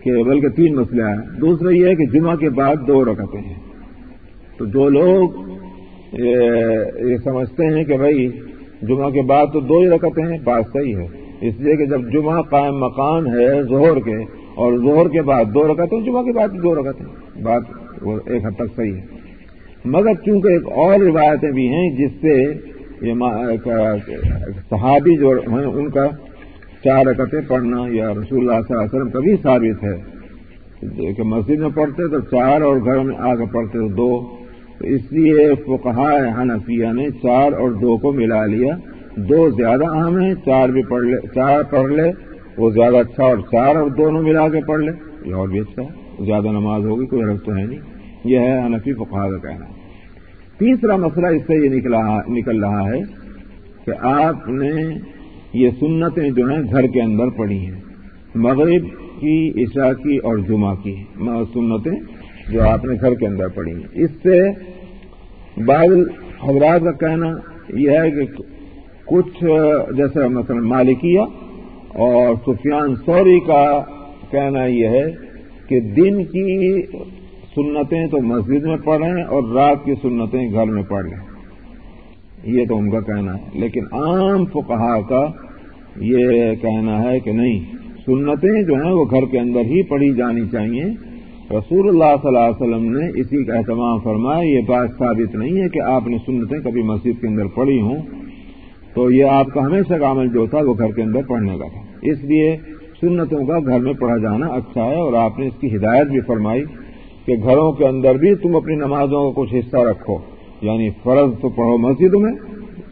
کہ بلکہ تین مسئلے ہیں۔ دوسرا یہ ہے کہ جمعہ کے بعد دو رکعتیں ہیں۔ تو جو لوگ یہ سمجھتے ہیں کہ بھائی جمعہ کے بعد تو دو ہی رکعتیں ہیں، بات صحیح ہے۔ اس لیے کہ جب جمعہ قائم مکان ہے زہر کے اور زہر کے بعد دو رکعتیں، جمعہ کے بعد دو رکعتیں۔ بات وہ ایک حد تک صحیح ہے۔ مگر چونکہ ایک اور روایتیں بھی ہیں جس سے یہ صحابی جو ہیں، ان کا چار رکعتیں پڑھنا، یا رسول اللہ صلی اللہ علیہ وسلم کبھی ثابت ہے۔ کہ مسجد میں پڑھتے تو چار اور گھر میں آ کر پڑھتے تو دو۔ تو اس لیے فقہ حنفیہ نے چار اور دو کو ملا لیا۔ دو زیادہ اہم ہیں، چار بھی پڑھ لے، چار پڑھ لے۔ وہ زیادہ اچھا اور چار اور دونوں ملا کے پڑھ لے۔ یہ اور بھی اچھا ہے، زیادہ نماز ہوگی، کوئی رقص تو ہے نہیں۔ یہ ہے حنفی فقہ کا کہنا۔ تیسرا مسئلہ اس سے یہ نکل رہا ہے کہ آپ نے یہ سنتیں جو ہیں گھر کے اندر پڑھی ہیں۔ مغرب کی، عشاء کی اور جمعہ کی سنتیں جو آپ نے گھر کے اندر پڑھی ہیں۔ اس سے بعض حضرات کا کہنا یہ ہے کہ کچھ، جیسے مثلا مالکیہ اور سفیان سوری کا کہنا یہ ہے کہ دن کی سنتیں تو مسجد میں پڑھیں اور رات کی سنتیں گھر میں پڑھ لیں۔ یہ تو ان کا کہنا ہے۔ لیکن عام فقہا کا یہ کہنا ہے کہ نہیں، سنتیں جو ہیں وہ گھر کے اندر ہی پڑھی جانی چاہیے۔ رسول اللہ صلی اللہ علیہ وسلم نے اسی کا اہتمام فرمایا، یہ بات ثابت نہیں ہے کہ آپ نے سنتیں کبھی مسجد کے اندر پڑھی ہوں۔ تو یہ آپ کا ہمیشہ کا عمل جو تھا وہ گھر کے اندر پڑھنے کا تھا۔ اس لیے سنتوں کا گھر میں پڑھا جانا اچھا ہے اور آپ نے اس کی ہدایت بھی فرمائی کہ گھروں کے اندر بھی تم اپنی نمازوں کا کچھ حصہ رکھو۔ یعنی فرض تو پڑھو مسجد میں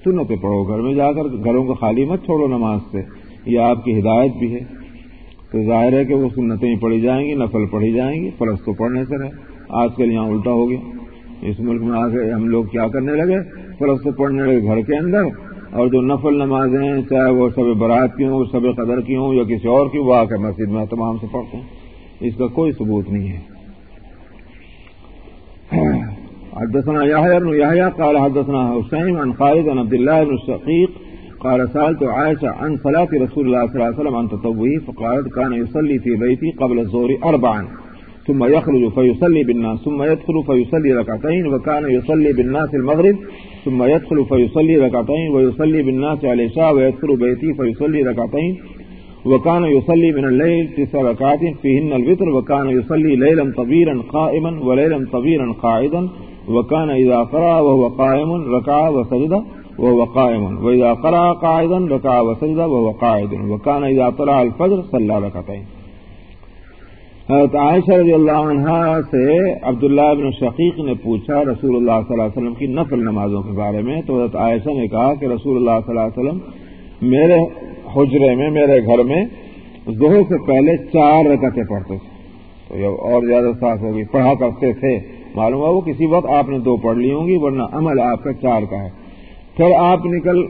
سنو تو پڑھو گھر میں جا کر، گھروں کو خالی مت چھوڑو نماز سے۔ یہ آپ کی ہدایت بھی ہے۔ تو ظاہر ہے کہ وہ سنتیں پڑھی جائیں گی، نفل پڑھی جائیں گی، فرض تو پڑھنے سے رہے۔ آج کل یہاں الٹا ہو گیا۔ اس ملک میں آ کے ہم لوگ کیا کرنے لگے؟ فرض تو پڑھنے لگے گھر کے اندر۔ اور جو نفل نمازیں چاہے وہ شب برات کی ہوں، شب قدر کی ہوں یا کسی اور کی، وہ آ کر مسجد میں تمام سے پڑھتے ہیں۔ اس کا کوئی ثبوت نہیں ہے۔ حدثنا يحيى بن يحيى قال حدثنا حسين عن خالد عن عبد الله بن الشقيق قال سألت عائشة عن صلاة رسول الله صلى الله عليه وسلم عن تطوه فقالت كان يصلي في بيتي قبل الظهر أربعا، ثم يخرج فيصلي بالناس، ثم يدخل فيصلي ركعتين، وكان يصلي بالناس المغرب، ثم يدخل فيصلي ركعتين، ويصلي بالناس على العشاء، ويدخل بيتي فيصلي ركعتين، وكان يصلي من الليل تسع ركعات، فيهن الوتر، وكان يصلي ليلا طويلا قائما، وليلا طويلا قاعدا وكان إذا قرأ وهو قائم، ركع وسجد وهو قائم. وإذا قرأ قاعدا، ركع وسجد وهو قاعد. وكان إذا طلع الفجر صلى ركعتين. حضرت عائشہ رضی اللہ عنہ سے عبداللہ بن شقیق نے پوچھا رسول اللہ صلی اللہ علیہ وسلم کی نفل نمازوں کے بارے میں، تو حضرت عائشہ نے کہا کہ رسول اللہ صلی اللہ علیہ وسلم میرے حجرے میں، میرے گھر میں زہر سے پہلے چار رکعتیں پڑھتے تھے۔ تو اور زیادہ صاف ہوگی، پڑھا کرتے تھے۔ معلوم ہوا وہ کسی وقت آپ نے دو پڑھ لی ہوں گی، ورنہ عمل آپ کا چار کا ہے۔ پھر آپ نکل،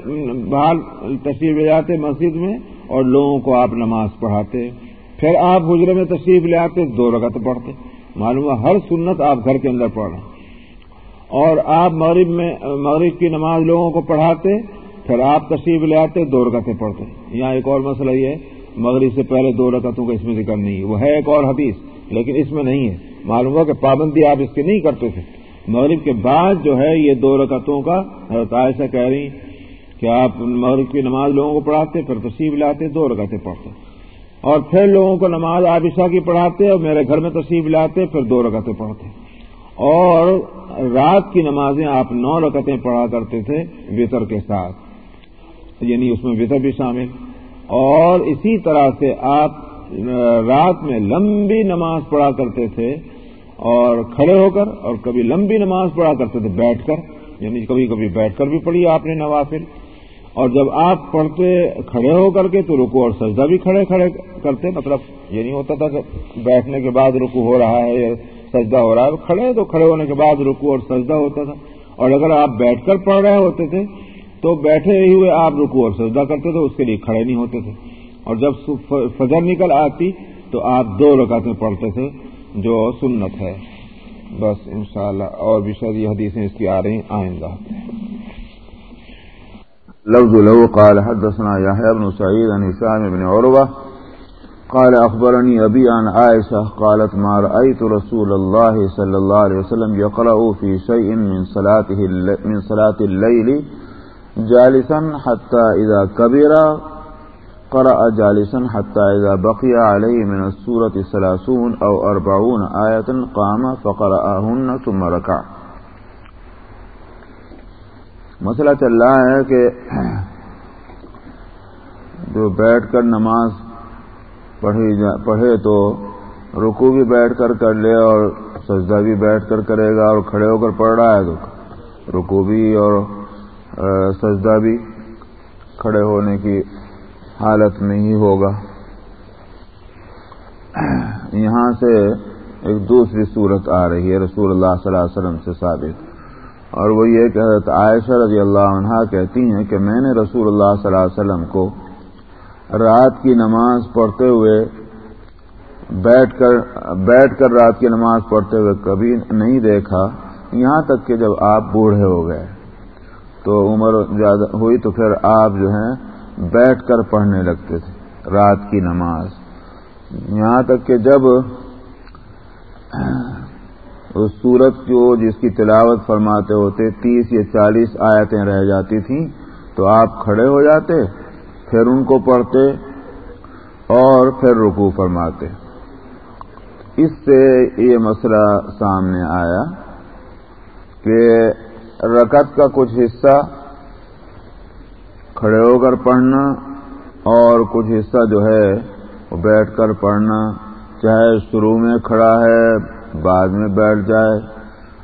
باہر تشریف لے جاتے مسجد میں اور لوگوں کو آپ نماز پڑھاتے۔ پھر آپ حجرے میں تشریف لے آتے، دو رکعت پڑھتے۔ معلوم ہوا ہر سنت آپ گھر کے اندر پڑھ رہے ہیں۔ اور آپ مغرب میں، مغرب کی نماز لوگوں کو پڑھاتے، پھر آپ تشریف لے آتے، دو رکعتیں پڑھتے۔ یہاں ایک اور مسئلہ یہ ہے، مغرب سے پہلے دو رکعتوں کا اس میں ذکر نہیں ہے۔ وہ ہے ایک اور حدیث، لیکن اس میں نہیں ہے۔ معلوم ہوا کہ پابندی آپ اس کی نہیں کرتے تھے۔ مغرب کے بعد جو ہے یہ دو رکعتوں کا حضرت عائشہ کہہ رہی کہ آپ مغرب کی نماز لوگوں کو پڑھاتے، پھر تشریف لاتے، دو رکعتیں پڑھتے۔ اور پھر لوگوں کو نماز عابشہ کی پڑھاتے اور میرے گھر میں تشریف لاتے، پھر دو رکعتیں پڑھتے۔ اور رات کی نمازیں آپ نو رکعتیں پڑھا کرتے تھے وطر کے ساتھ۔ یعنی اس میں وطر بھی شامل۔ اور اسی طرح سے آپ رات میں لمبی نماز پڑھا کرتے تھے اور کھڑے ہو کر اور کبھی لمبی نماز پڑھا کرتے تھے، بیٹھ کر یعنی کبھی کبھی بیٹھ کر بھی پڑھی آپ نے نوافل۔ اور جب آپ پڑھتے کھڑے ہو کر کے تو رکو اور سجدہ بھی کھڑے کھڑے کرتے مطلب یہ نہیں ہوتا تھا کہ بیٹھنے کے بعد رکو ہو رہا ہے یا سجدہ ہو رہا ہے۔ کھڑے تو کھڑے ہونے کے بعد رکو اور سجدہ ہوتا تھا۔ اور اگر آپ بیٹھ کر پڑھ رہے ہوتے تھے تو بیٹھے ہی ہوئے آپ رکو اور سجدہ کرتے تھے، اس کے لیے کھڑے نہیں ہوتے تھے۔ اور جب فجر نکل آتی تو آپ دو رکعتیں پڑھتے تھے۔ جو سنت ہے۔ بس انشاءاللہ اور بھی شاید یہ حدیثیں اس کی آ رہی آئندہ۔ لفظ له قال حدثنا يحيى بن سعيد عن هشام بن عروة قال أخبرني أبي عن عائشة قالت ما رأيت رسول الله صلى الله عليه وسلم يقرأ في شيء من صلاته من صلاة الليل جالسا حتى إذا كبر قرأ جالسا حتى إذا بقي عليه من السورة ثلاثون أو أربعون آية قام فقرأهن ثم ركع. مسئلہ چل رہا ہے کہ جو بیٹھ کر نماز پڑھی جا پڑھے تو رکو بھی بیٹھ کر کر لے اور سجدہ بھی بیٹھ کر کرے گا اور کھڑے ہو کر پڑھ رہا ہے تو رکو بھی اور سجدہ بھی کھڑے ہونے کی حالت میں ہی ہوگا۔ یہاں سے ایک دوسری صورت آ رہی ہے، رسول اللہ صلی اللہ علیہ وسلم سے ثابت۔ اور وہ یہ کہ حضرت عائشہ رضی اللہ عنہ کہتی ہیں کہ میں نے رسول اللہ صلی اللہ علیہ وسلم کو رات کی نماز پڑھتے ہوئے بیٹھ کر بیٹھ کر رات کی نماز پڑھتے ہوئے کبھی نہیں دیکھا، یہاں تک کہ جب آپ بوڑھے ہو گئے، تو عمر زیادہ ہوئی تو پھر آپ جو ہیں بیٹھ کر پڑھنے لگتے تھے، رات کی نماز۔ یہاں تک کہ جب اس سورت جو جس کی تلاوت فرماتے ہوتے، تیس یا چالیس آیتیں رہ جاتی تھیں، تو آپ کھڑے ہو جاتے، پھر ان کو پڑھتے اور پھر رکو فرماتے۔ اس سے یہ مسئلہ سامنے آیا کہ رکت کا کچھ حصہ کھڑے ہو کر پڑھنا اور کچھ حصہ جو ہے وہ بیٹھ کر پڑھنا چاہے شروع میں کھڑا ہے، بعد میں بیٹھ جائے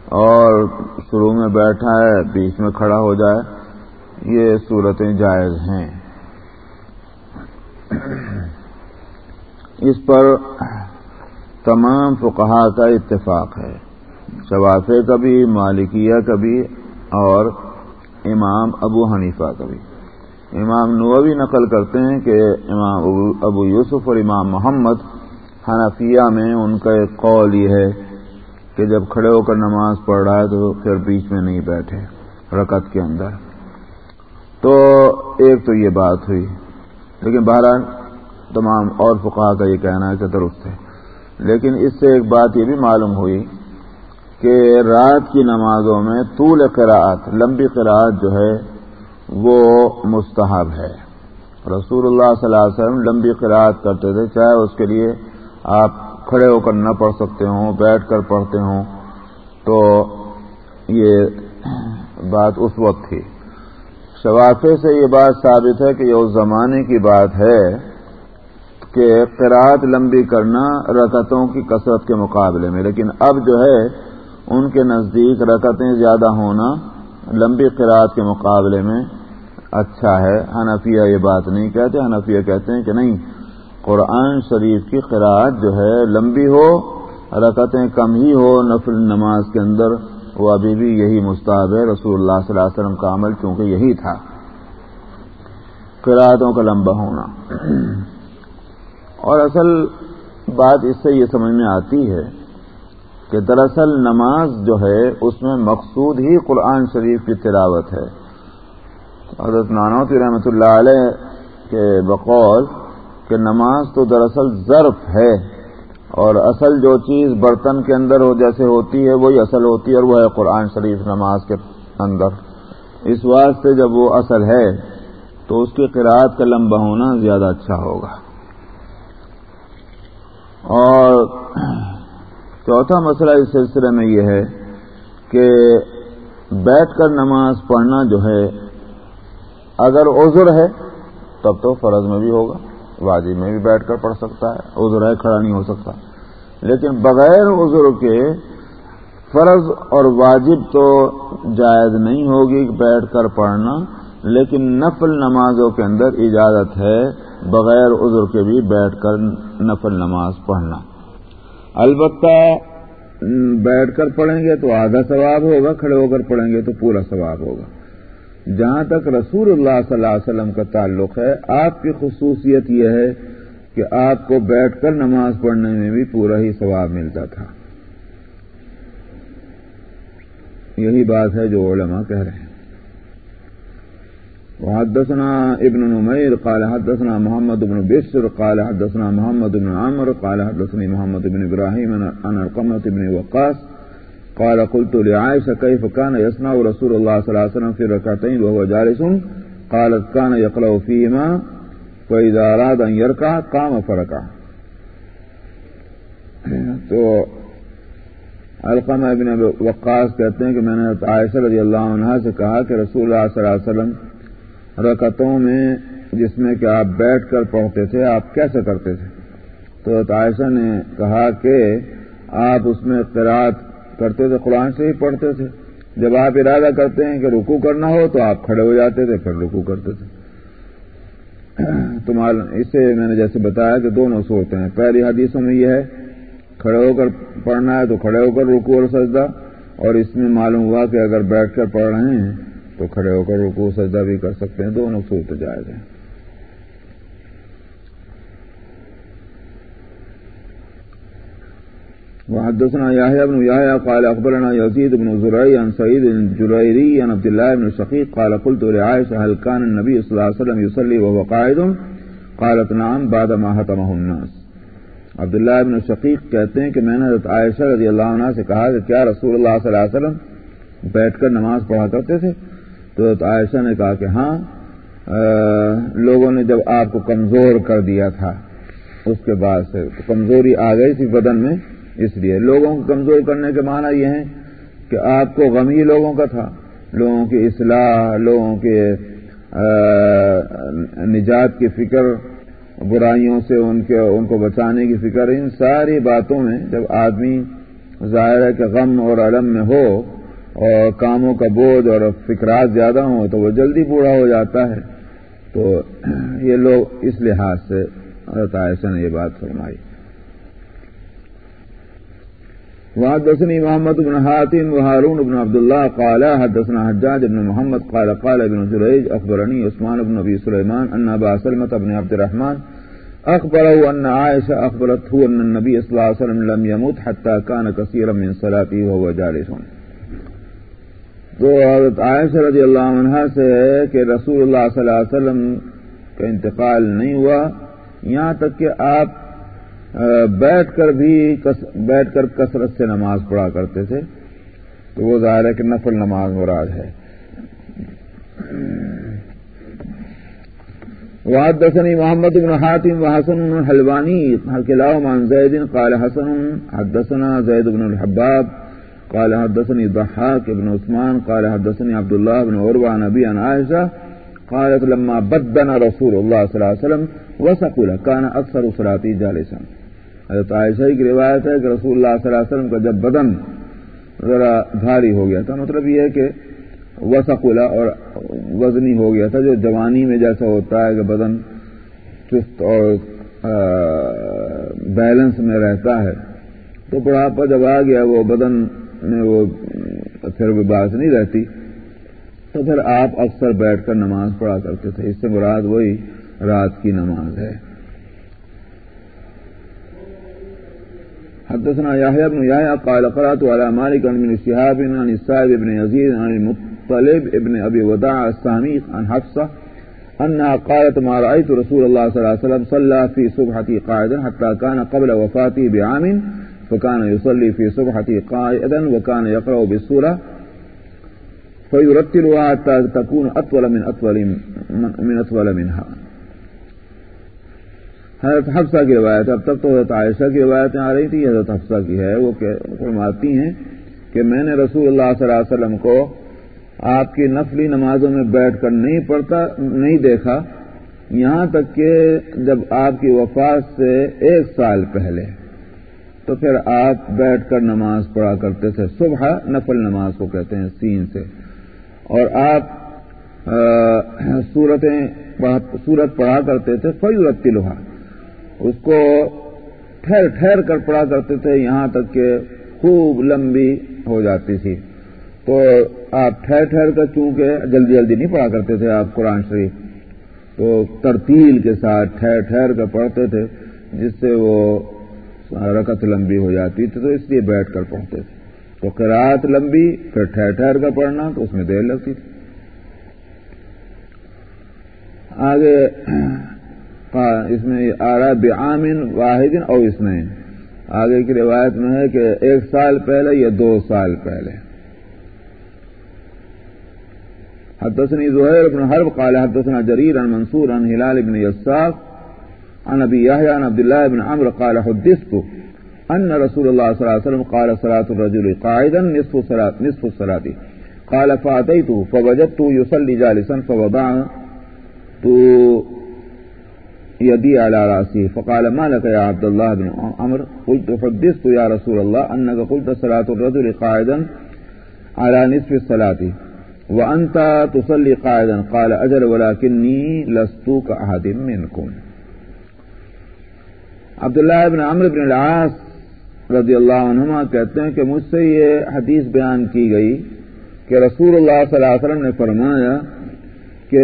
اور شروع میں بیٹھا ہے، بیچ میں کھڑا ہو جائے، یہ صورتیں جائز ہیں۔ اس پر تمام فقہا کا اتفاق ہے۔ شوافے کا بھی مالکیہ کا بھی اور امام ابو حنیفہ کا بھی امام نووی نقل کرتے ہیں کہ امام ابو یوسف اور امام محمد حنفیہ میں ان کا ایک قول یہ ہے کہ جب کھڑے ہو کر نماز پڑھ رہا ہے تو پھر بیچ میں نہیں بیٹھے رکت کے اندر۔ تو ایک تو یہ بات ہوئی۔ لیکن بہرحال تمام اور فقہ کا یہ کہنا ہے کہ درست ہے۔ لیکن اس سے ایک بات یہ بھی معلوم ہوئی کہ رات کی نمازوں میں طول قراءت، لمبی قراءت جو ہے وہ مستحب ہے۔ رسول اللہ صلی اللہ علیہ وسلم لمبی قراءت کرتے تھے، چاہے اس کے لیے آپ کھڑے ہو کر نہ پڑھ سکتے ہوں، بیٹھ کر پڑھتے ہوں۔ تو یہ بات اس وقت تھی۔ شوافے سے یہ بات ثابت ہے کہ یہ اس زمانے کی بات ہے کہ قرآت لمبی کرنا رکتوں کی کثرت کے مقابلے میں، لیکن اب جو ہے، ان کے نزدیک رکتیں زیادہ ہونا لمبی قرآت کے مقابلے میں اچھا ہے، حنفیہ یہ بات نہیں کہتے، حنفیہ کہتے ہیں کہ نہیں، قرآن شریف کی قرآت جو ہے لمبی ہو رکتیں کم ہی ہو، نفل نماز کے اندر، وہ ابھی بھی یہی مستحب ہے، رسول اللہ صلی اللہ علیہ وسلم کا عمل چونکہ یہی تھا۔ قرآتوں کا لمبا ہونا۔ اور اصل بات اس سے یہ سمجھ میں آتی ہے کہ دراصل نماز جو ہے، اس میں مقصود ہی قرآن شریف کی تلاوت ہے۔ حضرت نانوتی رحمۃ اللہ علیہ کے بقول کہ نماز تو دراصل ظرف ہے اور اصل جو چیز برتن کے اندر ہو جیسے ہوتی ہے وہی اصل ہوتی ہے اور وہ ہے قرآن شریف نماز کے اندر۔ اس واسطے جب وہ اصل ہے تو اس کی قرآد کا لمبا ہونا زیادہ اچھا ہوگا۔ اور چوتھا مسئلہ اس سلسلے میں یہ ہے کہ بیٹھ کر نماز پڑھنا جو ہے اگر عذر ہے، تب تو فرض میں بھی ہوگا، واجب میں بھی بیٹھ کر پڑھ سکتا ہے، عذر ہے، کھڑا نہیں ہو سکتا۔ لیکن بغیر عذر کے فرض اور واجب تو جائز نہیں ہوگی بیٹھ کر پڑھنا۔ لیکن نفل نمازوں کے اندر اجازت ہے بغیر عذر کے بھی بیٹھ کر نفل نماز پڑھنا۔ البتہ بیٹھ کر پڑھیں گے تو آدھا ثواب ہوگا، کھڑے ہو کر پڑھیں گے تو پورا ثواب ہوگا۔ جہاں تک رسول اللہ صلی اللہ علیہ وسلم کا تعلق ہے، آپ کی خصوصیت یہ ہے کہ آپ کو بیٹھ کر نماز پڑھنے میں بھی پورا ہی ثواب ملتا تھا۔ یہی بات ہے جو علماء کہہ رہے ہیں۔ وحدثنا ابن نمير قال حدثنا محمد بن بشر، قال حدثنا محمد بن عمر، قال حدثني محمد بن إبراهيم عن القمة بن وقاص قال قلت لعائشة كيف كان يصنع رسول الله صلى الله عليه وسلم في ركعتين وهو جالس؟ قالت كان يقلع فيهما فإذا أراد أن يركع قام فركع. تو القمہ ابن وقاص کہتے ہیں کہ میں نے عائشہ رضی اللہ عنہ سے کہا کہ رسول اللہ صلی اللہ علیہ وسلم رکتوں میں جس میں کہ آپ بیٹھ کر پڑھتے تھے، آپ کیسے کرتے تھے؟ تو عائشہ نے کہا کہ آپ اس میں قرآت کرتے تھے، قرآن سے ہی پڑھتے تھے۔ جب آپ ارادہ کرتے ہیں کہ رکو کرنا ہو تو آپ کھڑے ہو جاتے تھے، پھر رکو کرتے تھے۔ تو اس سے میں نے جیسے بتایا کہ دونوں صورتیں ہیں۔ پہلی حدیثوں میں یہ ہے، کھڑے ہو کر پڑھنا ہے تو کھڑے ہو کر رکو اور سجدہ۔ اور اس میں معلوم ہوا کہ اگر بیٹھ کر پڑھ رہے ہیں تو کھڑے ہو کر رکو سجدہ بھی کر سکتے ہیں۔ دونوں صورت جائز ہیں۔ وحدثنا يحيى بن يحيى قال أخبرنا يزيد بن زرعي عن سعيد الجريري عن عبد الله بن شقيق قال قلت لعائشة هل كان النبي صلى الله عليه وسلم يصلي وهو قاعد؟ قالت نعم بعد ما هتمه الناس. عبداللہ ابن شقیق کہتے ہیں کہ میں نے حضرت عائشہ رضی اللہ عنہ سے کہا کہ کیا رسول اللہ صلی اللہ علیہ وسلم بیٹھ کر نماز پڑھا کرتے تھے؟ تو حضرت عائشہ نے کہا کہ ہاں لوگوں نے جب آپ کو کمزور کر دیا تھا، اس کے بعد سے کمزوری آ گئی تھی بدن میں اس لیے لوگوں کو کمزور کرنے کے معنی یہ ہے کہ آپ کو غمی لوگوں کا تھا، لوگوں کی اصلاح، لوگوں کے نجات کی فکر، برائیوں سے ان کے، ان کو بچانے کی فکر، ان ساری باتوں میں جب آدمی ظاہر ہے کہ غم اور علم میں ہو اور کاموں کا بوجھ اور فکرات زیادہ ہوں تو وہ جلدی بوڑھا ہو جاتا ہے، تو یہ لوگ اس لحاظ سے حضرت عائشہ نے یہ بات فرمائی۔ وحدثني محمد بن حاتم وهارون بن عبد الله قال حدثنا حجاج بن محمد قال قال ابن جريج أخبرني عثمان بن أبي سليمان أن أبا سلمة بن عبد الرحمن أخبره أن عائشة أخبرته أن النبي صلى الله عليه وسلم لم يموت حتى كان كثيرا من صلاته وهو جالس. تو حضرت عائشہ رضی اللہ عنہ سے ہے کہ رسول اللہ صلی اللہ علیہ وسلم کا انتقال نہیں ہوا، یہاں تک کہ آپ بیٹھ کر بھی بیٹھ کر کثرت سے نماز پڑھا کرتے تھے، تو وہ ظاہر ہے کہ نفل نماز مراد ہے۔ وحدثني محمد بن حاتم وحسن حلوانی حلقلاو من زید، قال حسن، حدثنا زید بن الحباب، قال حدثني ضحاك بن عثمان، قال حدثني عبد الله بن عروة عن أبي عن عائشة قالت لما بدنا رسول اللہ صلی اللہ علیہ وسلم وسقل كان اکثر صراطی جالسا۔ حضرت عائشہ کی روایت ہے کہ رسول اللہ صلی اللہ علیہ وسلم کا جب بدن ذرا بھاری ہو گیا تھا مطلب یہ ہے کہ وسقلا اور وزنی ہو گیا تھا، جو جوانی میں جیسا ہوتا ہے کہ بدن چست اور بیلنس میں رہتا ہے۔ تو بڑھاپا جب آ گیا، وہ بدن میں وہ پھر وہ نہیں رہتی۔ تو پھر آپ اکثر بیٹھ کر نماز پڑھا کرتے تھے، اس سے مراد وہی رات کی نماز ہے۔ حدثنا يحيى بن يحيى قال قرأت على مالك بن شهاب عن السائب بن يزيد عن المطلب ابن أبي وداع السامي عن حفصة أنها قالت ما رأيت رسول الله صلى الله عليه وسلم صلى في صبحتي قاعدا حتى كان قبل وفاته بعام فكان يصلي في صبحتي قائدا وكان يقرأ بالسورة فيرتلها حتى تكون أطول من أطول من أطول منها. حضرت حفصہ کی روایت اب تک تو حضرت عائشہ کی روایتیں آ رہی تھی حضرت حفصہ کی ہے، وہ فرماتی ہیں کہ میں نے رسول اللہ صلی اللہ علیہ وسلم کو آپ کی نفلی نمازوں میں بیٹھ کر نہیں پڑھتا، نہیں دیکھا، یہاں تک کہ جب آپ کی وفات سے ایک سال پہلے تو پھر آپ بیٹھ کر نماز پڑھا کرتے تھے، صبح نفل نماز کو کہتے ہیں، سین سے۔ اور آپ سورتیں سورت پڑھا کرتے تھے فیورت لوہا اس کو ٹھہر ٹھہر کر پڑھا کرتے تھے، یہاں تک کہ خوب لمبی ہو جاتی تھی۔ تو آپ ٹھہر ٹھہر کر چونکہ جلدی جلدی نہیں پڑھا کرتے تھے آپ قرآن شریف۔ تو ترتیل کے ساتھ ٹھہر ٹھہر کر پڑھتے تھے، جس سے وہ رکت لمبی ہو جاتی تھی، تو اس لیے بیٹھ کر پڑھتے تھے۔ تو قرآت لمبی، پھر ٹھہر ٹھہر کر پڑھنا تو اس میں دیر لگتی تھی۔ آگے اس میں آ رہا بے عامن واحد اور اس میں آگے کی روایت میں ہے کہ ایک سال پہلے یا دو سال پہلے۔ حدثني زهير بن حرب قال حدثنا جرير عن منصور عن هلال بن يساق عن ابي يحيى عن عبد الله بن عمرو قال حدثت ان رسول الله صلى الله عليه وسلم قال صلاه الرجل قاعدا نصف صلاه نصف الصلاه قال فاتيته فوجدته يصلي جالسا فوضعت يدي على راسه فقال ما لك يا عبد الله بن عمرو؟ قلت حدثت يا رسول الله انك قلت صلاه الرجل قاعدا على نصف الصلاه وانت تصلي قاعدا؟ قال اجل ولكني لست كاحد منكم. عبداللہ ابن عمر بن العاص رضی اللہ عنہما کہتے ہیں کہ مجھ سے یہ حدیث بیان کی گئی کہ رسول اللہ صلی اللہ علیہ وسلم نے فرمایا کہ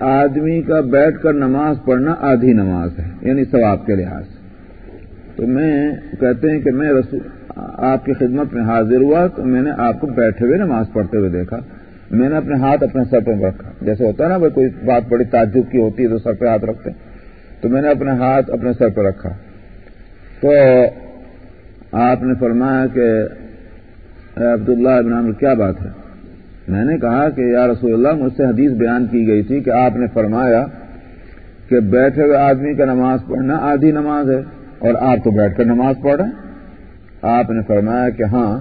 آدمی کا بیٹھ کر نماز پڑھنا آدھی نماز ہے یعنی ثواب کے لحاظ سے۔ تو میں کہتے ہیں کہ میں رسول آپ کی خدمت میں حاضر ہوا تو میں نے آپ کو بیٹھے ہوئے نماز پڑھتے ہوئے دیکھا۔ میں نے اپنے ہاتھ اپنے سر پہ رکھا۔ جیسے ہوتا ہے نا بھائی کوئی بات بڑی تعجب کی ہوتی ہے تو سر پہ ہاتھ رکھتے تو میں نے اپنے ہاتھ اپنے سر پہ رکھا۔ تو آپ نے فرمایا کہ عبداللہ ابن عامر کیا بات ہے؟ میں نے کہا کہ یا رسول اللہ، مجھ سے حدیث بیان کی گئی تھی کہ آپ نے فرمایا کہ بیٹھے ہوئے آدمی کا نماز پڑھنا آدھی نماز ہے اور آپ تو بیٹھ کر نماز پڑھ رہے آپ نے فرمایا کہ ہاں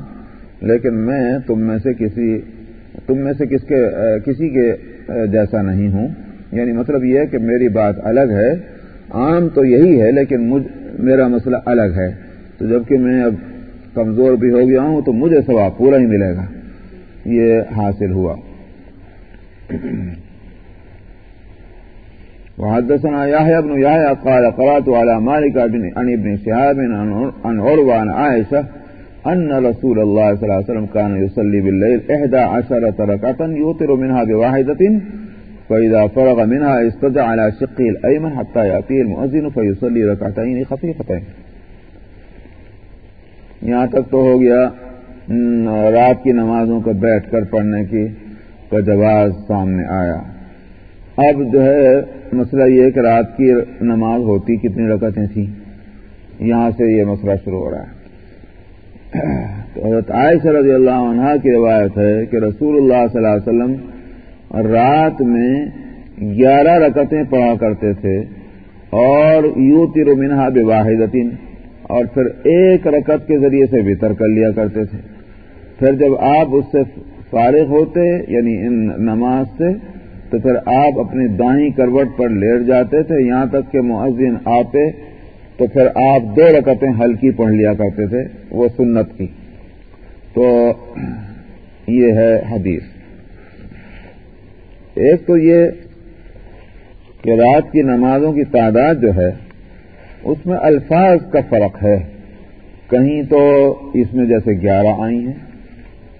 لیکن میں تم میں سے کسی، تم میں سے کس کے، کسی کے جیسا نہیں ہوں۔ یعنی مطلب یہ ہے کہ میری بات الگ ہے، عام تو یہی ہے، لیکن مجھ، میرا مسئلہ الگ ہے۔ تو جبکہ میں اب کمزور بھی ہو گیا ہوں تو مجھے ثواب پورا ہی ملے گا۔ یہ حاصل ہوا۔ وحدثنا يحيى بن يحيى قال قرات على مالك عن ابن شهاب عن عروه عن عائشه ان رسول الله صلى الله عليه وسلم كان يصلي بالليل احدى عشرة ركعة يوتر منها بواحدة فإذا فرغ منها استجع على شقه الأيمن حتى يأتيه المؤذن فيصلي ركعتين خفيفتين یہاں تک تو ہو گیا رات کی نمازوں کو بیٹھ کر پڑھنے کی کا جواز سامنے آیا۔ اب جو ہے، مسئلہ یہ کہ رات کی نماز ہوتی کتنی رکعتیں تھیں؟ یہاں سے یہ مسئلہ شروع ہو رہا ہے۔ تو حضرت عائشہ رضی اللہ عنہ کی روایت ہے کہ رسول اللہ صلی اللہ علیہ وسلم رات میں گیارہ رکتیں پڑھا کرتے تھے اور یو تیر منہا بواحد اور پھر ایک رکت کے ذریعے سے بتر کر لیا کرتے تھے۔ پھر جب آپ اس سے فارغ ہوتے یعنی ان نماز سے، تو پھر آپ اپنی دائیں کروٹ پر لیٹ جاتے تھے۔ یہاں تک کہ مؤذن آتے تو پھر آپ دو رکعتیں ہلکی پڑھ لیا کرتے تھے، وہ سنت کی۔ تو یہ ہے حدیث۔ ایک تو یہ کہ رات کی نمازوں کی تعداد جو ہے اس میں الفاظ کا فرق ہے۔ کہیں تو اس میں جیسے گیارہ آئی ہیں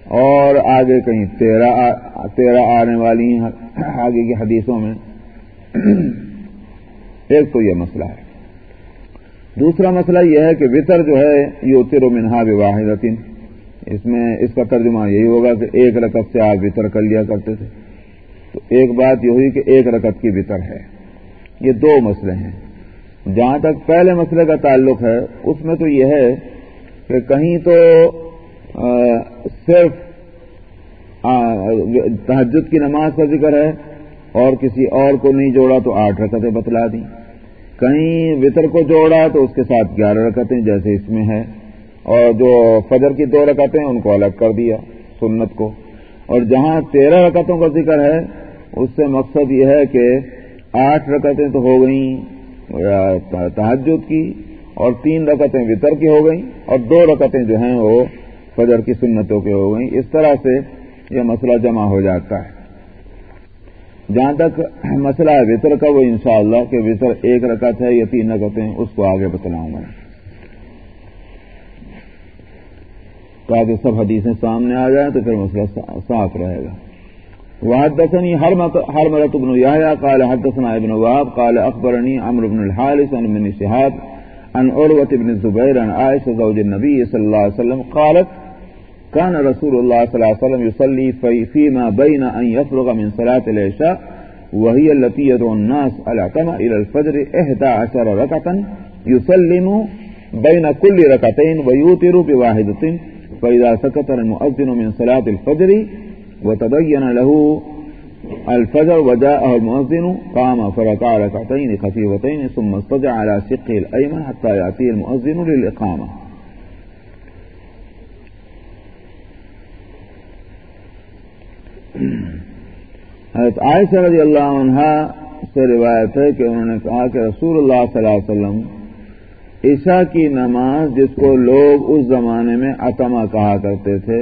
اور آگے کہیں تیرہ تیرہ آنے والی ہیں آگے کی حدیثوں میں۔ ایک تو یہ مسئلہ ہے۔ دوسرا مسئلہ یہ ہے کہ وطر جو ہے یہ اتر و منہا واحد اس میں اس کا ترجمہ یہی ہوگا کہ ایک رکت سے آپ وطر کر لیا کرتے تھے۔ تو ایک بات یہ ہوئی کہ ایک رکت کی وطر ہے۔ یہ دو مسئلے ہیں۔ جہاں تک پہلے مسئلے کا تعلق ہے، اس میں تو یہ ہے کہ کہیں تو صرف تحجد کی نماز کا ذکر ہے اور کسی اور کو نہیں جوڑا تو آٹھ رکتیں بتلا دیں۔ کہیں وطر کو جوڑا تو اس کے ساتھ گیارہ رکتیں جیسے اس میں ہے۔ اور جو فجر کی دو رکتیں ان کو الگ کر دیا سنت کو۔ اور جہاں تیرہ رکتوں کا ذکر ہے، اس سے مقصد یہ ہے کہ آٹھ رکتیں تو ہو گئیں۔ تحجد کی اور تین رکتیں وطر کی ہو گئیں اور دو رکتیں جو ہیں وہ فجر کی سنتوں کی ہو گئیں۔ اس طرح سے یہ مسئلہ جمع ہو جاتا ہے۔ جہاں تک مسئلہ ہے وطر کا وہ انشاءاللہ کہ وطر ایک رکعت ہے یا تین رکعتیں، اس کو آگے بتلاؤں گا تاکہ سب حدیثیں سامنے آ جائیں تو پھر مسئلہ صاف رہے گا۔ وحدثني حرملة بن يحيى، قال حدثنا ابن وهب قال أخبرني عمرو بن الحارث عن ابن شهاب، عن عروة بن الزبير، عن عائشة زوج النبي صلى الله عليه وسلم، قالت كان رسول الله صلى الله عليه وسلم يصلي في فيما بين أن يفرغ من صلاة العشاء، وهي التي يدعو الناس العتمة إلى الفجر إحدى عشر ركعة، يسلم بين كل ركعتين ويوتر بواحدة، فإذا سكت المؤذن من صلاة الفجر وتبين له الفجر وجاءه المؤذن قام فركع ركعتين خفيفتين ثم اضطجع على شقه الأيمن حتى يأتي المؤذن للإقامة. حضرت عائشہ رضی اللہ عنہ سے روایت ہے کہ انہوں نے کہا کہ رسول اللہ صلی اللہ علیہ وسلم عشاء کی نماز جس کو لوگ اس زمانے میں اتما کہا کرتے تھے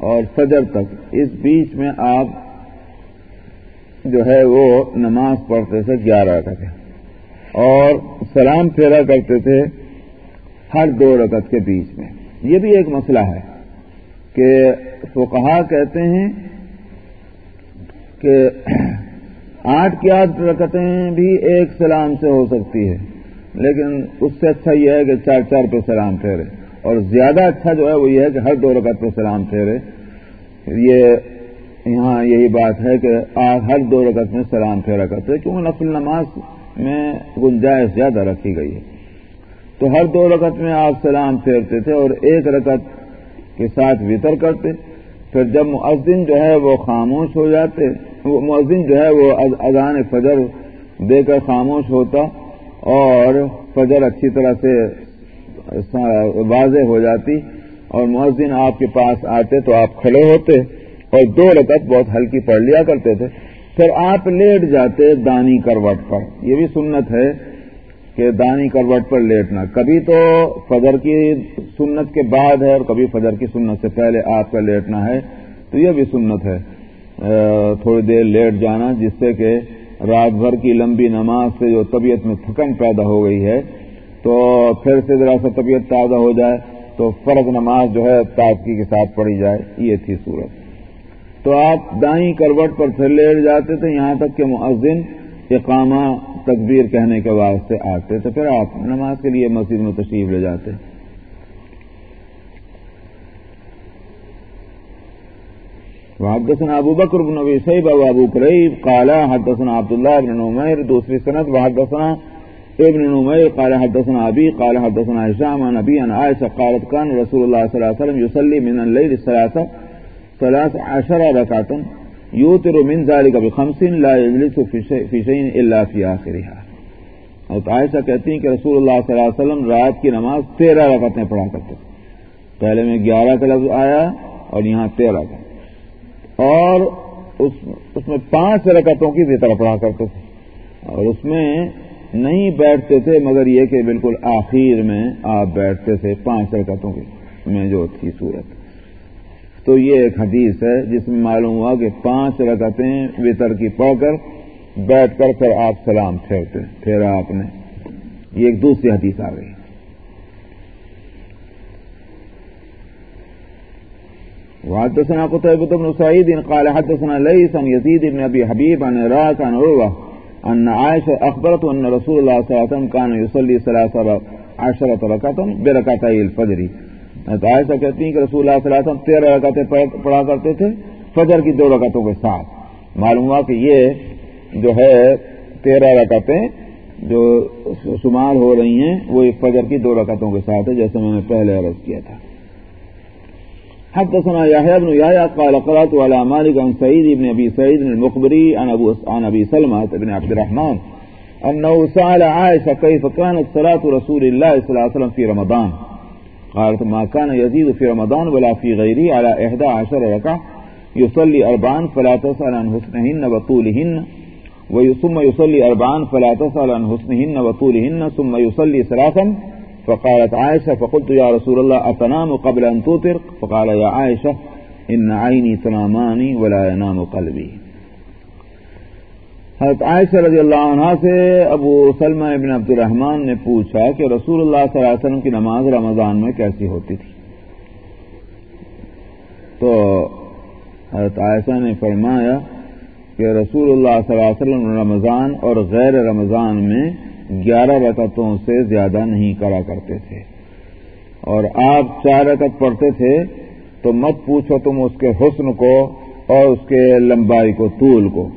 اور فجر تک۔ اس بیچ میں آپ جو ہے وہ نماز پڑھتے تھے گیارہ تک اور سلام پھیرا کرتے تھے ہر دو رکعت کے بیچ میں۔ یہ بھی ایک مسئلہ ہے کہ فقہا کہتے ہیں کہ آٹھ کی آٹھ رکعتیں بھی ایک سلام سے ہو سکتی ہے، لیکن اس سے اچھا یہ ہے کہ چار چار پہ سلام پھیرے۔ اور زیادہ اچھا جو ہے وہ یہ ہے کہ ہر دو رکعت پہ سلام پھیرے یہ یہاں یہی بات ہے کہ ہر دو رکعت میں سلام پھیرا کرتے کیونکہ نفل نماز میں گنجائش زیادہ رکھی گئی ہے۔ تو ہر دو رکعت میں آپ سلام پھیرتے تھے اور ایک رکعت کے ساتھ وطر کرتے، پھر جب مؤذن جو ہے وہ خاموش ہو جاتے وہ مؤذن جو ہے وہ اذان فجر دے کر خاموش ہوتا اور فجر اچھی طرح سے واضح ہو جاتی اور مؤذن آپ کے پاس آتے تو آپ کھڑے ہوتے اور دو رکعت بہت ہلکی پڑھ لیا کرتے تھے۔ پھر آپ لیٹ جاتے دانی کروٹ پر۔ یہ بھی سنت ہے کہ دانی کروٹ پر لیٹنا کبھی تو فجر کی سنت کے بعد ہے اور کبھی فجر کی سنت سے پہلے آپ کا لیٹنا ہے۔ تو یہ بھی سنت ہے۔ تھوڑی دیر لیٹ جانا جس سے کہ رات بھر کی لمبی نماز سے جو طبیعت میں تھکن پیدا ہو گئی ہے۔ تو پھر سے ذرا سا طبیعت تازہ ہو جائے تو فرق نماز جو ہے تازگی کے ساتھ پڑھی جائے، یہ تھی صورت۔ تو آپ دائیں کروٹ پر پھر لیٹ جاتے تھے، یہاں تک کہ مؤذن اقامہ تکبیر کہنے کے واسطے آتے تو پھر آپ نماز کے لیے مسجد میں تشریف لے جاتے۔ وحدثنا ابو بکر بن ابی سیب ابو قریب قال حدثنا عبداللہ بن نمیر، دوسری صنعت وحدثنا ابن نمير قال حدثنا أبي قال حدثنا هشام عن أبي عن عائشة قالت كان رسول الله صلى الله عليه وسلم يصلي من الليل الثلاثة ثلاث عشر ركعة يوتر من ذلك بخمس لا يجلس في شيء, في إلا في آخرها۔ اور عائشہ کہتی ہیں کہ رسول اللہ صلی اللہ علیہ وسلم رات کی نماز تیرہ رکعتیں پڑھا کرتے پہلے میں گیارہ کا لفظ آیا اور یہاں تیرہ کا۔ اور اس اس میں پانچ رکعتوں کی وطر پڑھا کرتے تھے۔ اور اس میں نہیں بیٹھتے تھے، مگر یہ کہ بالکل آخر میں آپ بیٹھتے تھے پانچ رکعتوں کی میں جو تھی صورت۔ تو یہ ایک حدیث ہے جس میں معلوم ہوا کہ پانچ رکعتیں وطر کی پڑھ کر بیٹھ کر پھر آپ سلام پھیرتے پھیرا آپ نے۔ یہ ایک دوسری حدیث آ گئی۔ وحدثنا قتيبة بن سعيد قال حدثنا ليس عن يزيد بن أبي حبيب عن راك عن عروة أن عائشة أخبرت أن رسول الله صلى الله عليه وسلم كان يصلي ثلاثة عشرة ركعة بركعتي الفجر. عائشہ کہتی ہیں کہ رسول اللہ صلی اللہ علیہ وسلم تیرہ رکعتیں پڑھا کرتے تھے، فجر کی دو رکعتوں کے ساتھ۔ معلوم ہوا کہ یہ جو ہے تیرہ رکعتیں جو شمار ہو رہی ہیں، وہ فجر کی دو رکعتوں کے ساتھ ہے جیسے میں نے پہلے عرض کیا تھا۔ حدثنا يحيى بن يحيى قال قرات على مالك عن سعيد بن ابي سعيد المقبري عن ابو عن ابي سلمة بن عبد الرحمن انه سال عائشه كيف كانت صلاه رسول الله صلى الله عليه وسلم في رمضان. قالت ما كان يزيد في رمضان ولا في غيره على احدى عشر ركعه يصلي اربعا فلا تسال عن حسنهن وطولهن ثم يصلي اربعا فلا تسال عن حسنهن وطولهن ثم يصلي ثلاثا فقالت عائشة، فقلت يا رسول الله، أتنام قبل أن توتر؟ فقال يا عائشة، إن عيني تنامان ولا ينام قلبي. حضرت عائشہ رضی اللہ عنہ سے ابو سلمہ ابن عبد الرحمان نے پوچھا کہ رسول اللہ صلی اللہ علیہ وسلم کی نماز رمضان میں کیسی ہوتی تھی؟ تو حضرت عائشہ نے فرمایا کہ رسول اللہ صلی اللہ علیہ وسلم رمضان اور غیر رمضان میں گیارہ رکعتوں سے زیادہ نہیں کرا کرتے تھے۔ اور آپ چار رکعت پڑھتے تھے تو مت پوچھو تم اس کے حسن کو اور اس کے لمبائی کو، طول کو۔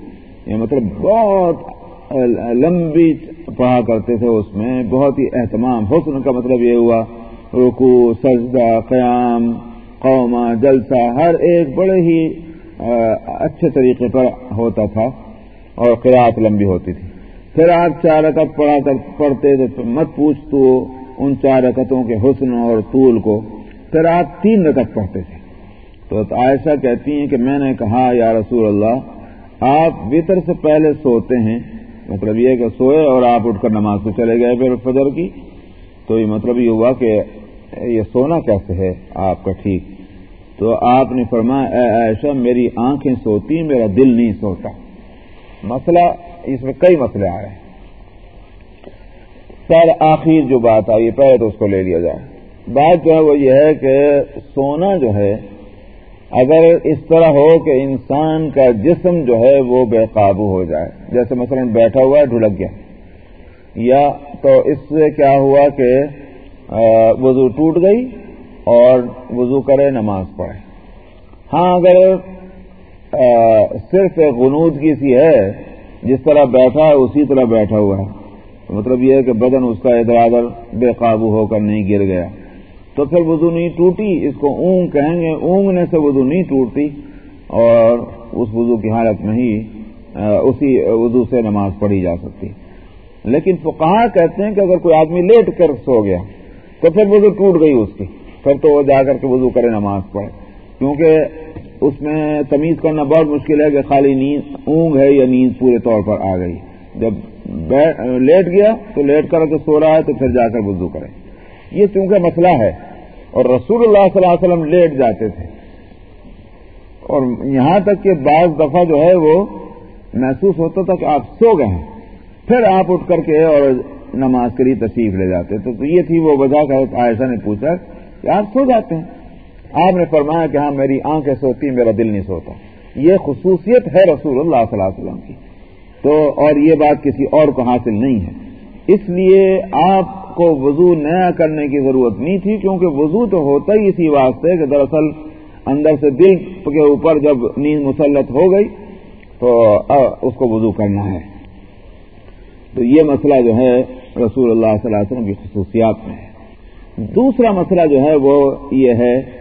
یہ مطلب بہت لمبی پڑھا کرتے تھے اس میں، بہت ہی اہتمام۔ حسن کا مطلب یہ ہوا رکو سجدہ، قیام قوما جلسہ، ہر ایک بڑے ہی اچھے طریقے پر ہوتا تھا اور قرآت لمبی ہوتی تھی۔ پھر آپ چار رکعت پڑھا کر پڑھتے تو مت پوچھ تو ان چار رکعتوں کے حسن اور طول کو۔ پھر آپ تین رکعت پڑھتے تھے۔ تو عائشہ کہتی ہیں کہ میں نے کہا، یا رسول اللہ، آپ وطر سے پہلے سوتے ہیں مطلب یہ کہ سوئے اور آپ اٹھ کر نماز پہ چلے گئے پھر فجر کی۔ تو یہ مطلب یہ ہوا کہ یہ سونا کیسے ہے آپ کا ٹھیک؟ تو آپ نے فرمایا، اے عائشہ، میری آنکھیں سوتی میرا دل نہیں سوتا۔ مسئلہ اس میں کئی مسئلے آ رہے ہیں۔ سر آخر جو بات آئی پہلے تو اس کو لے لیا جائے۔ بات جو ہے وہ یہ ہے کہ سونا جو ہے، اگر اس طرح ہو کہ انسان کا جسم جو ہے وہ بے قابو ہو جائے، جیسے مثلا بیٹھا ہوا ہے، ڈھلک گیا۔ یا تو اس سے کیا ہوا کہ وضو ٹوٹ گئی اور وضو کرے، نماز پڑھے۔ ہاں اگر صرف غنود کی سی ہے جس طرح بیٹھا ہے اسی طرح بیٹھا ہوا ہے۔ مطلب یہ ہے کہ بدن اس کا ادھر ادھر بے قابو ہو کر نہیں گر گیا۔ تو پھر وضو نہیں ٹوٹی، اس کو اونگ کہیں گے۔ اونگنے سے وضو نہیں ٹوٹتی اور اس وضو کی حالت میں ہی اسی وضو سے نماز پڑھی جا سکتی۔ لیکن فقہا کہتے ہیں کہ اگر کوئی آدمی لیٹ کر سو گیا، تو پھر وضو ٹوٹ گئی اس کی۔ پھر تو وہ جا کر کے وضو کرے، نماز پڑھے۔ کیونکہ اس میں تمیز کرنا بہت مشکل ہے کہ خالی نیند اونگ ہے یا نیند پورے طور پر آ گئی۔ جب لیٹ گیا تو لیٹ کر کے سو رہا ہے تو پھر جا کر وضو کرے۔ یہ چونکہ مسئلہ ہے اور رسول اللہ صلی اللہ علیہ وسلم لیٹ جاتے تھے۔ اور یہاں تک کہ بعض دفعہ جو ہے وہ محسوس ہوتا تھا کہ آپ سو گئے ہیں۔ پھر آپ اٹھ کر کے اور نماز کے لیے تشریف لے جاتے تو یہ تھی وہ وجہ کا عائشہ نے پوچھا کہ آپ سو جاتے ہیں؟ آپ نے فرمایا کہ ہاں میری آنکھیں سوتی، میرا دل نہیں سوتا۔ یہ خصوصیت ہے رسول اللہ صلی اللہ علیہ وسلم کی۔ تو اور یہ بات کسی اور کو حاصل نہیں ہے۔ اس لیے آپ کو وضو نیا کرنے کی ضرورت نہیں تھی، کیونکہ وضو تو ہوتا ہی اسی واسطے کہ دراصل اندر سے دل کے اوپر جب نیند مسلط ہو گئی تو اس کو وضو کرنا ہے۔ تو یہ مسئلہ جو ہے رسول اللہ صلی اللہ علیہ وسلم کی خصوصیات میں ہے۔ دوسرا مسئلہ جو ہے وہ یہ ہے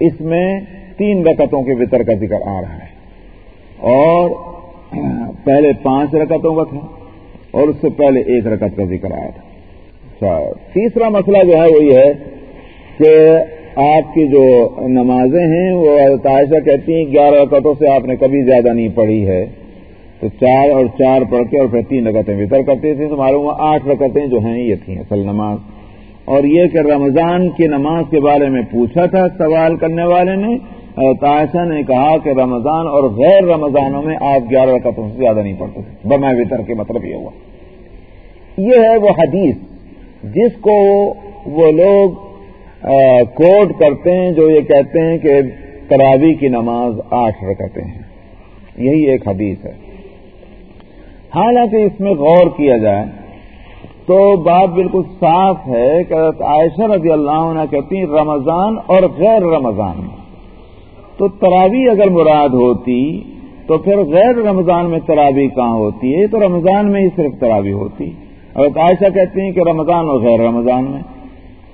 اس میں تین رکتوں کے وطر کا ذکر آ رہا ہے۔ اور پہلے پانچ رکتوں کا تھا اور اس سے پہلے ایک رکت کا ذکر آیا تھا۔ اچھا، تیسرا مسئلہ جو ہے وہ یہ ہے کہ آپ کی جو نمازیں ہیں، وہ عائشہ کہتی ہیں، گیارہ رکعتوں سے آپ نے کبھی زیادہ نہیں پڑھی ہے۔ تو چار اور چار پڑھ کے اور پھر تین رکعتیں وطر کرتی تھیں۔ تو معلوم ہوا آٹھ رکعتیں جو ہیں، یہ تھیں اصل نماز۔ اور یہ کہ رمضان کی نماز کے بارے میں پوچھا تھا، سوال کرنے والے نے تائشہ نے کہا کہ رمضان اور غیر رمضانوں میں آپ گیارہ رکعتوں سے زیادہ نہیں پڑھتے تھے۔ بما وطر کے مطلب یہ ہوا۔ یہ ہے وہ حدیث جس کو وہ لوگ کوٹ کرتے ہیں، جو یہ کہتے ہیں کہ تراوی کی نماز آٹھ رکعتیں ہیں۔ یہی ایک حدیث ہے۔ حالانکہ اس میں غور کیا جائے تو بات بالکل صاف ہے کہ عائشہ رضی اللہ عنہ کہتی ہیں رمضان اور غیر رمضان میں۔ تو تراوی اگر مراد ہوتی تو پھر غیر رمضان میں تراوی کہاں ہوتی ہے؟ تو رمضان میں ہی صرف تراوی ہوتی۔ اور عائشہ کہتی ہیں کہ رمضان اور غیر رمضان میں۔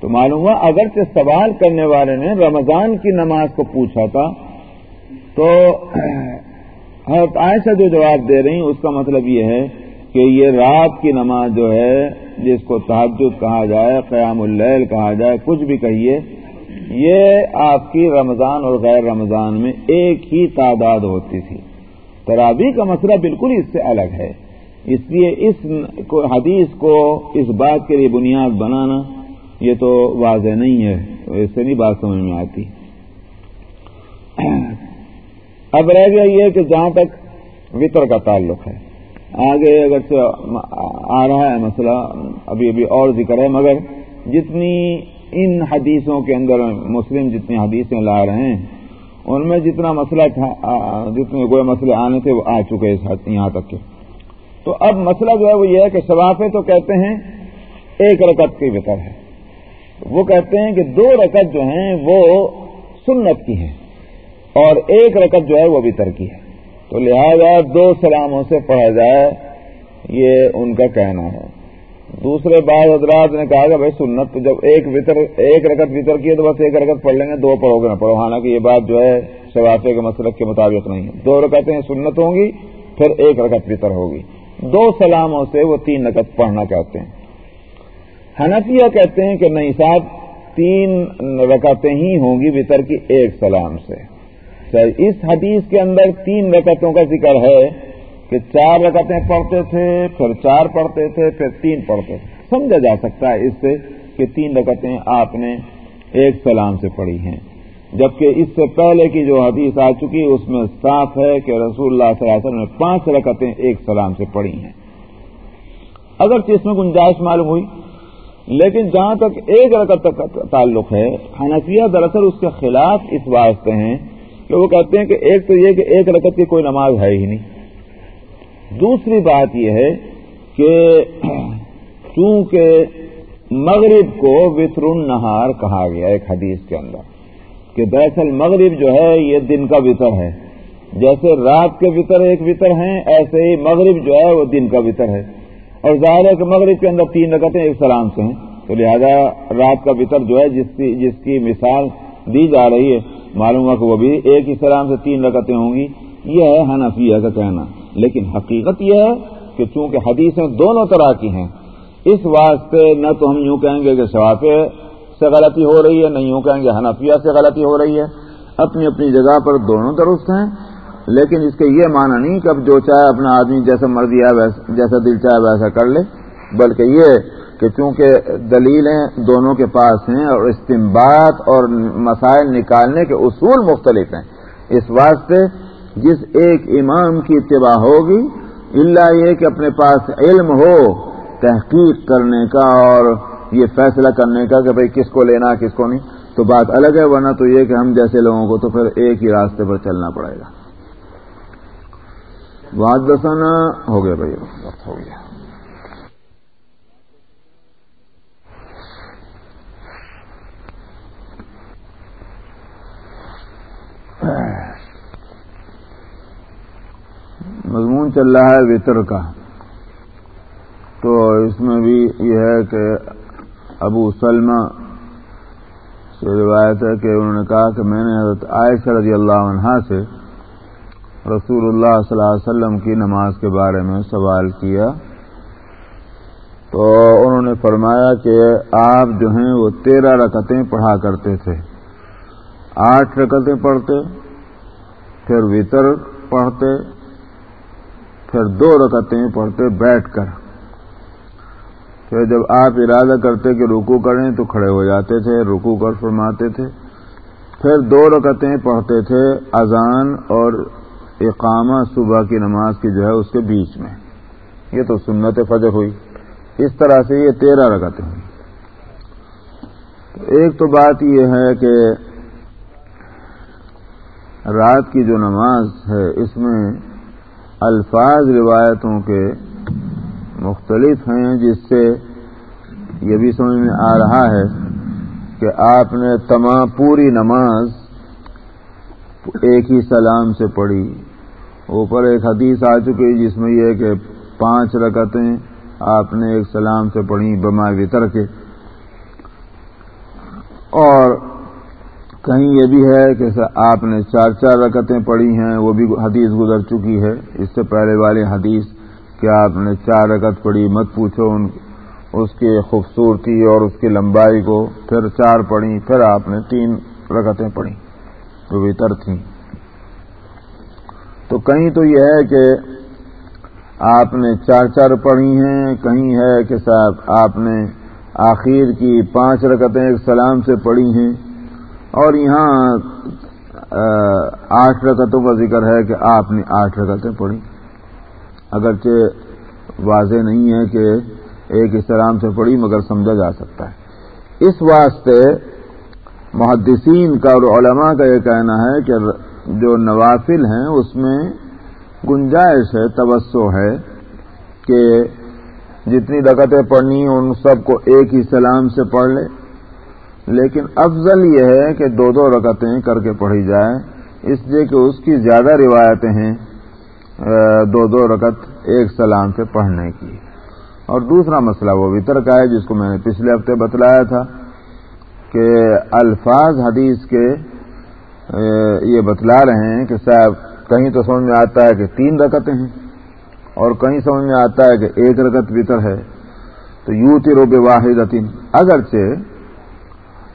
تو معلوم ہوا اگرچہ سوال کرنے والے نے رمضان کی نماز کو پوچھا تھا تو حضرت عائشہ جو جواب دے رہی اس کا مطلب یہ ہے کہ یہ رات کی نماز جو ہے، جس کو تحجد کہا جائے، قیام اللیل کہا جائے، کچھ بھی کہیے، یہ آپ کی رمضان اور غیر رمضان میں ایک ہی تعداد ہوتی تھی۔ ترابی کا مسئلہ بالکل اس سے الگ ہے۔ اس لیے اس حدیث کو اس بات کے لیے بنیاد بنانا، یہ تو واضح نہیں ہے، اس سے نہیں بات سمجھ میں آتی۔ اب رہ گیا یہ کہ جہاں تک وطر کا تعلق ہے۔ آگے اگر آ رہا ہے مسئلہ، ابھی ابھی اور ذکر ہے، مگر جتنی ان حدیثوں کے اندر مسلم جتنی حدیثیں لا رہے ہیں، ان میں جتنا مسئلہ تھا جتنے کوئی مسئلے آنے تھے، وہ آ چکے یہاں تک کے۔ تو اب مسئلہ جو ہے وہ یہ ہے کہ شفافے تو کہتے ہیں ایک رکعت کی وطر ہے۔ وہ کہتے ہیں کہ دو رکعت جو ہیں وہ سنت کی ہیں اور ایک رکعت جو ہے وہ بھی ترکی ہے۔ تو لہذا دو سلاموں سے پڑھا جائے، یہ ان کا کہنا ہے۔ دوسرے بعض حضرات نے کہا کہ بھائی سنت جب ایک وطر، ایک رکعت وطر کی ہے تو بس ایک رکعت پڑھ لیں گے، دو پڑھو گے نہ پڑھو۔ حالانکہ یہ بات جو ہے شوافے کے مسلک کے مطابق نہیں ہے۔ دو رکعتیں سنت ہوں گی، پھر ایک رکعت وطر ہوگی۔ دو سلاموں سے وہ تین رکعت پڑھنا چاہتے ہیں۔ حنفیہ کہتے ہیں کہ نہیں صاحب، تین رکعتیں ہی ہوں گی بطر کی ایک سلام سے۔ اس حدیث کے اندر تین رکعتوں کا ذکر ہے کہ چار رکعتیں پڑھتے تھے، پھر چار پڑھتے تھے، پھر تین پڑھتے تھے۔ سمجھا جا سکتا ہے اس سے کہ تین رکعتیں آپ نے ایک سلام سے پڑھی ہیں۔ جبکہ اس سے پہلے کی جو حدیث آ چکی، اس میں صاف ہے کہ رسول اللہ صلی اللہ علیہ وسلم نے پانچ رکعتیں ایک سلام سے پڑھی ہیں۔ اگرچہ اس میں گنجائش معلوم ہوئی، لیکن جہاں تک ایک رکعت تک کا تعلق ہے، حنفیہ دراصل اس کے خلاف اس واسطے ہیں کہ وہ کہتے ہیں کہ ایک تو یہ کہ ایک رکعت کی کوئی نماز ہے ہی نہیں۔ دوسری بات یہ ہے کہ چونکہ مغرب کو وطر النہار کہا گیا ایک حدیث کے اندر کہ دراصل مغرب جو ہے یہ دن کا وطر ہے۔ جیسے رات کے وطر ایک وطر ہیں، ایسے ہی مغرب جو ہے وہ دن کا وطر ہے۔ اور ظاہر ہے کہ مغرب کے اندر تین رکعتیں ایک سلام سے ہیں۔ تو لہذا رات کا بطر جو ہے جس کی جس کی مثال دی جا رہی ہے۔ معلوم ہے کہ وہ بھی ایک ہی سلام سے تین رکعتیں ہوں گی۔ یہ ہے حنفیہ کا کہنا۔ لیکن حقیقت یہ ہے کہ چونکہ حدیثیں دونوں طرح کی ہیں، اس واسطے نہ تو ہم یوں کہیں گے کہ شوافے سے غلطی ہو رہی ہے، نہ یوں کہیں گے حنفیہ سے غلطی ہو رہی ہے۔ اپنی اپنی جگہ پر دونوں درست ہیں، لیکن اس کے یہ معنی نہیں کہ اب جو چاہے اپنا آدمی جیسا مرضی ہے جیسا دل چاہے ویسا کر لے، بلکہ یہ کہ چونکہ دلیلیں دونوں کے پاس ہیں اور استمباد اور مسائل نکالنے کے اصول مختلف ہیں، اس واسطے جس ایک امام کی اتباع ہوگی اللہ یہ کہ اپنے پاس علم ہو تحقیق کرنے کا اور یہ فیصلہ کرنے کا کہ بھئی کس کو لینا، کس کو نہیں، تو بات الگ ہے، ورنہ تو یہ کہ ہم جیسے لوگوں کو تو پھر ایک ہی راستے پر چلنا پڑے گا۔ بات دسانا ہو گیا بھائی وقت ہو گیا۔ مضمون چل رہا ہے وطر کا۔ تو اس میں بھی یہ ہے کہ ابو سلمہ سے روایت ہے کہ انہوں نے کہا کہ میں نے حضرت عائشہ رضی اللہ عنہ سے رسول اللہ صلی اللہ علیہ وسلم کی نماز کے بارے میں سوال کیا۔ تو انہوں نے فرمایا کہ آپ جو ہیں وہ تیرہ رکعتیں پڑھا کرتے تھے۔ آٹھ رکتیں پڑھتے، پھر وطر پڑھتے، پھر دو رکتیں پڑھتے، بیٹھ کر۔ پھر جب آپ ارادہ کرتے کہ رکو کریں تو کھڑے ہو جاتے تھے رکو کر فرماتے تھے۔ پھر دو رکتیں پڑھتے تھے اذان اور اقامہ صبح کی نماز کی جو ہے اس کے بیچ میں۔ یہ تو سنت فجر ہوئی۔ اس طرح سے یہ تیرہ رکتیں ہوئی۔ ایک تو بات یہ ہے کہ رات کی جو نماز ہے، اس میں الفاظ روایتوں کے مختلف ہیں، جس سے یہ بھی سمجھ میں آ رہا ہے کہ آپ نے تمام پوری نماز ایک ہی سلام سے پڑھی۔ اوپر ایک حدیث آ چکی جس میں یہ کہ پانچ رکعتیں آپ نے ایک سلام سے پڑھی بما وطر کے۔ اور کہیں یہ بھی ہے کہ آپ نے چار چار رکعتیں پڑھی ہیں، وہ بھی حدیث گزر چکی ہے۔ اس سے پہلے والی حدیث کہ آپ نے چار رکعت پڑھی، مت پوچھو ان اس کی خوبصورتی اور اس کی لمبائی کو۔ پھر چار پڑھی، پھر آپ نے تین رکعتیں پڑھی، جو بہتر تھیں۔ تو کہیں تو یہ ہے کہ آپ نے چار چار پڑھی ہیں، کہیں ہے کہ صاحب آپ نے آخر کی پانچ رکعتیں ایک سلام سے پڑھی ہیں۔ اور یہاں آٹھ رکعتوں کا ذکر ہے کہ آپ نے آٹھ رکعتیں پڑھی۔ اگرچہ واضح نہیں ہے کہ ایک اسلام سے پڑھی، مگر سمجھا جا سکتا ہے۔ اس واسطے محدثین کا اور علماء کا یہ کہنا ہے کہ جو نوافل ہیں، اس میں گنجائش ہے، توسع ہے کہ جتنی رکتیں پڑھنی ہیں ان سب کو ایک ہی سلام سے پڑھ لے۔ لیکن افضل یہ ہے کہ دو دو رکتیں کر کے پڑھی جائے اس لیے کہ اس کی زیادہ روایتیں ہیں دو دو رکت ایک سلام سے پڑھنے کی۔ اور دوسرا مسئلہ وہ وطر کا ہے جس کو میں نے پچھلے ہفتے بتلایا تھا کہ الفاظ حدیث کے یہ بتلا رہے ہیں کہ صاحب، کہیں تو سمجھ میں آتا ہے کہ تین رکتیں ہیں اور کہیں سمجھ میں آتا ہے کہ ایک رکت وطر ہے۔ تو یو تیرو بے واحد اگرچہ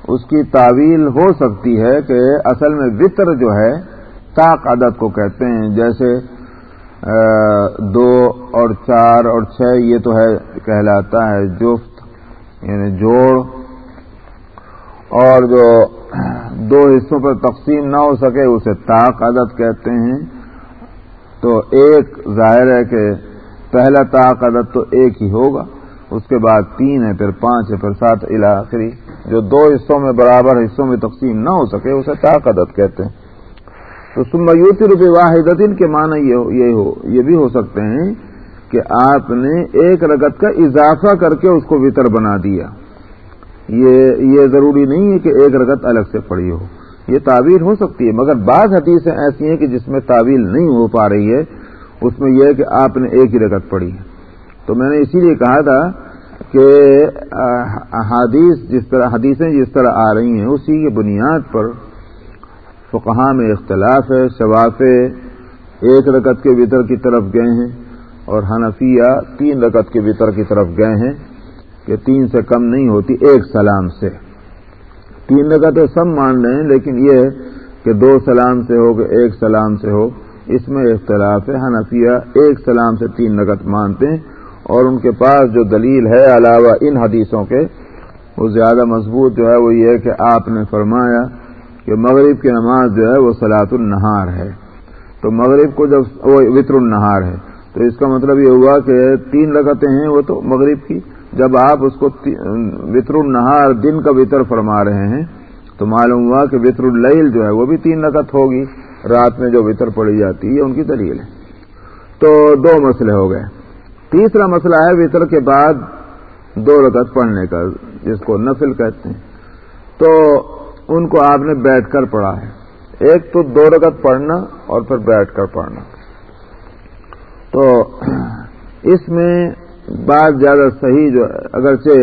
اس کی تعویل ہو سکتی ہے کہ اصل میں وطر جو ہے تاک عدد کو کہتے ہیں۔ جیسے دو اور چار اور چھ، یہ تو ہے، کہلاتا ہے جفت یعنی جوڑ۔ اور جو دو حصوں پر تقسیم نہ ہو سکے، اسے تاک عدد کہتے ہیں۔ تو ایک ظاہر ہے کہ پہلا طاق عدد تو ایک ہی ہوگا، اس کے بعد تین ہے، پھر پانچ ہے، پھر سات الاخری جو دو حصوں میں برابر حصوں میں تقسیم نہ ہو سکے، اسے طاق کہتے ہیں۔ تو سمیوتی روپے واحد کے معنی یہ ہو، یہ بھی ہو سکتے ہیں کہ آپ نے ایک رگت کا اضافہ کر کے اس کو وطر بنا دیا۔ یہ یہ ضروری نہیں ہے کہ ایک رگت الگ سے پڑی ہو۔ یہ تعویل ہو سکتی ہے، مگر بعض حدیثیں ایسی ہیں کہ جس میں تعویل نہیں ہو پا رہی ہے، اس میں یہ ہے کہ آپ نے ایک ہی رگت پڑھی ہے۔ تو میں نے اسی لیے کہا تھا کہ حدیث جس طرح حدیثیں جس طرح آ رہی ہیں، اسی کی بنیاد پر فقہا میں اختلاف ہے۔ شواف ایک رکت کے وطر کی طرف گئے ہیں اور حنفیہ تین رکت کے وطر کی طرف گئے ہیں کہ تین سے کم نہیں ہوتی، ایک سلام سے۔ تین رکت سب مان رہے ہیں لیکن یہ کہ دو سلام سے ہو کہ ایک سلام سے ہو، اس میں اختلاف ہے۔ حنفیہ ایک سلام سے تین رکت مانتے ہیں۔ اور ان کے پاس جو دلیل ہے علاوہ ان حدیثوں کے، وہ زیادہ مضبوط جو ہے وہ یہ کہ آپ نے فرمایا کہ مغرب کی نماز جو ہے وہ سلاط النہار ہے۔ تو مغرب کو جب وہ وطر النہار ہے، تو اس کا مطلب یہ ہوا کہ تین رکعتیں ہیں وہ تو مغرب کی۔ جب آپ اس کو وطر النہار دن کا وطر فرما رہے ہیں، تو معلوم ہوا کہ وطر اللیل جو ہے وہ بھی تین رکعت ہوگی۔ رات میں جو وطر پڑی جاتی ہے ان کی دلیل ہے۔ تو دو مسئلے ہو گئے۔ تیسرا مسئلہ ہے وطر کے بعد دو رکعت پڑھنے کا، جس کو نفل کہتے ہیں۔ تو ان کو آپ نے بیٹھ کر پڑھا ہے۔ ایک تو دو رگت پڑھنا اور پھر بیٹھ کر پڑھنا۔ تو اس میں بات زیادہ صحیح جو، اگرچہ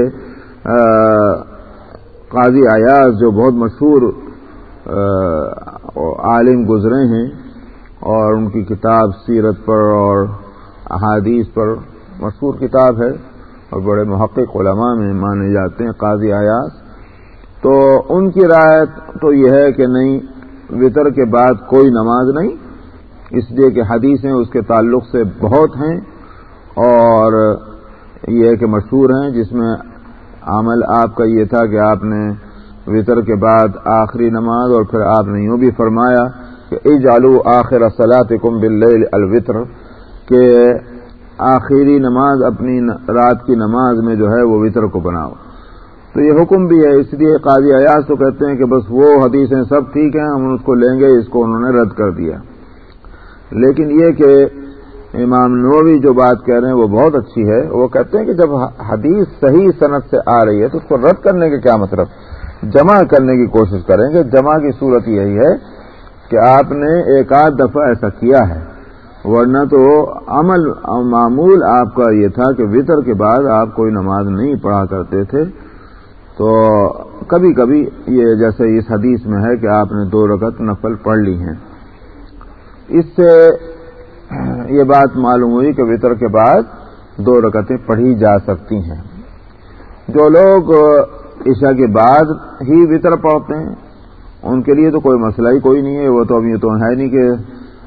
قاضی ایاز جو بہت مشہور عالم گزرے ہیں اور ان کی کتاب، سیرت پر اور احادیث پر مشہور کتاب ہے اور بڑے محقق علماء میں مانے جاتے ہیں قاضی ایاز تو ان کی رائے تو یہ ہے کہ نہیں، وطر کے بعد کوئی نماز نہیں، اس لیے کہ حدیثیں اس کے تعلق سے بہت ہیں اور یہ کہ مشہور ہیں، جس میں عمل آپ کا یہ تھا کہ آپ نے وطر کے بعد آخری نماز اور پھر آپ نے یوں بھی فرمایا کہ ای جالو آخر صلاحت کم بل الوطر، کہ آخری نماز اپنی رات کی نماز میں جو ہے وہ وطر کو بناؤ۔ تو یہ حکم بھی ہے، اس لیے قاضی ایاز تو کہتے ہیں کہ بس وہ حدیثیں سب ٹھیک ہیں، ہم اس کو لیں گے، اس کو انہوں نے رد کر دیا۔ لیکن یہ کہ امام نووی جو بات کہہ رہے ہیں وہ بہت اچھی ہے۔ وہ کہتے ہیں کہ جب حدیث صحیح صنعت سے آ رہی ہے تو اس کو رد کرنے کا کیا مطلب؟ جمع کرنے کی کوشش کریں گے۔ جمع کی صورت یہی ہے کہ آپ نے ایک آدھ دفعہ ایسا کیا ہے۔ ورنہ تو عمل معمول آپ کا یہ تھا کہ وطر کے بعد آپ کوئی نماز نہیں پڑھا کرتے تھے۔ تو کبھی کبھی یہ جیسے اس حدیث میں ہے کہ آپ نے دو رکعت نفل پڑھ لی ہیں۔ اس سے یہ بات معلوم ہوئی کہ وطر کے بعد دو رکعتیں پڑھی جا سکتی ہیں۔ جو لوگ عشاء کے بعد ہی وطر پڑھتے ہیں، ان کے لیے تو کوئی مسئلہ ہی کوئی نہیں ہے، وہ تو اب یہ تو ہے نہیں کہ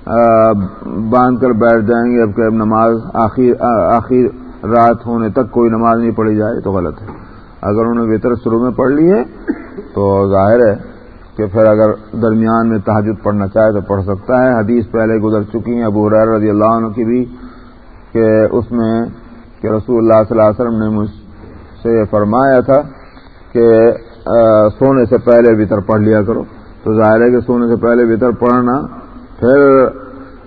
باندھ کر بیٹھ جائیں گے اب کہ نماز آخر آخر رات ہونے تک کوئی نماز نہیں پڑھی جائے تو غلط ہے۔ اگر انہوں نے وطر شروع میں پڑھ لی ہے، تو ظاہر ہے کہ پھر اگر درمیان میں تحجد پڑھنا چاہے تو پڑھ سکتا ہے۔ حدیث پہلے گزر چکی ہیں، ابو حریر رضی اللہ عنہ کی بھی، کہ اس میں کہ رسول اللہ صلی اللہ علیہ وسلم نے مجھ سے فرمایا تھا کہ سونے سے پہلے وطر پڑھ لیا کرو۔ تو ظاہر ہے کہ سونے سے پہلے وطر پڑھنا پھر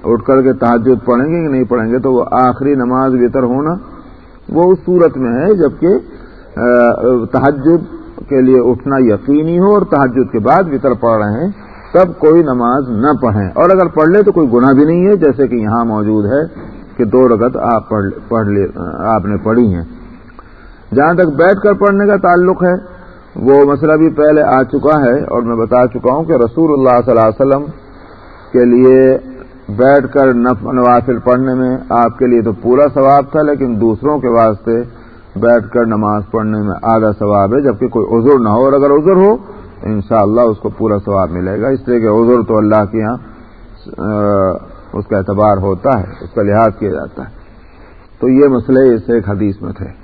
اٹھ کر کے تحجد پڑھیں گے کہ نہیں پڑھیں گے تو وہ آخری نماز وطر ہونا وہ اس صورت میں ہے جبکہ تحجد کے لیے اٹھنا یقینی ہو اور تحجد کے بعد وطر پڑھ رہے ہیں، تب کوئی نماز نہ پڑھیں۔ اور اگر پڑھ لے تو کوئی گناہ بھی نہیں ہے، جیسے کہ یہاں موجود ہے کہ دو رگت آپ پڑھ لے، آپ نے پڑھی ہیں۔ جہاں تک بیٹھ کر پڑھنے کا تعلق ہے، وہ مسئلہ بھی پہلے آ چکا ہے اور میں بتا چکا ہوں کہ رسول اللہ صلی اللہ علیہ وسلم کے لیے بیٹھ کر نوافل پڑھنے میں آپ کے لیے تو پورا ثواب تھا، لیکن دوسروں کے واسطے بیٹھ کر نماز پڑھنے میں آدھا ثواب ہے، جبکہ کوئی عذر نہ ہو اور اگر عذر ہو تو انشاءاللہ اس کو پورا ثواب ملے گا۔ اس لیے کہ عذر تو اللہ کے یہاں اس کا اعتبار ہوتا ہے، اس کا لحاظ کیا جاتا ہے۔ تو یہ مسئلے اس ایک حدیث میں تھے۔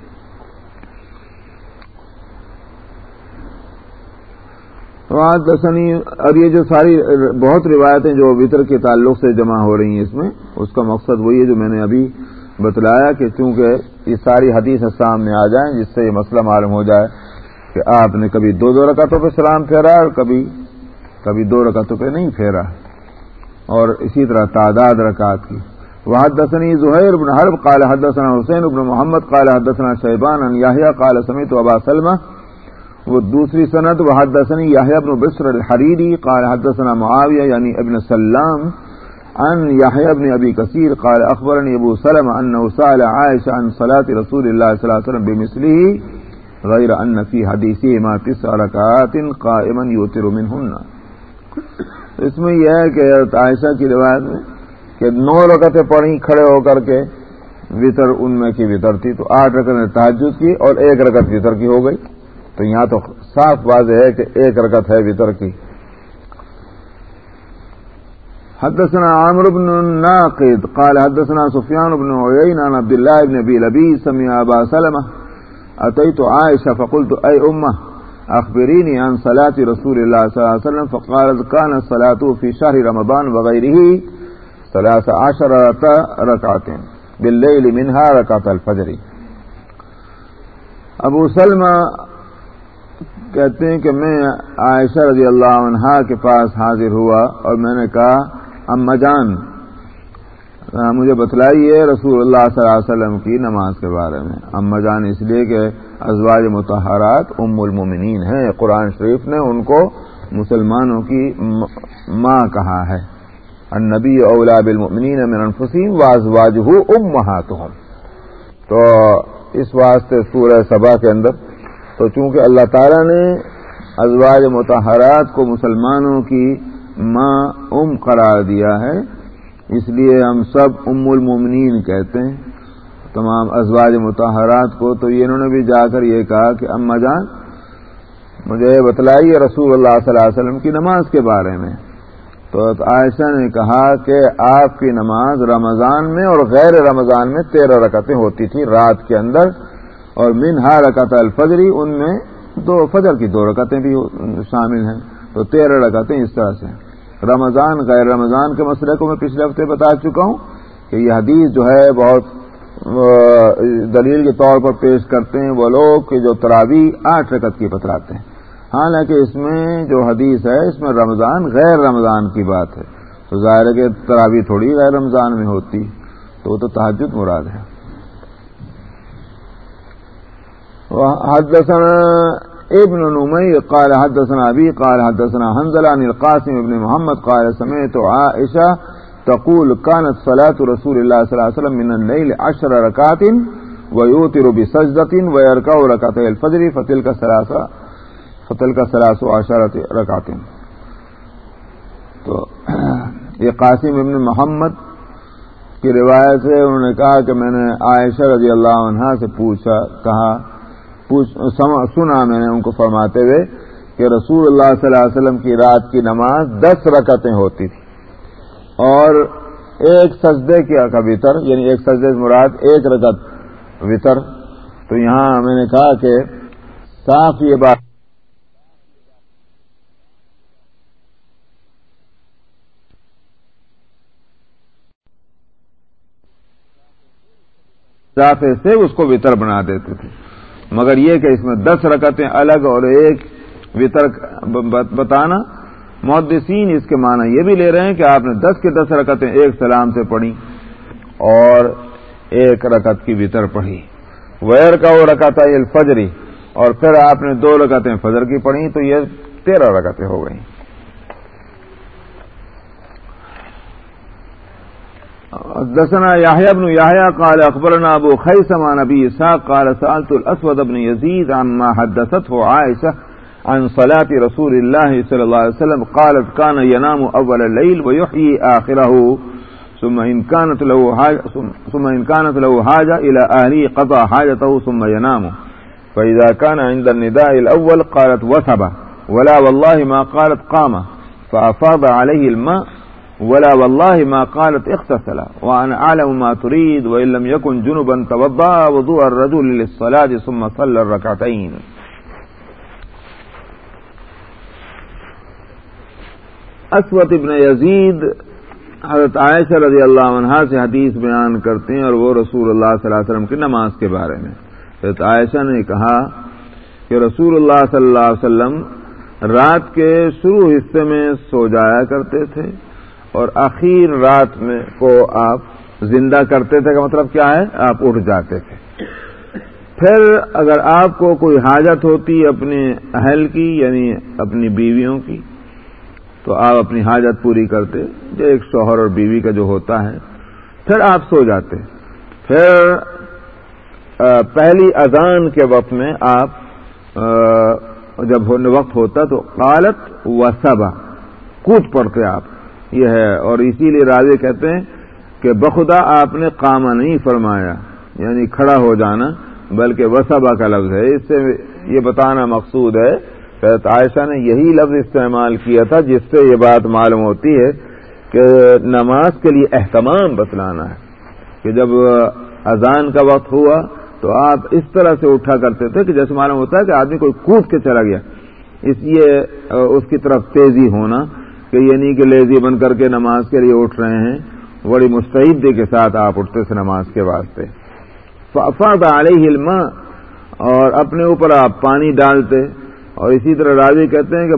دسنی اور یہ جو ساری بہت روایتیں جو وطر کے تعلق سے جمع ہو رہی ہیں اس میں، اس کا مقصد وہی ہے جو میں نے ابھی بتلایا کہ چونکہ یہ ساری حدیث سامنے آ جائیں، جس سے یہ مسئلہ معلوم ہو جائے کہ آپ نے کبھی دو دو رکعتوں پہ سلام پھیرا اور کبھی کبھی دو رکعتوں پہ نہیں پھیرا۔ اور اسی طرح تعداد رکعت کی۔ وحد دسنی زہیر ابن حرب قال حدثنا حسین ابن محمد قال حدثنا شیبان ان یاہیا قال سمیت ابا سلمہ وہ دوسری صنعت وحد دسنی یاہیا ابن بصر الحریری، قال حدثنا معاویہ یعنی ابن سلام عن يحيى بن ابي كثير قال اخبرني ابو سلمة انه سال عائشة عن صلاة رسول الله صلى الله عليه وسلم بمثله غير ان في حديثه ما تسع ركعات قائما يوتر منهن اس میں یہ ہے کہ عائشہ کی روایت میں کہ نو رکعتیں پڑھی کھڑے ہو کر کے وطر ان میں کی وطر تھی، تو آٹھ رکعت تحجد کی اور ایک رکعت وطر کی ہو گئی۔ تو یہاں تو صاف واضح ہے کہ ایک رکعت ہے وطر کی۔ حدثنا عامر بن الناقد قال حدثنا سفيان بن عيين عن عبد الله بن ابي لبي سمع ابا سلمة اتيت عائشة فقلت اي امه اخبريني عن صلاة رسول الله صلى الله عليه وسلم فقالت كان الصلاة في شهر رمضان وغيره ثلاث عشر ركعة بالليل منها ركعة الفجر۔ ابو سلمہ کہتے ہیں کہ میں عائشہ رضی اللہ عنہ کے پاس حاضر ہوا اور میں نے کہا، اما جان مجھے بتلائیے رسول اللہ صلی اللہ علیہ وسلم کی نماز کے بارے میں۔ اما جان اس لیے کہ ازواج متحرات ام المومنین ہیں قرآن شریف نے ان کو مسلمانوں کی ماں کہا ہے۔ النبی اولا بالمؤمنین من انفسیم وازواج ام تو اس واسطے سورہ سبا کے اندر تو چونکہ اللہ تعالیٰ نے ازواج متحرات کو مسلمانوں کی ماں ام قرار دیا ہے، اس لیے ہم سب ام المومنین کہتے ہیں، تمام ازواج متحرات کو۔ تو یہ انہوں نے بھی جا کر یہ کہا کہ اما جان، مجھے بتلائیے رسول اللہ صلی اللہ علیہ وسلم کی نماز کے بارے میں۔ تو عائشہ نے کہا کہ آپ کی نماز رمضان میں اور غیر رمضان میں تیرہ رکعتیں ہوتی تھی رات کے اندر اور منہا رکعت الفجری ان میں دو فجر کی دو رکعتیں بھی شامل ہیں۔ تو تیرہ رکعتیں اس طرح سے رمضان، غیر رمضان کے مسئلے کو میں پچھلے ہفتے بتا چکا ہوں کہ یہ حدیث جو ہے بہت دلیل کے طور پر پیش کرتے ہیں وہ لوگ کہ جو تراوی آٹھ رکعت کی بتلاتے ہیں۔ حالانکہ اس میں جو حدیث ہے، اس میں رمضان غیر رمضان کی بات ہے۔ تو ظاہر ہے کہ تراوی تھوڑی غیر رمضان میں ہوتی، تو وہ تو تحجد مراد ہے۔ حدثنا ابن نمی قال حدثنا ابی، قال حدثنا حنزلہ عن القاسم ابن محمد، قال سمیت عائشہ تقول كانت صلاة رسول الله صلى الله عليه وسلم من الليل عشر ركعات ويوتر بسجدة ويركع ركعتي الفجر فتلك ثلاثة فتل کا سلاس و تو یہ قاسم ابن محمد کی روایت سے انہوں نے کہا کہ میں نے عائشہ رضی اللہ عنہ سے پوچھا، کہا سنا میں نے ان کو فرماتے ہوئے کہ رسول اللہ صلی اللہ علیہ وسلم کی رات کی نماز دس رکعتیں ہوتی تھی۔ اور ایک سجدے کا وطر یعنی ایک سجدے مراد ایک رکعت وطر تو یہاں میں نے کہا کہ صاف یہ بات سے اس کو وطر بنا دیتے تھے۔ مگر یہ کہ اس میں دس رکعتیں الگ اور ایک وطر بتانا، محدثین اس کے معنی یہ بھی لے رہے ہیں کہ آپ نے دس کے دس رکعتیں ایک سلام سے پڑھی اور ایک رکعت کی وطر پڑھی۔ ویر کا وہ رکعت الفجری اور پھر آپ نے دو رکعتیں فجر کی پڑھی، تو یہ تیرہ رکعتیں ہو گئیں۔ دسنا يحيى بن يحيى قال أخبرنا أبو خيسم عن أبي إسحاق قال سألت الأسود بن يزيد عما حدثته عائشة عن صلاة رسول الله صلى الله عليه وسلم قالت كان ينام أول الليل ويحيي آخره ثم إن كانت له حاجة, ثم إن كانت له حاجة إلى أهله قضى حاجته ثم ينام. فإذا كان عند النداء الأول قالت وثب ولا والله ما قالت قام فأفاض عليه الماء ولا والله ما قالت اغتسل وانا اعلم ما تريد وان لم يكن جنبا توضا وضوء الرجل للصلاه ثم صلى الركعتين. اسوت ابن یزید حضرت عائشہ رضی اللہ عنہ سے حدیث بیان کرتے ہیں اور وہ رسول اللہ صلی اللہ علیہ وسلم کی نماز کے بارے میں۔ حضرت عائشہ نے کہا کہ رسول اللہ صلی اللہ علیہ وسلم رات کے شروع حصے میں سو جایا کرتے تھے۔ اور اخیر رات میں کو آپ زندہ کرتے تھے کا مطلب کیا ہے؟ آپ اٹھ جاتے تھے۔ پھر اگر آپ کو کوئی حاجت ہوتی اپنے اہل کی یعنی اپنی بیویوں کی، تو آپ اپنی حاجت پوری کرتے۔ جو ایک شوہر اور بیوی کا جو ہوتا ہے، پھر آپ سو جاتے۔ پھر پہلی اذان کے وقت میں آپ جب وقت ہوتا تو قالت و سبا کود پڑتے آپ۔ یہ ہے اور اسی لیے راجے کہتے ہیں کہ بخدا آپ نے کاما نہیں فرمایا یعنی کھڑا ہو جانا، بلکہ وسبا کا لفظ ہے۔ اس سے یہ بتانا مقصود ہے عائشہ نے یہی لفظ استعمال کیا تھا جس سے یہ بات معلوم ہوتی ہے کہ نماز کے لیے اہتمام بتلانا ہے۔ کہ جب اذان کا وقت ہوا تو آپ اس طرح سے اٹھا کرتے تھے کہ جیسے معلوم ہوتا ہے کہ آدمی کوئی کود کے چلا گیا۔ اس لیے اس کی طرف تیزی ہونا کہ یہ نہیں کہ لیزی بن کر کے نماز کے لیے اٹھ رہے ہیں، بڑی مستعدی کے ساتھ آپ اٹھتے تھے نماز کے واسطے۔ فاد علیہ علم اور اپنے اوپر آپ پانی ڈالتے۔ اور اسی طرح راضی کہتے ہیں کہ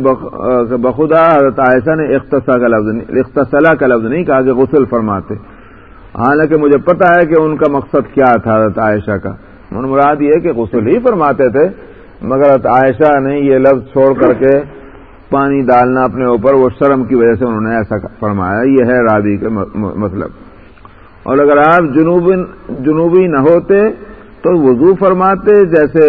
بخدا حضرت عائشہ نے اختصا کا لفظ اختصلا کا لفظ نہیں کہا، کہ غسل فرماتے۔ حالانکہ مجھے پتا ہے کہ ان کا مقصد کیا تھا حضرت عائشہ کا۔ من مراد یہ کہ غسل ہی فرماتے تھے، مگر حضرت عائشہ نے یہ لفظ چھوڑ کر کے پانی ڈالنا اپنے اوپر، وہ شرم کی وجہ سے انہوں نے ایسا فرمایا، یہ ہے رادی کا مطلب۔ اور اگر آپ جنوبی نہ ہوتے تو وضو فرماتے، جیسے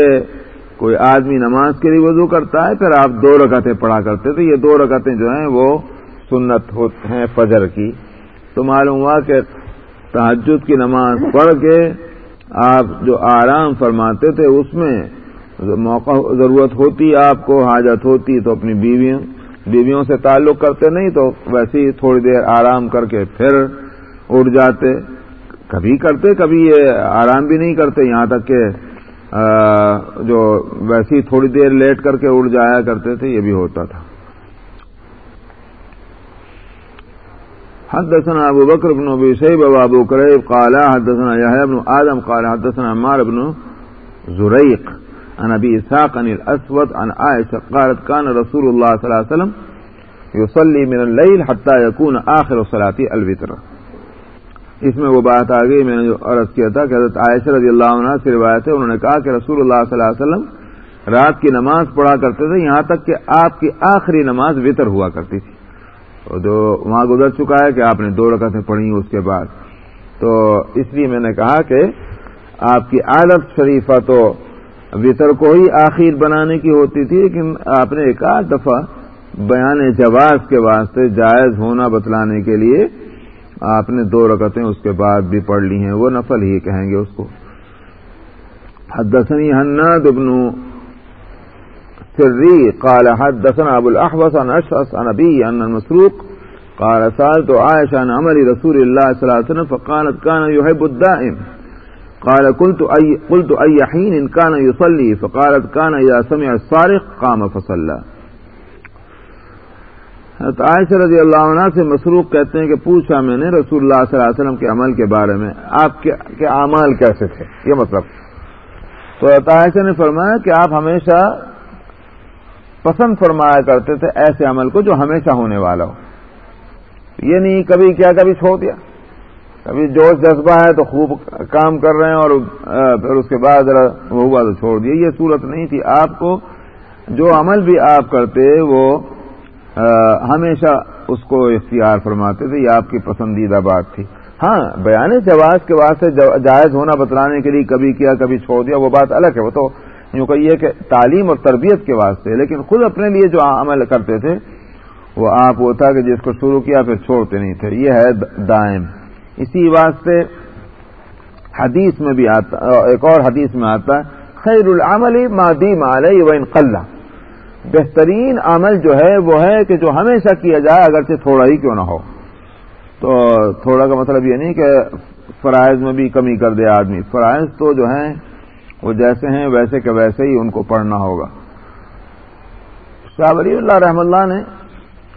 کوئی آدمی نماز کے لیے وضو کرتا ہے، پھر آپ دو رکعتیں پڑھا کرتے تو یہ دو رکعتیں جو ہیں، وہ سنت ہیں فجر کی۔ تو معلوم ہوا کہ تحجد کی نماز پڑھ کے آپ جو آرام فرماتے تھے، اس میں موقع ضرورت ہوتی، آپ کو حاجت ہوتی تو اپنی بیویوں بیویوں سے تعلق کرتے، نہیں تو ویسے ہی تھوڑی دیر آرام کر کے پھر اٹھ جاتے۔ کبھی کرتے، کبھی یہ آرام بھی نہیں کرتے۔ یہاں تک کہ جو ویسے ہی تھوڑی دیر لیٹ کر کے اڑ جایا کرتے تھے، یہ بھی ہوتا تھا۔ حدثنا ابو بکر بن ابی شیب ابو قریب قال حدثنا يحيى بن ادم قال حدثنا عمار بن زريق عن ابي اسحاق عن الاسود عن عائشه قالت كان رسول الله صلى الله عليه وسلم يصلي من الليل حتى يكون اخر صلاته الوتر. اس میں وہ بات آ گئی، میں نے جو عرض کیا تھا کہ حضرت عائشہ رضی اللہ عنہ سے روایت ہے، انہوں نے کہا کہ رسول اللہ صلی اللہ علیہ وسلم رات کی نماز پڑھا کرتے تھے، یہاں تک کہ آپ کی آخری نماز وطر ہوا کرتی تھی۔ جو وہاں گزر چکا ہے کہ آپ نے دو رکعتیں پڑھی اس کے بعد۔ تو اس لیے میں نے کہا کہ آپ کی عادت شریفہ تو وطر کو ہی آخر بنانے کی ہوتی تھی، لیکن آپ نے ایک آدھ دفعہ بیان جواز کے واسطے جائز ہونا بتلانے کے لیے آپ نے دو رکعتیں اس کے بعد بھی پڑھ لی ہیں، وہ نفل ہی کہیں گے اس کو۔ حدثني هناد بن سري قال حدثنا ابو الاحوص عن اشعث عن ابي ان المسروق قال سالت عائشة عن عمل رسول الله صلى الله عليه وسلم فقالت كان يحب الدائم۔ قال قلت أي, قلت أي حين كان يصلي فقالت كان إذا سمع الصارخ قام فصلى. عائشہ رضی اللہ عنہ سے مسروق کہتے ہیں کہ پوچھا میں نے رسول اللہ صلی اللہ علیہ وسلم کے عمل کے بارے میں آپ کے اعمال کیسے تھے؟ یہ مطلب۔ تو عائشہ نے فرمایا کہ آپ ہمیشہ پسند فرمایا کرتے تھے ایسے عمل کو جو ہمیشہ ہونے والا ہو۔ یہ نہیں کبھی کیا کبھی چھوڑ دیا۔ کبھی جوش جذبہ ہے تو خوب کام کر رہے ہیں اور پھر اس کے بعد ذرا وہ ہوا تو چھوڑ دیا یہ صورت نہیں تھی۔ آپ کو جو عمل بھی آپ کرتے، وہ ہمیشہ اس کو اختیار فرماتے تھے۔ یہ آپ کی پسندیدہ بات تھی۔ ہاں بیان جواز کے واسطے جائز ہونا بتلانے کے لیے کبھی کیا، کبھی چھوڑ دیا، وہ بات الگ ہے۔ وہ تو یوں کہیے کہ تعلیم اور تربیت کے واسطے۔ لیکن خود اپنے لیے جو عمل کرتے تھے، وہ آپ وہ تھا کہ جس کو شروع کیا پھر چھوڑتے نہیں تھے۔ یہ ہے دائم۔ اسی واسطے حدیث میں بھی آتا ایک اور حدیث میں آتا ہے، خیر العمل مادی مال و انقلہ بہترین عمل جو ہے وہ ہے کہ جو ہمیشہ کیا جائے اگرچہ تھوڑا ہی کیوں نہ ہو۔ تو تھوڑا کا مطلب یہ نہیں کہ فرائض میں بھی کمی کر دے آدمی۔ فرائض تو جو ہیں وہ جیسے ہیں، ویسے کہ ویسے ہی ان کو پڑھنا ہوگا۔ شاہ ولی اللہ رحم اللہ نے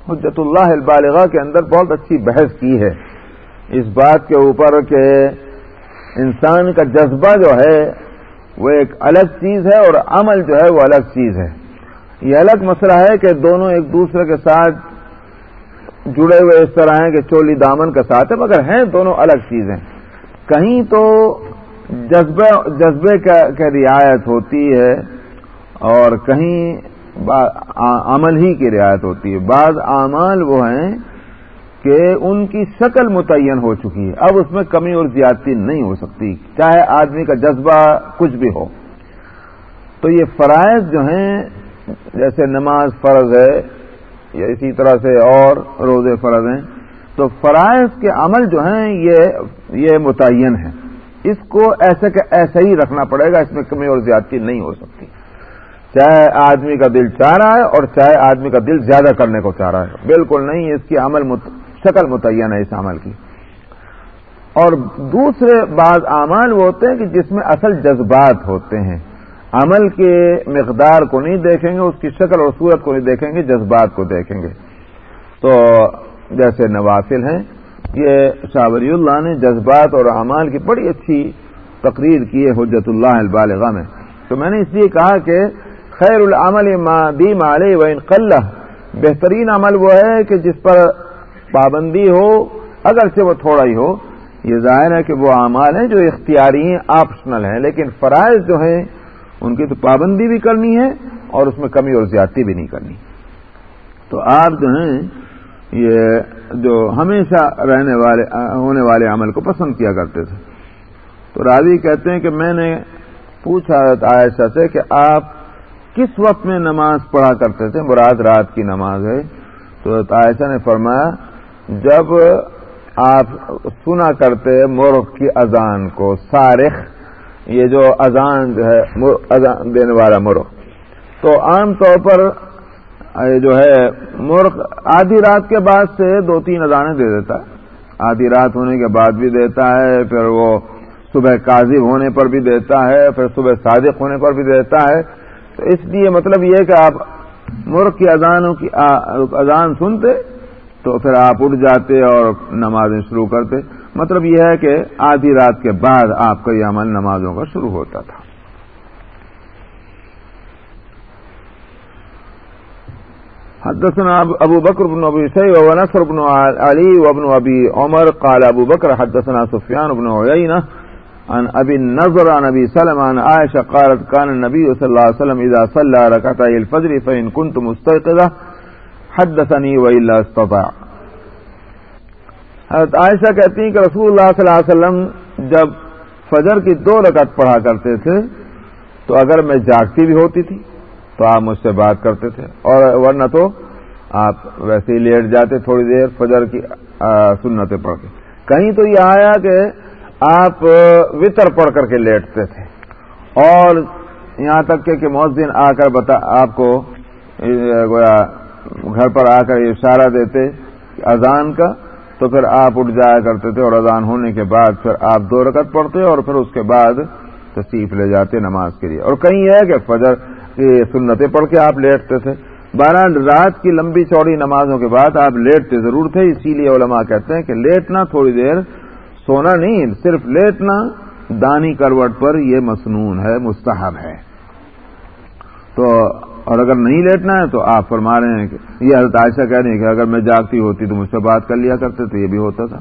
حجت اللہ البالغہ کے اندر بہت اچھی بحث کی ہے۔ اس بات کے اوپر کہ انسان کا جذبہ جو ہے وہ ایک الگ چیز ہے اور عمل جو ہے وہ الگ چیز ہے۔ یہ الگ مسئلہ ہے کہ دونوں ایک دوسرے کے ساتھ جڑے ہوئے اس طرح ہیں کہ چولی دامن کا ساتھ ہے، مگر ہیں دونوں الگ چیزیں کہیں تو جذبے جذبے کا رعایت ہوتی ہے اور کہیں عمل ہی کی رعایت ہوتی ہے۔ بعض اعمال وہ ہیں کہ ان کی شکل متعین ہو چکی ہے۔ اب اس میں کمی اور زیادتی نہیں ہو سکتی، چاہے آدمی کا جذبہ کچھ بھی ہو۔ تو یہ فرائض جو ہیں، جیسے نماز فرض ہے، یا اسی طرح سے اور روزے فرض ہیں، تو فرائض کے عمل جو ہیں، یہ یہ متعین ہے اس کو ایسے کہ ایسے ہی رکھنا پڑے گا، اس میں کمی اور زیادتی نہیں ہو سکتی۔ چاہے آدمی کا دل چاہ رہا ہے اور چاہے آدمی کا دل زیادہ کرنے کو چاہ رہا ہے۔ بالکل نہیں، اس کی عمل مت... شکل متعین ہے اس عمل کی۔ اور دوسرے بعض اعمال وہ ہوتے ہیں کہ جس میں اصل جذبات ہوتے ہیں۔ عمل کے مقدار کو نہیں دیکھیں گے، اس کی شکل اور صورت کو نہیں دیکھیں گے، جذبات کو دیکھیں گے۔ تو جیسے نوافل ہیں، یہ شاہ ولی اللہ نے جذبات اور اعمال کی بڑی اچھی تقریر کی ہے حجت اللہ البالغ میں۔ تو میں نے اس لیے کہا کہ خیر العمل دی مال و انقل بہترین عمل وہ ہے کہ جس پر پابندی ہو، اگرچہ وہ تھوڑا ہی ہو، یہ ظاہر ہے کہ وہ اعمال ہیں جو اختیاری ہیں آپشنل ہیں، لیکن فرائض جو ہیں، ان کی تو پابندی بھی کرنی ہے اور اس میں کمی اور زیادتی بھی نہیں کرنی۔ تو آپ جو ہیں، یہ جو ہمیشہ رہنے والے، ہونے والے عمل کو پسند کیا کرتے تھے۔ تو راضی کہتے ہیں کہ میں نے پوچھا عائشہ سے کہ آپ کس وقت میں نماز پڑھا کرتے تھے؟ مراد رات کی نماز ہے۔ تو عائشہ نے فرمایا جب آپ سنا کرتے مرغ کی اذان کو، سارخ، یہ جو اذان جو ہے اذان دینے والا مرغ تو عام طور پر جو ہے مرغ آدھی رات کے بعد سے دو تین اذانیں دے دیتا ہے۔ آدھی رات ہونے کے بعد بھی دیتا ہے، پھر وہ صبح کاذب ہونے پر بھی دیتا ہے، پھر صبح صادق ہونے پر بھی دیتا ہے۔ تو اس لیے مطلب یہ کہ آپ مرغ کی اذانوں کی اذان سنتے تو پھر آپ اٹھ جاتے اور نمازیں شروع کرتے۔ مطلب یہ ہے کہ آدھی رات کے بعد آپ کا یہ عمل نمازوں کا شروع ہوتا تھا۔ حدثنا ابو بکر بن ابی سی ونصر بن علی وابن ابی عمر قال ابو بکر حدثنا سفیان بن عیینہ عن ابي النظر عن ابي سلم عن عائشه قالت كان النبي صلى الله عليه وسلم اذا صلى ركعتي الفجر فان كنت مستيقظه حدثني والا استطاع. حضرت عائشہ کہتی ہیں کہ رسول اللہ صلی اللہ علیہ وسلم جب فجر کی دو رکعت پڑھا کرتے تھے، تو اگر میں جاگتی بھی ہوتی تھی، تو آپ مجھ سے بات کرتے تھے، اور ورنہ تو آپ ویسے ہی لیٹ جاتے تھوڑی دیر فجر کی سنتیں پڑھ کے۔ کہیں تو یہ آیا کہ آپ وطر پڑھ کر کے لیٹتے تھے، اور یہاں تک کہ مؤذن آ کر بتا، آپ کو گویا گھر پر آ کر اشارہ دیتے اذان کا، تو پھر آپ اٹھ جایا کرتے تھے اور اذان ہونے کے بعد پھر آپ دو رکعت پڑھتے اور پھر اس کے بعد تصیف لے جاتے نماز کے لیے۔ اور کہیں ہے کہ فجر کی سنتیں پڑھ کے آپ لیٹتے تھے۔ بارہ رات کی لمبی چوڑی نمازوں کے بعد آپ لیٹتے ضرور تھے، اسی لیے علماء کہتے ہیں کہ لیٹنا تھوڑی دیر سونا نہیں، صرف لیٹنا دانی کروٹ پر یہ مصنون ہے، مستحب ہے۔ تو اور اگر نہیں لیٹنا ہے تو آپ فرما رہے ہیں کہ یہ حضرت عائشہ کہہ رہی ہیں کہ اگر میں جاگتی ہوتی تو مجھ سے بات کر لیا کرتے تو یہ بھی ہوتا تھا۔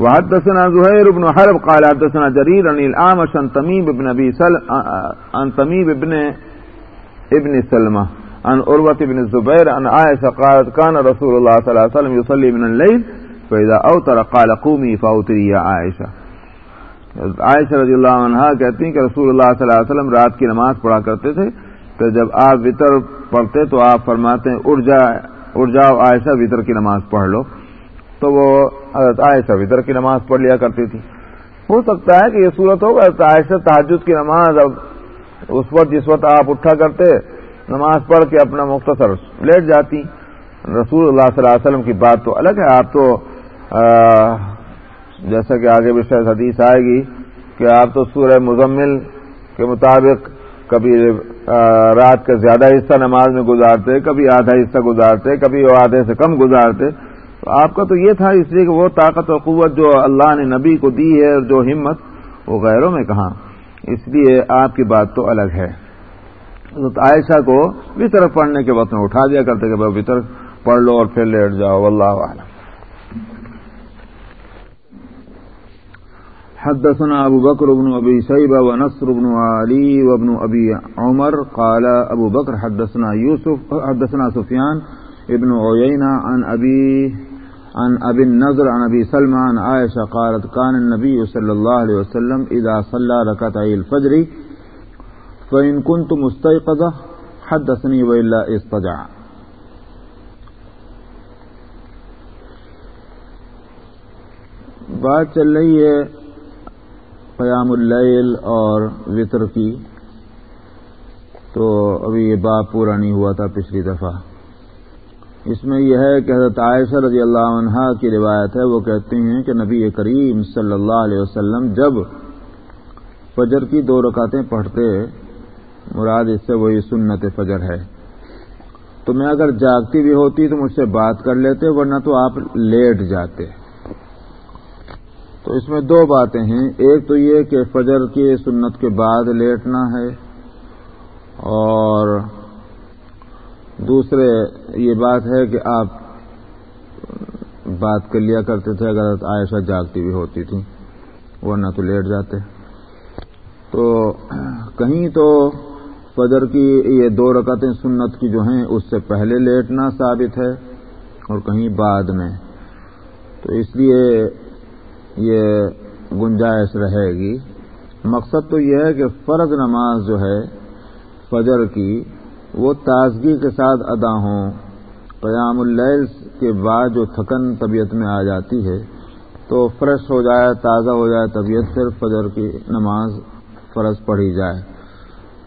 وحدثنا زهير بن حرب قال حدثنا جرير عن الأعمش عن تميم بن أبي سل عن تميم بن، ابن سلمة عن عروة بن الزبير عن عائشة قالت كان رسول الله صلى الله عليه وسلم يصلي من الليل فإذا أوتر قال قومي فأوتري يا عائشة عائشہ رضی اللہ عنہ کہتی ہیں کہ رسول اللہ صلی اللہ علیہ وسلم رات کی نماز پڑھا کرتے تھے، تو جب آپ وطر پڑھتے تو آپ فرماتے ہیں اڑ جا اڑ جاؤ عائشہ وطر کی نماز پڑھ لو۔ تو وہ حضرت عائشہ وطر کی نماز پڑھ لیا کرتی تھی۔ ہو سکتا ہے کہ یہ صورت ہوگا، حضرت عائشہ تحجد کی نماز اب اس وقت جس وقت آپ اٹھا کرتے، نماز پڑھ کے اپنا مختصر لیٹ جاتی۔ رسول اللہ صلی اللہ علیہ وسلم کی بات تو الگ ہے، آپ تو جیسا کہ آگے بھی شاید حدیث آئے گی کہ آپ تو سورہ مزمل کے مطابق کبھی رات کا زیادہ حصہ نماز میں گزارتے، کبھی آدھا حصہ گزارتے، کبھی وہ آدھے سے کم گزارتے۔ تو آپ کا تو یہ تھا اس لیے کہ وہ طاقت و قوت جو اللہ نے نبی کو دی ہے اور جو ہمت، وہ غیروں میں کہاں؟ اس لیے آپ کی بات تو الگ ہے۔ عائشہ کو وطر پڑھنے کے وقت میں اٹھا دیا کرتے کہ بھائی وطر پڑھ لو اور پھر لیٹ جاؤ اللہ عالم حدثنا ابو بکر ابن ابی شیبہ و نصر ابن علی وابن ابی عمر قال ابو بکر حدثنا یوسف حدثنا سفیان ابن عیینہ عن ابی عن ابي النضر عن ابي سلمى عن عائشه قالت كان النبي صلى الله عليه وسلم اذا صلى ركعتي الفجر فإن كنت مستيقظة حدثني وإلا استجع. بات چل رہی ہے قیام اللیل اور وطر کی۔ تو ابھی یہ بات پورا نہیں ہوا تھا پچھلی دفعہ۔ اس میں یہ ہے کہ حضرت عائشہ رضی اللہ عنہ کی روایت ہے، وہ کہتے ہیں کہ نبی کریم صلی اللہ علیہ وسلم جب فجر کی دو رکعتیں پڑھتے، مراد اس سے وہی سنت فجر ہے۔ تو میں اگر جاگتی بھی ہوتی تو مجھ سے بات کر لیتے، ورنہ تو آپ لیٹ جاتے۔ تو اس میں دو باتیں ہیں۔ ایک تو یہ کہ فجر کی سنت کے بعد لیٹنا ہے اور دوسرے یہ بات ہے کہ آپ بات کر لیا کرتے تھے اگر عائشہ جاگتی بھی ہوتی تھی، ورنہ تو لیٹ جاتے۔ تو کہیں تو فجر کی یہ دو رکعتیں سنت کی جو ہیں، اس سے پہلے لیٹنا ثابت ہے اور کہیں بعد میں۔ تو اس لیے یہ گنجائش رہے گی۔ مقصد تو یہ ہے کہ فرض نماز جو ہے، فجر کی، وہ تازگی کے ساتھ ادا ہوں۔ قیام اللیل کے بعد جو تھکن طبیعت میں آ جاتی ہے، تو فریش ہو جائے، تازہ ہو جائے طبیعت، پھر فجر کی نماز فرض پڑھی جائے۔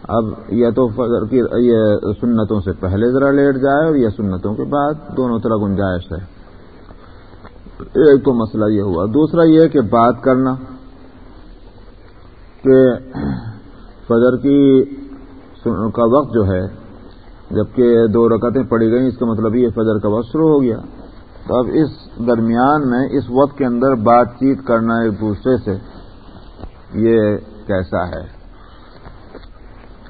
اب یا تو فجر کی، یہ سنتوں سے پہلے ذرا لیٹ جائے اور یا سنتوں کے بعد دونوں طرح گنجائش ہے۔ ایک تو مسئلہ یہ ہوا۔ دوسرا یہ کہ بات کرنا کہ فجر کی کا وقت جو ہے، جبکہ دو رکعتیں پڑی گئیں، اس کا مطلب یہ فجر کا وقت شروع ہو گیا۔ تو اب اس درمیان میں، اس وقت کے اندر بات چیت کرنا ایک دوسرے سے یہ کیسا ہے؟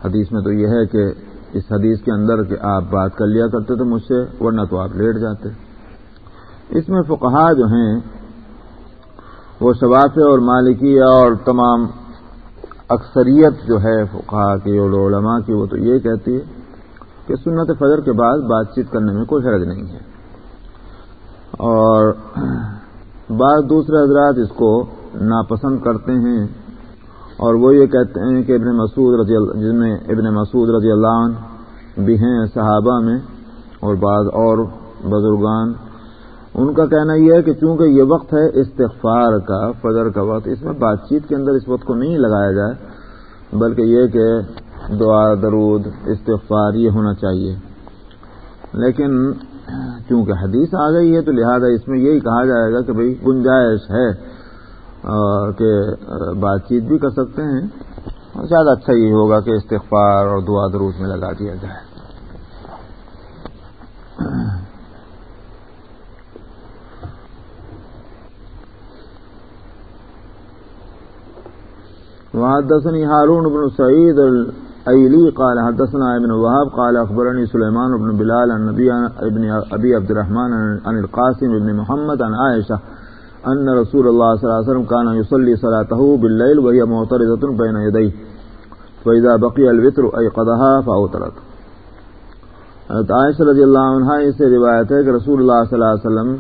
حدیث میں تو یہ ہے کہ اس حدیث کے اندر کہ آپ بات کر لیا کرتے تھے مجھ سے، ورنہ تو آپ لیٹ جاتے۔ اس میں فقہا جو ہیں، وہ شباف اور مالکی اور تمام اکثریت جو ہے فقہا کی اور علماء کی وہ تو یہ کہتی ہے کہ سنت فجر کے بعد بات چیت کرنے میں کوئی حرج نہیں ہے۔ اور بعض دوسرے حضرات اس کو ناپسند کرتے ہیں اور وہ یہ کہتے ہیں کہ ابن مسعود رضی اللہ جن میں ابن مسعود رضی اللہ عنہ بھی ہیں صحابہ میں، اور بعض اور بزرگان ان کا کہنا یہ ہے کہ چونکہ یہ وقت ہے استغفار کا، فجر کا وقت، اس میں بات چیت کے اندر اس وقت کو نہیں لگایا جائے، بلکہ یہ کہ دعا، درود، استغفار یہ ہونا چاہیے۔ لیکن چونکہ حدیث آ گئی ہے تو لہذا اس میں یہی کہا جائے گا کہ بھئی گنجائش ہے کہ بات چیت بھی کر سکتے ہیں۔ شاید اچھا یہ ہوگا کہ استغفار اور دعا دروس میں لگا دیا جائے۔ وحدثني هارون بن سعيد الأيلي قال حدثنا ابن وهاب قال أخبرني سليمان بن بلال عن نبي ابن أبي عبد الرحمن عن القاسم بن محمد عن عائشة ان رسول اللہ صلی اللہ علیہ وسلم کانا یصلی صلاته باللیل وهي معترضه بین یدیه فاذا بقي الوتر ایقظها فاوترت حضرت عائشہ رضی اللہ عنہ سے روایت ہے کہ رسول اللہ صلی اللہ علیہ وسلم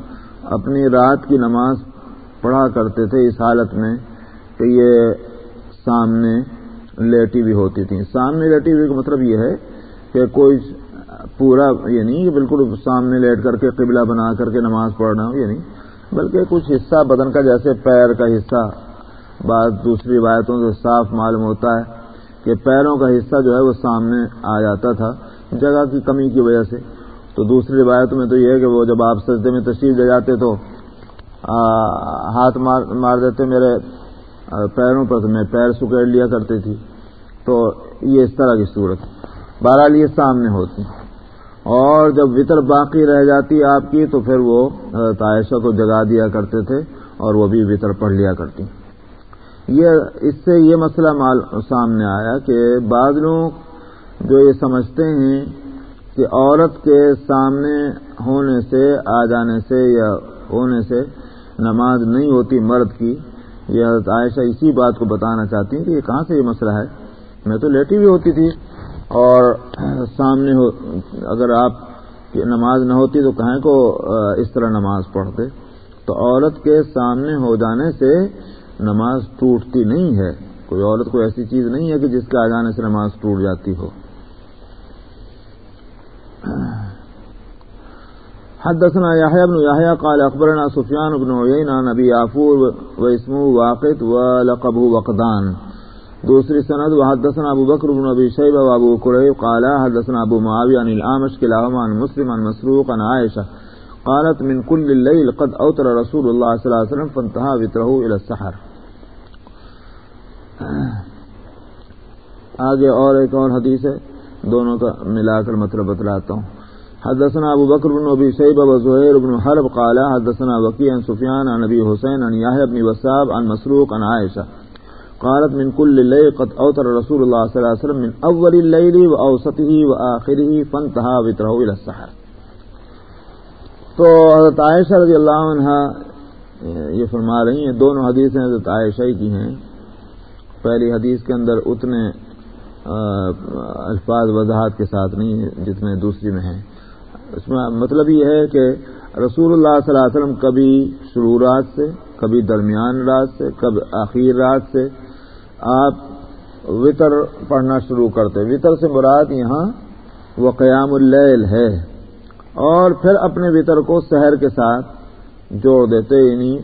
اپنی رات کی نماز پڑھا کرتے تھے اس حالت میں کہ یہ سامنے لیٹی بھی ہوتی تھی سامنے لیٹی ہوئی کا مطلب یہ ہے کہ کوئی پورا یہ نہیں کہ بالکل سامنے لیٹ کر کے قبلہ بنا کر کے نماز پڑھنا یہ نہیں یعنی بلکہ کچھ حصہ بدن کا، جیسے پیر کا حصہ۔ بعض دوسری روایتوں سے صاف معلوم ہوتا ہے کہ پیروں کا حصہ جو ہے وہ سامنے آ جاتا تھا جگہ کی کمی کی وجہ سے۔ تو دوسری روایتوں میں تو یہ ہے کہ وہ جب آپ سجدے میں تشریف لے جاتے تو ہاتھ مار مار دیتے میرے پیروں پر تو میں پیر سکیڑ لیا کرتی تھی۔ تو یہ اس طرح کی صورت۔ بہرحال یہ سامنے ہوتی۔ اور جب وطر باقی رہ جاتی آپ کی تو پھر وہ عائشہ کو جگا دیا کرتے تھے اور وہ بھی وطر پڑھ لیا کرتی۔ یہ، اس سے یہ مسئلہ سامنے آیا کہ بعض لوگ جو یہ سمجھتے ہیں کہ عورت کے سامنے ہونے سے، آ جانے سے یا ہونے سے نماز نہیں ہوتی مرد کی یہ حضرت عائشہ اسی بات کو بتانا چاہتی ہیں کہ یہ کہاں سے یہ مسئلہ ہے؟ میں تو لیٹی بھی ہوتی تھی اور سامنے ہو اگر آپ کی نماز نہ ہوتی تو کہیں کو اس طرح نماز پڑھتے۔ تو عورت کے سامنے ہو جانے سے نماز ٹوٹتی نہیں ہے۔ کوئی عورت کو ایسی چیز نہیں ہے کہ جس کے آ جانے سے نماز ٹوٹ جاتی ہو۔ حدثنا يحيى بن يحيى قال اخبرنا سفيان بن عيينة عن ابي عفور واسمه واقد ولقبه وقدان. دوسری سند و حدثنا ابو بکر بن ابی شیب و ابو قریب قال، حدثنا ابو معاوی عن الامش کلاهما عن مسلم عن مسروق عن عائشہ. قالت، من كل الليل قد اوتر رسول الله صلی اللہ علیہ وسلم فانتهى وتره الى السحر. آگے اور ایک اور حدیث ہے، دونوں کا ملا کر مطلب بتلاتا ہوں۔ حدثنا ابو بکر بن ابی شیب و زہیر بن حرب قال حدثنا وقی عن سفیان عن نبی حسین عن یحیی بن وصاب عن مسروق عن عائشہ قالت من كل الليل قد اوتر رسول الله صلى الله عليه وسلم من اول الليل واوسطه واخره فانتهى وتره الى السحر تو حضرت عائشہ رضی اللہ عنہ یہ فرما رہی ہیں، دونوں حدیثیں حضرت عائشہ ہی کی ہیں۔ پہلی حدیث کے اندر اتنے الفاظ وضاحت کے ساتھ نہیں، جتنے دوسری میں ہیں۔ اس میں مطلب یہ ہے کہ رسول اللہ صلی اللہ علیہ وسلم کبھی شروع رات سے، کبھی درمیان رات سے، کبھی آخر رات سے آپ وطر پڑھنا شروع کرتے۔ وطر سے مراد یہاں وہ قیام اللیل ہے۔ اور پھر اپنے وطر کو سحر کے ساتھ جوڑ دیتے یعنی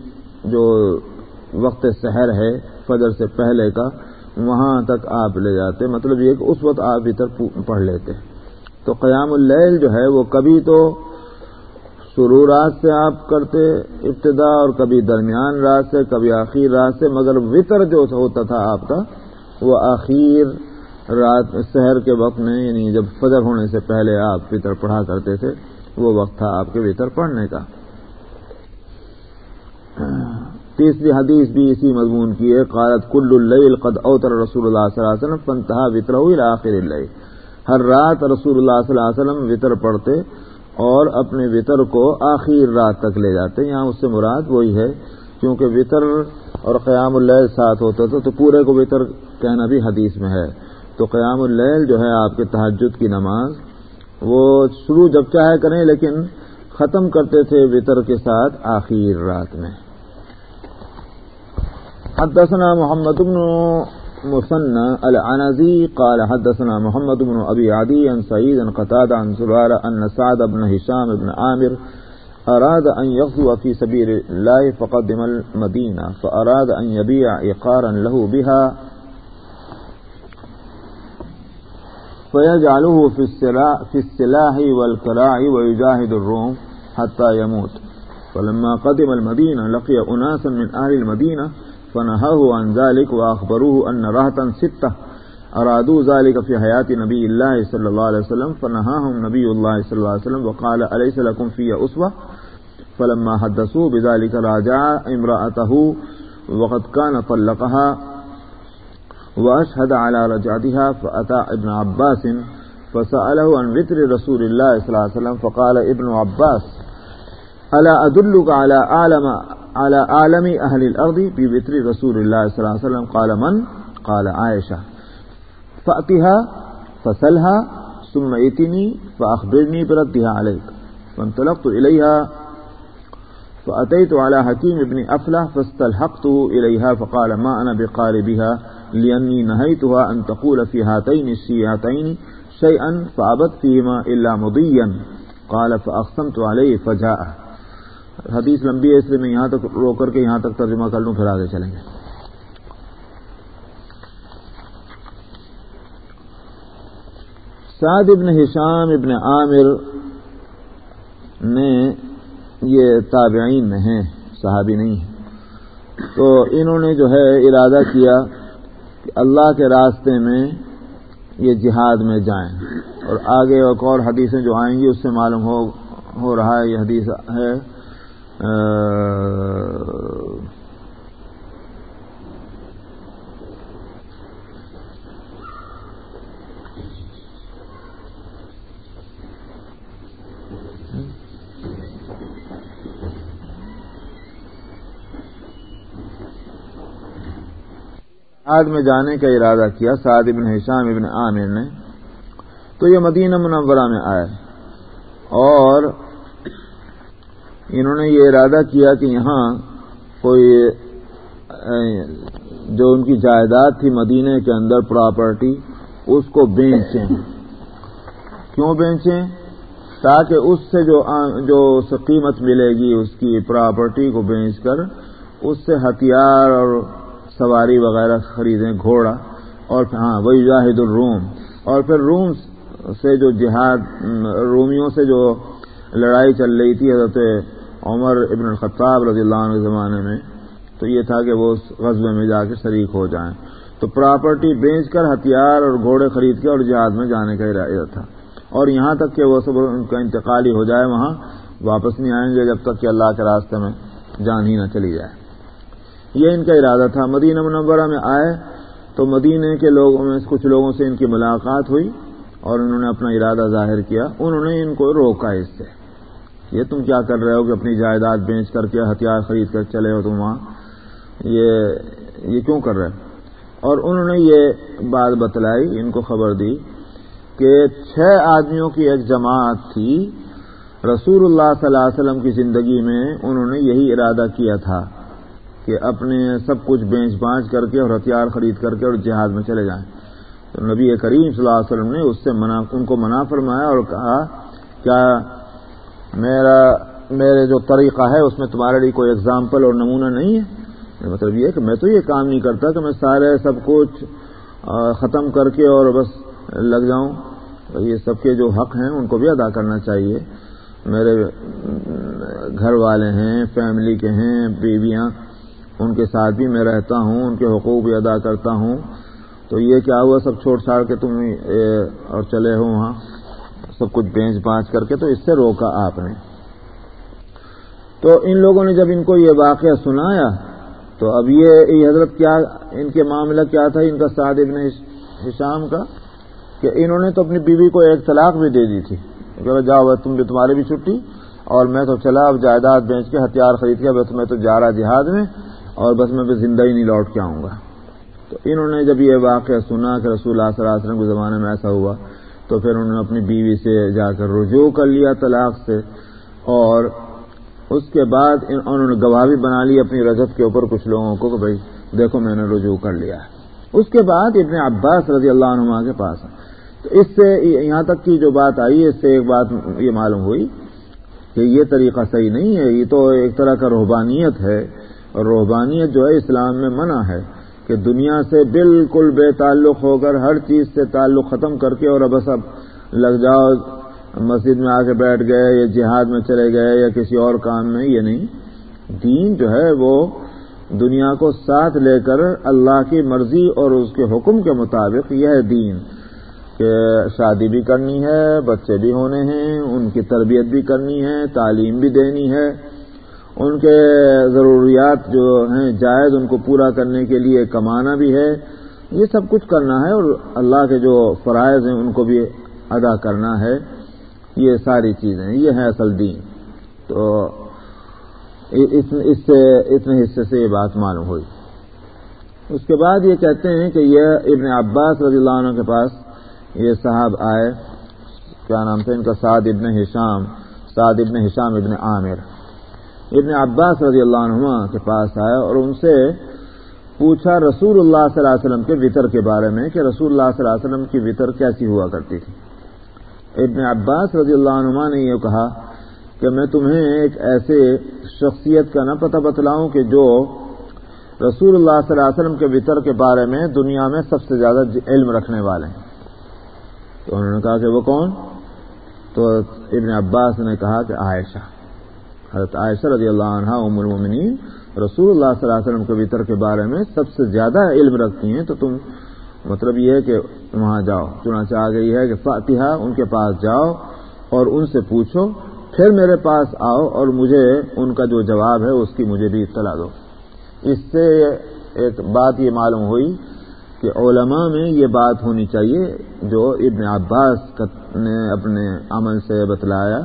جو وقت سحر ہے، فجر سے پہلے کا، وہاں تک آپ لے جاتے۔ مطلب یہ کہ اس وقت آپ اتر پڑھ لیتے۔ تو قیام اللیل جو ہے وہ کبھی تو شروع رات سے آپ کرتے، ابتدا اور کبھی درمیان رات سے، کبھی آخر رات سے، مگر وطر جو ہوتا تھا آپ کا، وہ آخر رات شہر کے وقت میں یعنی جب فجر ہونے سے پہلے آپ وطر پڑھا کرتے تھے، وہ وقت تھا آپ کے وطر پڑھنے کا۔ تیسری حدیث بھی اسی مضمون کی ہے، قالت کل اللیل قد اوتر رسول اللہ صلی اللہ علیہ وسلم فنتہا وطر ہوئی آخر اللیل۔ ہر رات رسول اللہ صلی اللہ علیہ وسلم وطر پڑھتے اور اپنے وطر کو آخر رات تک لے جاتے یہاں اس سے مراد وہی ہے، کیونکہ وطر اور قیام اللیل ساتھ ہوتا تھا تو پورے کو وطر کہنا بھی حدیث میں ہے۔ تو قیام اللیل جو ہے آپ کے تحجد کی نماز، وہ شروع جب چاہے کریں، لیکن ختم کرتے تھے وطر کے ساتھ آخر رات میں۔ حدثنا محمد بن مثنى العنزي قال حدثنا محمد بن أبي عدي عن سعيد عن قتاد عن سرارة أن سعد بن هشام بن عامر أراد أن يغزو في سبيل الله فقدم المدينة فأراد أن يبيع إقارا له بها فيجعله في السلاح, في السلاح والكراع ويجاهد الروم حتى يموت فلما قدم المدينة لقي أناسا من أهل المدينة فنهاه عن ذلك وأخبروه أن رهتا ستة أرادوا ذلك في حياة نبي الله صلى الله عليه وسلم فنهاهم نبي الله صلى الله عليه وسلم وقال أليس لكم في أسوة؟ فلما حدثوا بذلك راجع امرأته وقد كان طلقها وأشهد على رجعتها فأتى ابن عباس فسأله عن وتر رسول الله صلى الله عليه وسلم فقال ابن عباس، ألا أدلك على أعلم على عالم أهل الأرض بوتر رسول الله صلى الله عليه وسلم. قال من؟ قال عائشة. فأتها، فسلها، ثم ائتني فأخبرني بردها عليك. فانطلقت إليها، فأتيت على حكيم بن أفلة فاستلحقته إليها، فقال ما أنا بقاربها لأني نهيتها أن تقول في هاتين الشيعتين شيئا فأبت فيهما إلا مضيا. قال فأقسمت عليه فجاءه. حدیث لمبی ہے اس لیے میں یہاں تک رو کر کے یہاں تک ترجمہ کر لوں، پھر آگے چلیں گے۔ سعد ابن ہشام ابن عامر نے یہ تابعین میں ہیں، صحابی نہیں ہیں۔ تو انہوں نے جو ہے ارادہ کیا کہ اللہ کے راستے میں یہ جہاد میں جائیں۔ اور آگے ایک اور حدیثیں جو آئیں گی، اس سے معلوم ہو ہو رہا ہے، یہ حدیث ہے۔ میں جانے کا ارادہ کیا، سعد ابن حشام ابن عامر نے۔ تو یہ مدینہ منورہ میں آئے۔ اور انہوں نے یہ ارادہ کیا کہ یہاں کوئی جو ان کی جائیداد تھی مدینے کے اندر پراپرٹی اس کو بیچیں کیوں بیچیں تاکہ اس سے جو جو قیمت ملے گی اس کی پراپرٹی کو بیچ کر، اس سے ہتھیار اور سواری وغیرہ خریدیں، گھوڑا۔ اور ہاں وہی جاہد الروم۔ اور پھر روم سے جو جہاد، رومیوں سے جو لڑائی چل رہی تھی، حضرت عمر ابن الخطاب رضی اللہ عنہ کے زمانے میں تو یہ تھا کہ وہ اس غزبے میں جا کے شریک ہو جائیں۔ تو پراپرٹی بیچ کر ہتھیار اور گھوڑے خرید کے اور جہاد میں جانے کا ارادہ تھا۔ اور یہاں تک کہ وہ سب ان کا انتقال ہی ہو جائے، وہاں واپس نہیں آئیں گے جب تک کہ اللہ کے راستے میں جان ہی نہ چلی جائے۔ یہ ان کا ارادہ تھا۔ مدینہ منورہ میں آئے تو مدینہ کے لوگوں میں کچھ لوگوں سے ان کی ملاقات ہوئی اور انہوں نے اپنا ارادہ ظاہر کیا۔ انہوں نے ان کو روکا اس سے۔ یہ تم کیا کر رہے ہو کہ اپنی جائیداد بیچ کر کے ہتھیار خرید کر چلے ہو تم وہاں؟ یہ یہ کیوں کر رہے اور انہوں نے یہ بات بتلائی، ان کو خبر دی کہ چھ آدمیوں کی ایک جماعت تھی رسول اللہ صلی اللہ علیہ وسلم کی زندگی میں انہوں نے یہی ارادہ کیا تھا کہ اپنے سب کچھ بیچ بانچ کر کے اور ہتھیار خرید کر کے اور جہاد میں چلے جائیں۔ تو نبی کریم صلی اللہ علیہ وسلم نے اس سے منع ان کو منع فرمایا اور کہا، کیا میرا میرے جو طریقہ ہے، اس میں تمہارے لیے کوئی اگزامپل اور نمونہ نہیں ہے۔ مطلب یہ کہ میں تو یہ کام نہیں کرتا کہ میں سارے سب کچھ ختم کر کے اور بس لگ جاؤں۔ یہ سب کے جو حق ہیں، ان کو بھی ادا کرنا چاہیے۔ میرے گھر والے ہیں فیملی کے ہیں، بیویاں، ان کے ساتھ بھی میں رہتا ہوں، ان کے حقوق بھی ادا کرتا ہوں۔ تو یہ کیا ہوا، سب چھوڑ چھاڑ کے تم اور چلے ہو وہاں؟ سب کچھ بینچ بانچ کر کے تو اس سے روکا آپ نے۔ تو ان لوگوں نے جب ان کو یہ واقعہ سنایا، تو اب یہ حضرت کیا، ان کے معاملہ کیا تھا، ان کا سعد ابن حشام کا، کہ انہوں نے تو اپنی بیوی کو ایک طلاق بھی دے دی تھی۔ کہ جاؤ تم بھی تمہاری بھی چھٹی، اور میں تو چلا، اب جائیداد بیچ کے ہتھیار خرید کے، بس میں تو جا رہا جہاد میں، اور بس میں بھی زندہ ہی نہیں لوٹ کے آؤں گا۔ تو انہوں نے جب یہ واقعہ سنا کہ رسول اللہ صلی اللہ علیہ وسلم کے زمانے میں ایسا ہوا تو پھر انہوں نے اپنی بیوی سے جا کر رجوع کر لیا طلاق سے اور اس کے بعد انہوں نے گواہ بھی بنا لی اپنی رجت کے اوپر کچھ لوگوں کو کہ بھائی، دیکھو میں نے رجوع کر لیا ہے۔ اس کے بعد ابن عباس رضی اللہ عنہ کے پاس تو اس سے یہاں تک کی جو بات آئی، اس سے ایک بات یہ معلوم ہوئی کہ یہ طریقہ صحیح نہیں ہے۔ یہ تو ایک طرح کا روحبانیت ہے اور روحبانیت جو ہے اسلام میں منع ہے۔ کہ دنیا سے بالکل بے تعلق ہو کر ہر چیز سے تعلق ختم کر کے اور اب سب لگ جاؤ، مسجد میں آ کے بیٹھ گئے یا جہاد میں چلے گئے یا کسی اور کام میں، یہ نہیں۔ دین جو ہے وہ دنیا کو ساتھ لے کر اللہ کی مرضی اور اس کے حکم کے مطابق یہ ہے دین، کہ شادی بھی کرنی ہے، بچے بھی ہونے ہیں، ان کی تربیت بھی کرنی ہے، تعلیم بھی دینی ہے۔ ان کے ضروریات جو ہیں جائز ان کو پورا کرنے کے لیے کمانا بھی ہے۔ یہ سب کچھ کرنا ہے اور اللہ کے جو فرائض ہیں ان کو بھی ادا کرنا ہے۔ یہ ساری چیزیں، یہ ہے اصل دین۔ تو اس سے اتنے حصے سے یہ بات معلوم ہوئی۔ اس کے بعد یہ کہتے ہیں کہ یہ ابن عباس رضی اللہ عنہ کے پاس یہ صاحب آئے۔ کیا نام تھا ان کا؟ سعد ابن ہشام۔ سعد ابن ہشام ابن عامر۔ ابن عباس رضی اللہ عنہ کے پاس آئے اور ان سے پوچھا رسول اللہ صلی اللہ علیہ وسلم کے وطر کے بارے میں کہ رسول اللہ صلی اللہ علیہ وسلم کی وطر کیسی ہوا کرتی تھی۔ ابن عباس رضی اللہ عنہ نے یہ کہا کہ میں تمہیں ایک ایسے شخصیت کا نہ پتہ بتلاؤں کہ جو رسول اللہ صلی اللہ علیہ وسلم کے وطر کے بارے میں دنیا میں سب سے زیادہ علم رکھنے والے ہیں۔ تو انہوں نے کہا کہ وہ کون؟ تو ابن عباس نے کہا کہ عائشہ۔ حضرت عائشہ رضی اللہ عنہ ام المؤمنین رسول اللہ صلی اللہ علیہ وسلم کے وطر کے بارے میں سب سے زیادہ علم رکھتی ہیں، تو تم مطلب یہ ہے کہ وہاں جاؤ۔ چنانچہ آ گئی ہے کہ فاتحہ، ان کے پاس جاؤ اور ان سے پوچھو، پھر میرے پاس آؤ اور مجھے ان کا جو جواب ہے، اس کی مجھے بھی اطلاع دو۔ اس سے ایک بات یہ معلوم ہوئی کہ علماء میں یہ بات ہونی چاہیے، جو ابن عباس نے اپنے عمل سے بتلایا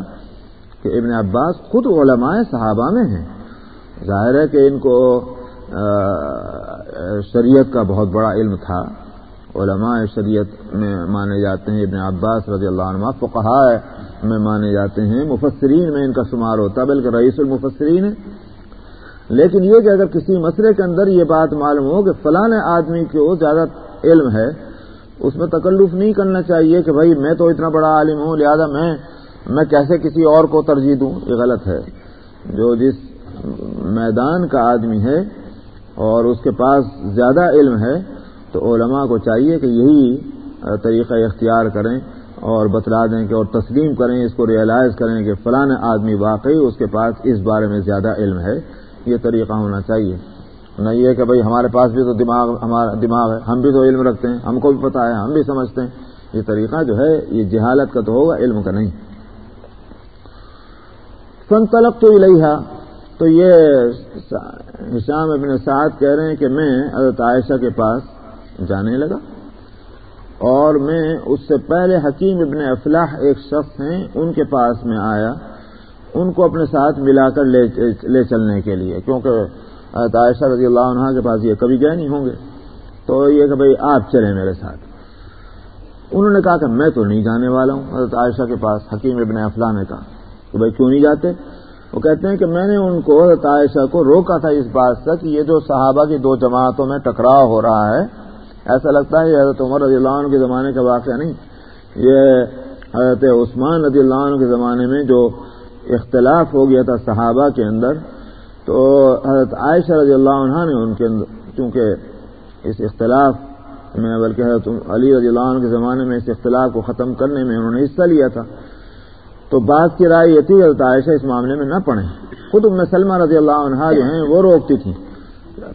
کہ ابن عباس خود علماء صحابہ میں ہیں۔ ظاہر ہے کہ ان کو شریعت کا بہت بڑا علم تھا۔ علماء شریعت میں مانے جاتے ہیں، ابن عباس رضی اللہ عنہ فقہا میں مانے جاتے ہیں۔ مفسرین میں ان کا شمار ہوتا، بلکہ رئیس المفسرین۔ ہے لیکن یہ کہ اگر کسی مسئلے کے اندر یہ بات معلوم ہو کہ فلاں آدمی کو زیادہ علم ہے، اس میں تکلف نہیں کرنا چاہیے کہ بھائی میں تو اتنا بڑا عالم ہوں، لہذا میں میں کیسے کسی اور کو ترجیح دوں؟ یہ غلط ہے۔ جو جس میدان کا آدمی ہے اور اس کے پاس زیادہ علم ہے، تو علماء کو چاہیے کہ یہی طریقہ اختیار کریں اور بتلا دیں کہ اور تسلیم کریں، اس کو ریئلائز کریں کہ فلاں آدمی واقعی اس کے پاس اس بارے میں زیادہ علم ہے۔ یہ طریقہ ہونا چاہیے۔ نہ یہ کہ بھائی ہمارے پاس بھی تو دماغ، ہمارا دماغ ہے۔ ہم بھی تو علم رکھتے ہیں، ہم کو بھی پتا ہے، ہم بھی سمجھتے ہیں۔ یہ طریقہ جو ہے، یہ جہالت کا تو ہوگا، علم کا نہیں۔ فن تو الحا تو یہ ہشام ابن سعد کہہ رہے ہیں کہ میں حضرت عائشہ کے پاس جانے لگا۔ اور میں اس سے پہلے حکیم ابن افلاح ایک شخص ہیں، ان کے پاس میں آیا۔ ان کو اپنے ساتھ ملا کر لے چلنے کے لیے۔ کیونکہ عائشہ رضی اللہ عنہ کے پاس یہ کبھی گئے نہیں ہوں گے۔ تو یہ کہ بھائی آپ چلیں میرے ساتھ۔ انہوں نے کہا کہ میں تو نہیں جانے والا ہوں۔ حضرت عائشہ کے پاس حکیم ابن افلاح نے کہا۔ کہ بھائی کیوں نہیں جاتے؟ وہ کہتے ہیں کہ میں نے ان کو، حضرت عائشہ کو روکا تھا اس بات سے کہ یہ جو صحابہ کی دو جماعتوں میں ٹکراؤ ہو رہا ہے، ایسا لگتا ہے یہ حضرت عمر رضی اللہ عنہ کے زمانے کا واقعہ نہیں، یہ حضرت عثمان رضی اللہ عنہ کے زمانے میں جو اختلاف ہو گیا تھا صحابہ کے اندر، تو حضرت عائشہ رضی اللہ عنہ نے ان کے اندر چونکہ اس اختلاف میں، بلکہ حضرت علی رضی اللہ عنہ کے زمانے میں اس اختلاف کو ختم کرنے میں انہوں نے حصہ لیا تھا۔ تو بعض کی رائے یہ تھی حضرت عائشہ اس معاملے میں نہ پڑھیں۔ خود ام سلمہ رضی اللہ عنہ جو ہیں، وہ روکتی تھیں۔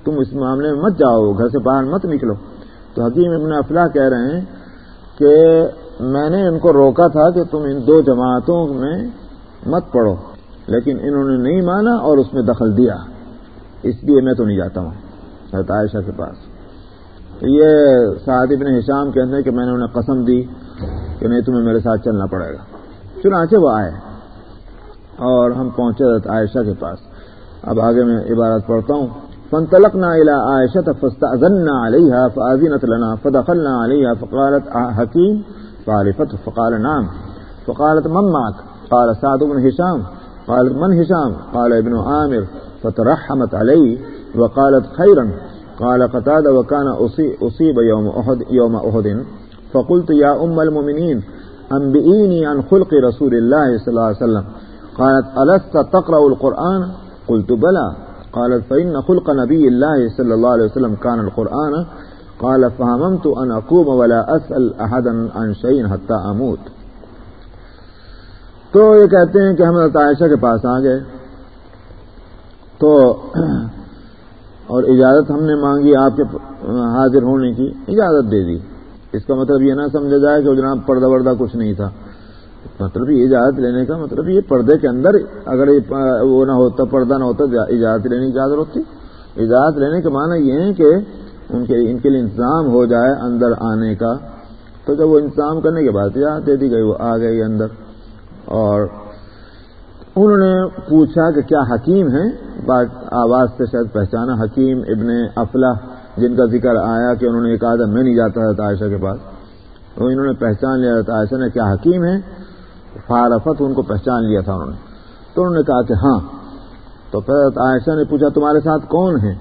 تم اس معاملے میں مت جاؤ، گھر سے باہر مت نکلو۔ تو حکیم ابن افلاح کہہ رہے ہیں کہ میں نے ان کو روکا تھا کہ تم ان دو جماعتوں میں مت پڑھو۔ لیکن انہوں نے نہیں مانا اور اس میں دخل دیا۔ اس لیے میں تو نہیں جاتا ہوں۔ حضرت عائشہ کے پاس۔ تو یہ سعد ابن حشام کہتے ہیں کہ میں نے انہیں قسم دی کہ نہیں، تمہیں میرے ساتھ چلنا پڑے گا۔ چنانچہ وہ آئے اور ہم پہنچے حضرت عائشہ کے پاس۔ اب آگے میں عبارت پڑھتا ہوں۔ فانطلقنا الى عائشة فاستأذنا عليها فأذنت لنا فدخلنا عليها فقالت حكيم فعرفته فقال نعم. فقالت من معك؟ قال سعد بن هشام. قالت من هشام؟ قال ابن عامر. فترحمت عليه وقالت خيرا. قال قتاد وكان أصيب يوم أحد, يوم أحد. فقلت يا أم المؤمنين. أنبئيني عن خلق رسول الله صلى الله عليه وسلم. قالت، ألست تقرأ القرآن؟ قلت، بلى. قالت، فإن خلق نبي الله صلى الله عليه وسلم كان القرآن. قال، فهممت أن أقوم ولا أسأل أحدا عن شيء حتى أموت. تو یہ کہتے ہیں کہ ہم عائشہ کے پاس آ گئے. تو اور اجازت ہم نے مانگی آپ کے حاضر ہونے کی. اجازت دے دی. اس کا مطلب یہ نہ سمجھا جائے کہ جناب پردہ وردہ کچھ نہیں تھا۔ مطلب یہ اجازت لینے کا مطلب یہ پردے کے اندر اگر وہ نہ ہوتا، پردہ نہ ہوتا اجازت لینے کی اجازت ہوتی۔ اجازت لینے کا معنی یہ ہے کہ ان کے ان کے لیے انتظام ہو جائے اندر آنے کا۔ تو جب وہ انتظام کرنے کے بعد اجازت دے دی گئی، وہ آ گئی اندر۔ اور انہوں نے پوچھا کہ کیا حکیم ہیں؟ آواز سے شاید پہچانا، حکیم ابن افلاح جن کا ذکر آیا کہ انہوں نے کہا تھا میں نہیں جاتا تھا عائشہ کے پاس، تو انہوں نے پہچان لیا تھا عائشہ نے کیا حکیم ہے؟ فارفت ان کو پہچان لیا تھا انہوں نے۔ تو انہوں نے کہا کہ ہاں۔ تو پھر عائشہ نے پوچھا، تمہارے ساتھ کون ہے؟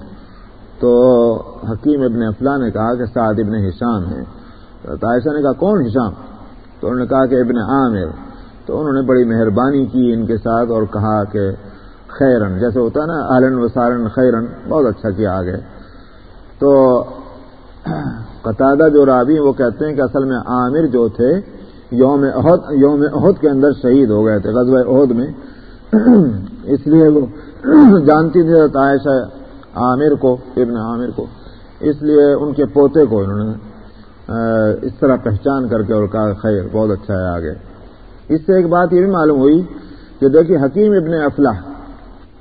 تو حکیم ابن افلا نے کہا کہ سعد ابن حشام ہے۔ عائشہ نے کہا، کون حشام تو انہوں نے کہا کہ ابن عامر۔ تو انہوں نے بڑی مہربانی کی ان کے ساتھ اور کہا کہ خیرن، جیسے ہوتا ہے نا آلن و سارن خیرن، بہت اچھا کیا آگے۔ تو قطادہ جو رابی وہ کہتے ہیں کہ اصل میں عامر جو تھے، یوم عہد یوم عہد کے اندر شہید ہو گئے تھے، غزوہ عہد میں۔ اس لیے وہ جانتی تھی عائشہ عامر کو، ابن عامر کو۔ اس لیے ان کے پوتے کو انہوں نے اس طرح پہچان کر کے اور کہا، خیر، بہت اچھا ہے آگے۔ اس سے ایک بات یہ بھی معلوم ہوئی کہ دیکھیے حکیم ابن افلاح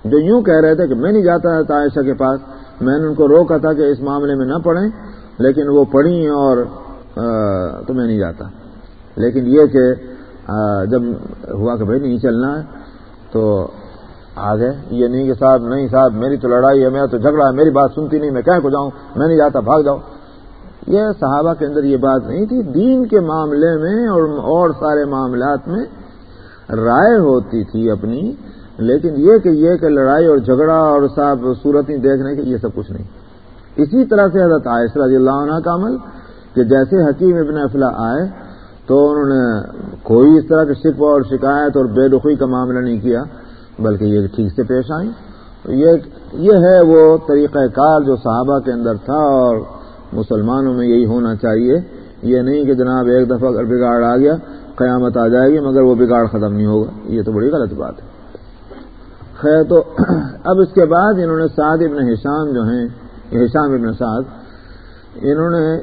جو یوں کہہ رہے تھے کہ میں نہیں جاتا تھا عائشہ کے پاس میں نے ان کو روکا تھا کہ اس معاملے میں نہ پڑھیں، لیکن وہ پڑھی اور تو میں نہیں جاتا۔ لیکن یہ کہ جب ہوا کہ بھائی نہیں چلنا ہے تو آ گئے یہ نہیں کہ صاحب نہیں صاحب میری تو لڑائی ہے، میرا تو جھگڑا ہے، میری بات سنتی نہیں، میں کہیں کو جاؤں، میں نہیں جاتا، بھاگ جاؤ یہ صحابہ کے اندر یہ بات نہیں تھی۔ دین کے معاملے میں اور اور سارے معاملات میں رائے ہوتی تھی اپنی لیکن یہ کہ یہ کہ لڑائی اور جھگڑا اور صاحب صورتیں دیکھنے کے یہ سب کچھ نہیں۔ اسی طرح سے حضرت عائشہ رضی اللہ عنہ کا عمل، کہ جیسے حکیم ابن افلا آئے، تو انہوں نے کوئی اس طرح کے شکو اور شکایت اور بے رخی کا معاملہ نہیں کیا، بلکہ یہ ٹھیک سے پیش آئیں۔ یہ ہے وہ طریقہ کار جو صحابہ کے اندر تھا، اور مسلمانوں میں یہی ہونا چاہیے۔ یہ نہیں کہ جناب ایک دفعہ اگر بگاڑ آ گیا، قیامت آ جائے گی، مگر وہ بگاڑ ختم نہیں ہوگا۔ یہ تو بڑی غلط بات ہے۔ خیر تو اب اس کے بعد انہوں نے سعد ابن حشام جو ہیں حشام ابن سعد، انہوں نے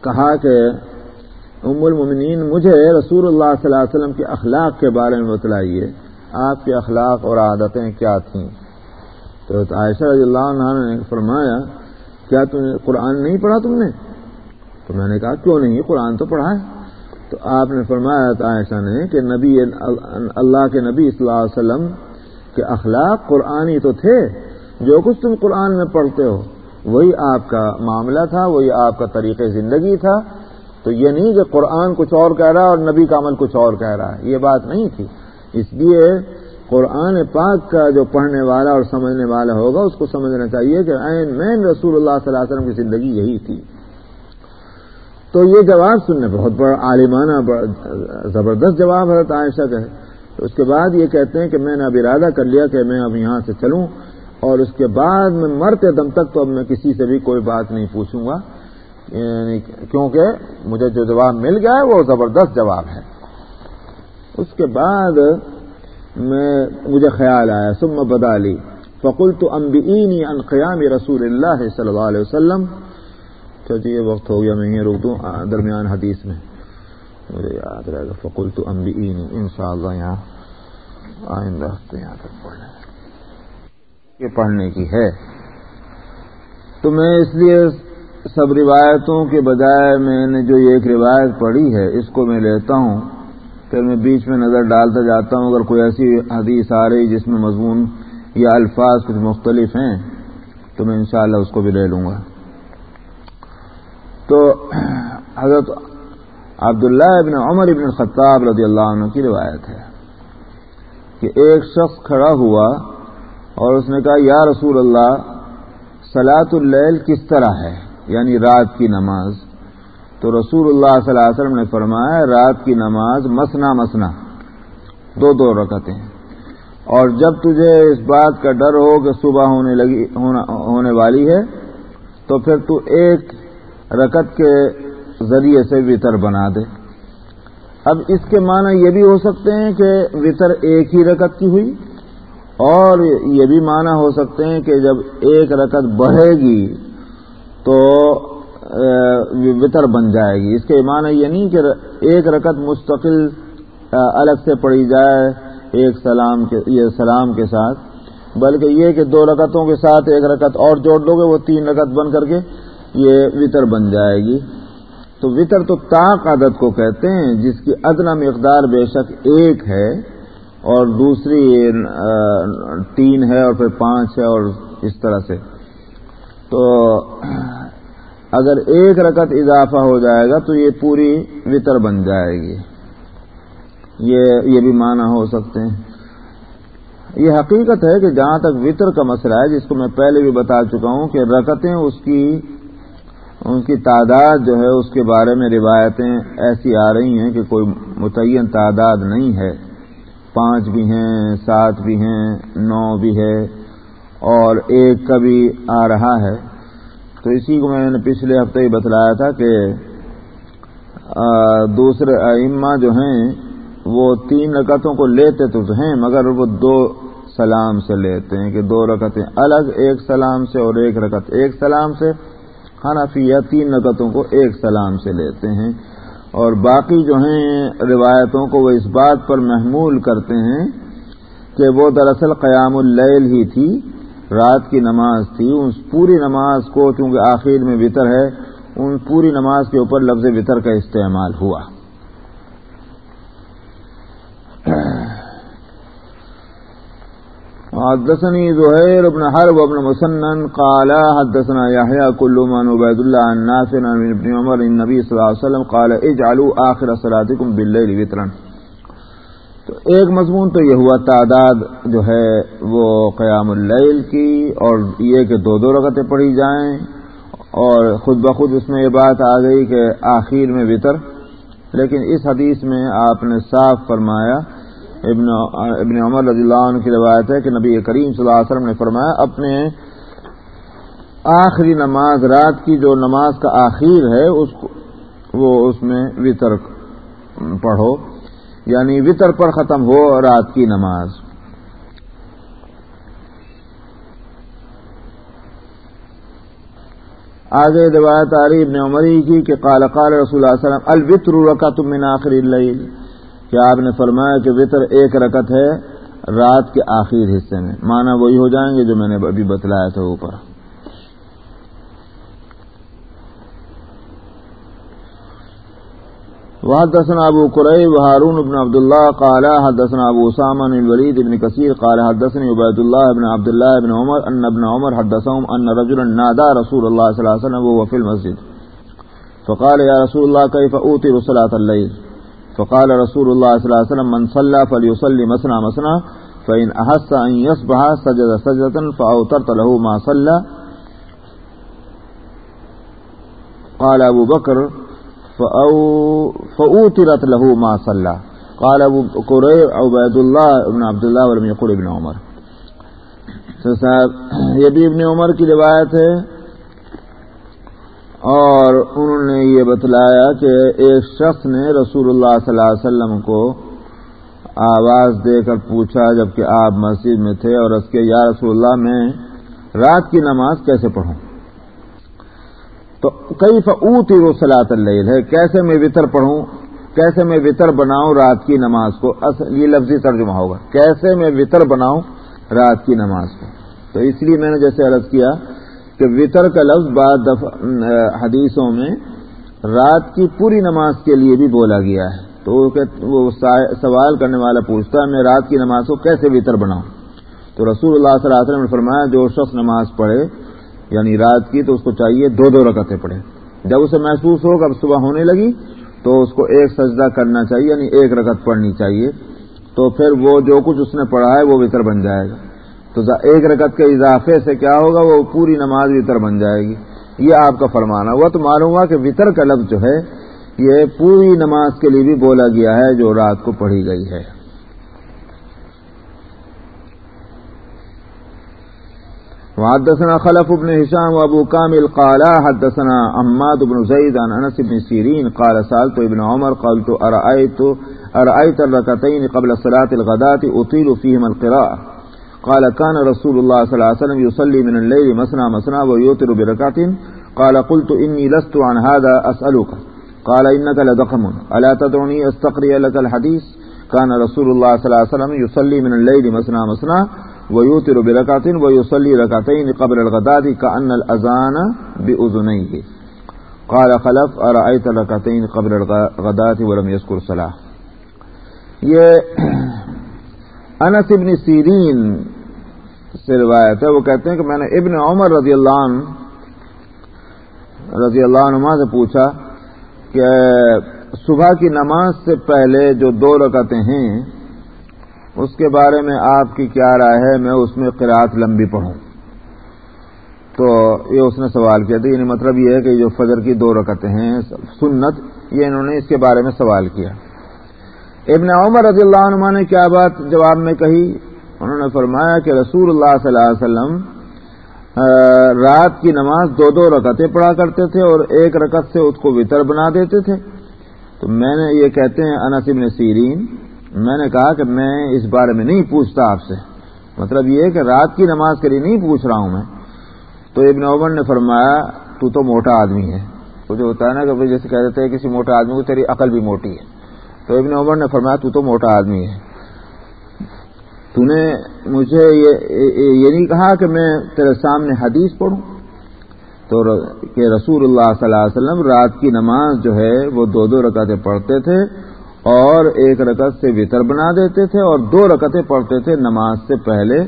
کہا کہ ام المنین مجھے رسول اللہ صلی اللہ علیہ وسلم کے اخلاق کے بارے میں بتلائیے، آپ کے اخلاق اور عادتیں کیا تھیں؟ تو عائشہ رضی اللہ عنہ نے فرمایا، کیا تم نے قرآن نہیں پڑھا تم نے؟ تو میں نے کہا، کیوں نہیں؟ قرآن تو پڑھا ہے۔ تو آپ نے فرمایا عائشہ نے کہ نبی اللہ کے نبی صلی اللہ علیہ وسلم کے اخلاق قرآنی تو تھے، جو کچھ تم قرآن میں پڑھتے ہو، وہی آپ کا معاملہ تھا، وہی آپ کا طریقہ زندگی تھا۔ تو یہ نہیں کہ قرآن کچھ اور کہہ رہا ہے اور نبی کا عمل کچھ اور کہہ رہا ہے، یہ بات نہیں تھی۔ اس لیے قرآن پاک کا جو پڑھنے والا اور سمجھنے والا ہوگا، اس کو سمجھنا چاہیے کہ عین مین رسول اللہ صلی اللہ علیہ وسلم کی زندگی یہی تھی۔ تو یہ جواب سننے بہت بڑا عالمانہ زبردست جواب حضرت عائشہ کا ہے۔ تو اس کے بعد یہ کہتے ہیں کہ میں نے اب ارادہ کر لیا کہ میں اب یہاں سے چلوں اور اس کے بعد میں مرتے دم تک تو اب میں کسی سے بھی کوئی بات نہیں پوچھوں گا۔ یعنی کیونکہ مجھے جو جواب مل گیا ہے وہ زبردست جواب ہے۔ اس کے بعد میں مجھے خیال آیا سم بدالی فقل تو امبینی ان قیام رسول اللہ صلی اللہ علیہ وسلم۔ جی یہ وقت ہو گیا، میں یہ روک دوں۔ درمیان حدیث میں۔ مجھے یاد رہے گا۔ فقل تو امبینی ان شاء اللہ یہاں آئندہ ہفتے یہاں تک پڑھنا یہ پڑھنے کی ہے۔ تو میں اس لیے سب روایتوں کے بجائے میں نے جو ایک روایت پڑھی ہے، اس کو میں لیتا ہوں۔ پھر میں بیچ میں نظر ڈالتا جاتا ہوں، اگر کوئی ایسی حدیث آ رہی جس میں مضمون یا الفاظ کچھ مختلف ہیں، تو میں انشاءاللہ اس کو بھی لے لوں گا۔ تو حضرت عبداللہ ابن عمر ابن خطاب رضی اللہ عنہ کی روایت ہے کہ ایک شخص کھڑا ہوا اور اس نے کہا، یا رسول اللہ سلاۃ اللیل کس طرح ہے؟ یعنی رات کی نماز۔ تو رسول اللہ صلی اللہ علیہ وسلم نے فرمایا، رات کی نماز مسنا مسنا، دو دو رکعتیں۔ اور جب تجھے اس بات کا ڈر ہو کہ صبح ہونے لگی ہونے والی ہے، تو پھر تو ایک رکت کے ذریعے سے وطر بنا دے۔ اب اس کے معنی یہ بھی ہو سکتے ہیں کہ وطر ایک ہی رکت کی ہوئی، اور یہ بھی معنی ہو سکتے ہیں کہ جب ایک رکت بڑھے گی تو وطر بن جائے گی۔ اس کے معنی یہ نہیں کہ ایک رکت مستقل الگ سے پڑی جائے ایک سلام کے، یہ سلام کے ساتھ، بلکہ یہ کہ دو رکتوں کے ساتھ ایک رکت اور جوڑ دو گے، وہ تین رکت بن کر کے یہ وطر بن جائے گی۔ تو وطر تو طاق عدد کو کہتے ہیں، جس کی ادنا مقدار بے شک ایک ہے اور دوسری تین ہے اور پھر پانچ ہے اور اس طرح سے۔ تو اگر ایک رکت اضافہ ہو جائے گا تو یہ پوری وطر بن جائے گی۔ یہ یہ بھی معنی ہو سکتے ہیں۔ یہ حقیقت ہے کہ جہاں تک وطر کا مسئلہ ہے، جس کو میں پہلے بھی بتا چکا ہوں کہ رکتیں اس کی ان کی تعداد جو ہے اس کے بارے میں روایتیں ایسی آ رہی ہیں کہ کوئی متعین تعداد نہیں ہے۔ پانچ بھی ہیں، سات بھی ہیں، نو بھی ہے اور ایک کا بھی آ رہا ہے۔ تو اسی کو میں نے پچھلے ہفتے ہی بتلایا تھا کہ دوسرے ائمہ جو ہیں، وہ تین رکعتوں کو لیتے تو ہیں، مگر وہ دو سلام سے لیتے ہیں کہ دو رکعتیں الگ، ایک سلام سے اور ایک رکعت ایک سلام سے۔ حنفیہ تین رکعتوں کو ایک سلام سے لیتے ہیں۔ اور باقی جو ہیں روایتوں کو وہ اس بات پر محمول کرتے ہیں کہ وہ دراصل قیام اللیل ہی تھی، رات کی نماز تھی۔ اس پوری نماز کو چونکہ آخر میں وطر ہے، ان پوری نماز کے اوپر لفظ وطر کا استعمال ہوا۔ حدثني زهير بن حرب بن مسنن قال حدثنا يحيى كل من عبيد الله عن نافع عن ابن عمر النبي صلى الله عليه وسلم قال اجعلوا آخر صلاتكم بالليل وترا تو ایک مضمون تو یہ ہوا، تعداد جو ہے وہ قیام اللیل کی اور یہ کہ دو دو رکعتیں پڑھی جائیں اور خود بخود اس میں یہ بات آ گئی کہ آخر میں وطر لیکن اس حدیث میں آپ نے صاف فرمایا ابن ابن عمر رضی اللہ عنہ کی روایت ہے کہ نبی کریم صلی اللہ علیہ وسلم نے فرمایا، اپنے آخری نماز، رات کی جو نماز کا آخر ہے، اس کو وہ اس میں وطر پڑھو۔ یعنی وطر پر ختم ہو رات کی نماز۔ آگے روایت آ رہی ابن عمری کی کہ قال قال رسول اللہ علیہ وسلم، الوطر رکعت من آخر اللیل۔ کہ آپ نے فرمایا کہ وطر ایک رکت ہے رات کے آخر حصے میں؟ مانا وہی ہو جائیں گے جو میں نے ابھی بتلایا تھا اوپر۔ وحدثنا ابو قريب وهارون بن عبد الله قال حدثنا ابو اسامه بن الوليد بن كثير قال حدثني عبيد الله بن عبد الله بن عمر، ان ابن عمر حدثهم ان رجلا نادى رسول الله صلى الله عليه وسلم وهو في المسجد. فقال يا رسول الله كيف اوتر صلاه الليل؟ فقال رسول الله صلى الله عليه وسلم، من صلى فليصلي مسنا مسنا، فإن أحس أن يصبح سجد سجدة فأوترت له ما صلى قال أبو بكر فأو، فأوترت له ما صلى قال ابو قریر عبید اللہ ابن عبداللہ ولم یقول ابن عمر. تو صاحب، یہ بھی ابن عمر کی روایت ہے اور انہوں نے یہ بتلایا کہ ایک شخص نے رسول اللہ صلی اللہ علیہ وسلم کو آواز دے کر پوچھا جبکہ آپ مسجد میں تھے اور اس کے، یا رسول اللہ، میں رات کی نماز کیسے پڑھوں؟ تو کئی فعوتی وہ سلاط اللہ ہے، کیسے میں وطر پڑھوں؟ کیسے میں وطر بناؤں رات کی نماز کو؟ یہ لفظی ترجمہ ہوگا، کیسے میں وطر بناؤں رات کی نماز کو؟ تو اس لیے میں نے جیسے عرض کیا کہ وطر کا لفظ بعد حدیثوں میں رات کی پوری نماز کے لیے بھی بولا گیا ہے۔ تو وہ سوال کرنے والا پوچھتا ہے، میں رات کی نماز کو کیسے وطر بناؤں؟ تو رسول اللہ صلی اللہ علیہ وسلم نے فرمایا، جو شخص نماز پڑھے یعنی رات کی، تو اس کو چاہیے دو دو رکعتیں پڑھے۔ جب اسے محسوس ہو کہ اب صبح ہونے لگی، تو اس کو ایک سجدہ کرنا چاہیے یعنی ایک رکعت پڑھنی چاہیے۔ تو پھر وہ جو کچھ اس نے پڑھا ہے، وہ وطر بن جائے گا۔ تو ایک رکعت کے اضافے سے کیا ہوگا؟ وہ پوری نماز وطر بن جائے گی۔ یہ آپ کا فرمانا۔ وہ تو معلوم ہوا کہ وطر کا لفظ جو ہے، یہ پوری نماز کے لیے بھی بولا گیا ہے جو رات کو پڑھی گئی ہے۔ وحدثنا خلف بن هشام وابو كامل قال، حدثنا عماد بن زيد عن انس بن سيرين قال سالت ابن عمر، قلت ارايت ارايت الركعتين قبل صلاه الغداة اطيل فيهما القراءه قال كان رسول الله صلى الله عليه وسلم يصلي من الليل مسنا مسنا ويوتر بركعه قال قلت اني لست عن هذا اسالك قال انك لدقم الا تدعني استقري لك الحديث؟ كان رسول الله صلى الله عليه وسلم يصلي من الليل مسنا مسنا ويوتر بركعه ويصلي ركعتين قبل الغداة كأن الأذان بأذنيه. قال خلف، أرأيت ركعتين قبل الغداة ولم يذكر صلاة. یہ انس ابن سیرین سے روایت ہے، وہ کہتے ہیں کہ میں نے ابن عمر رضی اللہ عنہ، رضی اللہ عنہ سے پوچھا کہ صبح کی نماز سے پہلے جو دو رکعتیں ہیں، اس کے بارے میں آپ کی کیا رائے ہے؟ میں اس میں قرآت لمبی پڑھوں۔ تو یہ اس نے سوال کیا تھا یعنی مطلب یہ ہے کہ جو فجر کی دو رکعتیں ہیں، سنت، یہ انہوں نے اس کے بارے میں سوال کیا۔ ابن عمر رضی اللہ عنہ نے کیا بات جواب میں کہی؟ انہوں نے فرمایا کہ رسول اللہ صلی اللہ علیہ وسلم رات کی نماز دو دو رکعتیں پڑھا کرتے تھے اور ایک رکعت سے اس کو وطر بنا دیتے تھے۔ تو میں نے یہ کہتے ہیں، انس ابن سیرین، میں نے کہا کہ میں اس بارے میں نہیں پوچھتا آپ سے۔ مطلب یہ کہ رات کی نماز کے لیے نہیں پوچھ رہا ہوں میں۔ تو ابن عمر نے فرمایا، تو تو موٹا آدمی ہے۔ تو جو ہوتا ہے نا کہ جیسے کہہ دیتے ہیں، کسی موٹا آدمی کو تیری عقل بھی موٹی ہے۔ تو ابن عمر نے فرمایا، تو تو موٹا آدمی ہے۔ تو نے مجھے یہ نہیں کہا کہ میں تیرے سامنے حدیث پڑھوں۔ تو کہ رسول اللہ صلی اللہ علیہ وسلم رات کی نماز جو ہے وہ دو دو رکعتیں پڑھتے تھے اور ایک رکعت سے وطر بنا دیتے تھے اور دو رکعتیں پڑھتے تھے نماز سے پہلے۔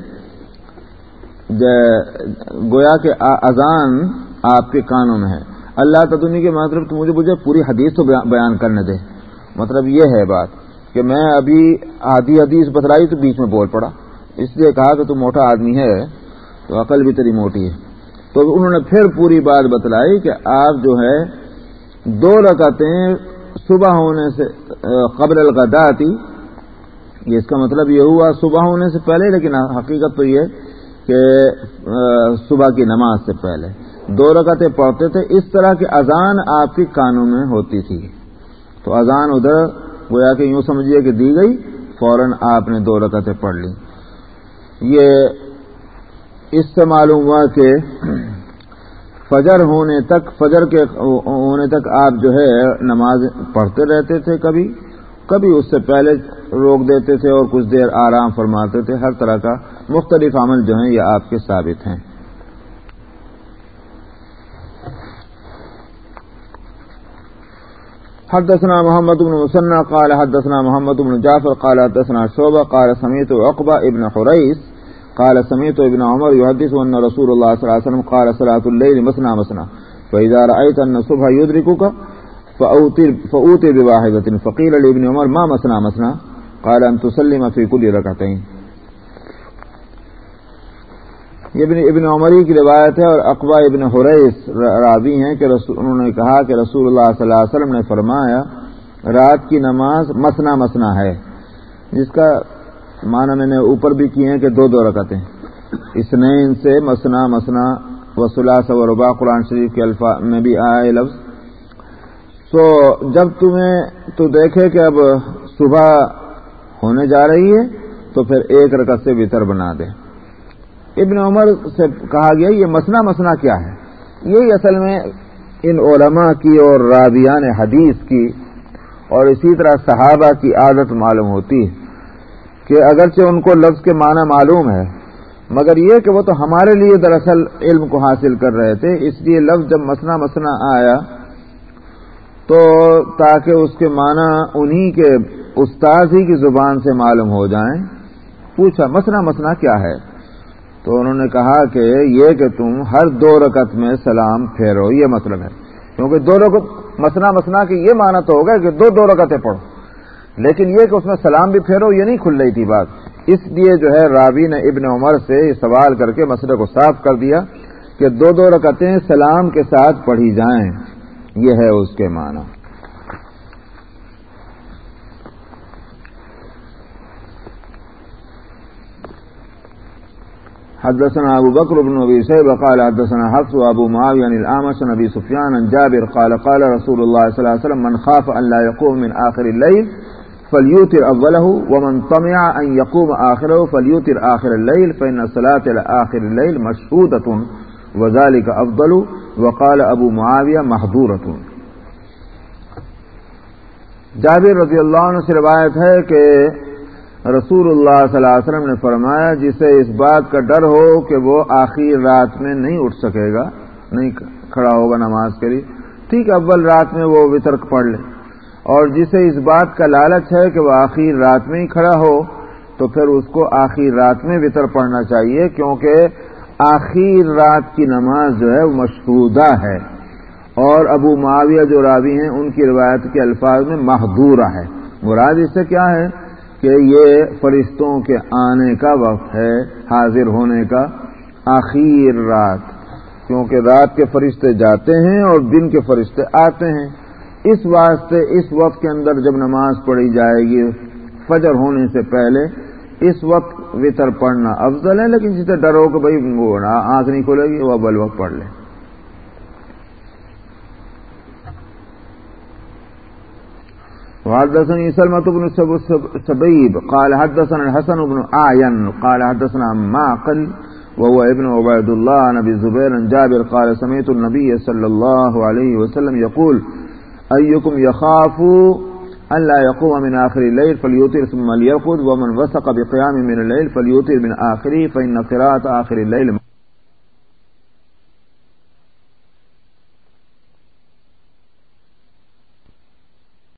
گویا کہ اذان آپ کے کانوں میں ہے۔ اللہ تعدنی کے مطلب تو مجھے مجھے پوری حدیث تو بیان کرنے دے۔ مطلب یہ ہے بات۔ کہ میں ابھی آدھی حدیث بتلائی تو بیچ میں بول پڑا۔ اس لیے کہا کہ تو موٹا آدمی ہے تو عقل بھی تیری موٹی ہے۔ تو انہوں نے پھر پوری بات بتلائی کہ آپ جو ہے دو رکعتیں صبح ہونے سے قبل الغدا تھی۔ اس کا مطلب یہ ہوا صبح ہونے سے پہلے، لیکن حقیقت تو یہ کہ صبح کی نماز سے پہلے۔ دو رکعتیں پڑھتے تھے۔ اس طرح کی اذان آپ کی کانوں میں ہوتی تھی۔ تو اذان ادھر گویا کہ یوں سمجھیے کہ دی گئی، فوراً آپ نے دو رکعتیں پڑھ لی یہ اس سے معلوم ہوا کہ فجر ہونے تک، فجر کے ہونے تک آپ جو ہے نماز پڑھتے رہتے تھے کبھی۔ کبھی اس سے پہلے روک دیتے تھے اور کچھ دیر آرام فرماتے تھے۔ ہر طرح کا مختلف عمل جو ہیں، یہ آپ کے ثابت ہیں۔ حدثنا محمد بن مسنى قال حدثنا محمد بن جعفر قال حدثنا شعبة قال سميت عقبة ابن حريث قال سمعت ابن عمر يحدث ان رسول الله صلى الله عليه وسلم قال صلاه الليل مثنى مثنى فاذا رايت ان الصبح يدركك فاوتر بواحده فقيل لابن عمر ما مثنى مثنى قال ان تسلم في كل ركعتين یہ ابن ابن عمری کی روایت ہے اور اقبا ابن حریث راوی ہیں کہ رسول انہوں نے کہا کہ رسول اللہ صلی اللہ علیہ وسلم نے فرمایا، رات کی نماز مسنا مسنا ہے۔ جس کا معنی میں نے اوپر بھی کیے ہیں کہ دو دو رکعتیں۔ اس سے مسنا مسنا وسلا ربا قرآن شریف کے الفاظ میں بھی آئے لفظ۔ تو جب تمہیں تو دیکھے کہ اب صبح ہونے جا رہی ہے، تو پھر ایک رکعت سے وطر بنا دے ابن عمر سے کہا گیا یہ مسنا مسنا کیا ہے؟ یہی اصل میں ان علماء کی اور رابیان حدیث کی اور اسی طرح صحابہ کی عادت معلوم ہوتی ہے کہ اگرچہ ان کو لفظ کے معنی معلوم ہے، مگر یہ کہ وہ تو ہمارے لیے دراصل علم کو حاصل کر رہے تھے، اس لیے لفظ جب مسنا مسنا آیا تو تاکہ اس کے معنی انہی کے استاذ ہی کی زبان سے معلوم ہو جائیں، پوچھا مسنا مسنا کیا ہے؟ تو انہوں نے کہا کہ یہ کہ تم ہر دو رکعت میں سلام پھیرو، یہ مطلب ہے۔ کیونکہ دو رکعت مسنا مسنا کہ یہ مانا تو ہوگا کہ دو دو رکعتیں پڑھو۔ لیکن یہ کہ اس میں سلام بھی پھیرو، یہ نہیں کھل رہی تھی بات۔ اس لیے جو ہے رابی نے ابن عمر سے یہ سوال کر کے مسئلے کو صاف کر دیا کہ دو دو رکعتیں سلام کے ساتھ پڑھی جائیں۔ یہ ہے اس کے معنی۔ حدثنا أبو بكر بن أبي سيب قال حدثنا حفص وأبو معاوية عن الآمش عن أبي سفيان عن جابر قال قال رسول الله صلى الله عليه وسلم من خاف أن لا يقوم من آخر الليل فليوتر أوله ومن طمع أن يقوم آخره فليوتر آخر الليل فإن الصلاة إلى آخر الليل مشهودة وذلك أفضل وقال أبو معاوية محظورة جابر رضی اللہ عنہ سے روایت ہے کہ رسول اللہ صلی اللہ علیہ وسلم نے فرمایا جسے اس بات کا ڈر ہو کہ وہ آخر رات میں نہیں اٹھ سکے گا، نہیں کھڑا ہوگا نماز کے لیے۔ ٹھیک، اول رات میں وہ وطرک پڑھ لے۔ اور جسے اس بات کا لالچ ہے کہ وہ آخر رات میں ہی کھڑا ہو، تو پھر اس کو آخر رات میں وطر پڑھنا چاہیے، کیونکہ آخر رات کی نماز جو ہے وہ مشہودہ ہے۔ اور ابو معاویہ جو راوی ہیں، ان کی روایت کے الفاظ میں محدورہ ہے۔ مراد اس سے کیا ہے؟ کہ یہ فرشتوں کے آنے کا وقت ہے، حاضر ہونے کا آخر رات۔ کیونکہ رات کے فرشتے جاتے ہیں اور دن کے فرشتے آتے ہیں۔ اس واسطے اس وقت کے اندر جب نماز پڑھی جائے گی، فجر ہونے سے پہلے اس وقت وطر پڑھنا افضل ہے، لیکن جسے ڈرو کہ بھائی آنکھ نہیں کھلے گی، وہ بل وقت پڑھ لیں وحدثني سلمة بن سبيب، قال حدثنا الحسن بن أعين، قال حدثنا معقل وهو ابن عبيد الله نبي الزبير جابر، قال سمعت النبي صلى الله عليه وسلم يقول أيكم يخاف أن لا يقوم من آخر الليل فليوتر ثم ليرقد ومن وثق بقيام من الليل فليوتر من آخره، فإن قراءة آخر الليل